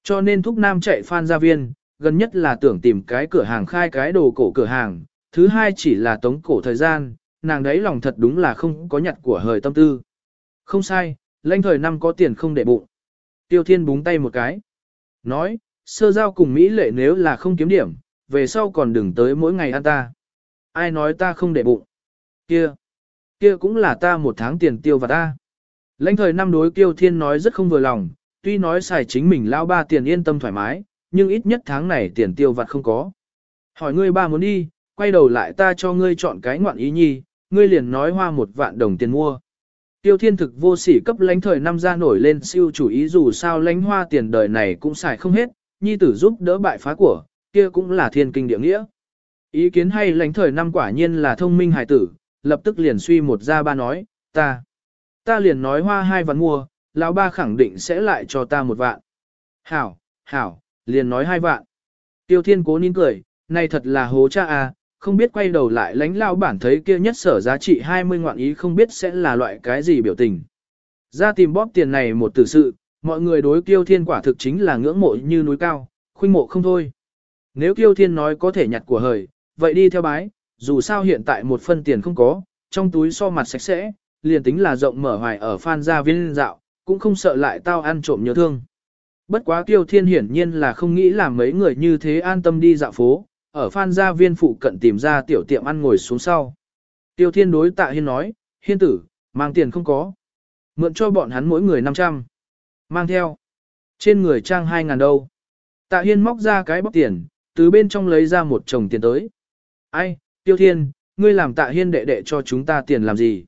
Cho nên Thúc Nam chạy phan gia viên, gần nhất là tưởng tìm cái cửa hàng khai cái đồ cổ cửa hàng, thứ hai chỉ là tống cổ thời gian, nàng đấy lòng thật đúng là không có nhặt của hời tâm tư. Không sai, lãnh thời năm có tiền không để bụng. Tiêu Thiên búng tay một cái. Nói, sơ giao cùng Mỹ lệ nếu là không kiếm điểm, về sau còn đừng tới mỗi ngày ăn ta. Ai nói ta không để bụng? Kia, kia cũng là ta một tháng tiền tiêu và ta. Lãnh thời năm đối Tiêu Thiên nói rất không vừa lòng, tuy nói xài chính mình lao ba tiền yên tâm thoải mái, nhưng ít nhất tháng này tiền tiêu vặt không có. Hỏi ngươi ba muốn đi, quay đầu lại ta cho ngươi chọn cái ngoạn ý nhi, ngươi liền nói hoa một vạn đồng tiền mua. Tiêu thiên thực vô sỉ cấp lãnh thời năm ra nổi lên siêu chủ ý dù sao lãnh hoa tiền đời này cũng xài không hết, nhi tử giúp đỡ bại phá của, kia cũng là thiên kinh địa nghĩa. Ý kiến hay lãnh thời năm quả nhiên là thông minh hài tử, lập tức liền suy một ra ba nói, ta, ta liền nói hoa hai vạn mua, lão ba khẳng định sẽ lại cho ta một vạn. Hảo, hảo, liền nói hai vạn. Tiêu thiên cố nín cười, này thật là hố cha à, không biết quay đầu lại lãnh lao bản thấy kia nhất sở giá trị 20 ngoạn ý không biết sẽ là loại cái gì biểu tình. Ra tìm bóp tiền này một tử sự, mọi người đối kiêu thiên quả thực chính là ngưỡng mộ như núi cao, khuynh mộ không thôi. Nếu kiêu thiên nói có thể nhặt của hời, vậy đi theo bái, dù sao hiện tại một phân tiền không có, trong túi so mặt sạch sẽ, liền tính là rộng mở hoài ở phan gia viên dạo, cũng không sợ lại tao ăn trộm nhớ thương. Bất quá Tiêu thiên hiển nhiên là không nghĩ làm mấy người như thế an tâm đi dạo phố, ở phan gia viên phụ cận tìm ra tiểu tiệm ăn ngồi xuống sau. Tiêu thiên đối tạ hiên nói, hiên tử, mang tiền không có. Mượn cho bọn hắn mỗi người 500. Mang theo. Trên người trang 2.000 đâu. Tạ hiên móc ra cái bóc tiền, từ bên trong lấy ra một chồng tiền tới. Ai, tiêu thiên, ngươi làm tạ hiên đệ đệ cho chúng ta tiền làm gì?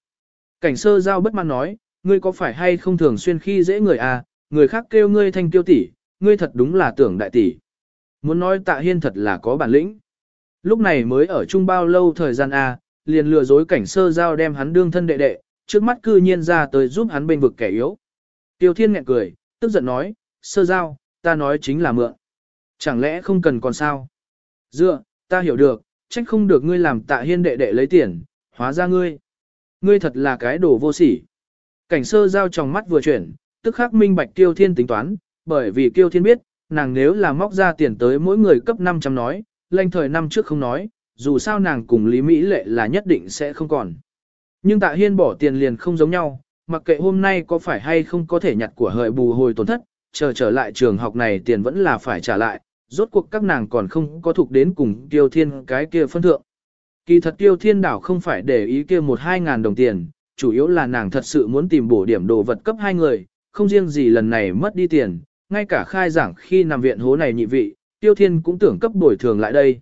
Cảnh sơ giao bất mãn nói, ngươi có phải hay không thường xuyên khi dễ người à, người khác kêu ngươi thanh tiêu tỷ, ngươi thật đúng là tưởng đại tỷ. Muốn nói tạ hiên thật là có bản lĩnh. Lúc này mới ở chung bao lâu thời gian à? liền lừa dối cảnh sơ giao đem hắn đương thân đệ đệ, trước mắt cư nhiên ra tới giúp hắn bên vực kẻ yếu. Tiêu thiên nghẹn cười, tức giận nói, sơ giao, ta nói chính là mượn. Chẳng lẽ không cần còn sao? Dựa, ta hiểu được, trách không được ngươi làm tạ hiên đệ đệ lấy tiền, hóa ra ngươi. Ngươi thật là cái đồ vô sỉ. Cảnh sơ giao trong mắt vừa chuyển, tức khắc minh bạch tiêu thiên tính toán, bởi vì tiêu thiên biết, nàng nếu là móc ra tiền tới mỗi người cấp 500 nói, lanh thời năm trước không nói, dù sao nàng cùng Lý Mỹ Lệ là nhất định sẽ không còn. Nhưng tạ hiên bỏ tiền liền không giống nhau, mặc kệ hôm nay có phải hay không có thể nhặt của hợi bù hồi tổn thất, chờ trở lại trường học này tiền vẫn là phải trả lại, rốt cuộc các nàng còn không có thuộc đến cùng tiêu thiên cái kia phân thượng. Kỳ thật tiêu thiên đảo không phải để ý kia một hai ngàn đồng tiền, chủ yếu là nàng thật sự muốn tìm bổ điểm đồ vật cấp hai người, không riêng gì lần này mất đi tiền, ngay cả khai giảng khi nằm viện hố này nhị vị, Tiêu Thiên cũng tưởng cấp bồi thường lại đây.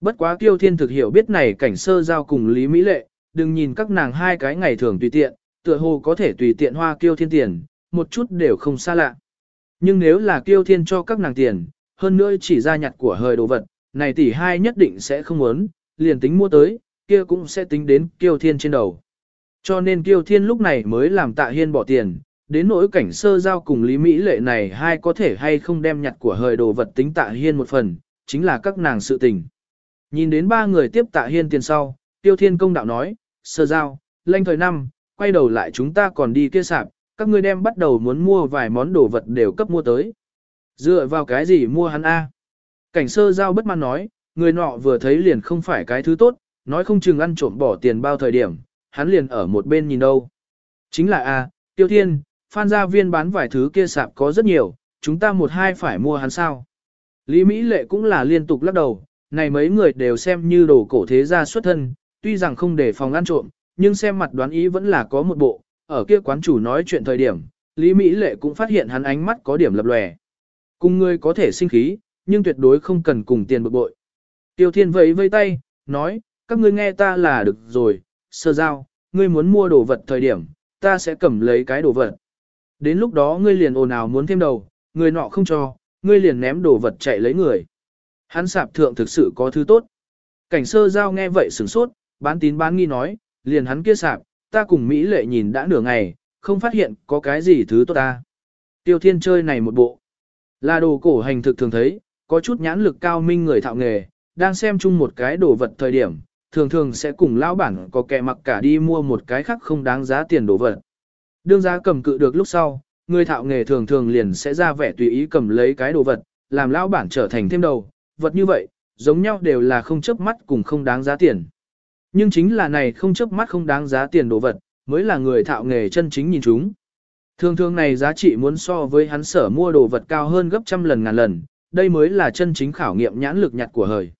Bất quá Tiêu Thiên thực hiểu biết này cảnh sơ giao cùng Lý Mỹ Lệ, đừng nhìn các nàng hai cái ngày thường tùy tiện, tựa hồ có thể tùy tiện hoa Tiêu Thiên tiền, một chút đều không xa lạ. Nhưng nếu là Tiêu Thiên cho các nàng tiền, hơn nữa chỉ ra nhặt của hời đồ vật, này tỷ hai nhất định sẽ không muốn, liền tính mua tới, kia cũng sẽ tính đến Tiêu Thiên trên đầu. Cho nên Tiêu Thiên lúc này mới làm tạ hiên bỏ tiền, Đến nỗi cảnh sơ giao cùng Lý Mỹ lệ này hai có thể hay không đem nhặt của hời đồ vật tính tạ hiên một phần, chính là các nàng sự tình. Nhìn đến ba người tiếp tạ hiên tiền sau, tiêu thiên công đạo nói, sơ giao, lanh thời năm, quay đầu lại chúng ta còn đi kia sạp, các ngươi đem bắt đầu muốn mua vài món đồ vật đều cấp mua tới. Dựa vào cái gì mua hắn A? Cảnh sơ giao bất mãn nói, người nọ vừa thấy liền không phải cái thứ tốt, nói không chừng ăn trộm bỏ tiền bao thời điểm, hắn liền ở một bên nhìn đâu. Chính là A, tiêu thiên, Phan gia viên bán vài thứ kia sạp có rất nhiều, chúng ta một hai phải mua hắn sao. Lý Mỹ Lệ cũng là liên tục lắc đầu, này mấy người đều xem như đồ cổ thế gia xuất thân, tuy rằng không để phòng ăn trộm, nhưng xem mặt đoán ý vẫn là có một bộ, ở kia quán chủ nói chuyện thời điểm, Lý Mỹ Lệ cũng phát hiện hắn ánh mắt có điểm lập lòe. Cùng người có thể sinh khí, nhưng tuyệt đối không cần cùng tiền bực bội. Tiêu Thiên vẫy vây tay, nói, các ngươi nghe ta là được rồi, sơ giao, ngươi muốn mua đồ vật thời điểm, ta sẽ cầm lấy cái đồ vật. Đến lúc đó ngươi liền ồn ào muốn thêm đầu, người nọ không cho, ngươi liền ném đồ vật chạy lấy người. Hắn sạp thượng thực sự có thứ tốt. Cảnh sơ giao nghe vậy sửng sốt, bán tín bán nghi nói, liền hắn kia sạp, ta cùng Mỹ lệ nhìn đã nửa ngày, không phát hiện có cái gì thứ tốt ta. Tiêu thiên chơi này một bộ. Là đồ cổ hành thực thường thấy, có chút nhãn lực cao minh người thạo nghề, đang xem chung một cái đồ vật thời điểm, thường thường sẽ cùng lão bản có kẻ mặc cả đi mua một cái khác không đáng giá tiền đồ vật. Đương giá cầm cự được lúc sau, người thạo nghề thường thường liền sẽ ra vẻ tùy ý cầm lấy cái đồ vật, làm lão bản trở thành thêm đầu, vật như vậy, giống nhau đều là không chấp mắt cùng không đáng giá tiền. Nhưng chính là này không chấp mắt không đáng giá tiền đồ vật, mới là người thạo nghề chân chính nhìn chúng. Thường thường này giá trị muốn so với hắn sở mua đồ vật cao hơn gấp trăm lần ngàn lần, đây mới là chân chính khảo nghiệm nhãn lực nhặt của hời.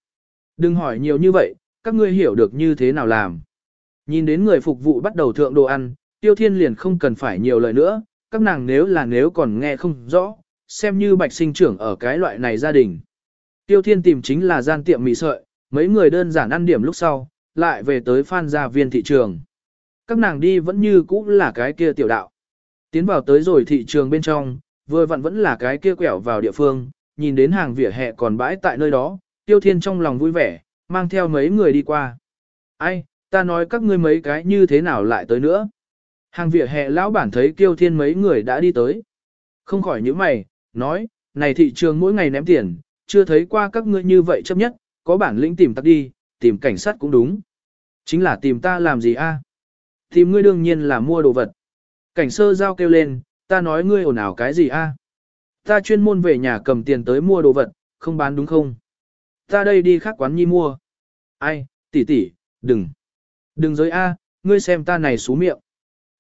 Đừng hỏi nhiều như vậy, các ngươi hiểu được như thế nào làm. Nhìn đến người phục vụ bắt đầu thượng đồ ăn, tiêu thiên liền không cần phải nhiều lời nữa, các nàng nếu là nếu còn nghe không rõ, xem như bạch sinh trưởng ở cái loại này gia đình. Tiêu thiên tìm chính là gian tiệm mì sợi, mấy người đơn giản ăn điểm lúc sau, lại về tới phan gia viên thị trường. Các nàng đi vẫn như cũ là cái kia tiểu đạo. Tiến vào tới rồi thị trường bên trong, vừa vặn vẫn là cái kia quẹo vào địa phương, nhìn đến hàng vỉa hè còn bãi tại nơi đó, tiêu thiên trong lòng vui vẻ, mang theo mấy người đi qua. Ai, ta nói các ngươi mấy cái như thế nào lại tới nữa. Hàng vỉa hè lão bản thấy tiêu thiên mấy người đã đi tới. Không khỏi những mày, nói, này thị trường mỗi ngày ném tiền, chưa thấy qua các ngươi như vậy chấp nhất, có bản lĩnh tìm tắt đi, tìm cảnh sát cũng đúng. Chính là tìm ta làm gì a? Tìm ngươi đương nhiên là mua đồ vật. Cảnh sơ giao kêu lên, ta nói ngươi ồn ào cái gì a? Ta chuyên môn về nhà cầm tiền tới mua đồ vật, không bán đúng không? Ta đây đi khác quán nhi mua. Ai, tỷ tỷ, đừng. Đừng giới a, ngươi xem ta này xú miệng.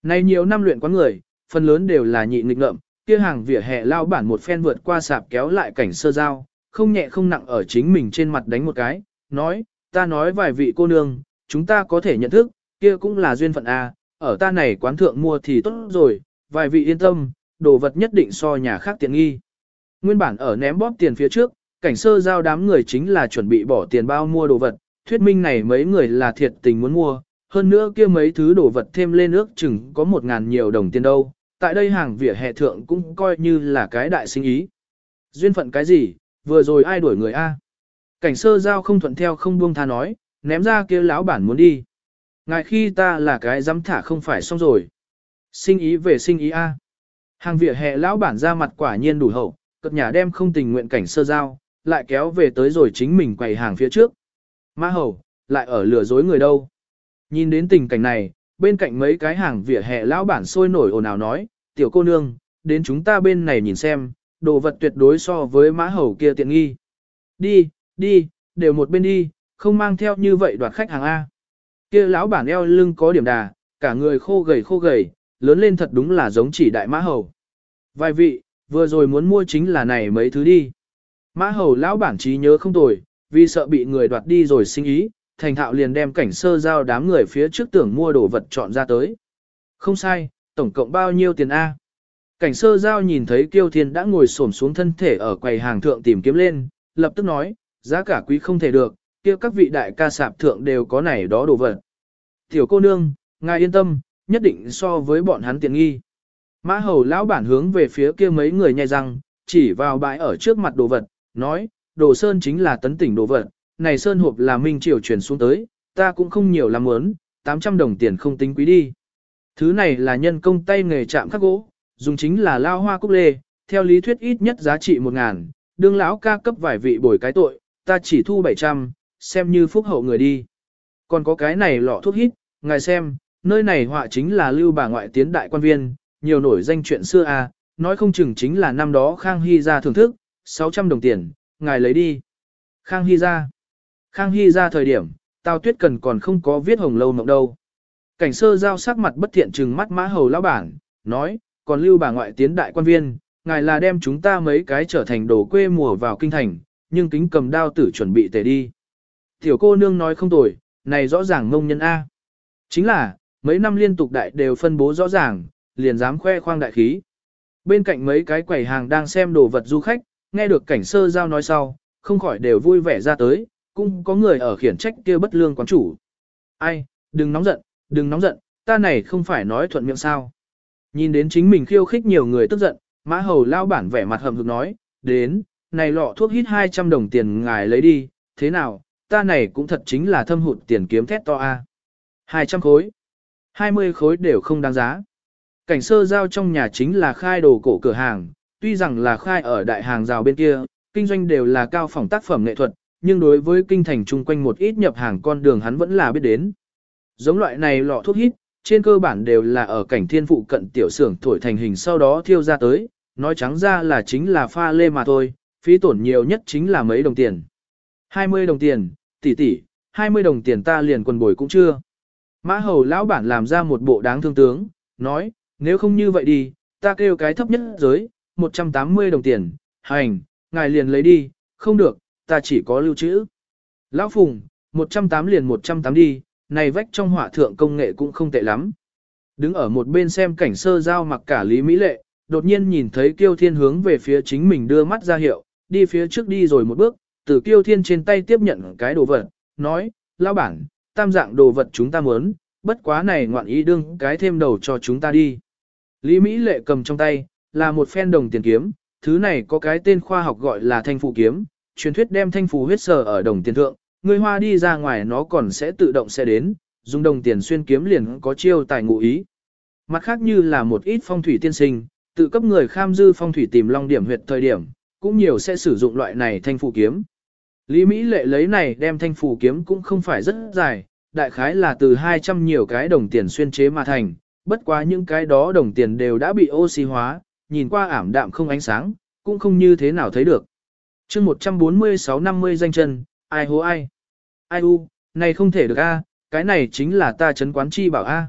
Này nhiều năm luyện quán người, phần lớn đều là nhị nghịch ngợm, kia hàng vỉa hè lao bản một phen vượt qua sạp kéo lại cảnh sơ giao, không nhẹ không nặng ở chính mình trên mặt đánh một cái, nói, ta nói vài vị cô nương, chúng ta có thể nhận thức, kia cũng là duyên phận A, ở ta này quán thượng mua thì tốt rồi, vài vị yên tâm, đồ vật nhất định so nhà khác tiện nghi. Nguyên bản ở ném bóp tiền phía trước, cảnh sơ giao đám người chính là chuẩn bị bỏ tiền bao mua đồ vật, thuyết minh này mấy người là thiệt tình muốn mua, hơn nữa kia mấy thứ đồ vật thêm lên ước chừng có một ngàn nhiều đồng tiền đâu, tại đây hàng vỉa hè thượng cũng coi như là cái đại sinh ý. Duyên phận cái gì, vừa rồi ai đuổi người A. Cảnh sơ giao không thuận theo không buông tha nói, ném ra kia lão bản muốn đi. Ngài khi ta là cái dám thả không phải xong rồi. Sinh ý về sinh ý A. Hàng vỉa hè lão bản ra mặt quả nhiên đủ hậu, cập nhà đem không tình nguyện cảnh sơ giao, lại kéo về tới rồi chính mình quầy hàng phía trước. Ma hầu, lại ở lừa dối người đâu. Nhìn đến tình cảnh này, bên cạnh mấy cái hàng vỉa hè lão bản sôi nổi ồn ào nói, tiểu cô nương, đến chúng ta bên này nhìn xem, đồ vật tuyệt đối so với mã hầu kia tiện nghi. Đi, đi, đều một bên đi, không mang theo như vậy đoạt khách hàng A. Kia lão bản eo lưng có điểm đà, cả người khô gầy khô gầy, lớn lên thật đúng là giống chỉ đại mã hầu. Vài vị, vừa rồi muốn mua chính là này mấy thứ đi. Mã hầu lão bản trí nhớ không tồi, vì sợ bị người đoạt đi rồi sinh ý, thành thạo liền đem cảnh sơ giao đám người phía trước tưởng mua đồ vật chọn ra tới. Không sai, tổng cộng bao nhiêu tiền A. Cảnh sơ giao nhìn thấy kiêu thiên đã ngồi xổm xuống thân thể ở quầy hàng thượng tìm kiếm lên, lập tức nói, giá cả quý không thể được, kia các vị đại ca sạp thượng đều có này đó đồ vật. Tiểu cô nương, ngài yên tâm, nhất định so với bọn hắn tiện nghi. Mã hầu lão bản hướng về phía kia mấy người nhai răng, chỉ vào bãi ở trước mặt đồ vật, nói, đồ sơn chính là tấn tỉnh đồ vật, này sơn hộp là minh triều truyền xuống tới, ta cũng không nhiều lắm muốn, 800 đồng tiền không tính quý đi. Thứ này là nhân công tay nghề chạm khắc gỗ, dùng chính là lao hoa cúc lê, theo lý thuyết ít nhất giá trị 1 ngàn, đương lão ca cấp vài vị bồi cái tội, ta chỉ thu 700, xem như phúc hậu người đi. Còn có cái này lọ thuốc hít, ngài xem, nơi này họa chính là lưu bà ngoại tiến đại quan viên, nhiều nổi danh chuyện xưa à, nói không chừng chính là năm đó Khang Hy ra thưởng thức, 600 đồng tiền, ngài lấy đi. Khang Hy ra. Khang Hy ra thời điểm, Tào Tuyết Cần còn không có viết hồng lâu mộng đâu. Cảnh sơ giao sắc mặt bất thiện trừng mắt mã hầu lão bản, nói, còn lưu bà ngoại tiến đại quan viên, ngài là đem chúng ta mấy cái trở thành đồ quê mùa vào kinh thành, nhưng kính cầm đao tử chuẩn bị tề đi. Tiểu cô nương nói không tồi, này rõ ràng ngông nhân A. Chính là, mấy năm liên tục đại đều phân bố rõ ràng, liền dám khoe khoang đại khí. Bên cạnh mấy cái quầy hàng đang xem đồ vật du khách, nghe được cảnh sơ giao nói sau, không khỏi đều vui vẻ ra tới, cũng có người ở khiển trách kia bất lương quán chủ. Ai, đừng nóng giận, đừng nóng giận, Ta này không phải nói thuận miệng sao. Nhìn đến chính mình khiêu khích nhiều người tức giận, mã hầu lao bản vẻ mặt hầm hực nói, đến, này lọ thuốc hít 200 đồng tiền ngài lấy đi, thế nào, ta này cũng thật chính là thâm hụt tiền kiếm thét to a. 200 khối, 20 khối đều không đáng giá. Cảnh sơ giao trong nhà chính là khai đồ cổ cửa hàng, tuy rằng là khai ở đại hàng rào bên kia, kinh doanh đều là cao phòng tác phẩm nghệ thuật, nhưng đối với kinh thành chung quanh một ít nhập hàng con đường hắn vẫn là biết đến. Giống loại này lọ thuốc hít, trên cơ bản đều là ở cảnh thiên phụ cận tiểu xưởng thổi thành hình sau đó thiêu ra tới, nói trắng ra là chính là pha lê mà thôi, phí tổn nhiều nhất chính là mấy đồng tiền. 20 đồng tiền, tỷ tỷ, 20 đồng tiền ta liền quần bồi cũng chưa. Mã hầu lão bản làm ra một bộ đáng thương tướng, nói, nếu không như vậy đi, ta kêu cái thấp nhất giới, 180 đồng tiền, hành, ngài liền lấy đi, không được, ta chỉ có lưu trữ. Lão Phùng, 108 liền 108 đi, này vách trong họa thượng công nghệ cũng không tệ lắm. Đứng ở một bên xem cảnh sơ giao mặc cả Lý Mỹ Lệ, đột nhiên nhìn thấy Kiêu Thiên hướng về phía chính mình đưa mắt ra hiệu, đi phía trước đi rồi một bước, từ Kiêu Thiên trên tay tiếp nhận cái đồ vật, nói, lão bản, tam dạng đồ vật chúng ta muốn, bất quá này ngoạn ý đương cái thêm đầu cho chúng ta đi. Lý Mỹ Lệ cầm trong tay, là một phen đồng tiền kiếm, thứ này có cái tên khoa học gọi là thanh phụ kiếm, truyền thuyết đem thanh phù huyết sở ở đồng tiền thượng, người hoa đi ra ngoài nó còn sẽ tự động sẽ đến, dùng đồng tiền xuyên kiếm liền có chiêu tài ngụ ý. Mặt khác như là một ít phong thủy tiên sinh, tự cấp người kham dư phong thủy tìm long điểm huyệt thời điểm, cũng nhiều sẽ sử dụng loại này thanh phù kiếm. Lý Mỹ lệ lấy này đem thanh phù kiếm cũng không phải rất dài, đại khái là từ 200 nhiều cái đồng tiền xuyên chế mà thành, bất quá những cái đó đồng tiền đều đã bị oxy hóa, nhìn qua ảm đạm không ánh sáng, cũng không như thế nào thấy được. chương 146-50 danh chân, ai hố ai? Ai u, này không thể được a, cái này chính là ta chấn quán chi bảo a.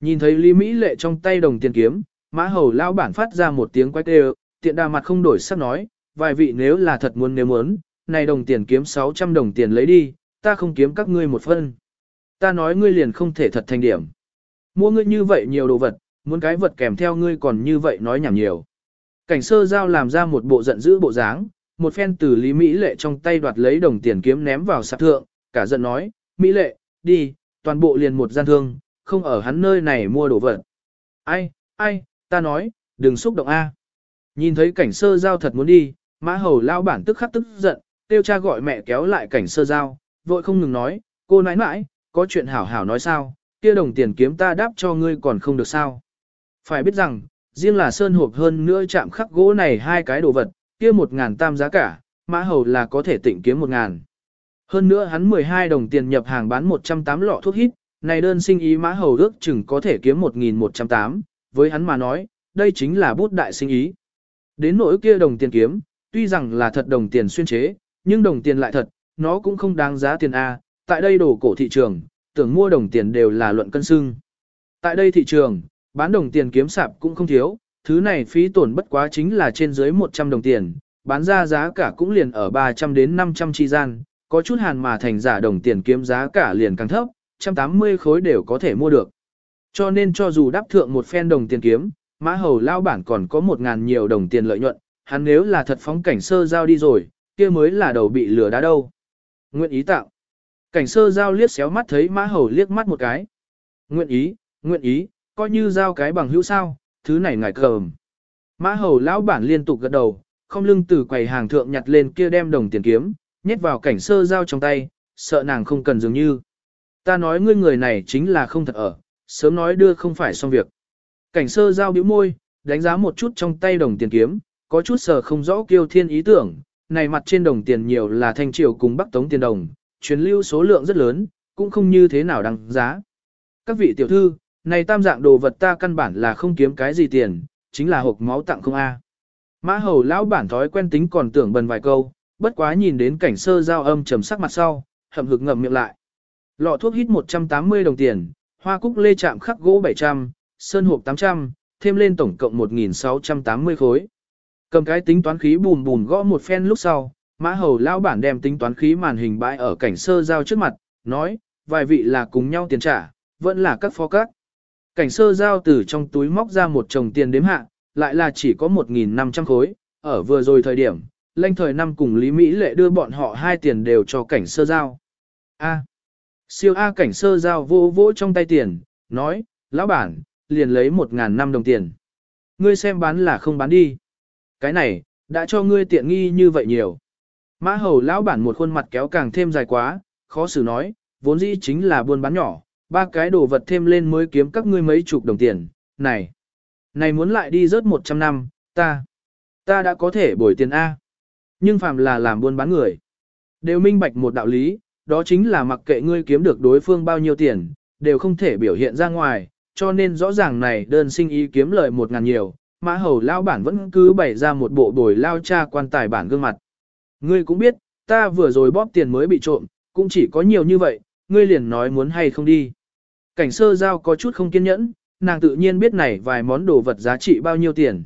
Nhìn thấy Lý Mỹ lệ trong tay đồng tiền kiếm, mã hầu lao bản phát ra một tiếng quay kêu, tiện đà mặt không đổi sắc nói, vài vị nếu là thật muốn nếu muốn, này đồng tiền kiếm 600 đồng tiền lấy đi, ta không kiếm các ngươi một phân. Ta nói ngươi liền không thể thật thành điểm. Mua ngươi như vậy nhiều đồ vật, muốn cái vật kèm theo ngươi còn như vậy nói nhảm nhiều. Cảnh sơ giao làm ra một bộ giận dữ bộ dáng, một phen từ Lý Mỹ Lệ trong tay đoạt lấy đồng tiền kiếm ném vào sạp thượng, cả giận nói, Mỹ Lệ, đi, toàn bộ liền một gian thương, không ở hắn nơi này mua đồ vật. Ai, ai, ta nói, đừng xúc động A. Nhìn thấy cảnh sơ giao thật muốn đi, mã hầu lao bản tức khắc tức giận, tiêu cha gọi mẹ kéo lại cảnh sơ giao, vội không ngừng nói, cô nãi nãi, có chuyện hảo hảo nói sao, kia đồng tiền kiếm ta đáp cho ngươi còn không được sao. Phải biết rằng, riêng là sơn hộp hơn nữa chạm khắc gỗ này hai cái đồ vật, kia một ngàn tam giá cả, mã hầu là có thể tịnh kiếm một ngàn. Hơn nữa hắn 12 đồng tiền nhập hàng bán 108 lọ thuốc hít, này đơn sinh ý mã hầu ước chừng có thể kiếm 1.108, với hắn mà nói, đây chính là bút đại sinh ý. Đến nỗi kia đồng tiền kiếm, tuy rằng là thật đồng tiền xuyên chế, nhưng đồng tiền lại thật, nó cũng không đáng giá tiền A, tại đây đồ cổ thị trường, tưởng mua đồng tiền đều là luận cân xưng. Tại đây thị trường, bán đồng tiền kiếm sạp cũng không thiếu, thứ này phí tổn bất quá chính là trên dưới 100 đồng tiền, bán ra giá cả cũng liền ở 300 đến 500 chi gian, có chút hàn mà thành giả đồng tiền kiếm giá cả liền càng thấp, 180 khối đều có thể mua được. Cho nên cho dù đáp thượng một phen đồng tiền kiếm, mã hầu lao bản còn có 1.000 nhiều đồng tiền lợi nhuận, hắn nếu là thật phóng cảnh sơ giao đi rồi, kia mới là đầu bị lừa đá đâu. Nguyện ý tạo. Cảnh sơ giao liếc xéo mắt thấy mã hầu liếc mắt một cái. Nguyện ý, nguyện ý, coi như giao cái bằng hữu sao, thứ này ngài cờm. Mã hầu lão bản liên tục gật đầu, không lưng từ quầy hàng thượng nhặt lên kia đem đồng tiền kiếm, nhét vào cảnh sơ giao trong tay, sợ nàng không cần dường như. Ta nói ngươi người này chính là không thật ở, sớm nói đưa không phải xong việc. Cảnh sơ giao bĩu môi, đánh giá một chút trong tay đồng tiền kiếm, có chút sờ không rõ kiêu thiên ý tưởng, này mặt trên đồng tiền nhiều là thanh triều cùng bắc tống tiền đồng, truyền lưu số lượng rất lớn, cũng không như thế nào đăng giá. Các vị tiểu thư, này tam dạng đồ vật ta căn bản là không kiếm cái gì tiền, chính là hộp máu tặng không a. Mã hầu lão bản thói quen tính còn tưởng bần vài câu, bất quá nhìn đến cảnh sơ giao âm trầm sắc mặt sau, hậm hực ngậm miệng lại. Lọ thuốc hít 180 đồng tiền, hoa cúc lê chạm khắc gỗ 700, sơn hộp 800, thêm lên tổng cộng 1.680 khối. Cầm cái tính toán khí bùn bùn gõ một phen lúc sau, mã hầu lão bản đem tính toán khí màn hình bãi ở cảnh sơ giao trước mặt, nói, vài vị là cùng nhau tiền trả, vẫn là các phó các. Cảnh sơ giao từ trong túi móc ra một chồng tiền đếm hạ, lại là chỉ có 1.500 khối, ở vừa rồi thời điểm, lanh thời năm cùng Lý Mỹ Lệ đưa bọn họ hai tiền đều cho cảnh sơ giao. A. Siêu A cảnh sơ giao vô vỗ trong tay tiền, nói, lão bản, liền lấy một ngàn năm đồng tiền. Ngươi xem bán là không bán đi. Cái này, đã cho ngươi tiện nghi như vậy nhiều. Mã hầu lão bản một khuôn mặt kéo càng thêm dài quá, khó xử nói, vốn dĩ chính là buôn bán nhỏ, ba cái đồ vật thêm lên mới kiếm các ngươi mấy chục đồng tiền, này, này muốn lại đi rớt 100 năm, ta, ta đã có thể bồi tiền A. Nhưng phàm là làm buôn bán người, đều minh bạch một đạo lý, đó chính là mặc kệ ngươi kiếm được đối phương bao nhiêu tiền, đều không thể biểu hiện ra ngoài, cho nên rõ ràng này đơn sinh ý kiếm lợi một ngàn nhiều, mã hầu lao bản vẫn cứ bày ra một bộ bồi lao cha quan tài bản gương mặt. Ngươi cũng biết, ta vừa rồi bóp tiền mới bị trộm, cũng chỉ có nhiều như vậy, ngươi liền nói muốn hay không đi. Cảnh sơ giao có chút không kiên nhẫn, nàng tự nhiên biết này vài món đồ vật giá trị bao nhiêu tiền.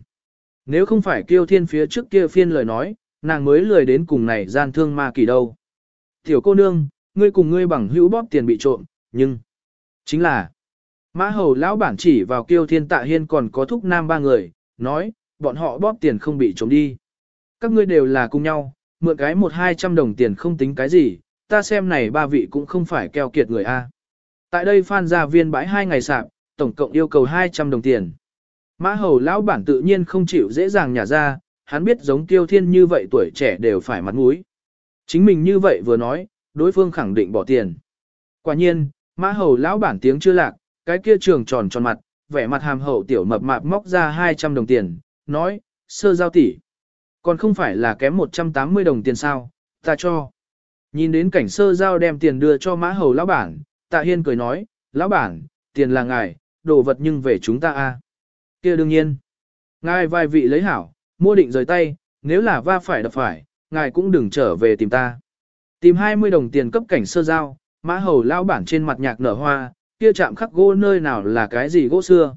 Nếu không phải kiêu thiên phía trước kia phiên lời nói, nàng mới lười đến cùng này gian thương ma kỳ đâu. Tiểu cô nương, ngươi cùng ngươi bằng hữu bóp tiền bị trộm, nhưng... Chính là... Mã hầu lão bản chỉ vào kiêu thiên tạ hiên còn có thúc nam ba người, nói, bọn họ bóp tiền không bị trống đi. Các ngươi đều là cùng nhau, mượn cái một hai trăm đồng tiền không tính cái gì, ta xem này ba vị cũng không phải keo kiệt người A. Tại đây phan gia viên bãi hai ngày sạp, tổng cộng yêu cầu 200 đồng tiền. Mã hầu lão bản tự nhiên không chịu dễ dàng nhả ra, hắn biết giống tiêu thiên như vậy tuổi trẻ đều phải mặt mũi. Chính mình như vậy vừa nói, đối phương khẳng định bỏ tiền. Quả nhiên, mã hầu lão bản tiếng chưa lạc, cái kia trường tròn tròn mặt, vẻ mặt hàm hậu tiểu mập mạp móc ra 200 đồng tiền, nói, sơ giao tỷ Còn không phải là kém 180 đồng tiền sao, ta cho. Nhìn đến cảnh sơ giao đem tiền đưa cho mã hầu lão bản, tạ hiên cười nói, lão bản, tiền là ngài, đồ vật nhưng về chúng ta a. kia đương nhiên. Ngài vài vị lấy hảo, mua định rời tay, nếu là va phải đập phải, ngài cũng đừng trở về tìm ta. Tìm 20 đồng tiền cấp cảnh sơ giao, mã hầu lão bản trên mặt nhạc nở hoa, kia chạm khắc gỗ nơi nào là cái gì gỗ xưa.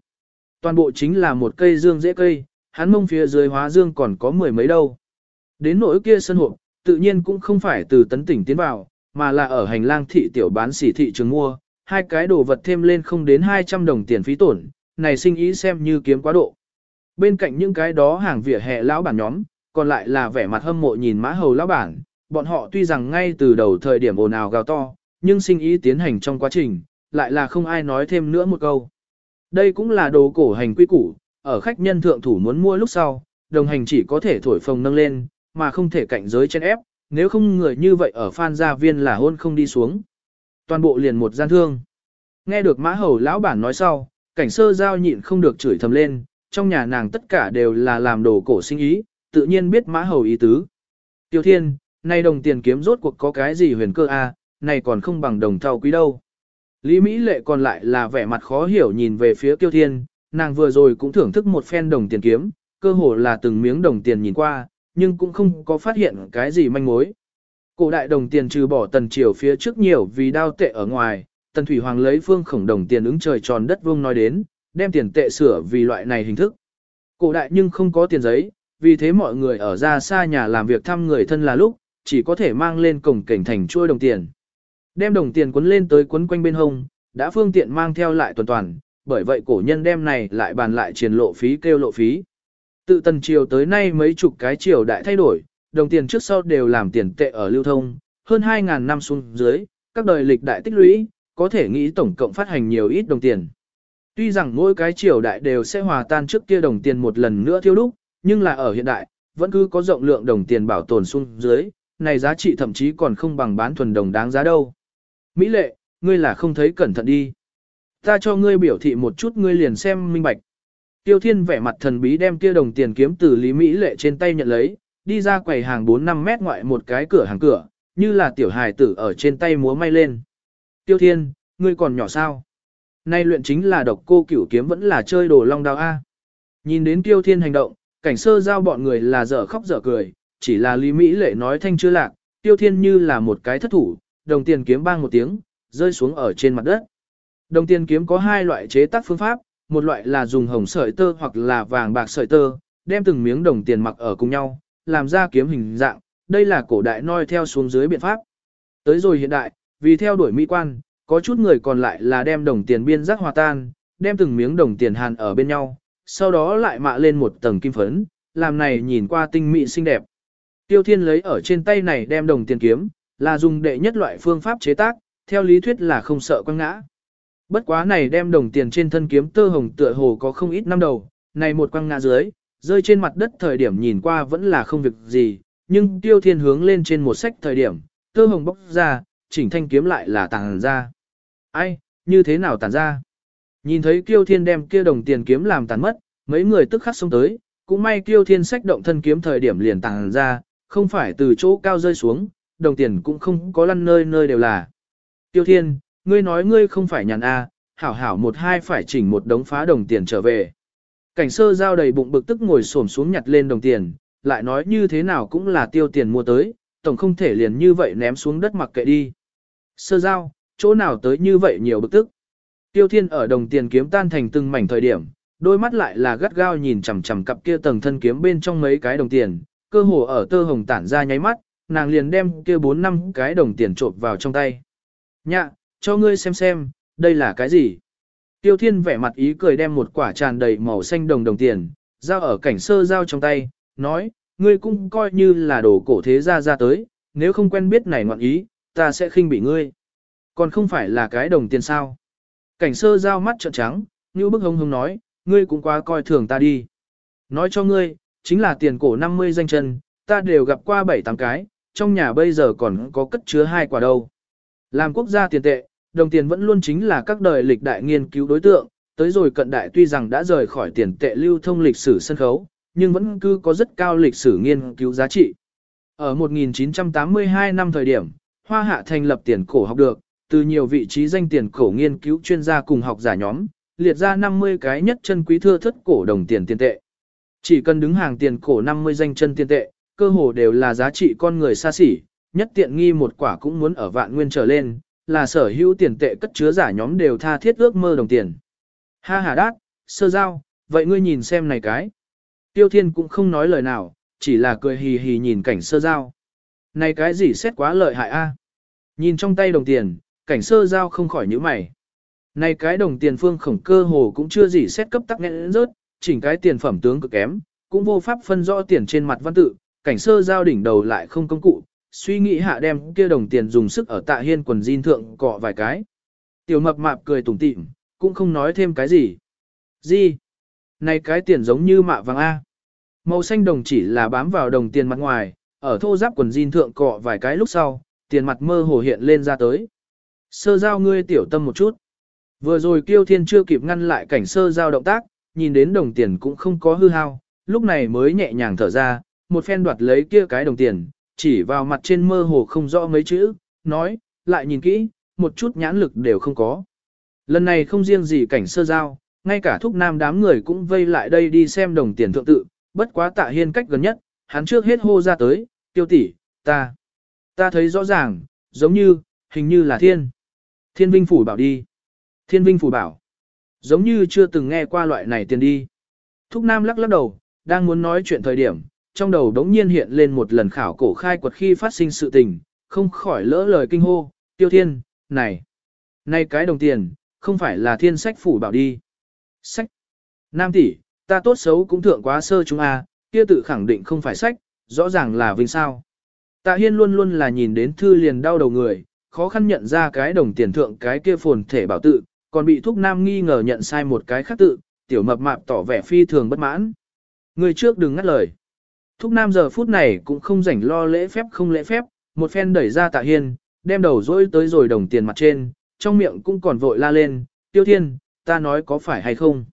Toàn bộ chính là một cây dương dễ cây, hắn mông phía dưới hóa dương còn có mười mấy đâu. Đến nỗi kia sân hộp, tự nhiên cũng không phải từ tấn tỉnh tiến vào, mà là ở hành lang thị tiểu bán sỉ thị trường mua, hai cái đồ vật thêm lên không đến 200 đồng tiền phí tổn, này sinh ý xem như kiếm quá độ. Bên cạnh những cái đó hàng vỉa hè lão bản nhóm, còn lại là vẻ mặt hâm mộ nhìn mã hầu lão bản, bọn họ tuy rằng ngay từ đầu thời điểm ồn ào gào to, nhưng sinh ý tiến hành trong quá trình, lại là không ai nói thêm nữa một câu. Đây cũng là đồ cổ hành quy củ, ở khách nhân thượng thủ muốn mua lúc sau, đồng hành chỉ có thể thổi phồng nâng lên, mà không thể cạnh giới chen ép, nếu không người như vậy ở phan gia viên là hôn không đi xuống. Toàn bộ liền một gian thương. Nghe được mã hầu lão bản nói sau, cảnh sơ giao nhịn không được chửi thầm lên, trong nhà nàng tất cả đều là làm đồ cổ sinh ý, tự nhiên biết mã hầu ý tứ. Tiêu thiên, nay đồng tiền kiếm rốt cuộc có cái gì huyền cơ à, a, này còn không bằng đồng thau quý đâu. Lý Mỹ lệ còn lại là vẻ mặt khó hiểu nhìn về phía Tiêu Thiên, nàng vừa rồi cũng thưởng thức một phen đồng tiền kiếm, cơ hồ là từng miếng đồng tiền nhìn qua, nhưng cũng không có phát hiện cái gì manh mối. Cổ đại đồng tiền trừ bỏ tần triều phía trước nhiều vì đao tệ ở ngoài, tần thủy hoàng lấy phương khổng đồng tiền ứng trời tròn đất vuông nói đến, đem tiền tệ sửa vì loại này hình thức. Cổ đại nhưng không có tiền giấy, vì thế mọi người ở ra xa nhà làm việc thăm người thân là lúc, chỉ có thể mang lên cổng cảnh thành chuôi đồng tiền. Đem đồng tiền quấn lên tới quấn quanh bên hông, đã phương tiện mang theo lại tuần toàn, bởi vậy cổ nhân đem này lại bàn lại triển lộ phí kêu lộ phí. Tự tần triều tới nay mấy chục cái triều đại thay đổi, đồng tiền trước sau đều làm tiền tệ ở lưu thông, hơn 2.000 năm xuống dưới, các đời lịch đại tích lũy, có thể nghĩ tổng cộng phát hành nhiều ít đồng tiền. Tuy rằng mỗi cái triều đại đều sẽ hòa tan trước kia đồng tiền một lần nữa thiêu đúc, nhưng là ở hiện đại, vẫn cứ có rộng lượng đồng tiền bảo tồn xuống dưới, này giá trị thậm chí còn không bằng bán thuần đồng đáng giá đâu. Mỹ lệ, ngươi là không thấy cẩn thận đi. Ta cho ngươi biểu thị một chút ngươi liền xem minh bạch. Tiêu Thiên vẻ mặt thần bí đem kia đồng tiền kiếm từ Lý Mỹ Lệ trên tay nhận lấy, đi ra quầy hàng 4-5 mét ngoại một cái cửa hàng cửa, như là tiểu hài tử ở trên tay múa may lên. Tiêu Thiên, ngươi còn nhỏ sao? Nay luyện chính là độc cô cửu kiếm vẫn là chơi đồ long đao A. Nhìn đến Tiêu Thiên hành động, cảnh sơ giao bọn người là dở khóc dở cười, chỉ là Lý Mỹ Lệ nói thanh chưa lạc, Tiêu Thiên như là một cái thất thủ, đồng tiền kiếm bang một tiếng, rơi xuống ở trên mặt đất. Đồng tiền kiếm có hai loại chế tác phương pháp, một loại là dùng hồng sợi tơ hoặc là vàng bạc sợi tơ, đem từng miếng đồng tiền mặc ở cùng nhau, làm ra kiếm hình dạng, đây là cổ đại noi theo xuống dưới biện pháp. Tới rồi hiện đại, vì theo đuổi mỹ quan, có chút người còn lại là đem đồng tiền biên giác hòa tan, đem từng miếng đồng tiền hàn ở bên nhau, sau đó lại mạ lên một tầng kim phấn, làm này nhìn qua tinh mỹ xinh đẹp. Tiêu Thiên lấy ở trên tay này đem đồng tiền kiếm, là dùng đệ nhất loại phương pháp chế tác, theo lý thuyết là không sợ quăng ngã. Bất quá này đem đồng tiền trên thân kiếm tơ hồng tựa hồ có không ít năm đầu, này một quăng ngã dưới, rơi trên mặt đất thời điểm nhìn qua vẫn là không việc gì, nhưng tiêu thiên hướng lên trên một sách thời điểm, tơ hồng bóc ra, chỉnh thanh kiếm lại là tàng ra. Ai, như thế nào tàn ra? Nhìn thấy Tiêu thiên đem kia đồng tiền kiếm làm tàn mất, mấy người tức khắc xông tới, cũng may Tiêu thiên sách động thân kiếm thời điểm liền tàng ra, không phải từ chỗ cao rơi xuống, đồng tiền cũng không có lăn nơi nơi đều là. Tiêu thiên, ngươi nói ngươi không phải nhàn A, hảo hảo một hai phải chỉnh một đống phá đồng tiền trở về. Cảnh sơ giao đầy bụng bực tức ngồi xổm xuống nhặt lên đồng tiền, lại nói như thế nào cũng là tiêu tiền mua tới, tổng không thể liền như vậy ném xuống đất mặc kệ đi. Sơ giao, chỗ nào tới như vậy nhiều bực tức. Tiêu thiên ở đồng tiền kiếm tan thành từng mảnh thời điểm, đôi mắt lại là gắt gao nhìn chằm chằm cặp kia tầng thân kiếm bên trong mấy cái đồng tiền, cơ hồ ở tơ hồng tản ra nháy mắt, nàng liền đem kia bốn năm cái đồng tiền trộn vào trong tay. Nhạ, cho ngươi xem xem, đây là cái gì? Tiêu thiên vẻ mặt ý cười đem một quả tràn đầy màu xanh đồng đồng tiền, giao ở cảnh sơ giao trong tay, nói, ngươi cũng coi như là đồ cổ thế gia ra tới, nếu không quen biết này ngoạn ý, ta sẽ khinh bị ngươi. Còn không phải là cái đồng tiền sao? Cảnh sơ giao mắt trợn trắng, như bức hông hông nói, ngươi cũng quá coi thường ta đi. Nói cho ngươi, chính là tiền cổ 50 danh chân, ta đều gặp qua 7-8 cái, trong nhà bây giờ còn có cất chứa hai quả đâu. Làm quốc gia tiền tệ, đồng tiền vẫn luôn chính là các đời lịch đại nghiên cứu đối tượng, tới rồi cận đại tuy rằng đã rời khỏi tiền tệ lưu thông lịch sử sân khấu, nhưng vẫn cứ có rất cao lịch sử nghiên cứu giá trị. Ở 1982 năm thời điểm, Hoa Hạ thành lập tiền cổ học được, từ nhiều vị trí danh tiền cổ nghiên cứu chuyên gia cùng học giả nhóm, liệt ra 50 cái nhất chân quý thưa thất cổ đồng tiền tiền tệ. Chỉ cần đứng hàng tiền cổ 50 danh chân tiền tệ, cơ hồ đều là giá trị con người xa xỉ, nhất tiện nghi một quả cũng muốn ở vạn nguyên trở lên, là sở hữu tiền tệ cất chứa giả nhóm đều tha thiết ước mơ đồng tiền. Ha ha đát, sơ giao, vậy ngươi nhìn xem này cái. Tiêu thiên cũng không nói lời nào, chỉ là cười hì hì nhìn cảnh sơ giao. Này cái gì xét quá lợi hại a? Nhìn trong tay đồng tiền, cảnh sơ giao không khỏi nhíu mày. Này cái đồng tiền phương khổng cơ hồ cũng chưa gì xét cấp tắc nghẽn rớt, chỉnh cái tiền phẩm tướng cực kém, cũng vô pháp phân rõ tiền trên mặt văn tự, cảnh sơ giao đỉnh đầu lại không công cụ, suy nghĩ hạ đem kia đồng tiền dùng sức ở tạ hiên quần jean thượng cọ vài cái. Tiểu mập mạp cười tủm tỉm, cũng không nói thêm cái gì. Gì? Này cái tiền giống như mạ vàng A. Màu xanh đồng chỉ là bám vào đồng tiền mặt ngoài, ở thô giáp quần jean thượng cọ vài cái lúc sau, tiền mặt mơ hồ hiện lên ra tới. Sơ giao ngươi tiểu tâm một chút. Vừa rồi kiêu thiên chưa kịp ngăn lại cảnh sơ giao động tác, nhìn đến đồng tiền cũng không có hư hao, lúc này mới nhẹ nhàng thở ra, một phen đoạt lấy kia cái đồng tiền, chỉ vào mặt trên mơ hồ không rõ mấy chữ, nói, lại nhìn kỹ, một chút nhãn lực đều không có. Lần này không riêng gì cảnh sơ giao, ngay cả thúc nam đám người cũng vây lại đây đi xem đồng tiền thượng tự, bất quá tạ hiên cách gần nhất, hắn trước hết hô ra tới, tiêu tỷ, ta, ta thấy rõ ràng, giống như, hình như là thiên. Thiên Vinh Phủ bảo đi. Thiên Vinh Phủ bảo. Giống như chưa từng nghe qua loại này tiền đi. Thúc Nam lắc lắc đầu, đang muốn nói chuyện thời điểm, trong đầu đống nhiên hiện lên một lần khảo cổ khai quật khi phát sinh sự tình, không khỏi lỡ lời kinh hô, tiêu thiên, này, này cái đồng tiền, không phải là thiên sách phủ bảo đi. Sách, nam tỷ, ta tốt xấu cũng thượng quá sơ chúng a, kia tự khẳng định không phải sách, rõ ràng là vinh sao. Tạ hiên luôn luôn là nhìn đến thư liền đau đầu người, khó khăn nhận ra cái đồng tiền thượng cái kia phồn thể bảo tự, còn bị thúc nam nghi ngờ nhận sai một cái khác tự, tiểu mập mạp tỏ vẻ phi thường bất mãn. Người trước đừng ngắt lời. Thúc nam giờ phút này cũng không rảnh lo lễ phép không lễ phép, một phen đẩy ra tạ hiên, đem đầu dỗi tới rồi đồng tiền mặt trên, trong miệng cũng còn vội la lên, tiêu thiên, ta nói có phải hay không?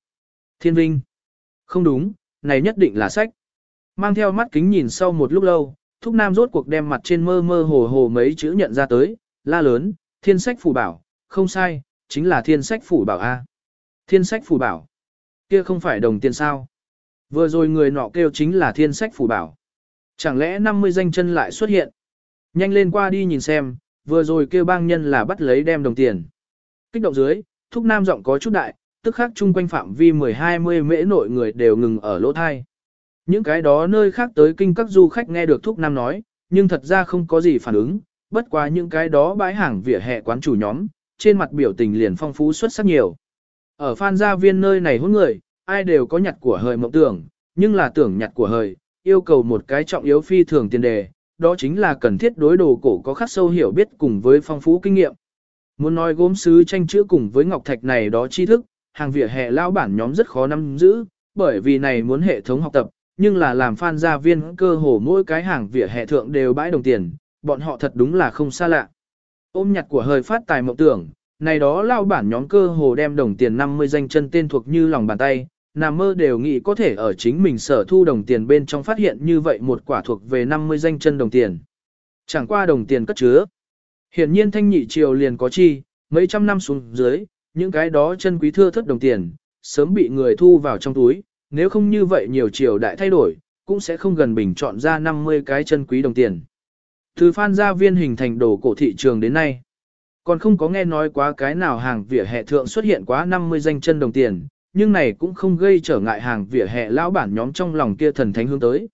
Thiên vinh. Không đúng, này nhất định là sách. Mang theo mắt kính nhìn sau một lúc lâu, thúc nam rốt cuộc đem mặt trên mơ mơ hồ hồ mấy chữ nhận ra tới, la lớn, thiên sách phủ bảo, không sai, chính là thiên sách phủ bảo A. Thiên sách phủ bảo. Kia không phải đồng tiền sao. Vừa rồi người nọ kêu chính là thiên sách phủ bảo. Chẳng lẽ 50 danh chân lại xuất hiện? Nhanh lên qua đi nhìn xem, vừa rồi kêu bang nhân là bắt lấy đem đồng tiền. Kích động dưới, thúc nam giọng có chút đại, tức khắc chung quanh phạm vi 10-20 mễ nội người đều ngừng ở lỗ thai. Những cái đó nơi khác tới kinh các du khách nghe được thúc nam nói, nhưng thật ra không có gì phản ứng, bất quá những cái đó bãi hàng vỉa hè quán chủ nhóm, trên mặt biểu tình liền phong phú xuất sắc nhiều. Ở phan gia viên nơi này hôn người, ai đều có nhặt của hời mộng tưởng, nhưng là tưởng nhặt của hời, yêu cầu một cái trọng yếu phi thường tiền đề, đó chính là cần thiết đối đồ cổ có khắc sâu hiểu biết cùng với phong phú kinh nghiệm. Muốn nói gốm sứ tranh chữa cùng với ngọc thạch này đó tri thức, hàng vỉa hè lao bản nhóm rất khó nắm giữ, bởi vì này muốn hệ thống học tập, nhưng là làm phan gia viên cơ hồ mỗi cái hàng vỉa hè thượng đều bãi đồng tiền, bọn họ thật đúng là không xa lạ. Ôm nhặt của hơi phát tài mộng tưởng, này đó lao bản nhóm cơ hồ đem đồng tiền 50 danh chân tên thuộc như lòng bàn tay, nằm mơ đều nghĩ có thể ở chính mình sở thu đồng tiền bên trong phát hiện như vậy một quả thuộc về 50 danh chân đồng tiền. Chẳng qua đồng tiền cất chứa. Hiển nhiên thanh nhị triều liền có chi, mấy trăm năm xuống dưới, những cái đó chân quý thưa thất đồng tiền, sớm bị người thu vào trong túi, nếu không như vậy nhiều triều đại thay đổi, cũng sẽ không gần bình chọn ra 50 cái chân quý đồng tiền. Từ phan gia viên hình thành đồ cổ thị trường đến nay, còn không có nghe nói quá cái nào hàng vỉa hệ thượng xuất hiện quá 50 danh chân đồng tiền, nhưng này cũng không gây trở ngại hàng vỉa hè lão bản nhóm trong lòng kia thần thánh hướng tới.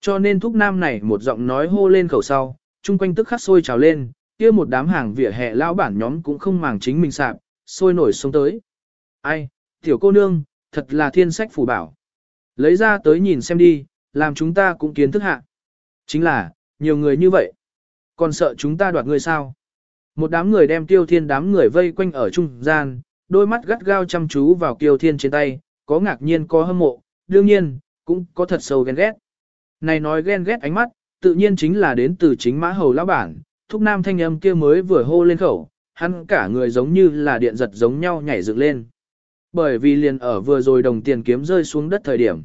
Cho nên thúc nam này một giọng nói hô lên khẩu sau, chung quanh tức khắc sôi trào lên, kia một đám hàng vỉa hè lão bản nhóm cũng không màng chính mình sạp, sôi nổi xuống tới. Ai, tiểu cô nương, thật là thiên sách phù bảo. Lấy ra tới nhìn xem đi, làm chúng ta cũng kiến thức hạ. Chính là, nhiều người như vậy. Còn sợ chúng ta đoạt người sao? Một đám người đem tiêu thiên đám người vây quanh ở trung gian, đôi mắt gắt gao chăm chú vào kiều thiên trên tay, có ngạc nhiên có hâm mộ, đương nhiên, cũng có thật sâu ghen ghét. Này nói ghen ghét ánh mắt, tự nhiên chính là đến từ chính mã hầu lão bản, thúc nam thanh âm kia mới vừa hô lên khẩu, hắn cả người giống như là điện giật giống nhau nhảy dựng lên. Bởi vì liền ở vừa rồi đồng tiền kiếm rơi xuống đất thời điểm.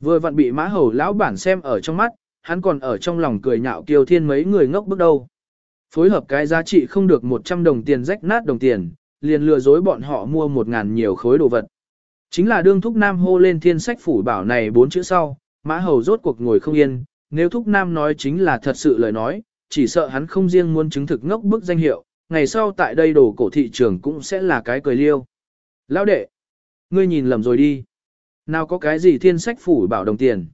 Vừa vặn bị mã hầu lão bản xem ở trong mắt, hắn còn ở trong lòng cười nhạo kiều thiên mấy người ngốc bước đầu. Phối hợp cái giá trị không được 100 đồng tiền rách nát đồng tiền, liền lừa dối bọn họ mua một ngàn nhiều khối đồ vật. Chính là đương Thúc Nam hô lên thiên sách phủ bảo này bốn chữ sau, mã hầu rốt cuộc ngồi không yên, nếu Thúc Nam nói chính là thật sự lời nói, chỉ sợ hắn không riêng muốn chứng thực ngốc bức danh hiệu, ngày sau tại đây đồ cổ thị trường cũng sẽ là cái cười liêu. Lão đệ, ngươi nhìn lầm rồi đi. Nào có cái gì thiên sách phủ bảo đồng tiền.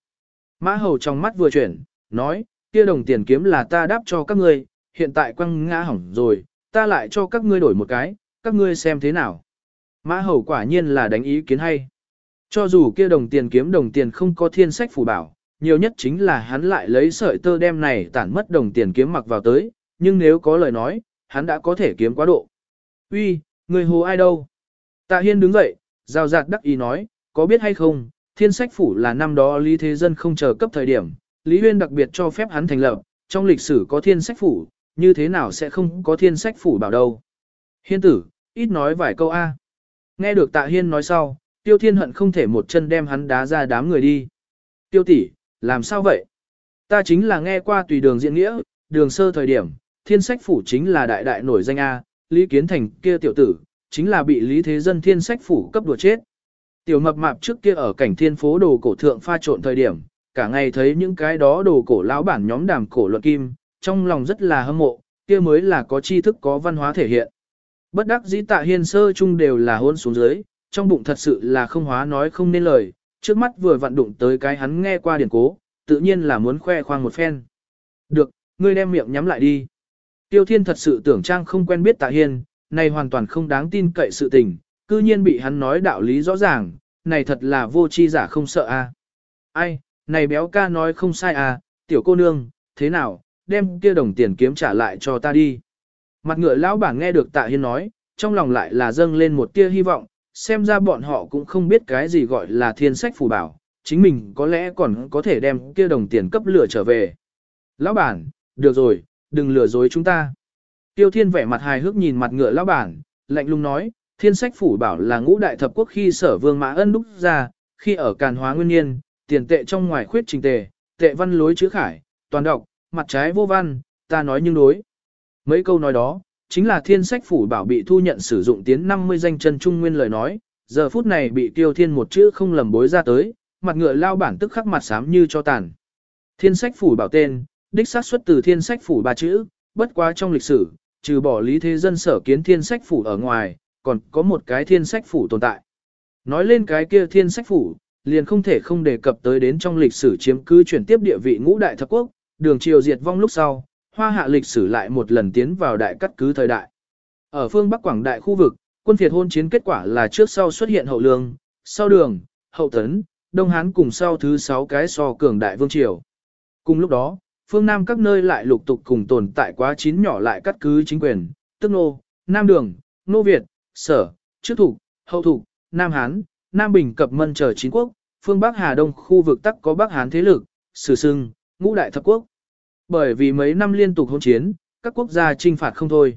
Mã hầu trong mắt vừa chuyển, nói, kia đồng tiền kiếm là ta đáp cho các ngươi, hiện tại quăng ngã hỏng rồi, ta lại cho các ngươi đổi một cái, các ngươi xem thế nào. Mã hầu quả nhiên là đánh ý kiến hay. Cho dù kia đồng tiền kiếm đồng tiền không có thiên sách phù bảo, nhiều nhất chính là hắn lại lấy sợi tơ đem này tản mất đồng tiền kiếm mặc vào tới, nhưng nếu có lời nói, hắn đã có thể kiếm quá độ. Uy, người hồ ai đâu? Tạ Hiên đứng dậy, rào rạt đắc ý nói, có biết hay không, thiên sách phủ là năm đó Lý Thế Dân không chờ cấp thời điểm, Lý Huyên đặc biệt cho phép hắn thành lập, trong lịch sử có thiên sách phủ, như thế nào sẽ không có thiên sách phủ bảo đâu. Hiên tử, ít nói vài câu A. Nghe được tạ hiên nói sau, tiêu thiên hận không thể một chân đem hắn đá ra đám người đi. Tiêu tỷ, làm sao vậy? Ta chính là nghe qua tùy đường diễn nghĩa, đường sơ thời điểm, thiên sách phủ chính là đại đại nổi danh A, Lý Kiến Thành kia tiểu tử, chính là bị Lý Thế Dân thiên sách phủ cấp đùa chết. Tiểu mập mạp trước kia ở cảnh thiên phố đồ cổ thượng pha trộn thời điểm, cả ngày thấy những cái đó đồ cổ lão bản nhóm đàm cổ luận kim, trong lòng rất là hâm mộ, kia mới là có tri thức có văn hóa thể hiện. Bất đắc dĩ tạ hiên sơ chung đều là hôn xuống dưới, trong bụng thật sự là không hóa nói không nên lời, trước mắt vừa vặn đụng tới cái hắn nghe qua điển cố, tự nhiên là muốn khoe khoang một phen. Được, ngươi đem miệng nhắm lại đi. Tiêu thiên thật sự tưởng trang không quen biết tạ hiên, này hoàn toàn không đáng tin cậy sự tình, cư nhiên bị hắn nói đạo lý rõ ràng, này thật là vô chi giả không sợ a. Ai, này béo ca nói không sai à, tiểu cô nương, thế nào, đem kia đồng tiền kiếm trả lại cho ta đi. Mặt ngựa lão bản nghe được tạ hiên nói, trong lòng lại là dâng lên một tia hy vọng, xem ra bọn họ cũng không biết cái gì gọi là thiên sách phù bảo, chính mình có lẽ còn có thể đem kia đồng tiền cấp lửa trở về. Lão bản, được rồi, đừng lừa dối chúng ta. Tiêu thiên vẻ mặt hài hước nhìn mặt ngựa lão bản, lạnh lùng nói, thiên sách phủ bảo là ngũ đại thập quốc khi sở vương mã ân đúc ra, khi ở càn hóa nguyên nhiên, tiền tệ trong ngoài khuyết trình tề, tệ văn lối chữ khải, toàn đọc, mặt trái vô văn, ta nói nhưng đối. Mấy câu nói đó, chính là thiên sách phủ bảo bị thu nhận sử dụng tiến 50 danh chân trung nguyên lời nói, giờ phút này bị tiêu thiên một chữ không lầm bối ra tới, mặt ngựa lao bản tức khắc mặt xám như cho tàn. Thiên sách phủ bảo tên, đích xác xuất từ thiên sách phủ ba chữ, bất quá trong lịch sử, trừ bỏ lý thế dân sở kiến thiên sách phủ ở ngoài, còn có một cái thiên sách phủ tồn tại. Nói lên cái kia thiên sách phủ, liền không thể không đề cập tới đến trong lịch sử chiếm cứ chuyển tiếp địa vị ngũ đại thập quốc, đường triều diệt vong lúc sau, hoa hạ lịch sử lại một lần tiến vào đại cắt cứ thời đại. Ở phương Bắc Quảng Đại khu vực, quân phiệt hôn chiến kết quả là trước sau xuất hiện hậu lương, sau đường, hậu tấn, đông hán cùng sau thứ sáu cái so cường đại vương triều. Cùng lúc đó, phương Nam các nơi lại lục tục cùng tồn tại quá chín nhỏ lại cắt cứ chính quyền, tức nô, Nam Đường, Nô Việt, Sở, Trước Thục, Hậu Thục, Nam Hán, Nam Bình cập mân chờ chín quốc, phương Bắc Hà Đông khu vực tắc có Bắc Hán thế lực, sử sưng, ngũ đại thập quốc. Bởi vì mấy năm liên tục hôn chiến, các quốc gia trinh phạt không thôi.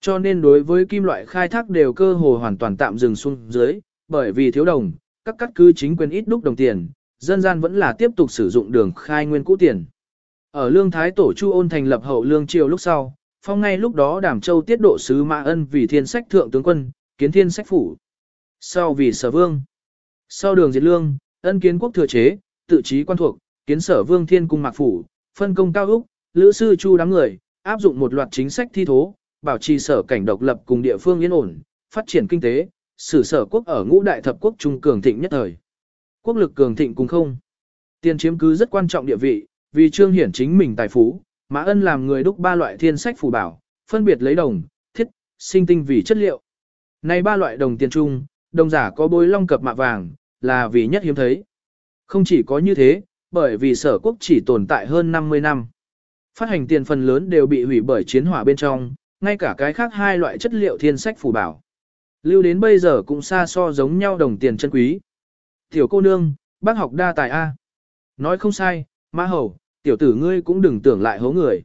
Cho nên đối với kim loại khai thác đều cơ hồ hoàn toàn tạm dừng xuống dưới, bởi vì thiếu đồng, các cắt cứ chính quyền ít đúc đồng tiền, dân gian vẫn là tiếp tục sử dụng đường khai nguyên cũ tiền. Ở lương thái tổ chu ôn thành lập hậu lương triều lúc sau, phong ngay lúc đó đảm châu tiết độ sứ mã ân vì thiên sách thượng tướng quân, kiến thiên sách phủ. Sau vì sở vương. Sau đường diệt lương, ân kiến quốc thừa chế, tự trí quan thuộc, kiến sở vương thiên cung mạc phủ, phân công cao úc, lữ sư chu đám người, áp dụng một loạt chính sách thi thố, bảo trì sở cảnh độc lập cùng địa phương yên ổn, phát triển kinh tế, sử sở quốc ở ngũ đại thập quốc trung cường thịnh nhất thời. Quốc lực cường thịnh cùng không. Tiền chiếm cứ rất quan trọng địa vị, vì trương hiển chính mình tài phú, Mã Ân làm người đúc ba loại thiên sách phù bảo, phân biệt lấy đồng, thiết, sinh tinh vì chất liệu. Này ba loại đồng tiền trung, đồng giả có bối long cập mạ vàng, là vì nhất hiếm thấy. Không chỉ có như thế, bởi vì sở quốc chỉ tồn tại hơn 50 năm. Phát hành tiền phần lớn đều bị hủy bởi chiến hỏa bên trong, ngay cả cái khác hai loại chất liệu thiên sách phủ bảo. Lưu đến bây giờ cũng xa so giống nhau đồng tiền chân quý. Tiểu cô nương, bác học đa tài A. Nói không sai, ma hầu, tiểu tử ngươi cũng đừng tưởng lại hố người.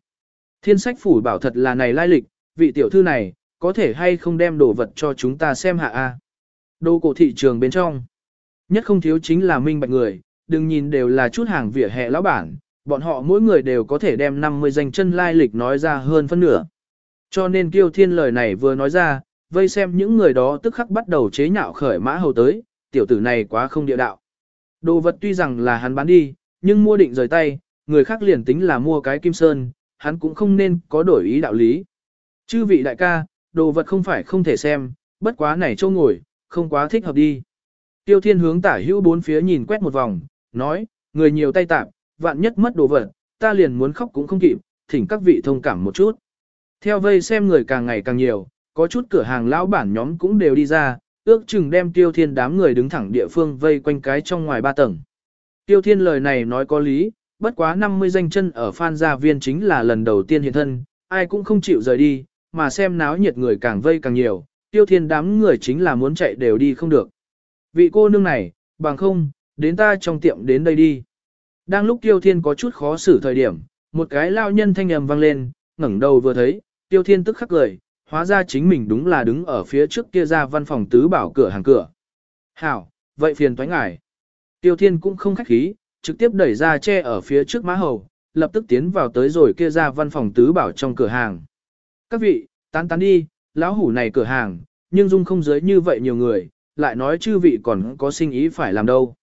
Thiên sách phủ bảo thật là này lai lịch, vị tiểu thư này, có thể hay không đem đồ vật cho chúng ta xem hạ A. Đồ cổ thị trường bên trong. Nhất không thiếu chính là minh bạch người, đừng nhìn đều là chút hàng vỉa hè lão bản, bọn họ mỗi người đều có thể đem 50 danh chân lai lịch nói ra hơn phân nửa. Cho nên kiêu thiên lời này vừa nói ra, vây xem những người đó tức khắc bắt đầu chế nhạo khởi mã hầu tới, tiểu tử này quá không địa đạo. Đồ vật tuy rằng là hắn bán đi, nhưng mua định rời tay, người khác liền tính là mua cái kim sơn, hắn cũng không nên có đổi ý đạo lý. Chư vị đại ca, đồ vật không phải không thể xem, bất quá này châu ngồi, không quá thích hợp đi. Tiêu thiên hướng tả hữu bốn phía nhìn quét một vòng, nói, người nhiều tay tạp, vạn nhất mất đồ vật, ta liền muốn khóc cũng không kịp, thỉnh các vị thông cảm một chút. Theo vây xem người càng ngày càng nhiều, có chút cửa hàng lão bản nhóm cũng đều đi ra, ước chừng đem tiêu thiên đám người đứng thẳng địa phương vây quanh cái trong ngoài ba tầng. Tiêu thiên lời này nói có lý, bất quá 50 danh chân ở Phan Gia Viên chính là lần đầu tiên hiện thân, ai cũng không chịu rời đi, mà xem náo nhiệt người càng vây càng nhiều, tiêu thiên đám người chính là muốn chạy đều đi không được. Vị cô nương này, bằng không, đến ta trong tiệm đến đây đi. Đang lúc tiêu thiên có chút khó xử thời điểm, một cái lao nhân thanh âm vang lên, ngẩng đầu vừa thấy, tiêu thiên tức khắc cười, hóa ra chính mình đúng là đứng ở phía trước kia ra văn phòng tứ bảo cửa hàng cửa. Hảo, vậy phiền toái ngài. Tiêu thiên cũng không khách khí, trực tiếp đẩy ra che ở phía trước má hầu, lập tức tiến vào tới rồi kia ra văn phòng tứ bảo trong cửa hàng. Các vị, tán tán đi, lão hủ này cửa hàng, nhưng dung không giới như vậy nhiều người, lại nói chư vị còn có sinh ý phải làm đâu.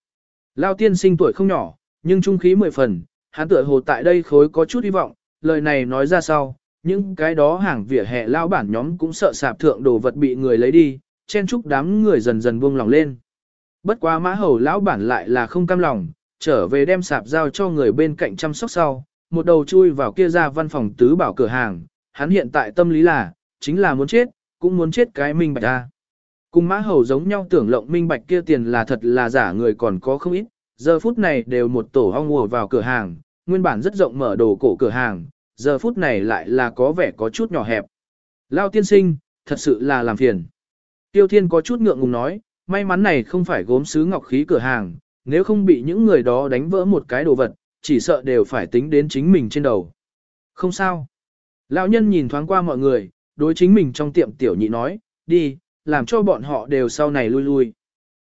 Lao tiên sinh tuổi không nhỏ, nhưng trung khí mười phần, hắn tựa hồ tại đây khối có chút hy vọng, lời này nói ra sau, những cái đó hàng vỉa hè lao bản nhóm cũng sợ sạp thượng đồ vật bị người lấy đi, chen chúc đám người dần dần buông lòng lên. Bất quá mã hầu lão bản lại là không cam lòng, trở về đem sạp giao cho người bên cạnh chăm sóc sau, một đầu chui vào kia ra văn phòng tứ bảo cửa hàng, hắn hiện tại tâm lý là, chính là muốn chết, cũng muốn chết cái mình bạch ra. Cùng mã hầu giống nhau tưởng lộng minh bạch kia tiền là thật là giả người còn có không ít, giờ phút này đều một tổ hong ngùa vào cửa hàng, nguyên bản rất rộng mở đồ cổ cửa hàng, giờ phút này lại là có vẻ có chút nhỏ hẹp. Lao tiên sinh, thật sự là làm phiền. Tiêu thiên có chút ngượng ngùng nói, may mắn này không phải gốm sứ ngọc khí cửa hàng, nếu không bị những người đó đánh vỡ một cái đồ vật, chỉ sợ đều phải tính đến chính mình trên đầu. Không sao. Lão nhân nhìn thoáng qua mọi người, đối chính mình trong tiệm tiểu nhị nói, đi, làm cho bọn họ đều sau này lui lui.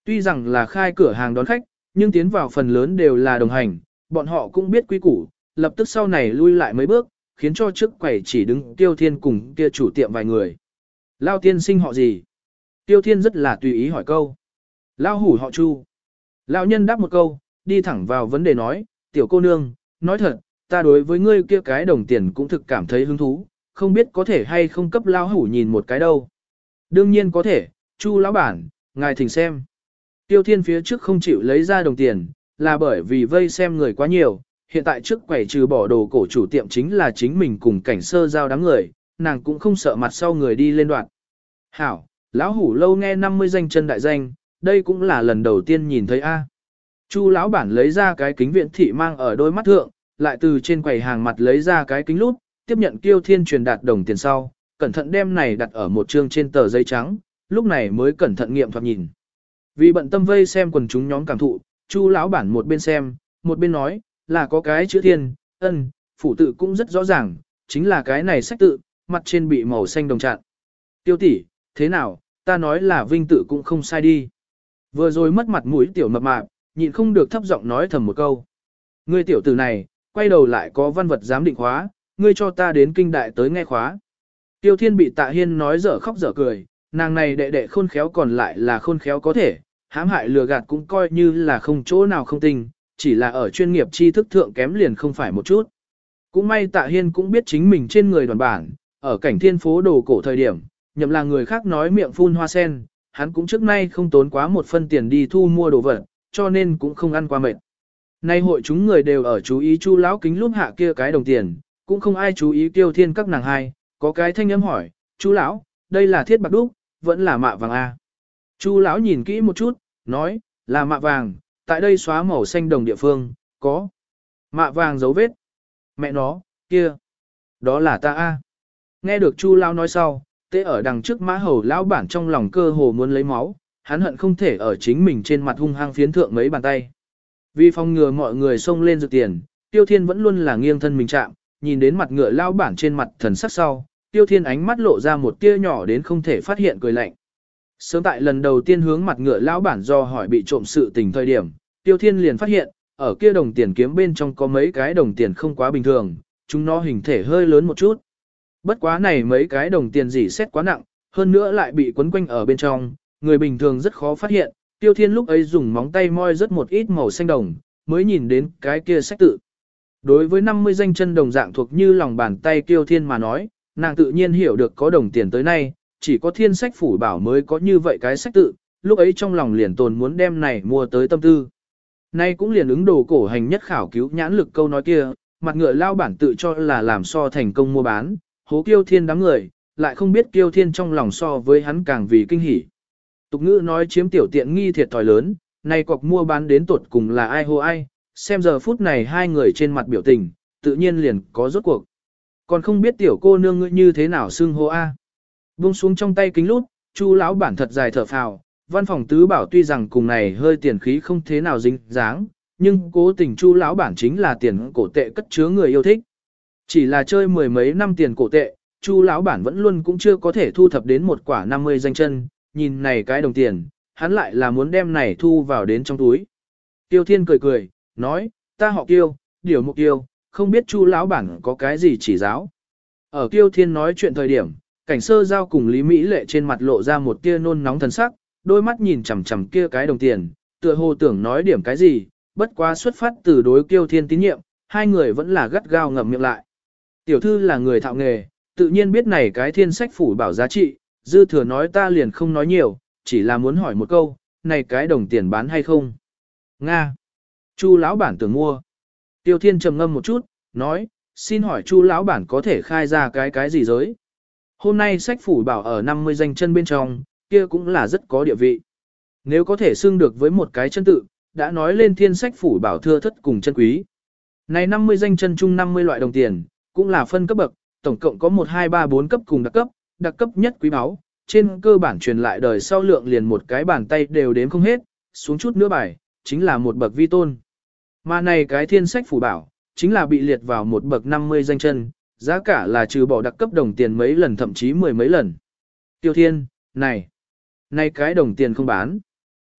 Tuy rằng là khai cửa hàng đón khách, nhưng tiến vào phần lớn đều là đồng hành, bọn họ cũng biết quy củ, lập tức sau này lui lại mấy bước, khiến cho trước quầy chỉ đứng Tiêu Thiên cùng kia chủ tiệm vài người. Lao tiên sinh họ gì? Tiêu Thiên rất là tùy ý hỏi câu. Lao hủ họ Chu. Lão nhân đáp một câu, đi thẳng vào vấn đề nói, tiểu cô nương, nói thật, ta đối với ngươi kia cái đồng tiền cũng thực cảm thấy hứng thú, không biết có thể hay không cấp lão hủ nhìn một cái đâu. Đương nhiên có thể, Chu lão bản, ngài thỉnh xem. Tiêu Thiên phía trước không chịu lấy ra đồng tiền, là bởi vì vây xem người quá nhiều, hiện tại trước quầy trừ bỏ đồ cổ chủ tiệm chính là chính mình cùng cảnh sơ giao đám người, nàng cũng không sợ mặt sau người đi lên đoạn. Hảo, lão hủ lâu nghe 50 danh chân đại danh, đây cũng là lần đầu tiên nhìn thấy A. Chu lão bản lấy ra cái kính viện thị mang ở đôi mắt thượng, lại từ trên quầy hàng mặt lấy ra cái kính lút, tiếp nhận kiêu thiên truyền đạt đồng tiền sau, cẩn thận đem này đặt ở một chương trên tờ giấy trắng, lúc này mới cẩn thận nghiệm thoạt nhìn. Vì bận tâm vây xem quần chúng nhóm cảm thụ, Chu lão bản một bên xem, một bên nói, là có cái chữ thiên, ân, phủ tự cũng rất rõ ràng, chính là cái này sách tự, mặt trên bị màu xanh đồng chặn. Tiêu tỷ, thế nào, ta nói là vinh tự cũng không sai đi. Vừa rồi mất mặt mũi tiểu mập mạp, nhịn không được thấp giọng nói thầm một câu. Ngươi tiểu tử này, quay đầu lại có văn vật giám định khóa, ngươi cho ta đến kinh đại tới nghe khóa. Tiêu thiên bị tạ hiên nói dở khóc dở cười, nàng này đệ đệ khôn khéo còn lại là khôn khéo có thể, hãm hại lừa gạt cũng coi như là không chỗ nào không tình, chỉ là ở chuyên nghiệp tri thức thượng kém liền không phải một chút. Cũng may tạ hiên cũng biết chính mình trên người đoàn bản, ở cảnh thiên phố đồ cổ thời điểm, nhậm là người khác nói miệng phun hoa sen, hắn cũng trước nay không tốn quá một phân tiền đi thu mua đồ vật, cho nên cũng không ăn qua mệt. Nay hội chúng người đều ở chú ý chu lão kính lúc hạ kia cái đồng tiền, cũng không ai chú ý tiêu thiên các nàng hai, có cái thanh âm hỏi, chú lão, đây là thiết bạc đúc, vẫn là mạ vàng A. Chu lão nhìn kỹ một chút, nói, là mạ vàng, tại đây xóa màu xanh đồng địa phương, có mạ vàng dấu vết. Mẹ nó, kia, đó là ta A. Nghe được Chu lão nói sau, tế ở đằng trước mã hầu lão bản trong lòng cơ hồ muốn lấy máu, hắn hận không thể ở chính mình trên mặt hung hăng phiến thượng mấy bàn tay. Vì phòng ngừa mọi người xông lên dự tiền, Tiêu Thiên vẫn luôn là nghiêng thân mình chạm, nhìn đến mặt ngựa lão bản trên mặt thần sắc sau, Tiêu Thiên ánh mắt lộ ra một tia nhỏ đến không thể phát hiện cười lạnh. Sớm tại lần đầu tiên hướng mặt ngựa lão bản do hỏi bị trộm sự tình thời điểm, Tiêu Thiên liền phát hiện, ở kia đồng tiền kiếm bên trong có mấy cái đồng tiền không quá bình thường, chúng nó hình thể hơi lớn một chút. Bất quá này mấy cái đồng tiền dỉ xét quá nặng, hơn nữa lại bị quấn quanh ở bên trong, người bình thường rất khó phát hiện. Tiêu Thiên lúc ấy dùng móng tay moi rất một ít màu xanh đồng, mới nhìn đến cái kia sách tự. Đối với 50 danh chân đồng dạng thuộc như lòng bàn tay Tiêu Thiên mà nói, nàng tự nhiên hiểu được có đồng tiền tới nay, chỉ có thiên sách phủ bảo mới có như vậy cái sách tự, lúc ấy trong lòng liền tồn muốn đem này mua tới tâm tư. Nay cũng liền ứng đồ cổ hành nhất khảo cứu nhãn lực câu nói kia, mặt ngựa lao bản tự cho là làm so thành công mua bán, hố kiêu thiên đám người, lại không biết kiêu thiên trong lòng so với hắn càng vì kinh hỉ. Tục ngữ nói chiếm tiểu tiện nghi thiệt thòi lớn, nay cọc mua bán đến tột cùng là ai hô ai, xem giờ phút này hai người trên mặt biểu tình, tự nhiên liền có rốt cuộc. Còn không biết tiểu cô nương ngươi như thế nào xưng hô a. Buông xuống trong tay kính lút, chu lão bản thật dài thở phào, văn phòng tứ bảo tuy rằng cùng này hơi tiền khí không thế nào dính dáng, nhưng cố tình chu lão bản chính là tiền cổ tệ cất chứa người yêu thích. Chỉ là chơi mười mấy năm tiền cổ tệ, chu lão bản vẫn luôn cũng chưa có thể thu thập đến một quả 50 danh chân, nhìn này cái đồng tiền, hắn lại là muốn đem này thu vào đến trong túi. Tiêu Thiên cười cười, nói, ta họ Tiêu, điều mục Tiêu, không biết chu lão bản có cái gì chỉ giáo. Ở Tiêu Thiên nói chuyện thời điểm, cảnh sơ giao cùng Lý Mỹ lệ trên mặt lộ ra một tia nôn nóng thần sắc, đôi mắt nhìn chằm chằm kia cái đồng tiền, tựa hồ tưởng nói điểm cái gì, bất quá xuất phát từ đối Tiêu Thiên tín nhiệm, hai người vẫn là gắt gao ngậm miệng lại. Tiểu thư là người thạo nghề, tự nhiên biết này cái thiên sách phủ bảo giá trị, dư thừa nói ta liền không nói nhiều, chỉ là muốn hỏi một câu, này cái đồng tiền bán hay không? Nga. Chu lão bản tưởng mua. Tiêu Thiên trầm ngâm một chút, nói, xin hỏi Chu lão bản có thể khai ra cái cái gì giới? Hôm nay sách phủ bảo ở 50 danh chân bên trong, kia cũng là rất có địa vị. Nếu có thể xưng được với một cái chân tự, đã nói lên thiên sách phủ bảo thưa thất cùng chân quý. Này 50 danh chân chung 50 loại đồng tiền, cũng là phân cấp bậc, tổng cộng có 1 2 3 4 cấp cùng đặc cấp, đặc cấp nhất quý báu, trên cơ bản truyền lại đời sau lượng liền một cái bàn tay đều đếm không hết, xuống chút nữa bài, chính là một bậc vi tôn. Mà này cái thiên sách phủ bảo, chính là bị liệt vào một bậc 50 danh chân, giá cả là trừ bỏ đặc cấp đồng tiền mấy lần thậm chí mười mấy lần. Tiêu thiên, này, này cái đồng tiền không bán.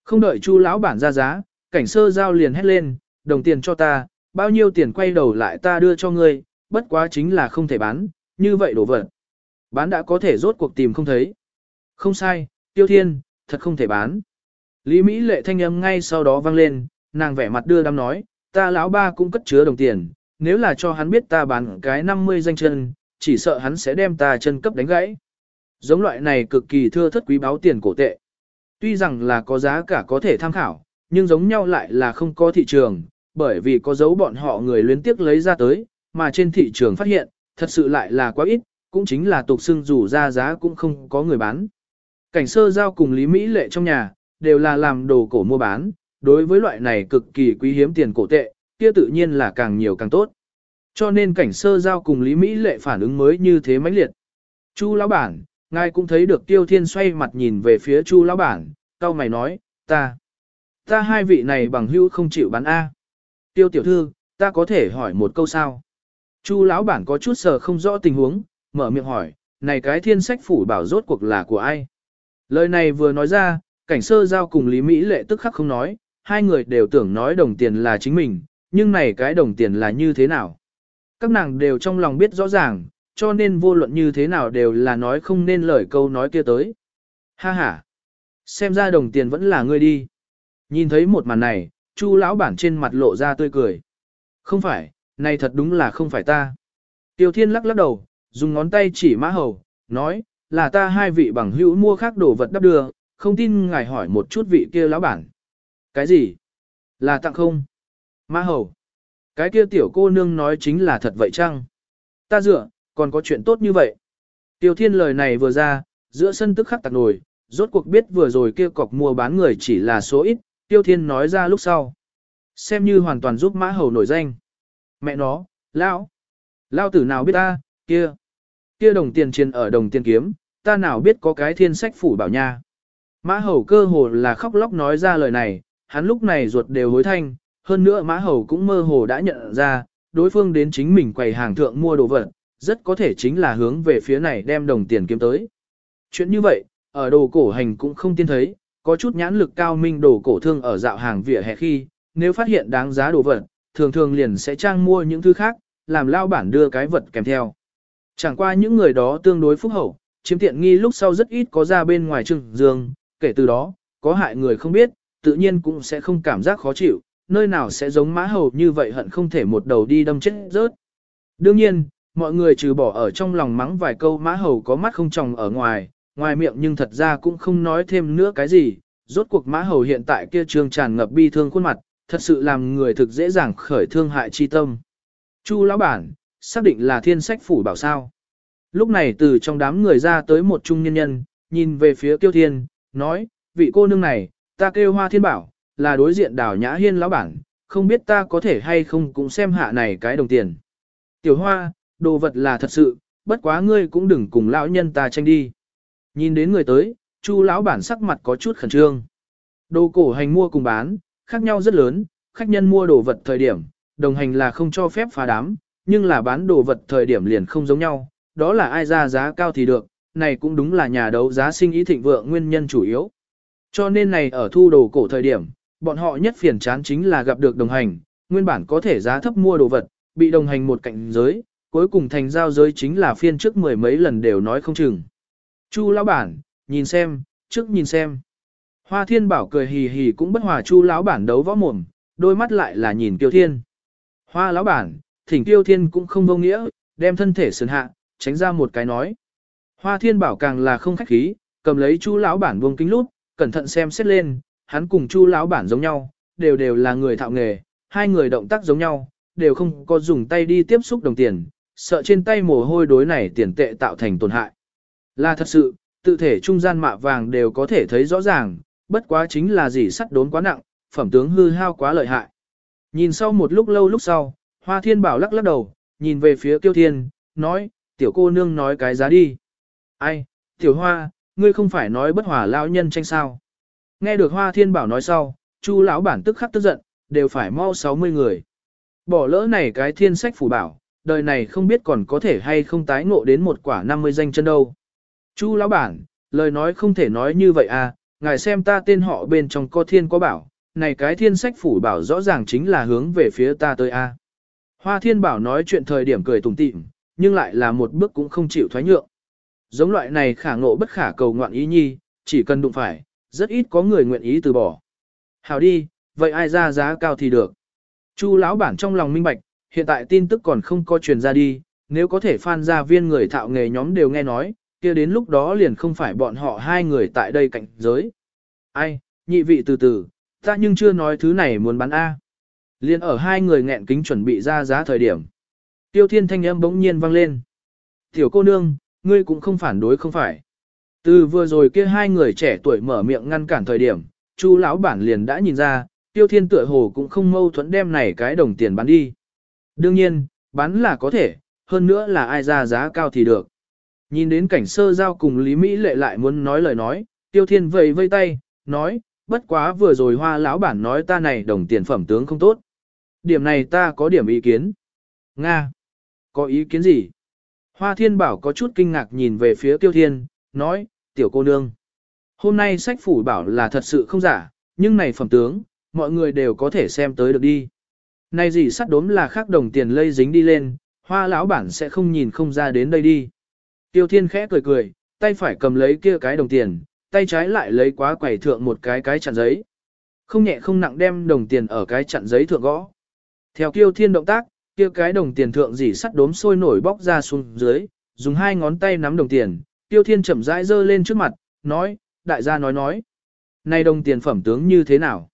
Không đợi chu lão bản ra giá, cảnh sơ giao liền hét lên, đồng tiền cho ta, bao nhiêu tiền quay đầu lại ta đưa cho ngươi, bất quá chính là không thể bán, như vậy đổ vật. Bán đã có thể rốt cuộc tìm không thấy. Không sai, tiêu thiên, thật không thể bán. Lý Mỹ lệ thanh âm ngay sau đó vang lên, nàng vẻ mặt đưa đám nói, ta lão ba cũng cất chứa đồng tiền, nếu là cho hắn biết ta bán cái 50 danh chân, chỉ sợ hắn sẽ đem ta chân cấp đánh gãy. Giống loại này cực kỳ thưa thất quý báo tiền cổ tệ. Tuy rằng là có giá cả có thể tham khảo, nhưng giống nhau lại là không có thị trường, bởi vì có dấu bọn họ người luyến tiếc lấy ra tới, mà trên thị trường phát hiện, thật sự lại là quá ít, cũng chính là tục xưng dù ra giá cũng không có người bán. Cảnh sơ giao cùng Lý Mỹ lệ trong nhà, đều là làm đồ cổ mua bán, đối với loại này cực kỳ quý hiếm tiền cổ tệ, kia tự nhiên là càng nhiều càng tốt. Cho nên cảnh sơ giao cùng Lý Mỹ lệ phản ứng mới như thế mãnh liệt. Chu lão bản, ngài cũng thấy được Tiêu Thiên xoay mặt nhìn về phía Chu lão bản, cao mày nói, ta, ta hai vị này bằng hữu không chịu bán A. Tiêu tiểu thư, ta có thể hỏi một câu sao? Chu lão bản có chút sờ không rõ tình huống, mở miệng hỏi, này cái thiên sách phủ bảo rốt cuộc là của ai? Lời này vừa nói ra, cảnh sơ giao cùng Lý Mỹ lệ tức khắc không nói, hai người đều tưởng nói đồng tiền là chính mình, nhưng này cái đồng tiền là như thế nào? Các nàng đều trong lòng biết rõ ràng, cho nên vô luận như thế nào đều là nói không nên lời câu nói kia tới. Ha ha! Xem ra đồng tiền vẫn là ngươi đi. Nhìn thấy một màn này, Chu lão bản trên mặt lộ ra tươi cười. Không phải, này thật đúng là không phải ta. Tiêu Thiên lắc lắc đầu, dùng ngón tay chỉ mã hầu, nói, là ta hai vị bằng hữu mua khác đồ vật đắp đưa, không tin ngài hỏi một chút vị kia lão bản. Cái gì? Là tặng không? Mã hầu. Cái kia tiểu cô nương nói chính là thật vậy chăng? Ta dựa, còn có chuyện tốt như vậy. Tiêu Thiên lời này vừa ra, giữa sân tức khắc tạc nổi, rốt cuộc biết vừa rồi kia cọc mua bán người chỉ là số ít, Tiêu Thiên nói ra lúc sau. Xem như hoàn toàn giúp mã hầu nổi danh. Mẹ nó, lão, lão tử nào biết ta, kia, kia đồng tiền trên ở đồng tiền kiếm, ta nào biết có cái thiên sách phủ bảo nha. Mã hầu cơ hồ là khóc lóc nói ra lời này, hắn lúc này ruột đều hối thanh, hơn nữa mã hầu cũng mơ hồ đã nhận ra, đối phương đến chính mình quầy hàng thượng mua đồ vật, rất có thể chính là hướng về phía này đem đồng tiền kiếm tới. Chuyện như vậy, ở đồ cổ hành cũng không tiên thấy, có chút nhãn lực cao minh đồ cổ thương ở dạo hàng vỉa hè khi, nếu phát hiện đáng giá đồ vật, thường thường liền sẽ trang mua những thứ khác, làm lao bản đưa cái vật kèm theo. Chẳng qua những người đó tương đối phúc hậu, chiếm tiện nghi lúc sau rất ít có ra bên ngoài trưng dương, kể từ đó, có hại người không biết, tự nhiên cũng sẽ không cảm giác khó chịu, nơi nào sẽ giống mã hầu như vậy hận không thể một đầu đi đâm chết rớt. Đương nhiên, mọi người trừ bỏ ở trong lòng mắng vài câu mã hầu có mắt không tròng ở ngoài, ngoài miệng nhưng thật ra cũng không nói thêm nữa cái gì, rốt cuộc mã hầu hiện tại kia trường tràn ngập bi thương khuôn mặt, thật sự làm người thực dễ dàng khởi thương hại chi tâm. Chu lão bản, xác định là thiên sách phủ bảo sao. Lúc này từ trong đám người ra tới một trung nhân nhân, nhìn về phía tiêu thiên, nói, vị cô nương này, ta kêu hoa thiên bảo, là đối diện đào nhã hiên lão bản, không biết ta có thể hay không cũng xem hạ này cái đồng tiền. Tiểu hoa, đồ vật là thật sự, bất quá ngươi cũng đừng cùng lão nhân ta tranh đi. Nhìn đến người tới, chu lão bản sắc mặt có chút khẩn trương. Đồ cổ hành mua cùng bán, khác nhau rất lớn, khách nhân mua đồ vật thời điểm, đồng hành là không cho phép phá đám, nhưng là bán đồ vật thời điểm liền không giống nhau, đó là ai ra giá cao thì được, này cũng đúng là nhà đấu giá sinh ý thịnh vượng nguyên nhân chủ yếu. Cho nên này ở thu đồ cổ thời điểm, bọn họ nhất phiền chán chính là gặp được đồng hành, nguyên bản có thể giá thấp mua đồ vật, bị đồng hành một cạnh giới, cuối cùng thành giao giới chính là phiên trước mười mấy lần đều nói không chừng. Chu lão bản, nhìn xem, trước nhìn xem. Hoa thiên bảo cười hì hì cũng bất hòa chu lão bản đấu võ mồm, đôi mắt lại là nhìn tiêu thiên. Hoa lão bản, thỉnh tiêu thiên cũng không vô nghĩa, đem thân thể sườn hạ, tránh ra một cái nói. Hoa thiên bảo càng là không khách khí, cầm lấy chu lão bản buông kính lút, cẩn thận xem xét lên, hắn cùng chu lão bản giống nhau, đều đều là người thạo nghề, hai người động tác giống nhau, đều không có dùng tay đi tiếp xúc đồng tiền, sợ trên tay mồ hôi đối này tiền tệ tạo thành tổn hại. Là thật sự, tự thể trung gian mạ vàng đều có thể thấy rõ ràng, bất quá chính là gì sắt đốn quá nặng, phẩm tướng hư hao quá lợi hại. Nhìn sau một lúc lâu lúc sau, Hoa Thiên Bảo lắc lắc đầu, nhìn về phía Tiêu Thiên, nói, tiểu cô nương nói cái giá đi. Ai, tiểu hoa, ngươi không phải nói bất hòa lão nhân tranh sao. Nghe được Hoa Thiên Bảo nói sau, Chu lão bản tức khắc tức giận, đều phải mau 60 người. Bỏ lỡ này cái thiên sách phủ bảo, đời này không biết còn có thể hay không tái ngộ đến một quả 50 danh chân đâu. Chu lão bản, lời nói không thể nói như vậy à, ngài xem ta tên họ bên trong có thiên có bảo, này cái thiên sách phủ bảo rõ ràng chính là hướng về phía ta tới a. À. Hoa thiên bảo nói chuyện thời điểm cười tủm tỉm, nhưng lại là một bước cũng không chịu thoái nhượng. Giống loại này khả ngộ bất khả cầu ngoạn ý nhi, chỉ cần đụng phải, rất ít có người nguyện ý từ bỏ. Hảo đi, vậy ai ra giá cao thì được. Chu lão bản trong lòng minh bạch, hiện tại tin tức còn không có truyền ra đi, nếu có thể phan gia viên người thạo nghề nhóm đều nghe nói, kia đến lúc đó liền không phải bọn họ hai người tại đây cạnh giới. Ai, nhị vị từ từ, ta nhưng chưa nói thứ này muốn bán A. Liên ở hai người nghẹn kính chuẩn bị ra giá thời điểm. Tiêu thiên thanh âm bỗng nhiên vang lên. Tiểu cô nương, ngươi cũng không phản đối không phải. Từ vừa rồi kia hai người trẻ tuổi mở miệng ngăn cản thời điểm, chu lão bản liền đã nhìn ra, tiêu thiên tựa hồ cũng không mâu thuẫn đem này cái đồng tiền bán đi. Đương nhiên, bán là có thể, hơn nữa là ai ra giá cao thì được. Nhìn đến cảnh sơ giao cùng Lý Mỹ lệ lại muốn nói lời nói, tiêu thiên vầy vây tay, nói, bất quá vừa rồi hoa lão bản nói ta này đồng tiền phẩm tướng không tốt. Điểm này ta có điểm ý kiến. Nga. Có ý kiến gì? Hoa thiên bảo có chút kinh ngạc nhìn về phía tiêu thiên, nói, tiểu cô nương. Hôm nay sách phủ bảo là thật sự không giả, nhưng này phẩm tướng, mọi người đều có thể xem tới được đi. Này gì sắt đốm là khác đồng tiền lây dính đi lên, hoa lão bản sẽ không nhìn không ra đến đây đi. Tiêu thiên khẽ cười cười, tay phải cầm lấy kia cái đồng tiền, tay trái lại lấy quá quầy thượng một cái cái chặn giấy. Không nhẹ không nặng đem đồng tiền ở cái chặn giấy thượng gõ. Theo Tiêu thiên động tác, kia cái đồng tiền thượng dỉ sắt đốm sôi nổi bóc ra xuống dưới, dùng hai ngón tay nắm đồng tiền, tiêu thiên chậm rãi giơ lên trước mặt, nói, đại gia nói nói. Này đồng tiền phẩm tướng như thế nào?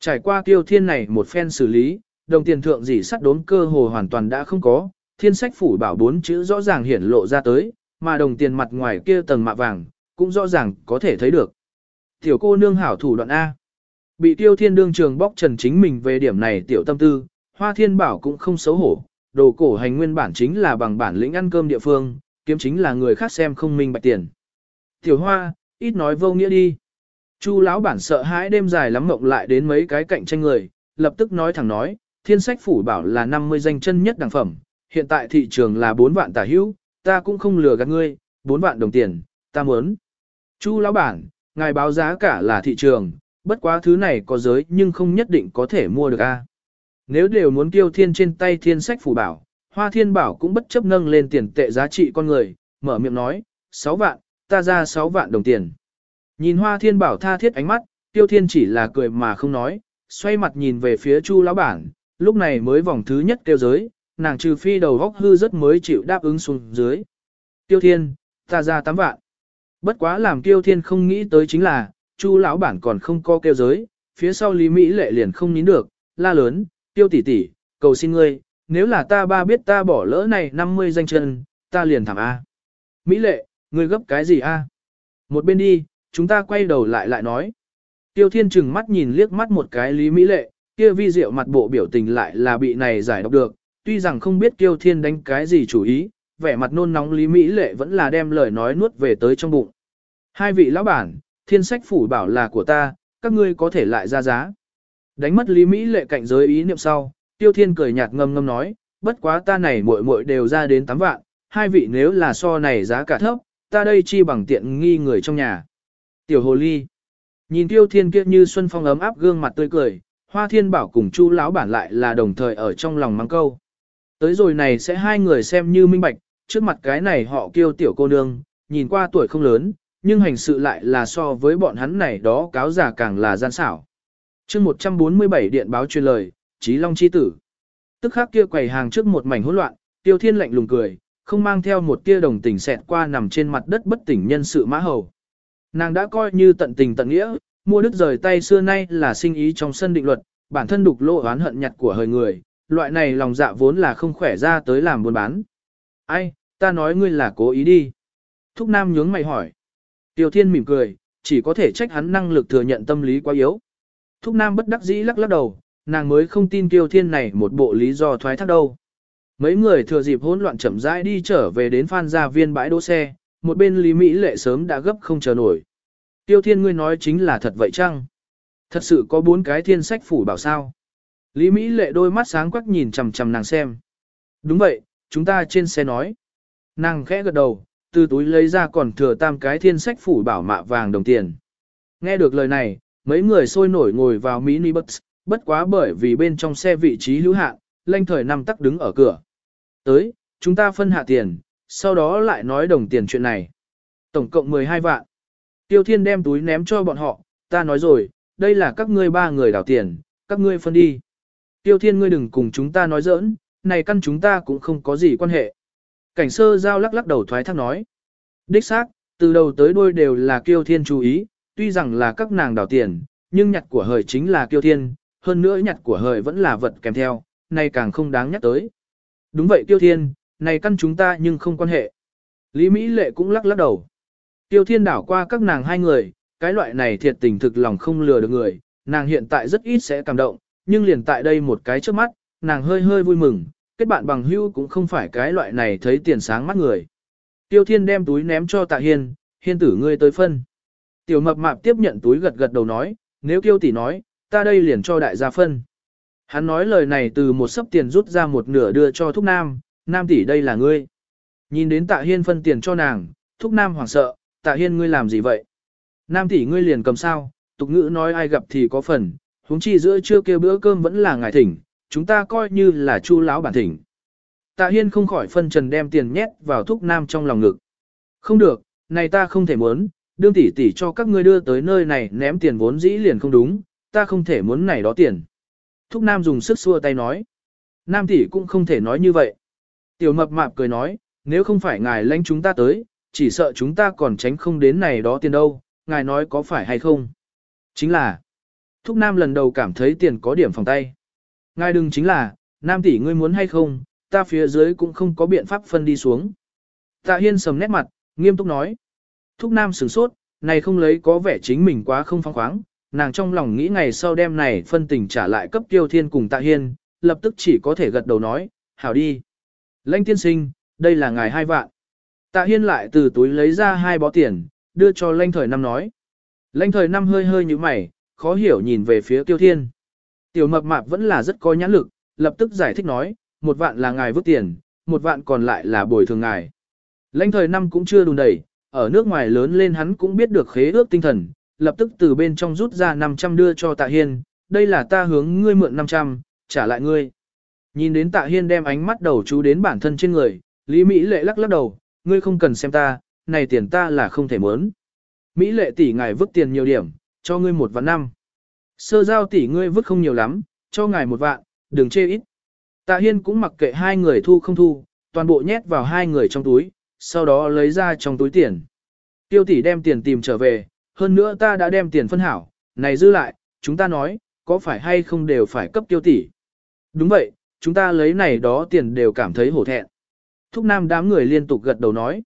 Trải qua tiêu thiên này một phen xử lý, đồng tiền thượng dỉ sắt đốm cơ hồ hoàn toàn đã không có, thiên sách phủ bảo bốn chữ rõ ràng hiển lộ ra tới, mà đồng tiền mặt ngoài kia tầng mạ vàng, cũng rõ ràng có thể thấy được. Tiểu cô nương hảo thủ đoạn A. Bị tiêu thiên đương trường bóc trần chính mình về điểm này tiểu tâm tư, hoa thiên bảo cũng không xấu hổ, đồ cổ hành nguyên bản chính là bằng bản lĩnh ăn cơm địa phương, kiếm chính là người khác xem không minh bạch tiền. Tiểu hoa, ít nói vô nghĩa đi. Chu lão bản sợ hãi đêm dài lắm mộng lại đến mấy cái cạnh tranh người, lập tức nói thẳng nói, thiên sách phủ bảo là 50 danh chân nhất đẳng phẩm, hiện tại thị trường là 4 vạn tả hữu, ta cũng không lừa gạt ngươi, 4 vạn đồng tiền, ta muốn. Chu lão bản, ngài báo giá cả là thị trường, bất quá thứ này có giới nhưng không nhất định có thể mua được a. Nếu đều muốn tiêu thiên trên tay thiên sách phủ bảo, hoa thiên bảo cũng bất chấp nâng lên tiền tệ giá trị con người, mở miệng nói, 6 vạn, ta ra 6 vạn đồng tiền. Nhìn hoa thiên bảo tha thiết ánh mắt, tiêu thiên chỉ là cười mà không nói, xoay mặt nhìn về phía chu lão bản, lúc này mới vòng thứ nhất tiêu giới, nàng trừ phi đầu góc hư rất mới chịu đáp ứng xuống dưới. Tiêu thiên, ta ra 8 vạn. Bất quá làm tiêu thiên không nghĩ tới chính là, chu lão bản còn không có kêu giới, phía sau Lý Mỹ lệ liền không nín được, la lớn, tiêu tỷ tỷ, cầu xin ngươi, nếu là ta ba biết ta bỏ lỡ này 50 danh chân, ta liền thảm A. Mỹ lệ, ngươi gấp cái gì A? Một bên đi, chúng ta quay đầu lại lại nói. Tiêu thiên trừng mắt nhìn liếc mắt một cái Lý Mỹ lệ, kia vi diệu mặt bộ biểu tình lại là bị này giải đọc được, tuy rằng không biết tiêu thiên đánh cái gì chủ ý, vẻ mặt nôn nóng Lý Mỹ lệ vẫn là đem lời nói nuốt về tới trong bụng. Hai vị lão bản, thiên sách phủ bảo là của ta, các ngươi có thể lại ra giá. Đánh mất Lý Mỹ lệ cạnh giới ý niệm sau, Tiêu Thiên cười nhạt ngâm ngâm nói, bất quá ta này muội muội đều ra đến 8 vạn, hai vị nếu là so này giá cả thấp, ta đây chi bằng tiện nghi người trong nhà. Tiểu Hồ Ly Nhìn Tiêu Thiên kia như xuân phong ấm áp gương mặt tươi cười, Hoa Thiên Bảo cùng Chu lão bản lại là đồng thời ở trong lòng mang câu. Tới rồi này sẽ hai người xem như minh bạch, trước mặt cái này họ kêu tiểu cô nương, nhìn qua tuổi không lớn, nhưng hành sự lại là so với bọn hắn này đó cáo giả càng là gian xảo chương 147 điện báo truyền lời, Chí Long chi tử. Tức khắc kia quầy hàng trước một mảnh hỗn loạn, Tiêu Thiên lạnh lùng cười, không mang theo một tia đồng tình xẹt qua nằm trên mặt đất bất tỉnh nhân sự mã hầu. Nàng đã coi như tận tình tận nghĩa, mua đức rời tay xưa nay là sinh ý trong sân định luật, bản thân đục lỗ oán hận nhặt của hời người, loại này lòng dạ vốn là không khỏe ra tới làm buôn bán. Ai, ta nói ngươi là cố ý đi. Thúc Nam nhướng mày hỏi. Tiêu Thiên mỉm cười, chỉ có thể trách hắn năng lực thừa nhận tâm lý quá yếu. Thúc Nam bất đắc dĩ lắc lắc đầu, nàng mới không tin Kiêu Thiên này một bộ lý do thoái thác đâu. Mấy người thừa dịp hỗn loạn chậm rãi đi trở về đến Phan Gia Viên bãi đỗ xe, một bên Lý Mỹ Lệ sớm đã gấp không chờ nổi. Tiêu Thiên ngươi nói chính là thật vậy chăng? Thật sự có bốn cái thiên sách phủ bảo sao? Lý Mỹ Lệ đôi mắt sáng quắc nhìn chằm chằm nàng xem. Đúng vậy, chúng ta trên xe nói. Nàng khẽ gật đầu, từ túi lấy ra còn thừa tam cái thiên sách phủ bảo mạ vàng đồng tiền. Nghe được lời này, mấy người sôi nổi ngồi vào minibus, bất quá bởi vì bên trong xe vị trí hữu hạn, lanh thời năm tắc đứng ở cửa. Tới, chúng ta phân hạ tiền, sau đó lại nói đồng tiền chuyện này. Tổng cộng 12 vạn. Tiêu Thiên đem túi ném cho bọn họ, ta nói rồi, đây là các ngươi ba người đảo tiền, các ngươi phân đi. Tiêu Thiên ngươi đừng cùng chúng ta nói giỡn, này căn chúng ta cũng không có gì quan hệ. Cảnh sơ giao lắc lắc đầu thoái thác nói. Đích xác, từ đầu tới đuôi đều là Tiêu Thiên chú ý, tuy rằng là các nàng đào tiền, nhưng nhặt của hời chính là kiêu thiên, hơn nữa nhặt của hời vẫn là vật kèm theo, này càng không đáng nhắc tới. Đúng vậy kiêu thiên, này căn chúng ta nhưng không quan hệ. Lý Mỹ Lệ cũng lắc lắc đầu. Tiêu thiên đảo qua các nàng hai người, cái loại này thiệt tình thực lòng không lừa được người, nàng hiện tại rất ít sẽ cảm động, nhưng liền tại đây một cái trước mắt, nàng hơi hơi vui mừng, kết bạn bằng hữu cũng không phải cái loại này thấy tiền sáng mắt người. Tiêu Thiên đem túi ném cho Tạ Hiên, Hiên tử ngươi tới phân. Tiểu mập mạp tiếp nhận túi gật gật đầu nói, nếu Kiêu tỷ nói, ta đây liền cho đại gia phân. Hắn nói lời này từ một sấp tiền rút ra một nửa đưa cho Thúc Nam, Nam tỷ đây là ngươi. Nhìn đến Tạ Hiên phân tiền cho nàng, Thúc Nam hoảng sợ, Tạ Hiên ngươi làm gì vậy? Nam tỷ ngươi liền cầm sao, tục ngữ nói ai gặp thì có phần, huống chi giữa trưa kêu bữa cơm vẫn là ngài thỉnh, chúng ta coi như là chu lão bản thỉnh. Tạ Hiên không khỏi phân trần đem tiền nhét vào Thúc Nam trong lòng ngực. Không được, này ta không thể muốn, đương tỷ tỷ cho các ngươi đưa tới nơi này ném tiền vốn dĩ liền không đúng, ta không thể muốn này đó tiền. Thúc Nam dùng sức xua tay nói. Nam tỷ cũng không thể nói như vậy. Tiểu mập mạp cười nói, nếu không phải ngài lãnh chúng ta tới, chỉ sợ chúng ta còn tránh không đến này đó tiền đâu, ngài nói có phải hay không? Chính là, Thúc Nam lần đầu cảm thấy tiền có điểm phòng tay. Ngài đừng chính là, Nam tỷ ngươi muốn hay không, ta phía dưới cũng không có biện pháp phân đi xuống. Tạ Hiên sầm nét mặt, nghiêm túc nói. Thúc Nam sửng sốt, này không lấy có vẻ chính mình quá không phong khoáng, nàng trong lòng nghĩ ngày sau đêm này phân tình trả lại cấp tiêu thiên cùng Tạ Hiên, lập tức chỉ có thể gật đầu nói, hảo đi. Lãnh tiên sinh, đây là ngài hai vạn. Tạ Hiên lại từ túi lấy ra hai bó tiền, đưa cho lãnh thời năm nói. Lãnh thời năm hơi hơi như mày, khó hiểu nhìn về phía tiêu thiên. Tiểu mập mạp vẫn là rất có nhãn lực, lập tức giải thích nói, một vạn là ngài vứt tiền, một vạn còn lại là bồi thường ngài. Lãnh thời năm cũng chưa đùn đẩy, ở nước ngoài lớn lên hắn cũng biết được khế ước tinh thần, lập tức từ bên trong rút ra 500 đưa cho tạ hiên, đây là ta hướng ngươi mượn 500, trả lại ngươi. Nhìn đến tạ hiên đem ánh mắt đầu chú đến bản thân trên người, Lý Mỹ lệ lắc lắc đầu, ngươi không cần xem ta, này tiền ta là không thể muốn. Mỹ lệ tỷ ngài vứt tiền nhiều điểm, cho ngươi một vạn năm. Sơ giao tỷ ngươi vứt không nhiều lắm, cho ngài một vạn, đừng chê ít. Tạ Hiên cũng mặc kệ hai người thu không thu, toàn bộ nhét vào hai người trong túi, sau đó lấy ra trong túi tiền. Tiêu tỷ đem tiền tìm trở về, hơn nữa ta đã đem tiền phân hảo, này dư lại, chúng ta nói, có phải hay không đều phải cấp tiêu tỷ. Đúng vậy, chúng ta lấy này đó tiền đều cảm thấy hổ thẹn. Thúc Nam đám người liên tục gật đầu nói.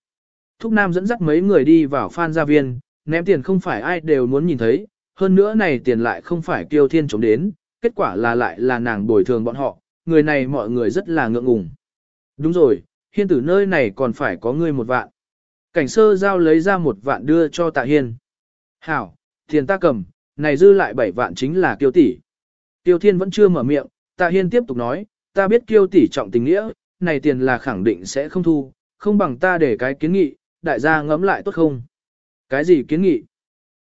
Thúc Nam dẫn dắt mấy người đi vào phan gia viên, ném tiền không phải ai đều muốn nhìn thấy, hơn nữa này tiền lại không phải kiêu thiên chống đến, kết quả là lại là nàng bồi thường bọn họ, người này mọi người rất là ngượng ngùng. Đúng rồi, hiên tử nơi này còn phải có ngươi một vạn. Cảnh sơ giao lấy ra một vạn đưa cho tạ hiên. Hảo, tiền ta cầm, này dư lại bảy vạn chính là kiêu tỷ. Tiêu thiên vẫn chưa mở miệng, tạ hiên tiếp tục nói, ta biết kiêu tỷ trọng tình nghĩa, này tiền là khẳng định sẽ không thu, không bằng ta để cái kiến nghị, đại gia ngẫm lại tốt không? Cái gì kiến nghị?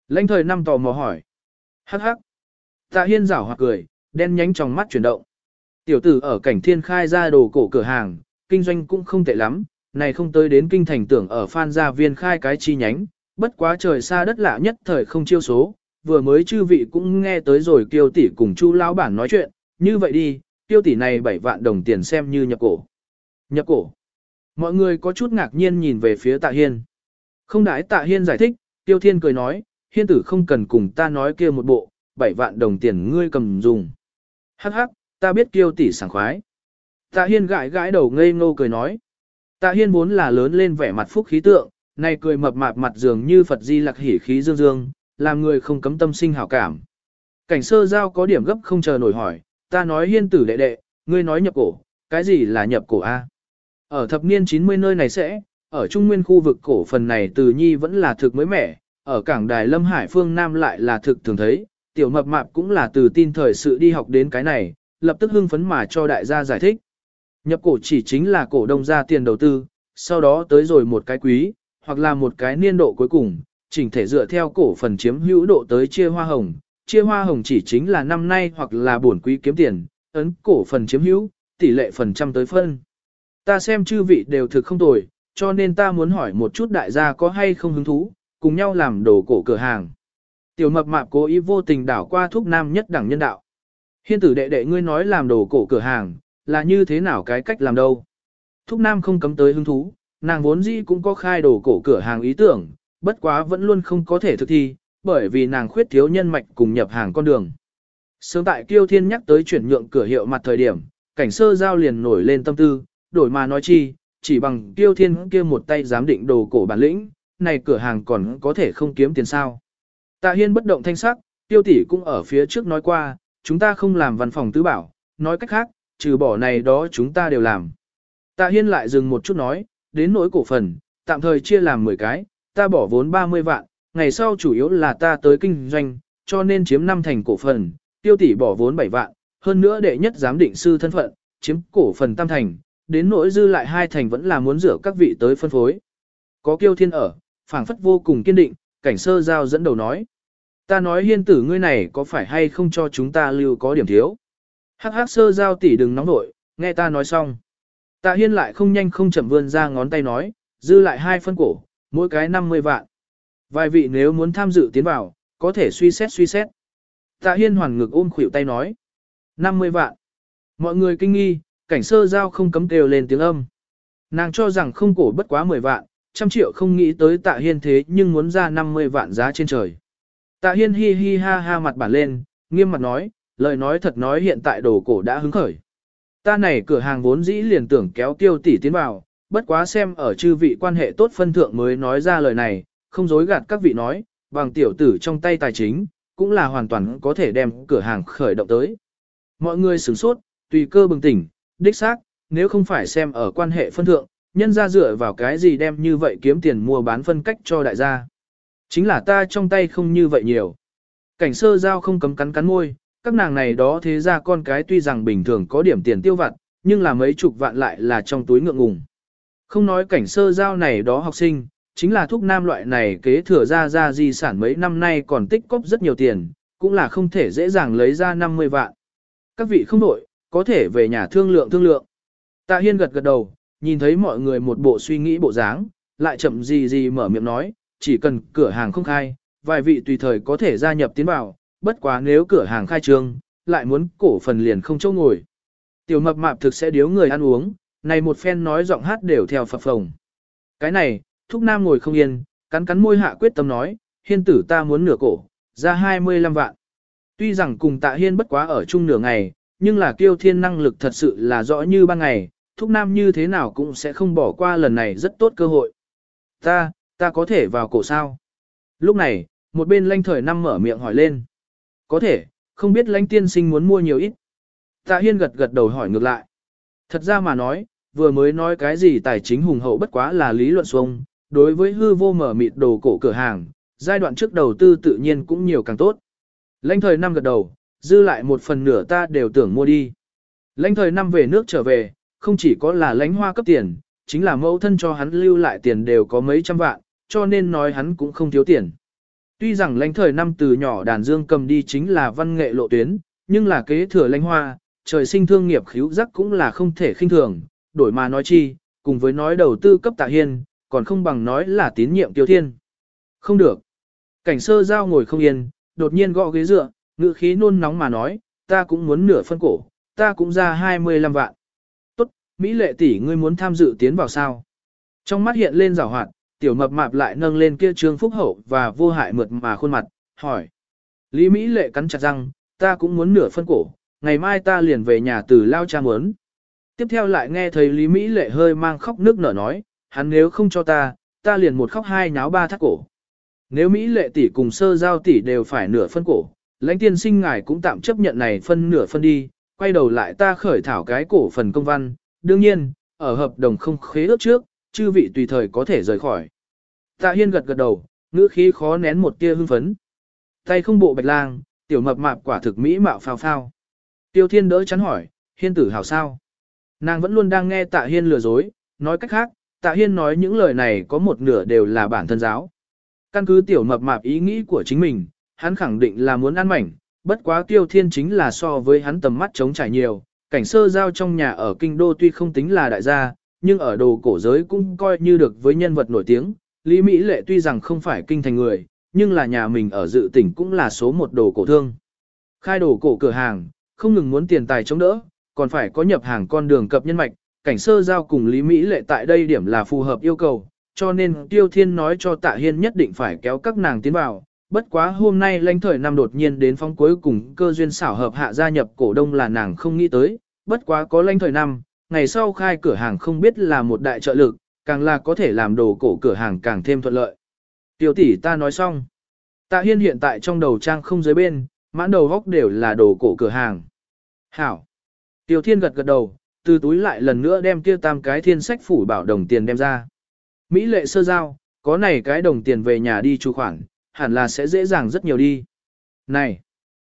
Lãnh thời năm tò mò hỏi. Hắc hắc. Tạ hiên rảo hoặc cười, đen nhánh trong mắt chuyển động. Tiểu tử ở cảnh thiên khai ra đồ cổ cửa hàng, kinh doanh cũng không tệ lắm, này không tới đến kinh thành tưởng ở Phan Gia Viên khai cái chi nhánh, bất quá trời xa đất lạ nhất thời không chiêu số, vừa mới chư vị cũng nghe tới rồi kiêu tỷ cùng chu lão bản nói chuyện, như vậy đi, kiêu tỷ này 7 vạn đồng tiền xem như nhập cổ. Nhập cổ. Mọi người có chút ngạc nhiên nhìn về phía tạ hiên. Không đãi tạ hiên giải thích, tiêu thiên cười nói, hiên tử không cần cùng ta nói kia một bộ, 7 vạn đồng tiền ngươi cầm dùng. Hắc hắc, ta biết kiêu tỷ sảng khoái. Tạ Hiên gãi gãi đầu ngây ngô cười nói. Tạ Hiên vốn là lớn lên vẻ mặt phúc khí tượng, nay cười mập mạp mặt dường như Phật di lạc hỉ khí dương dương, làm người không cấm tâm sinh hảo cảm. Cảnh sơ giao có điểm gấp không chờ nổi hỏi, ta nói hiên tử đệ đệ, ngươi nói nhập cổ, cái gì là nhập cổ A? Ở thập niên 90 nơi này sẽ, ở trung nguyên khu vực cổ phần này từ nhi vẫn là thực mới mẻ, ở cảng đài Lâm Hải phương Nam lại là thực thường thấy, tiểu mập mạp cũng là từ tin thời sự đi học đến cái này, lập tức hưng phấn mà cho đại gia giải thích. Nhập cổ chỉ chính là cổ đông ra tiền đầu tư, sau đó tới rồi một cái quý, hoặc là một cái niên độ cuối cùng, chỉnh thể dựa theo cổ phần chiếm hữu độ tới chia hoa hồng. Chia hoa hồng chỉ chính là năm nay hoặc là buồn quý kiếm tiền, ấn cổ phần chiếm hữu, tỷ lệ phần trăm tới phân. Ta xem chư vị đều thực không tồi, cho nên ta muốn hỏi một chút đại gia có hay không hứng thú, cùng nhau làm đồ cổ cửa hàng. Tiểu mập mạp cố ý vô tình đảo qua thuốc nam nhất đẳng nhân đạo. Hiên tử đệ đệ ngươi nói làm đồ cổ cửa hàng, là như thế nào cái cách làm đâu. Thúc Nam không cấm tới hứng thú, nàng vốn dĩ cũng có khai đồ cổ cửa hàng ý tưởng, bất quá vẫn luôn không có thể thực thi, bởi vì nàng khuyết thiếu nhân mạch cùng nhập hàng con đường. Sớm tại Kiêu Thiên nhắc tới chuyển nhượng cửa hiệu mặt thời điểm, cảnh sơ giao liền nổi lên tâm tư, đổi mà nói chi, chỉ bằng Kiêu Thiên kia một tay giám định đồ cổ bản lĩnh, này cửa hàng còn có thể không kiếm tiền sao. Tạ Hiên bất động thanh sắc, Tiêu tỷ cũng ở phía trước nói qua, chúng ta không làm văn phòng tứ bảo, nói cách khác, trừ bỏ này đó chúng ta đều làm. Tạ Hiên lại dừng một chút nói, đến nỗi cổ phần, tạm thời chia làm 10 cái, ta bỏ vốn 30 vạn, ngày sau chủ yếu là ta tới kinh doanh, cho nên chiếm 5 thành cổ phần, tiêu tỷ bỏ vốn 7 vạn, hơn nữa đệ nhất giám định sư thân phận, chiếm cổ phần tam thành, đến nỗi dư lại hai thành vẫn là muốn rửa các vị tới phân phối. Có kiêu thiên ở, phảng phất vô cùng kiên định, cảnh sơ giao dẫn đầu nói. Ta nói hiên tử ngươi này có phải hay không cho chúng ta lưu có điểm thiếu. Hắc hắc sơ giao tỷ đừng nóng nổi, nghe ta nói xong. Tạ hiên lại không nhanh không chậm vươn ra ngón tay nói, dư lại hai phân cổ, mỗi cái 50 vạn. Vài vị nếu muốn tham dự tiến vào, có thể suy xét suy xét. Tạ hiên hoàn ngực ôm khuỷu tay nói. 50 vạn. Mọi người kinh nghi, cảnh sơ giao không cấm kêu lên tiếng âm. Nàng cho rằng không cổ bất quá 10 vạn, trăm triệu không nghĩ tới tạ hiên thế nhưng muốn ra 50 vạn giá trên trời. Tạ hiên hi hi ha ha mặt bản lên, nghiêm mặt nói, lời nói thật nói hiện tại đồ cổ đã hứng khởi. Ta này cửa hàng vốn dĩ liền tưởng kéo tiêu tỷ tiến vào, bất quá xem ở chư vị quan hệ tốt phân thượng mới nói ra lời này, không dối gạt các vị nói, bằng tiểu tử trong tay tài chính, cũng là hoàn toàn có thể đem cửa hàng khởi động tới. Mọi người sửng sốt, tùy cơ bừng tỉnh, đích xác, nếu không phải xem ở quan hệ phân thượng, nhân ra dựa vào cái gì đem như vậy kiếm tiền mua bán phân cách cho đại gia. Chính là ta trong tay không như vậy nhiều. Cảnh sơ giao không cấm cắn cắn môi, các nàng này đó thế ra con cái tuy rằng bình thường có điểm tiền tiêu vặt, nhưng là mấy chục vạn lại là trong túi ngượng ngùng. Không nói cảnh sơ giao này đó học sinh, chính là thuốc nam loại này kế thừa ra ra di sản mấy năm nay còn tích cóp rất nhiều tiền, cũng là không thể dễ dàng lấy ra 50 vạn. Các vị không đổi, có thể về nhà thương lượng thương lượng. Tạ Hiên gật gật đầu, nhìn thấy mọi người một bộ suy nghĩ bộ dáng, lại chậm gì gì mở miệng nói, chỉ cần cửa hàng không khai, vài vị tùy thời có thể gia nhập tiến vào, bất quá nếu cửa hàng khai trương, lại muốn cổ phần liền không chỗ ngồi. Tiểu mập mạp thực sẽ điếu người ăn uống, này một phen nói giọng hát đều theo phập phồng. Cái này, thúc nam ngồi không yên, cắn cắn môi hạ quyết tâm nói, hiên tử ta muốn nửa cổ, ra 25 vạn. Tuy rằng cùng tạ hiên bất quá ở chung nửa ngày, nhưng là kiêu thiên năng lực thật sự là rõ như ban ngày, thúc nam như thế nào cũng sẽ không bỏ qua lần này rất tốt cơ hội. Ta, ta có thể vào cổ sao? Lúc này, một bên lanh thời năm mở miệng hỏi lên. Có thể, không biết lãnh tiên sinh muốn mua nhiều ít. Tạ Hiên gật gật đầu hỏi ngược lại. Thật ra mà nói, vừa mới nói cái gì tài chính hùng hậu bất quá là lý luận xuông, đối với hư vô mở mịt đồ cổ cửa hàng, giai đoạn trước đầu tư tự nhiên cũng nhiều càng tốt. Lãnh thời năm gật đầu, dư lại một phần nửa ta đều tưởng mua đi. Lãnh thời năm về nước trở về, không chỉ có là lãnh hoa cấp tiền, chính là mẫu thân cho hắn lưu lại tiền đều có mấy trăm vạn, cho nên nói hắn cũng không thiếu tiền. Tuy rằng lãnh thời năm từ nhỏ đàn dương cầm đi chính là văn nghệ lộ tuyến, nhưng là kế thừa lãnh hoa, trời sinh thương nghiệp khíu giác cũng là không thể khinh thường, đổi mà nói chi, cùng với nói đầu tư cấp tạ hiên, còn không bằng nói là tín nhiệm tiêu thiên. Không được. Cảnh sơ giao ngồi không yên, đột nhiên gõ ghế dựa, ngữ khí nôn nóng mà nói, ta cũng muốn nửa phân cổ, ta cũng ra 25 vạn. Tốt, Mỹ lệ tỷ ngươi muốn tham dự tiến vào sao? Trong mắt hiện lên rào hoạt, tiểu mập mạp lại nâng lên kia trương phúc hậu và vô hại mượt mà khuôn mặt, hỏi. Lý Mỹ lệ cắn chặt răng, ta cũng muốn nửa phân cổ, ngày mai ta liền về nhà từ lao cha muốn. Tiếp theo lại nghe thấy Lý Mỹ lệ hơi mang khóc nước nở nói, hắn nếu không cho ta, ta liền một khóc hai nháo ba thắt cổ. Nếu Mỹ lệ tỷ cùng sơ giao tỷ đều phải nửa phân cổ, lãnh tiên sinh ngài cũng tạm chấp nhận này phân nửa phân đi, quay đầu lại ta khởi thảo cái cổ phần công văn, đương nhiên, ở hợp đồng không khế ước trước, chư vị tùy thời có thể rời khỏi. Tạ Hiên gật gật đầu, ngữ khí khó nén một tia hưng phấn. Tay không bộ bạch lang, tiểu mập mạp quả thực mỹ mạo phao phao. Tiêu Thiên đỡ chắn hỏi, Hiên tử hảo sao? Nàng vẫn luôn đang nghe Tạ Hiên lừa dối, nói cách khác, Tạ Hiên nói những lời này có một nửa đều là bản thân giáo. Căn cứ tiểu mập mạp ý nghĩ của chính mình, hắn khẳng định là muốn ăn mảnh, bất quá Tiêu Thiên chính là so với hắn tầm mắt chống trải nhiều, cảnh sơ giao trong nhà ở kinh đô tuy không tính là đại gia, nhưng ở đồ cổ giới cũng coi như được với nhân vật nổi tiếng. Lý Mỹ Lệ tuy rằng không phải kinh thành người, nhưng là nhà mình ở dự tỉnh cũng là số một đồ cổ thương. Khai đồ cổ cửa hàng, không ngừng muốn tiền tài chống đỡ, còn phải có nhập hàng con đường cập nhân mạch, cảnh sơ giao cùng Lý Mỹ Lệ tại đây điểm là phù hợp yêu cầu, cho nên Tiêu Thiên nói cho Tạ Hiên nhất định phải kéo các nàng tiến vào. Bất quá hôm nay lãnh thời năm đột nhiên đến phong cuối cùng cơ duyên xảo hợp hạ gia nhập cổ đông là nàng không nghĩ tới, bất quá có lãnh thời năm, ngày sau khai cửa hàng không biết là một đại trợ lực, càng là có thể làm đồ cổ cửa hàng càng thêm thuận lợi. tiểu tỷ ta nói xong. Tạ Hiên hiện tại trong đầu trang không dưới bên, mãn đầu góc đều là đồ cổ cửa hàng. Hảo. tiểu Thiên gật gật đầu, từ túi lại lần nữa đem kia tam cái thiên sách phủ bảo đồng tiền đem ra. Mỹ lệ sơ giao, có này cái đồng tiền về nhà đi chu khoản, hẳn là sẽ dễ dàng rất nhiều đi. Này,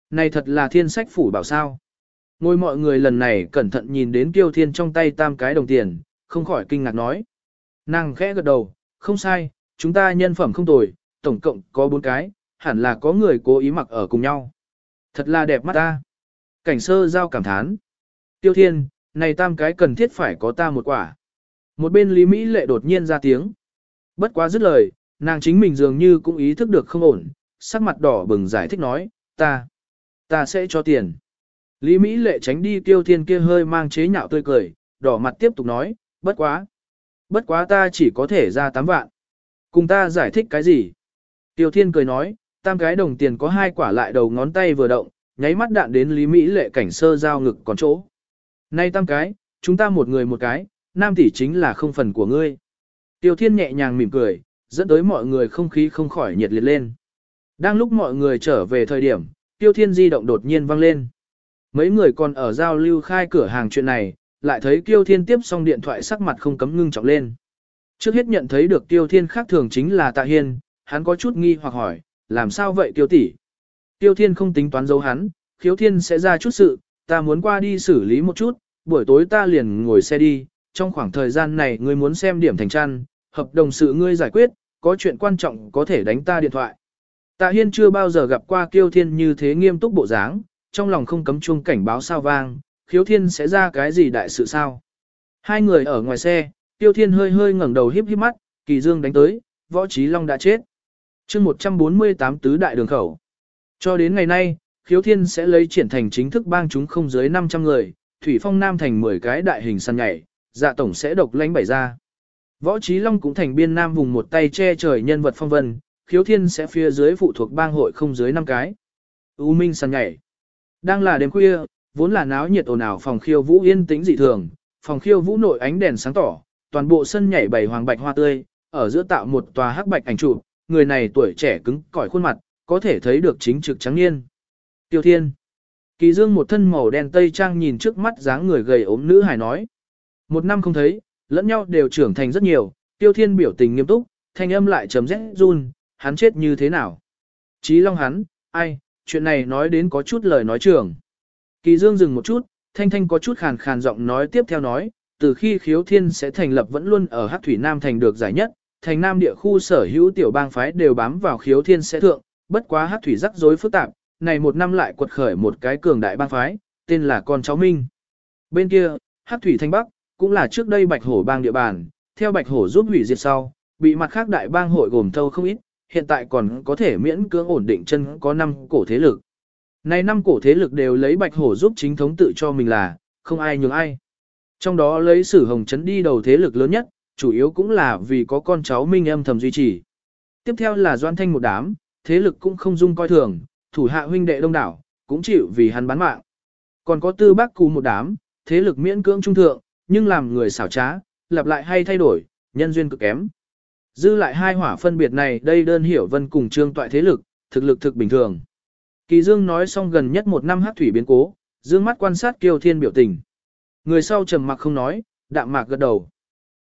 này thật là thiên sách phủ bảo sao. Ngôi mọi người lần này cẩn thận nhìn đến Tiêu thiên trong tay tam cái đồng tiền, không khỏi kinh ngạc nói. Nàng khẽ gật đầu, không sai, chúng ta nhân phẩm không tồi, tổng cộng có bốn cái, hẳn là có người cố ý mặc ở cùng nhau. Thật là đẹp mắt ta. Cảnh sơ giao cảm thán. Tiêu thiên, này tam cái cần thiết phải có ta một quả. Một bên Lý Mỹ lệ đột nhiên ra tiếng. Bất quá dứt lời, nàng chính mình dường như cũng ý thức được không ổn, sắc mặt đỏ bừng giải thích nói, ta, ta sẽ cho tiền. Lý Mỹ lệ tránh đi tiêu thiên kia hơi mang chế nhạo tươi cười, đỏ mặt tiếp tục nói, bất quá. Bất quá ta chỉ có thể ra 8 vạn. Cùng ta giải thích cái gì? Tiêu thiên cười nói, tam cái đồng tiền có hai quả lại đầu ngón tay vừa động, nháy mắt đạn đến Lý Mỹ lệ cảnh sơ giao ngực còn chỗ. Nay tam cái, chúng ta một người một cái, nam tỷ chính là không phần của ngươi. Tiêu thiên nhẹ nhàng mỉm cười, dẫn tới mọi người không khí không khỏi nhiệt liệt lên. Đang lúc mọi người trở về thời điểm, tiêu thiên di động đột nhiên vang lên. Mấy người còn ở giao lưu khai cửa hàng chuyện này, lại thấy tiêu thiên tiếp xong điện thoại sắc mặt không cấm ngưng trọng lên. Trước hết nhận thấy được tiêu thiên khác thường chính là tạ hiên, hắn có chút nghi hoặc hỏi, làm sao vậy tiêu tỷ? Tiêu thiên không tính toán giấu hắn, khiếu thiên sẽ ra chút sự, ta muốn qua đi xử lý một chút, buổi tối ta liền ngồi xe đi, trong khoảng thời gian này ngươi muốn xem điểm thành trăn, hợp đồng sự ngươi giải quyết, có chuyện quan trọng có thể đánh ta điện thoại. Tạ Hiên chưa bao giờ gặp qua Kiêu Thiên như thế nghiêm túc bộ dáng, trong lòng không cấm chuông cảnh báo sao vang, khiếu thiên sẽ ra cái gì đại sự sao. Hai người ở ngoài xe, Tiêu Thiên hơi hơi ngẩng đầu híp híp mắt, Kỳ Dương đánh tới, Võ Chí Long đã chết. chương 148 tứ đại đường khẩu. Cho đến ngày nay, khiếu thiên sẽ lấy triển thành chính thức bang chúng không dưới 500 người, Thủy Phong Nam thành 10 cái đại hình săn nhảy, dạ tổng sẽ độc lãnh bảy ra. Võ Trí Long cũng thành biên nam vùng một tay che trời nhân vật phong vân, khiếu thiên sẽ phía dưới phụ thuộc bang hội không dưới 5 cái. U Minh săn nhảy. Đang là đêm khuya, vốn là náo nhiệt ồn ào phòng khiêu vũ yên tĩnh dị thường, phòng khiêu vũ nội ánh đèn sáng tỏ, toàn bộ sân nhảy bảy hoàng bạch hoa tươi, ở giữa tạo một tòa hắc bạch ảnh trụ, người này tuổi trẻ cứng cỏi khuôn mặt, có thể thấy được chính trực trắng niên. Tiêu Thiên. Kỳ Dương một thân màu đen tây trang nhìn trước mắt dáng người gầy ốm nữ hài nói. Một năm không thấy, lẫn nhau đều trưởng thành rất nhiều, Tiêu Thiên biểu tình nghiêm túc, thanh âm lại trầm rẽ run, hắn chết như thế nào? Chí Long hắn, ai, chuyện này nói đến có chút lời nói trưởng. Kỳ Dương dừng một chút, thanh thanh có chút khàn khàn giọng nói tiếp theo nói, từ khi khiếu thiên sẽ thành lập vẫn luôn ở Hắc Thủy Nam thành được giải nhất, thành Nam địa khu sở hữu tiểu bang phái đều bám vào khiếu thiên sẽ thượng, bất quá Hắc Thủy rắc rối phức tạp, này một năm lại quật khởi một cái cường đại bang phái, tên là con cháu Minh. Bên kia, Hắc Thủy Thanh Bắc, cũng là trước đây Bạch Hổ bang địa bàn, theo Bạch Hổ giúp hủy diệt sau, bị mặt khác đại bang hội gồm thâu không ít, hiện tại còn có thể miễn cưỡng ổn định chân có năm cổ thế lực. Này năm cổ thế lực đều lấy Bạch Hổ giúp chính thống tự cho mình là, không ai nhường ai. Trong đó lấy Sử Hồng chấn đi đầu thế lực lớn nhất, chủ yếu cũng là vì có con cháu Minh âm thầm duy trì. Tiếp theo là Doan Thanh một đám, thế lực cũng không dung coi thường, thủ hạ huynh đệ đông đảo, cũng chịu vì hắn bán mạng. Còn có tư bác cù một đám, thế lực miễn cưỡng trung thượng, nhưng làm người xảo trá, lặp lại hay thay đổi, nhân duyên cực kém. Dư lại hai hỏa phân biệt này đây đơn hiểu vân cùng trương toại thế lực, thực lực thực bình thường. Kỳ Dương nói xong gần nhất một năm hát thủy biến cố, dương mắt quan sát kiều thiên biểu tình. Người sau trầm mặc không nói, đạm mạc gật đầu.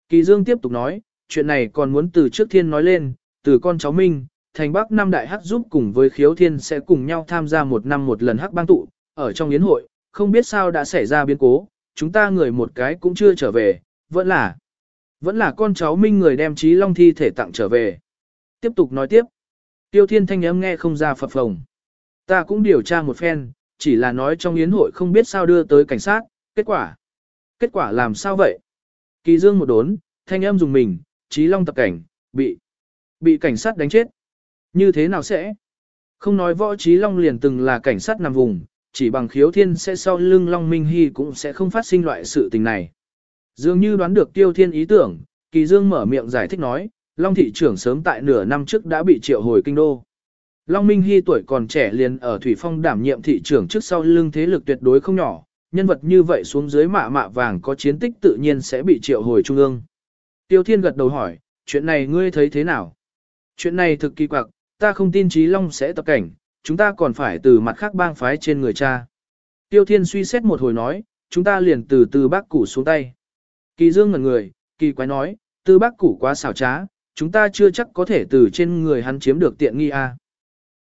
Kỳ Dương tiếp tục nói, chuyện này còn muốn từ trước thiên nói lên, từ con cháu Minh, thành Bắc năm đại hắc giúp cùng với khiếu thiên sẽ cùng nhau tham gia một năm một lần hắc bang tụ, ở trong yến hội, không biết sao đã xảy ra biến cố, chúng ta người một cái cũng chưa trở về, vẫn là, vẫn là con cháu Minh người đem trí long thi thể tặng trở về. Tiếp tục nói tiếp, tiêu thiên thanh âm nghe không ra phập phồng. Ta cũng điều tra một phen, chỉ là nói trong yến hội không biết sao đưa tới cảnh sát, kết quả. Kết quả làm sao vậy? Kỳ dương một đốn, thanh âm dùng mình, trí long tập cảnh, bị, bị cảnh sát đánh chết. Như thế nào sẽ? Không nói võ trí long liền từng là cảnh sát nằm vùng, chỉ bằng khiếu thiên sẽ sau lưng long minh hy cũng sẽ không phát sinh loại sự tình này. Dường như đoán được tiêu thiên ý tưởng, kỳ dương mở miệng giải thích nói, long thị trưởng sớm tại nửa năm trước đã bị triệu hồi kinh đô. Long Minh Hy tuổi còn trẻ liền ở Thủy Phong đảm nhiệm thị trưởng trước sau lưng thế lực tuyệt đối không nhỏ, nhân vật như vậy xuống dưới mạ mạ vàng có chiến tích tự nhiên sẽ bị triệu hồi trung ương. Tiêu Thiên gật đầu hỏi, chuyện này ngươi thấy thế nào? Chuyện này thực kỳ quặc, ta không tin Trí Long sẽ tập cảnh, chúng ta còn phải từ mặt khác bang phái trên người cha. Tiêu Thiên suy xét một hồi nói, chúng ta liền từ từ bác củ xuống tay. Kỳ Dương ngẩn người, kỳ quái nói, tư bác củ quá xảo trá, chúng ta chưa chắc có thể từ trên người hắn chiếm được tiện nghi a.